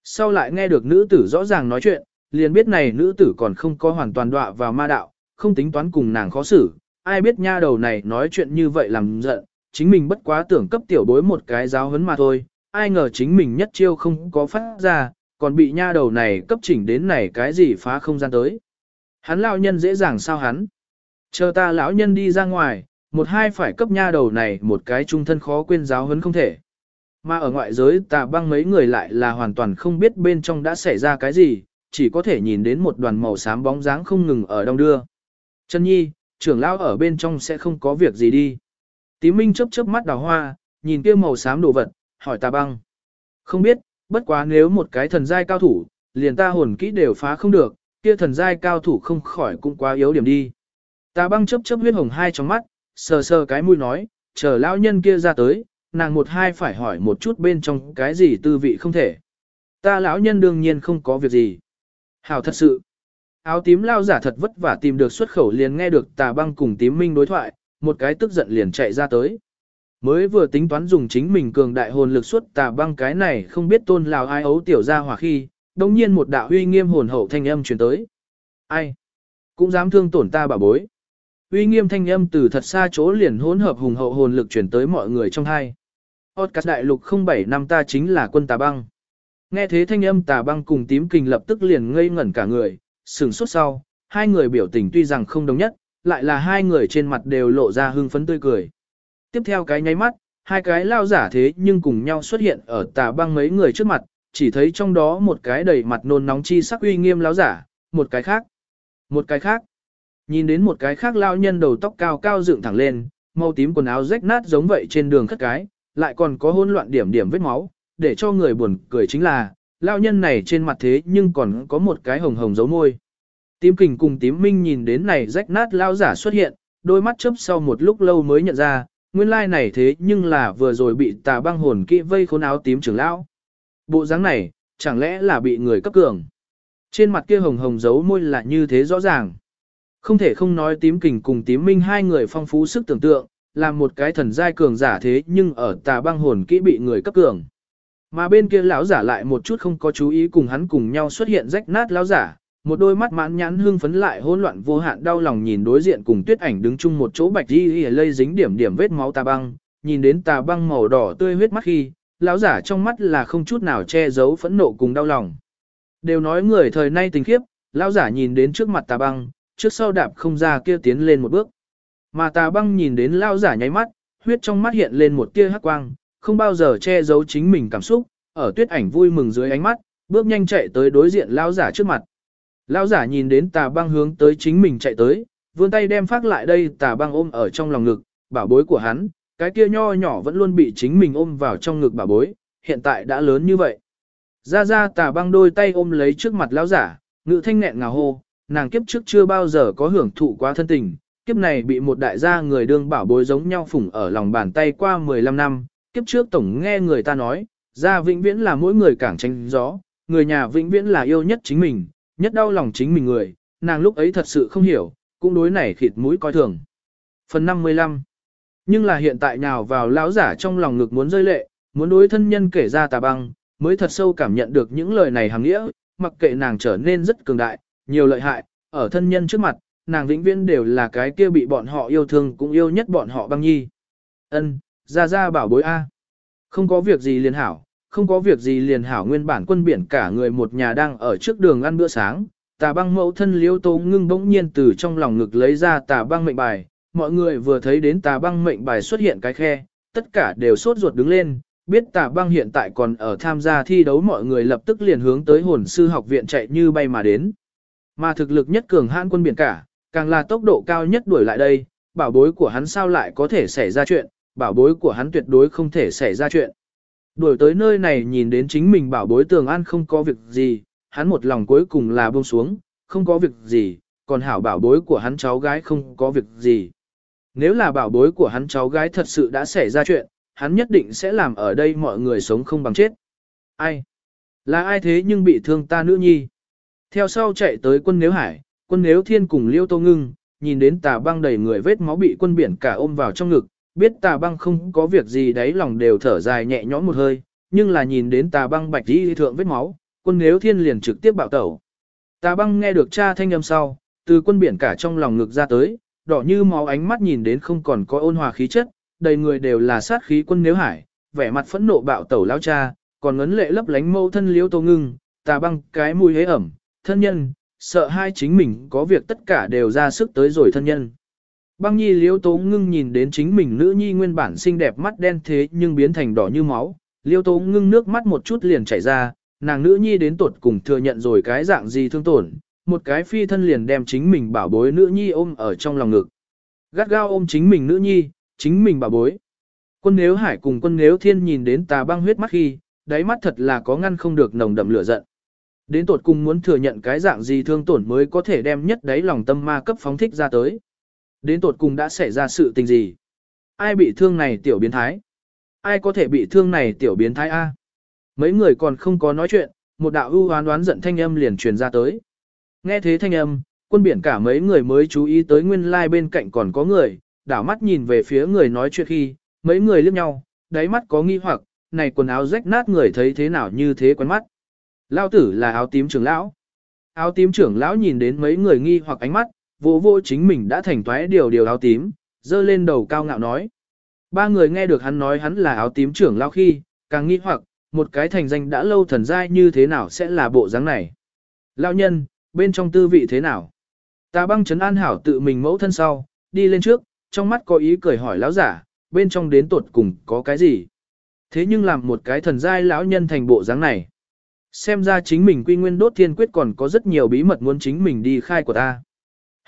Sau lại nghe được nữ tử rõ ràng nói chuyện, liền biết này nữ tử còn không có hoàn toàn đọa vào ma đạo, không tính toán cùng nàng khó xử. Ai biết nha đầu này nói chuyện như vậy làm giận, chính mình bất quá tưởng cấp tiểu bối một cái giáo huấn mà thôi, ai ngờ chính mình nhất chiêu không có phát ra, còn bị nha đầu này cấp chỉnh đến này cái gì phá không gian tới. Hắn lão nhân dễ dàng sao hắn. Chờ ta lão nhân đi ra ngoài, một hai phải cấp nha đầu này một cái trung thân khó quên giáo huấn không thể. Mà ở ngoại giới tà băng mấy người lại là hoàn toàn không biết bên trong đã xảy ra cái gì, chỉ có thể nhìn đến một đoàn màu xám bóng dáng không ngừng ở đông đưa. chân Nhi, trưởng lão ở bên trong sẽ không có việc gì đi. Tí Minh chớp chớp mắt đào hoa, nhìn kia màu xám đồ vật, hỏi tà băng. Không biết, bất quá nếu một cái thần giai cao thủ, liền ta hồn kỹ đều phá không được, kia thần giai cao thủ không khỏi cũng quá yếu điểm đi. Tà băng chớp chớp huyết hồng hai trong mắt, sờ sờ cái mũi nói, chờ lão nhân kia ra tới, nàng một hai phải hỏi một chút bên trong cái gì tư vị không thể. Ta lão nhân đương nhiên không có việc gì. Hảo thật sự. Áo tím lao giả thật vất vả tìm được xuất khẩu liền nghe được tà băng cùng tím minh đối thoại, một cái tức giận liền chạy ra tới. Mới vừa tính toán dùng chính mình cường đại hồn lực suốt tà băng cái này không biết tôn lào ai ấu tiểu ra hỏa khi, đồng nhiên một đạo huy nghiêm hồn hậu thanh âm truyền tới. Ai? Cũng dám thương tổn ta bà bối. Uy nghiêm thanh âm từ thật xa chỗ liền hỗn hợp hùng hậu hồn lực truyền tới mọi người trong hai. Podcast đại lục 07 năm ta chính là quân tà băng. Nghe thế thanh âm tà băng cùng tím kình lập tức liền ngây ngẩn cả người, sừng sốt sau, hai người biểu tình tuy rằng không đồng nhất, lại là hai người trên mặt đều lộ ra hưng phấn tươi cười. Tiếp theo cái nháy mắt, hai cái lao giả thế nhưng cùng nhau xuất hiện ở tà băng mấy người trước mặt, chỉ thấy trong đó một cái đầy mặt nôn nóng chi sắc uy nghiêm lao giả, một cái khác, một cái khác. Nhìn đến một cái khác lao nhân đầu tóc cao cao dựng thẳng lên, màu tím quần áo rách nát giống vậy trên đường khất cái, lại còn có hỗn loạn điểm điểm vết máu, để cho người buồn cười chính là, lao nhân này trên mặt thế nhưng còn có một cái hồng hồng dấu môi. Tím kình cùng tím minh nhìn đến này rách nát lao giả xuất hiện, đôi mắt chớp sau một lúc lâu mới nhận ra, nguyên lai này thế nhưng là vừa rồi bị tà băng hồn kỹ vây khốn áo tím trưởng lão. Bộ dáng này, chẳng lẽ là bị người cấp cường. Trên mặt kia hồng hồng giấu môi là như thế rõ ràng. Không thể không nói tím kình cùng tím minh hai người phong phú sức tưởng tượng, là một cái thần giai cường giả thế nhưng ở tà băng hồn kỹ bị người cấp cường. Mà bên kia lão giả lại một chút không có chú ý cùng hắn cùng nhau xuất hiện rách nát lão giả, một đôi mắt mãn nhãn hương phấn lại hỗn loạn vô hạn đau lòng nhìn đối diện cùng tuyết ảnh đứng chung một chỗ bạch đi lây dính điểm điểm vết máu tà băng, nhìn đến tà băng màu đỏ tươi huyết mắt khi, lão giả trong mắt là không chút nào che giấu phẫn nộ cùng đau lòng. Đều nói người thời nay tình khiếp, lão giả nhìn đến trước mặt tà băng, trước sau đạp không ra kia tiến lên một bước. Mà tà băng nhìn đến lão giả nháy mắt, huyết trong mắt hiện lên một tia hắc quang, không bao giờ che giấu chính mình cảm xúc, ở tuyết ảnh vui mừng dưới ánh mắt, bước nhanh chạy tới đối diện lão giả trước mặt. Lão giả nhìn đến tà băng hướng tới chính mình chạy tới, vươn tay đem phát lại đây tà băng ôm ở trong lòng ngực, bảo bối của hắn, cái kia nho nhỏ vẫn luôn bị chính mình ôm vào trong ngực bảo bối, hiện tại đã lớn như vậy. Ra ra tà băng đôi tay ôm lấy trước mặt lão giả, ngự thanh nghẹn ngào hô, nàng kiếp trước chưa bao giờ có hưởng thụ quá thân tình, kiếp này bị một đại gia người đương bảo bối giống nhau phủng ở lòng bàn tay qua 15 năm, kiếp trước tổng nghe người ta nói, gia vĩnh viễn là mỗi người càng tranh gió, người nhà vĩnh viễn là yêu nhất chính mình, nhất đau lòng chính mình người, nàng lúc ấy thật sự không hiểu, cũng đối này khịt mũi coi thường. Phần 55 Nhưng là hiện tại nhào vào lão giả trong lòng ngực muốn rơi lệ, muốn đối thân nhân kể ra tà băng, mới thật sâu cảm nhận được những lời này hàng nghĩa, mặc kệ nàng trở nên rất cường đại, nhiều lợi hại, ở thân nhân trước mặt, nàng vĩnh viễn đều là cái kia bị bọn họ yêu thương cũng yêu nhất bọn họ băng nhi. Ân, ra ra bảo bối A. Không có việc gì liền hảo, không có việc gì liền hảo nguyên bản quân biển cả người một nhà đang ở trước đường ăn bữa sáng. Tà băng mẫu thân liêu tố ngưng bỗng nhiên từ trong lòng ngực lấy ra tà băng mệnh bài. Mọi người vừa thấy đến tà băng mệnh bài xuất hiện cái khe, tất cả đều sốt ruột đứng lên, biết tà băng hiện tại còn ở tham gia thi đấu mọi người lập tức liền hướng tới hồn sư học viện chạy như bay mà đến. Mà thực lực nhất cường hãn quân biển cả, càng là tốc độ cao nhất đuổi lại đây, bảo bối của hắn sao lại có thể xảy ra chuyện, bảo bối của hắn tuyệt đối không thể xảy ra chuyện. Đuổi tới nơi này nhìn đến chính mình bảo bối tường an không có việc gì, hắn một lòng cuối cùng là buông xuống, không có việc gì, còn hảo bảo bối của hắn cháu gái không có việc gì. Nếu là bảo bối của hắn cháu gái thật sự đã xảy ra chuyện, hắn nhất định sẽ làm ở đây mọi người sống không bằng chết. Ai? Là ai thế nhưng bị thương ta nữ nhi? Theo sau chạy tới quân nếu hải, quân nếu thiên cùng liêu tô ngưng, nhìn đến tà băng đầy người vết máu bị quân biển cả ôm vào trong ngực, biết tà băng không có việc gì đấy lòng đều thở dài nhẹ nhõm một hơi, nhưng là nhìn đến tà băng bạch đi thượng vết máu, quân nếu thiên liền trực tiếp bạo tẩu. Tà băng nghe được cha thanh âm sau, từ quân biển cả trong lòng ngực ra tới, đỏ như máu ánh mắt nhìn đến không còn có ôn hòa khí chất, đầy người đều là sát khí quân nếu hải, vẻ mặt phẫn nộ bạo tẩu lao cha, còn ngấn lệ lấp lánh mâu thân liếu tô ngưng, tà băng cái mùi hế ẩm, thân nhân, sợ hai chính mình có việc tất cả đều ra sức tới rồi thân nhân. Băng nhi liêu tố ngưng nhìn đến chính mình nữ nhi nguyên bản xinh đẹp mắt đen thế nhưng biến thành đỏ như máu, liêu tố ngưng nước mắt một chút liền chảy ra, nàng nữ nhi đến tuột cùng thừa nhận rồi cái dạng gì thương tổn, một cái phi thân liền đem chính mình bảo bối nữ nhi ôm ở trong lòng ngực. Gắt gao ôm chính mình nữ nhi, chính mình bảo bối. Quân nếu hải cùng quân nếu thiên nhìn đến tà băng huyết mắt khi, đáy mắt thật là có ngăn không được nồng đậm lửa giận. Đến tột cùng muốn thừa nhận cái dạng gì thương tổn mới có thể đem nhất đáy lòng tâm ma cấp phóng thích ra tới. Đến tột cùng đã xảy ra sự tình gì? Ai bị thương này tiểu biến thái? Ai có thể bị thương này tiểu biến thái A? Mấy người còn không có nói chuyện, một đạo ưu hoán đoán giận thanh âm liền truyền ra tới. Nghe thế thanh âm, quân biển cả mấy người mới chú ý tới nguyên lai like bên cạnh còn có người, đảo mắt nhìn về phía người nói chuyện khi, mấy người liếc nhau, đáy mắt có nghi hoặc, này quần áo rách nát người thấy thế nào như thế quen mắt. Lao tử là áo tím trưởng lão. Áo tím trưởng lão nhìn đến mấy người nghi hoặc ánh mắt, vô vô chính mình đã thành toái điều điều áo tím, dơ lên đầu cao ngạo nói. Ba người nghe được hắn nói hắn là áo tím trưởng lao khi, càng nghi hoặc, một cái thành danh đã lâu thần giai như thế nào sẽ là bộ dáng này. Lão nhân, bên trong tư vị thế nào? Ta băng chấn an hảo tự mình mẫu thân sau, đi lên trước, trong mắt có ý cười hỏi lão giả, bên trong đến tuột cùng có cái gì? Thế nhưng làm một cái thần giai lão nhân thành bộ dáng này. Xem ra chính mình quy nguyên đốt thiên quyết còn có rất nhiều bí mật muốn chính mình đi khai của ta.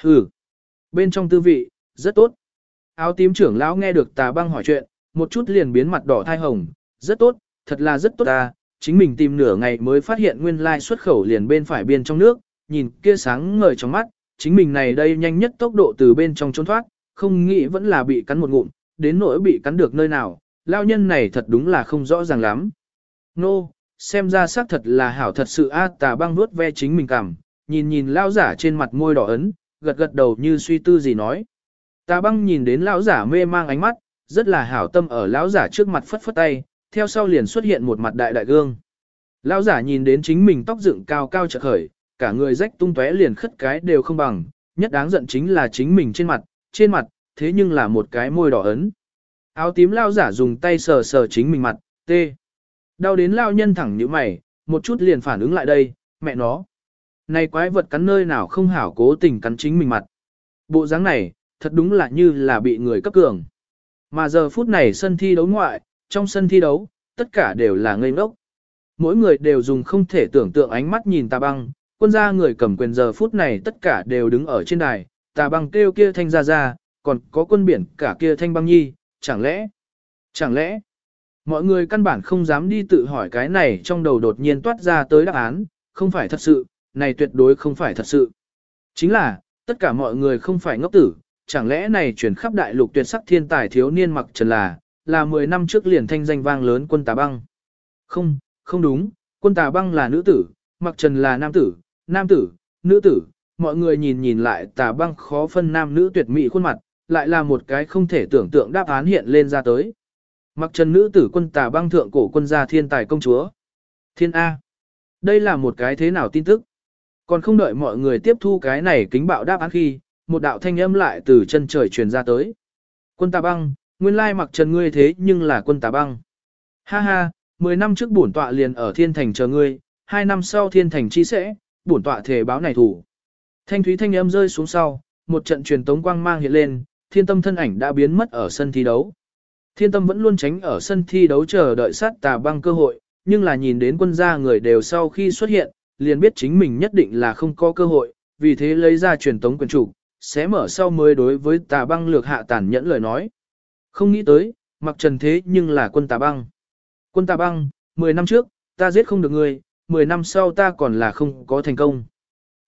Hừ, bên trong tư vị, rất tốt. Áo tím trưởng lão nghe được tà băng hỏi chuyện, một chút liền biến mặt đỏ thai hồng, rất tốt, thật là rất tốt ta, chính mình tìm nửa ngày mới phát hiện nguyên lai xuất khẩu liền bên phải biên trong nước, nhìn kia sáng ngời trong mắt, chính mình này đây nhanh nhất tốc độ từ bên trong trốn thoát, không nghĩ vẫn là bị cắn một ngụm, đến nỗi bị cắn được nơi nào, lao nhân này thật đúng là không rõ ràng lắm. Nô, no, xem ra xác thật là hảo thật sự a tà băng vuốt ve chính mình cảm, nhìn nhìn lao giả trên mặt môi đỏ ấn, gật gật đầu như suy tư gì nói. Tà băng nhìn đến lão giả mê mang ánh mắt, rất là hảo tâm ở lão giả trước mặt phất phất tay, theo sau liền xuất hiện một mặt đại đại gương. Lão giả nhìn đến chính mình tóc dựng cao cao chợt khởi, cả người rách tung tóe liền khất cái đều không bằng, nhất đáng giận chính là chính mình trên mặt, trên mặt, thế nhưng là một cái môi đỏ ấn. Áo tím lão giả dùng tay sờ sờ chính mình mặt, tê. Đau đến lão nhân thẳng như mày, một chút liền phản ứng lại đây, mẹ nó này quái vật cắn nơi nào không hảo cố tình cắn chính mình mặt. Bộ dáng này, thật đúng là như là bị người cấp cường. Mà giờ phút này sân thi đấu ngoại, trong sân thi đấu, tất cả đều là ngây ngốc. Mỗi người đều dùng không thể tưởng tượng ánh mắt nhìn tà băng, quân gia người cầm quyền giờ phút này tất cả đều đứng ở trên đài, tà băng kêu kia thanh ra ra, còn có quân biển cả kia thanh băng nhi, chẳng lẽ, chẳng lẽ, mọi người căn bản không dám đi tự hỏi cái này trong đầu đột nhiên toát ra tới đáp án, không phải thật sự, này tuyệt đối không phải thật sự. Chính là, tất cả mọi người không phải ngốc tử, chẳng lẽ này chuyển khắp đại lục tuyệt sắc thiên tài thiếu niên mặc trần là, là 10 năm trước liền thanh danh vang lớn quân tà băng. Không, không đúng, quân tà băng là nữ tử, mặc trần là nam tử, nam tử, nữ tử, mọi người nhìn nhìn lại tà băng khó phân nam nữ tuyệt mỹ khuôn mặt, lại là một cái không thể tưởng tượng đáp án hiện lên ra tới. Mặc trần nữ tử quân tà băng thượng cổ quân gia thiên tài công chúa. Thiên A. Đây là một cái thế nào tin tức? Còn không đợi mọi người tiếp thu cái này kính bạo đáp án khi, một đạo thanh âm lại từ chân trời truyền ra tới. Quân tà băng, nguyên lai mặc trần ngươi thế nhưng là quân tà băng. Ha ha, 10 năm trước bổn tọa liền ở thiên thành chờ ngươi, 2 năm sau thiên thành chi sẽ, bổn tọa thể báo này thủ. Thanh thúy thanh âm rơi xuống sau, một trận truyền tống quang mang hiện lên, thiên tâm thân ảnh đã biến mất ở sân thi đấu. Thiên tâm vẫn luôn tránh ở sân thi đấu chờ đợi sát tà băng cơ hội, nhưng là nhìn đến quân gia người đều sau khi xuất hiện, liền biết chính mình nhất định là không có cơ hội, vì thế lấy ra truyền tống quyền chủ, sẽ mở sau mới đối với tà băng lược hạ tàn nhẫn lời nói. Không nghĩ tới, mặc trần thế nhưng là quân tà băng. Quân tà băng, 10 năm trước, ta giết không được ngươi, 10 năm sau ta còn là không có thành công.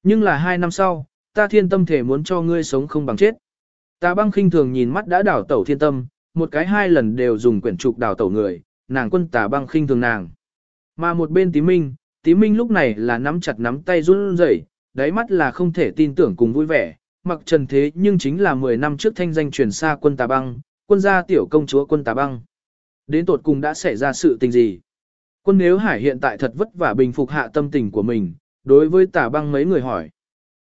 Nhưng là 2 năm sau, ta thiên tâm thể muốn cho ngươi sống không bằng chết. Tà băng khinh thường nhìn mắt đã đảo tẩu thiên tâm, một cái hai lần đều dùng quyển trục đảo tẩu người, nàng quân tà băng khinh thường nàng. Mà một bên tí minh, tí minh lúc này là nắm chặt nắm tay run rẩy, đáy mắt là không thể tin tưởng cùng vui vẻ, mặc trần thế nhưng chính là 10 năm trước thanh danh truyền xa quân tà băng, quân gia tiểu công chúa quân tà băng. Đến tột cùng đã xảy ra sự tình gì? Quân nếu hải hiện tại thật vất vả bình phục hạ tâm tình của mình, đối với tà băng mấy người hỏi.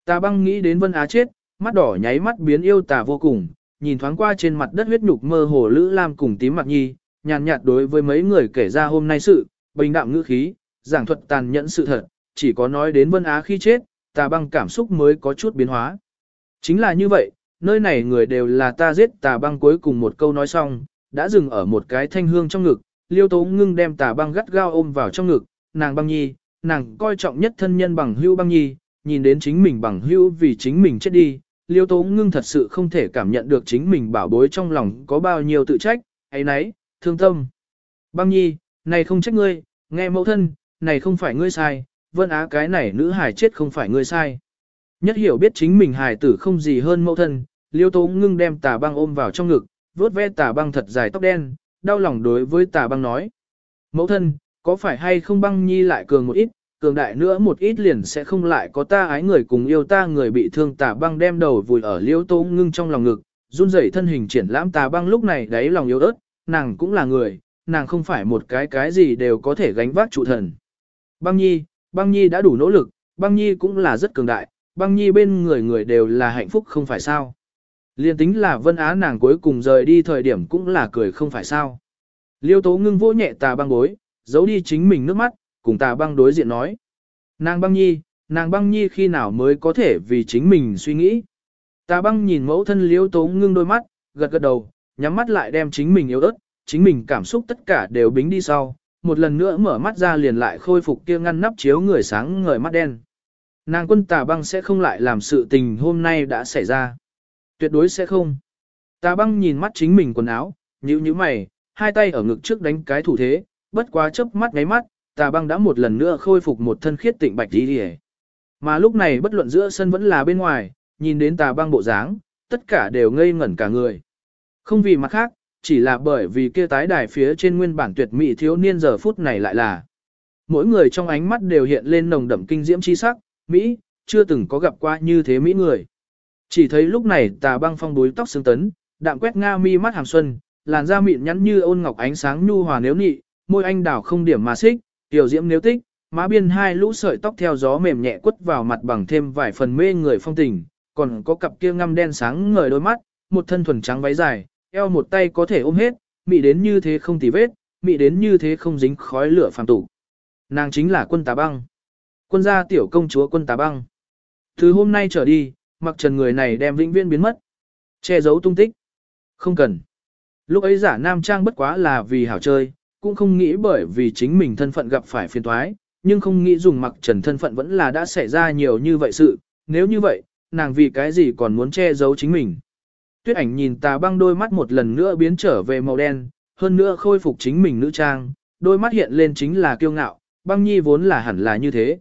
Tà băng nghĩ đến vân á chết, mắt đỏ nháy mắt biến yêu tà vô cùng, nhìn thoáng qua trên mặt đất huyết nhục mơ hồ lữ lam cùng tím mặt nhi, nhàn nhạt đối với mấy người kể ra hôm nay sự, bình đạm ngữ khí, giảng thuật tàn nhẫn sự thật, chỉ có nói đến vân á khi chết, tà băng cảm xúc mới có chút biến hóa. Chính là như vậy, nơi này người đều là ta giết tà băng cuối cùng một câu nói xong, đã dừng ở một cái thanh hương trong ngực, liêu tố ngưng đem tà băng gắt gao ôm vào trong ngực, nàng băng nhi, nàng coi trọng nhất thân nhân bằng hưu băng nhi, nhìn đến chính mình bằng hưu vì chính mình chết đi, liêu tố ngưng thật sự không thể cảm nhận được chính mình bảo bối trong lòng có bao nhiêu tự trách, ấy nấy, thương tâm. Băng nhi, này không trách ngươi, nghe mẫu thân, này không phải ngươi sai, vân á cái này nữ hải chết không phải ngươi sai. Nhất hiểu biết chính mình hài tử không gì hơn mẫu thân, liêu tố ngưng đem tà băng ôm vào trong ngực, vớt ve tà băng thật dài tóc đen, đau lòng đối với tà băng nói. Mẫu thân, có phải hay không băng nhi lại cường một ít, cường đại nữa một ít liền sẽ không lại có ta ái người cùng yêu ta người bị thương tà băng đem đầu vùi ở liêu tố ngưng trong lòng ngực, run rẩy thân hình triển lãm tà băng lúc này đáy lòng yêu ớt, nàng cũng là người, nàng không phải một cái cái gì đều có thể gánh vác trụ thần. Băng nhi, băng nhi đã đủ nỗ lực, băng nhi cũng là rất cường đại, băng nhi bên người người đều là hạnh phúc không phải sao. Liên tính là vân á nàng cuối cùng rời đi thời điểm cũng là cười không phải sao. Liêu tố ngưng vỗ nhẹ tà băng bối, giấu đi chính mình nước mắt, cùng tà băng đối diện nói. Nàng băng nhi, nàng băng nhi khi nào mới có thể vì chính mình suy nghĩ. Tà băng nhìn mẫu thân liêu tố ngưng đôi mắt, gật gật đầu, nhắm mắt lại đem chính mình yếu ớt, chính mình cảm xúc tất cả đều bính đi sau, một lần nữa mở mắt ra liền lại khôi phục kia ngăn nắp chiếu người sáng ngời mắt đen. Nàng quân tà băng sẽ không lại làm sự tình hôm nay đã xảy ra. Tuyệt đối sẽ không. Tà băng nhìn mắt chính mình quần áo, nhíu nhíu mày, hai tay ở ngực trước đánh cái thủ thế, bất quá chớp mắt ngáy mắt, tà băng đã một lần nữa khôi phục một thân khiết tịnh bạch đi đi Mà lúc này bất luận giữa sân vẫn là bên ngoài, nhìn đến tà băng bộ dáng, tất cả đều ngây ngẩn cả người. Không vì mặt khác, chỉ là bởi vì kia tái đài phía trên nguyên bản tuyệt mỹ thiếu niên giờ phút này lại là. Mỗi người trong ánh mắt đều hiện lên nồng đậm kinh diễm chi sắc, Mỹ, chưa từng có gặp qua như thế Mỹ người. Chỉ thấy lúc này tà băng phong búi tóc xương tấn, đạm quét nga mi mắt hàng xuân, làn da mịn nhắn như ôn ngọc ánh sáng nhu hòa nếu nị, môi anh đào không điểm mà xích, tiểu diễm nếu tích, má biên hai lũ sợi tóc theo gió mềm nhẹ quất vào mặt bằng thêm vài phần mê người phong tình, còn có cặp kia ngăm đen sáng ngời đôi mắt, một thân thuần trắng váy dài, eo một tay có thể ôm hết, mị đến như thế không tì vết, mị đến như thế không dính khói lửa phàm tục. Nàng chính là quân tà băng. Quân gia tiểu công chúa quân tà băng. Từ hôm nay trở đi, mặc trần người này đem vĩnh viễn biến mất. Che giấu tung tích. Không cần. Lúc ấy giả nam trang bất quá là vì hảo chơi, cũng không nghĩ bởi vì chính mình thân phận gặp phải phiền toái, nhưng không nghĩ dùng mặc trần thân phận vẫn là đã xảy ra nhiều như vậy sự, nếu như vậy, nàng vì cái gì còn muốn che giấu chính mình. Tuyết ảnh nhìn tà băng đôi mắt một lần nữa biến trở về màu đen, hơn nữa khôi phục chính mình nữ trang, đôi mắt hiện lên chính là kiêu ngạo, băng nhi vốn là hẳn là như thế.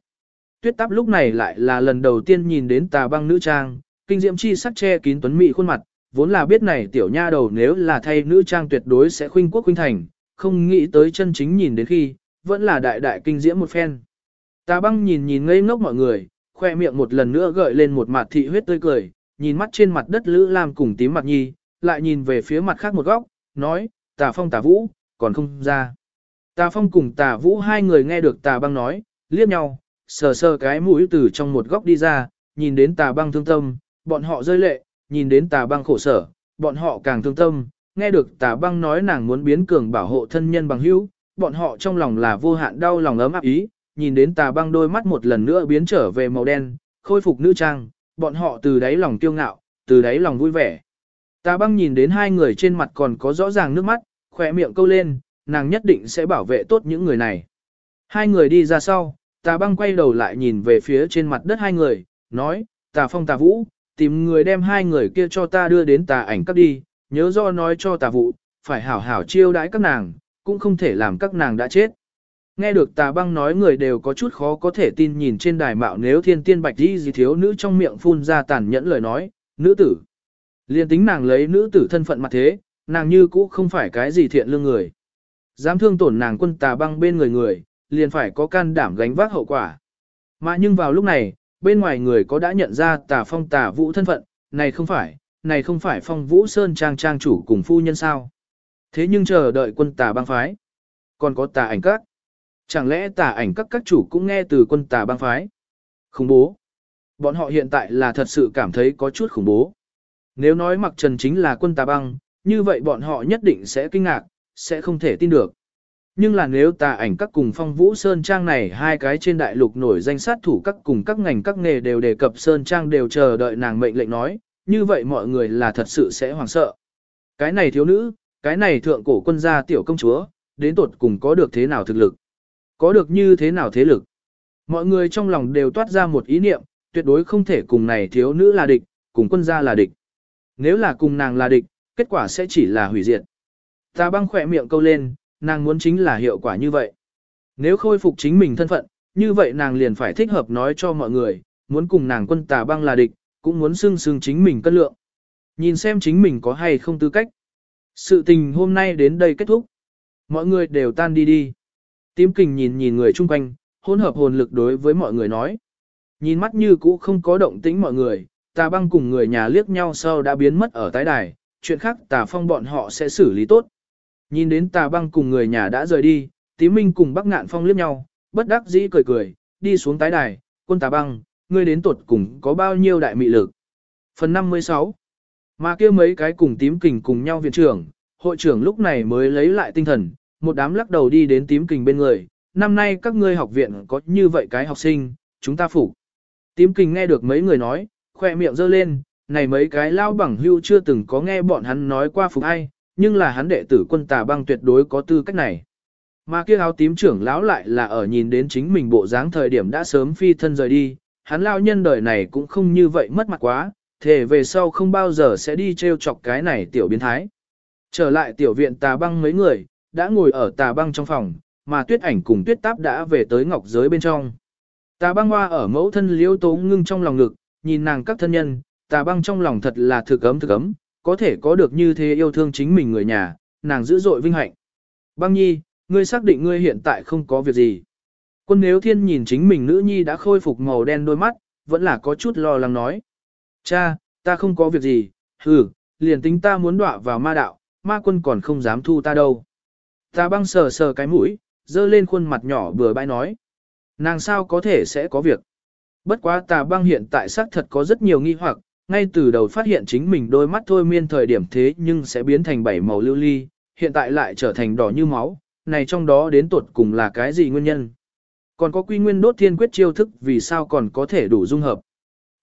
Tuyết tắp lúc này lại là lần đầu tiên nhìn đến tà băng nữ trang, kinh diễm chi sắc che kín tuấn mỹ khuôn mặt, vốn là biết này tiểu nha đầu nếu là thay nữ trang tuyệt đối sẽ khuynh quốc khuynh thành, không nghĩ tới chân chính nhìn đến khi, vẫn là đại đại kinh diễm một phen. Tà băng nhìn nhìn ngây ngốc mọi người, khoe miệng một lần nữa gợi lên một mặt thị huyết tươi cười, nhìn mắt trên mặt đất Lữ Lam cùng tím mặt nhi, lại nhìn về phía mặt khác một góc, nói, tà phong tà vũ, còn không ra. Tà phong cùng tà vũ hai người nghe được tà băng nói, liếc nhau, sờ sờ cái mũi từ trong một góc đi ra, nhìn đến tà băng thương tâm, bọn họ rơi lệ, nhìn đến tà băng khổ sở, bọn họ càng thương tâm, nghe được tà băng nói nàng muốn biến cường bảo hộ thân nhân bằng hữu, bọn họ trong lòng là vô hạn đau lòng ấm áp ý, nhìn đến tà băng đôi mắt một lần nữa biến trở về màu đen, khôi phục nữ trang, bọn họ từ đáy lòng kiêu ngạo, từ đáy lòng vui vẻ. Ta băng nhìn đến hai người trên mặt còn có rõ ràng nước mắt, khỏe miệng câu lên, nàng nhất định sẽ bảo vệ tốt những người này. Hai người đi ra sau, ta băng quay đầu lại nhìn về phía trên mặt đất hai người, nói, tà phong tà vũ, tìm người đem hai người kia cho ta đưa đến tà ảnh các đi, nhớ do nói cho tà vụ, phải hảo hảo chiêu đãi các nàng, cũng không thể làm các nàng đã chết. Nghe được tà băng nói người đều có chút khó có thể tin nhìn trên đài mạo nếu thiên tiên bạch đi gì thiếu nữ trong miệng phun ra tàn nhẫn lời nói, nữ tử. Liên tính nàng lấy nữ tử thân phận mặt thế, nàng như cũ không phải cái gì thiện lương người. Dám thương tổn nàng quân tà băng bên người người, liền phải có can đảm gánh vác hậu quả. Mà nhưng vào lúc này, bên ngoài người có đã nhận ra tà phong tà vũ thân phận, này không phải, này không phải phong vũ sơn trang trang chủ cùng phu nhân sao. Thế nhưng chờ đợi quân tà băng phái. Còn có tà ảnh các. Chẳng lẽ tà ảnh các các chủ cũng nghe từ quân tà băng phái? Khủng bố. Bọn họ hiện tại là thật sự cảm thấy có chút khủng bố. Nếu nói mặc trần chính là quân tà băng, như vậy bọn họ nhất định sẽ kinh ngạc, sẽ không thể tin được. Nhưng là nếu tà ảnh các cùng phong vũ Sơn Trang này hai cái trên đại lục nổi danh sát thủ các cùng các ngành các nghề đều đề cập Sơn Trang đều chờ đợi nàng mệnh lệnh nói, như vậy mọi người là thật sự sẽ hoảng sợ. Cái này thiếu nữ, cái này thượng cổ quân gia tiểu công chúa, đến tột cùng có được thế nào thực lực? Có được như thế nào thế lực? Mọi người trong lòng đều toát ra một ý niệm, tuyệt đối không thể cùng này thiếu nữ là địch, cùng quân gia là địch. Nếu là cùng nàng là địch, kết quả sẽ chỉ là hủy diệt. Ta băng khỏe miệng câu lên, nàng muốn chính là hiệu quả như vậy. Nếu khôi phục chính mình thân phận, như vậy nàng liền phải thích hợp nói cho mọi người, muốn cùng nàng quân tà băng là địch, cũng muốn xưng xưng chính mình cân lượng. Nhìn xem chính mình có hay không tư cách. Sự tình hôm nay đến đây kết thúc. Mọi người đều tan đi đi. Tím kình nhìn nhìn người chung quanh, hỗn hợp hồn lực đối với mọi người nói. Nhìn mắt như cũ không có động tĩnh mọi người, tà băng cùng người nhà liếc nhau sau đã biến mất ở tái đài, chuyện khác tà phong bọn họ sẽ xử lý tốt. Nhìn đến tà băng cùng người nhà đã rời đi, tím minh cùng bắc ngạn phong liếc nhau, bất đắc dĩ cười cười, đi xuống tái đài, quân tà băng, ngươi đến tuột cùng có bao nhiêu đại mị lực. Phần 56 Mà kia mấy cái cùng tím kình cùng nhau viện trưởng, hội trưởng lúc này mới lấy lại tinh thần, một đám lắc đầu đi đến tím kình bên người, năm nay các ngươi học viện có như vậy cái học sinh, chúng ta phủ Tím kình nghe được mấy người nói, khoe miệng giơ lên, này mấy cái lao bằng hưu chưa từng có nghe bọn hắn nói qua phục ai, nhưng là hắn đệ tử quân tà băng tuyệt đối có tư cách này. Mà kia áo tím trưởng lão lại là ở nhìn đến chính mình bộ dáng thời điểm đã sớm phi thân rời đi, hắn lao nhân đời này cũng không như vậy mất mặt quá, thề về sau không bao giờ sẽ đi treo chọc cái này tiểu biến thái. Trở lại tiểu viện tà băng mấy người, đã ngồi ở tà băng trong phòng, mà tuyết ảnh cùng tuyết táp đã về tới ngọc giới bên trong. Tà băng hoa ở mẫu thân liễu tố ngưng trong lòng ngực, nhìn nàng các thân nhân, tà băng trong lòng thật là thực ấm thực ấm, có thể có được như thế yêu thương chính mình người nhà, nàng dữ dội vinh hạnh. Băng nhi, ngươi xác định ngươi hiện tại không có việc gì. Quân nếu thiên nhìn chính mình nữ nhi đã khôi phục màu đen đôi mắt, vẫn là có chút lo lắng nói. Cha, ta không có việc gì, hừ, liền tính ta muốn đọa vào ma đạo, ma quân còn không dám thu ta đâu. Ta băng sờ sờ cái mũi, dơ lên khuôn mặt nhỏ bừa bãi nói. Nàng sao có thể sẽ có việc. Bất quá tà băng hiện tại xác thật có rất nhiều nghi hoặc, ngay từ đầu phát hiện chính mình đôi mắt thôi miên thời điểm thế nhưng sẽ biến thành bảy màu lưu ly, hiện tại lại trở thành đỏ như máu, này trong đó đến tuột cùng là cái gì nguyên nhân. Còn có quy nguyên đốt thiên quyết chiêu thức vì sao còn có thể đủ dung hợp.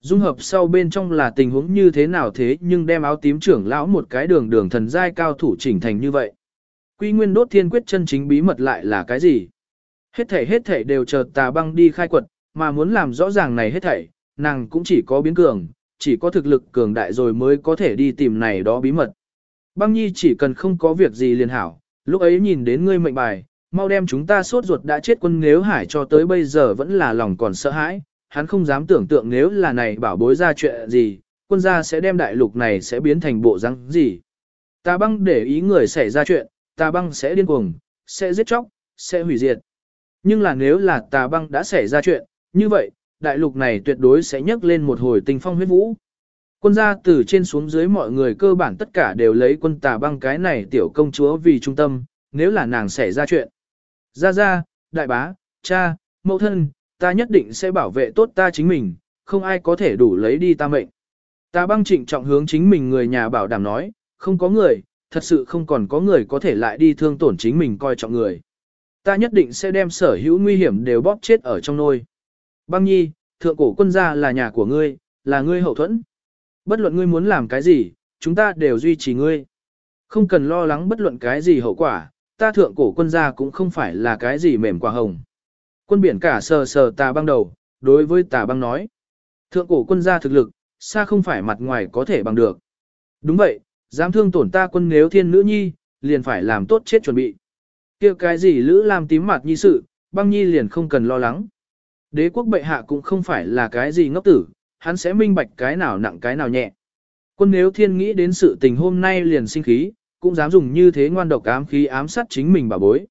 Dung hợp sau bên trong là tình huống như thế nào thế nhưng đem áo tím trưởng lão một cái đường đường thần giai cao thủ chỉnh thành như vậy. Quy nguyên đốt thiên quyết chân chính bí mật lại là cái gì? Hết thảy hết thảy đều chờ tà băng đi khai quật, mà muốn làm rõ ràng này hết thảy, nàng cũng chỉ có biến cường, chỉ có thực lực cường đại rồi mới có thể đi tìm này đó bí mật. Băng nhi chỉ cần không có việc gì liền hảo, lúc ấy nhìn đến ngươi mệnh bài, mau đem chúng ta sốt ruột đã chết quân nếu hải cho tới bây giờ vẫn là lòng còn sợ hãi, hắn không dám tưởng tượng nếu là này bảo bối ra chuyện gì, quân gia sẽ đem đại lục này sẽ biến thành bộ răng gì. Tà băng để ý người xảy ra chuyện, tà băng sẽ điên cuồng, sẽ giết chóc, sẽ hủy diệt. Nhưng là nếu là tà băng đã xảy ra chuyện, như vậy, đại lục này tuyệt đối sẽ nhấc lên một hồi tình phong huyết vũ. Quân gia từ trên xuống dưới mọi người cơ bản tất cả đều lấy quân tà băng cái này tiểu công chúa vì trung tâm, nếu là nàng xảy ra chuyện. Gia Gia, đại bá, cha, mẫu thân, ta nhất định sẽ bảo vệ tốt ta chính mình, không ai có thể đủ lấy đi ta mệnh. Ta băng trịnh trọng hướng chính mình người nhà bảo đảm nói, không có người, thật sự không còn có người có thể lại đi thương tổn chính mình coi trọng người. Ta nhất định sẽ đem sở hữu nguy hiểm đều bóp chết ở trong nôi. Băng nhi, thượng cổ quân gia là nhà của ngươi, là ngươi hậu thuẫn. Bất luận ngươi muốn làm cái gì, chúng ta đều duy trì ngươi. Không cần lo lắng bất luận cái gì hậu quả, ta thượng cổ quân gia cũng không phải là cái gì mềm quả hồng. Quân biển cả sờ sờ tà băng đầu, đối với tà băng nói. Thượng cổ quân gia thực lực, xa không phải mặt ngoài có thể bằng được. Đúng vậy, dám thương tổn ta quân nếu thiên nữ nhi, liền phải làm tốt chết chuẩn bị. kia cái gì lữ làm tím mặt nhi sự, băng nhi liền không cần lo lắng. Đế quốc bệ hạ cũng không phải là cái gì ngốc tử, hắn sẽ minh bạch cái nào nặng cái nào nhẹ. Quân nếu thiên nghĩ đến sự tình hôm nay liền sinh khí, cũng dám dùng như thế ngoan độc ám khí ám sát chính mình bà bối.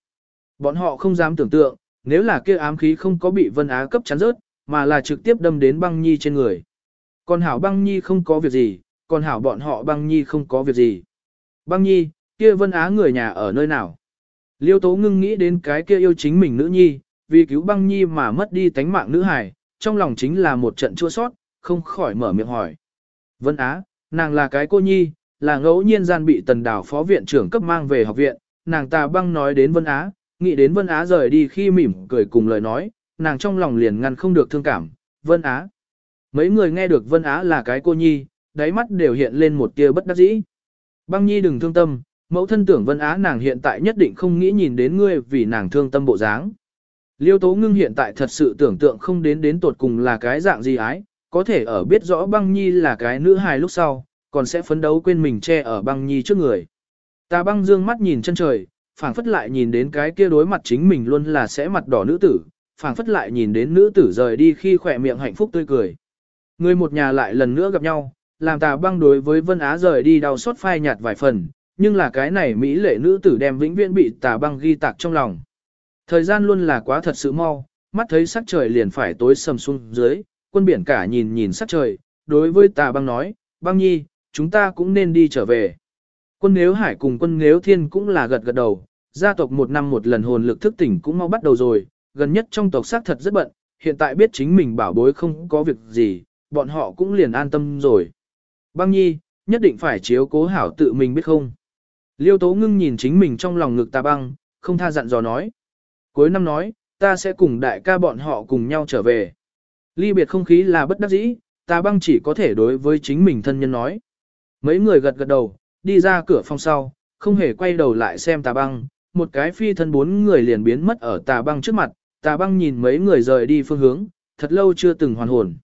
Bọn họ không dám tưởng tượng, nếu là kia ám khí không có bị Vân Á cấp chắn rớt, mà là trực tiếp đâm đến băng nhi trên người. Còn hảo băng nhi không có việc gì, còn hảo bọn họ băng nhi không có việc gì. Băng nhi, kia Vân Á người nhà ở nơi nào? Liêu tố ngưng nghĩ đến cái kia yêu chính mình nữ nhi, vì cứu băng nhi mà mất đi tánh mạng nữ hài, trong lòng chính là một trận chua sót, không khỏi mở miệng hỏi. Vân Á, nàng là cái cô nhi, là ngẫu nhiên gian bị tần đảo phó viện trưởng cấp mang về học viện, nàng ta băng nói đến Vân Á, nghĩ đến Vân Á rời đi khi mỉm cười cùng lời nói, nàng trong lòng liền ngăn không được thương cảm, Vân Á. Mấy người nghe được Vân Á là cái cô nhi, đáy mắt đều hiện lên một tia bất đắc dĩ. Băng nhi đừng thương tâm, mẫu thân tưởng Vân Á nàng hiện tại nhất định không nghĩ nhìn đến ngươi vì nàng thương tâm bộ dáng. Liêu tố ngưng hiện tại thật sự tưởng tượng không đến đến tột cùng là cái dạng gì ái, có thể ở biết rõ băng nhi là cái nữ hài lúc sau, còn sẽ phấn đấu quên mình che ở băng nhi trước người. Ta băng dương mắt nhìn chân trời, phảng phất lại nhìn đến cái kia đối mặt chính mình luôn là sẽ mặt đỏ nữ tử, phảng phất lại nhìn đến nữ tử rời đi khi khỏe miệng hạnh phúc tươi cười. Người một nhà lại lần nữa gặp nhau, làm tà băng đối với Vân Á rời đi đau xót phai nhạt vài phần, nhưng là cái này Mỹ lệ nữ tử đem vĩnh viễn bị tà băng ghi tạc trong lòng. Thời gian luôn là quá thật sự mau, mắt thấy sắc trời liền phải tối sầm xuống dưới, quân biển cả nhìn nhìn sắc trời, đối với tà băng nói, băng nhi, chúng ta cũng nên đi trở về. Quân nếu hải cùng quân nếu thiên cũng là gật gật đầu, gia tộc một năm một lần hồn lực thức tỉnh cũng mau bắt đầu rồi, gần nhất trong tộc xác thật rất bận, hiện tại biết chính mình bảo bối không có việc gì, bọn họ cũng liền an tâm rồi. Băng nhi, nhất định phải chiếu cố hảo tự mình biết không. Liêu tố ngưng nhìn chính mình trong lòng ngực ta băng, không tha dặn dò nói. Cuối năm nói, ta sẽ cùng đại ca bọn họ cùng nhau trở về. Ly biệt không khí là bất đắc dĩ, ta băng chỉ có thể đối với chính mình thân nhân nói. Mấy người gật gật đầu, đi ra cửa phòng sau, không hề quay đầu lại xem tà băng, một cái phi thân bốn người liền biến mất ở tà băng trước mặt, tà băng nhìn mấy người rời đi phương hướng, thật lâu chưa từng hoàn hồn.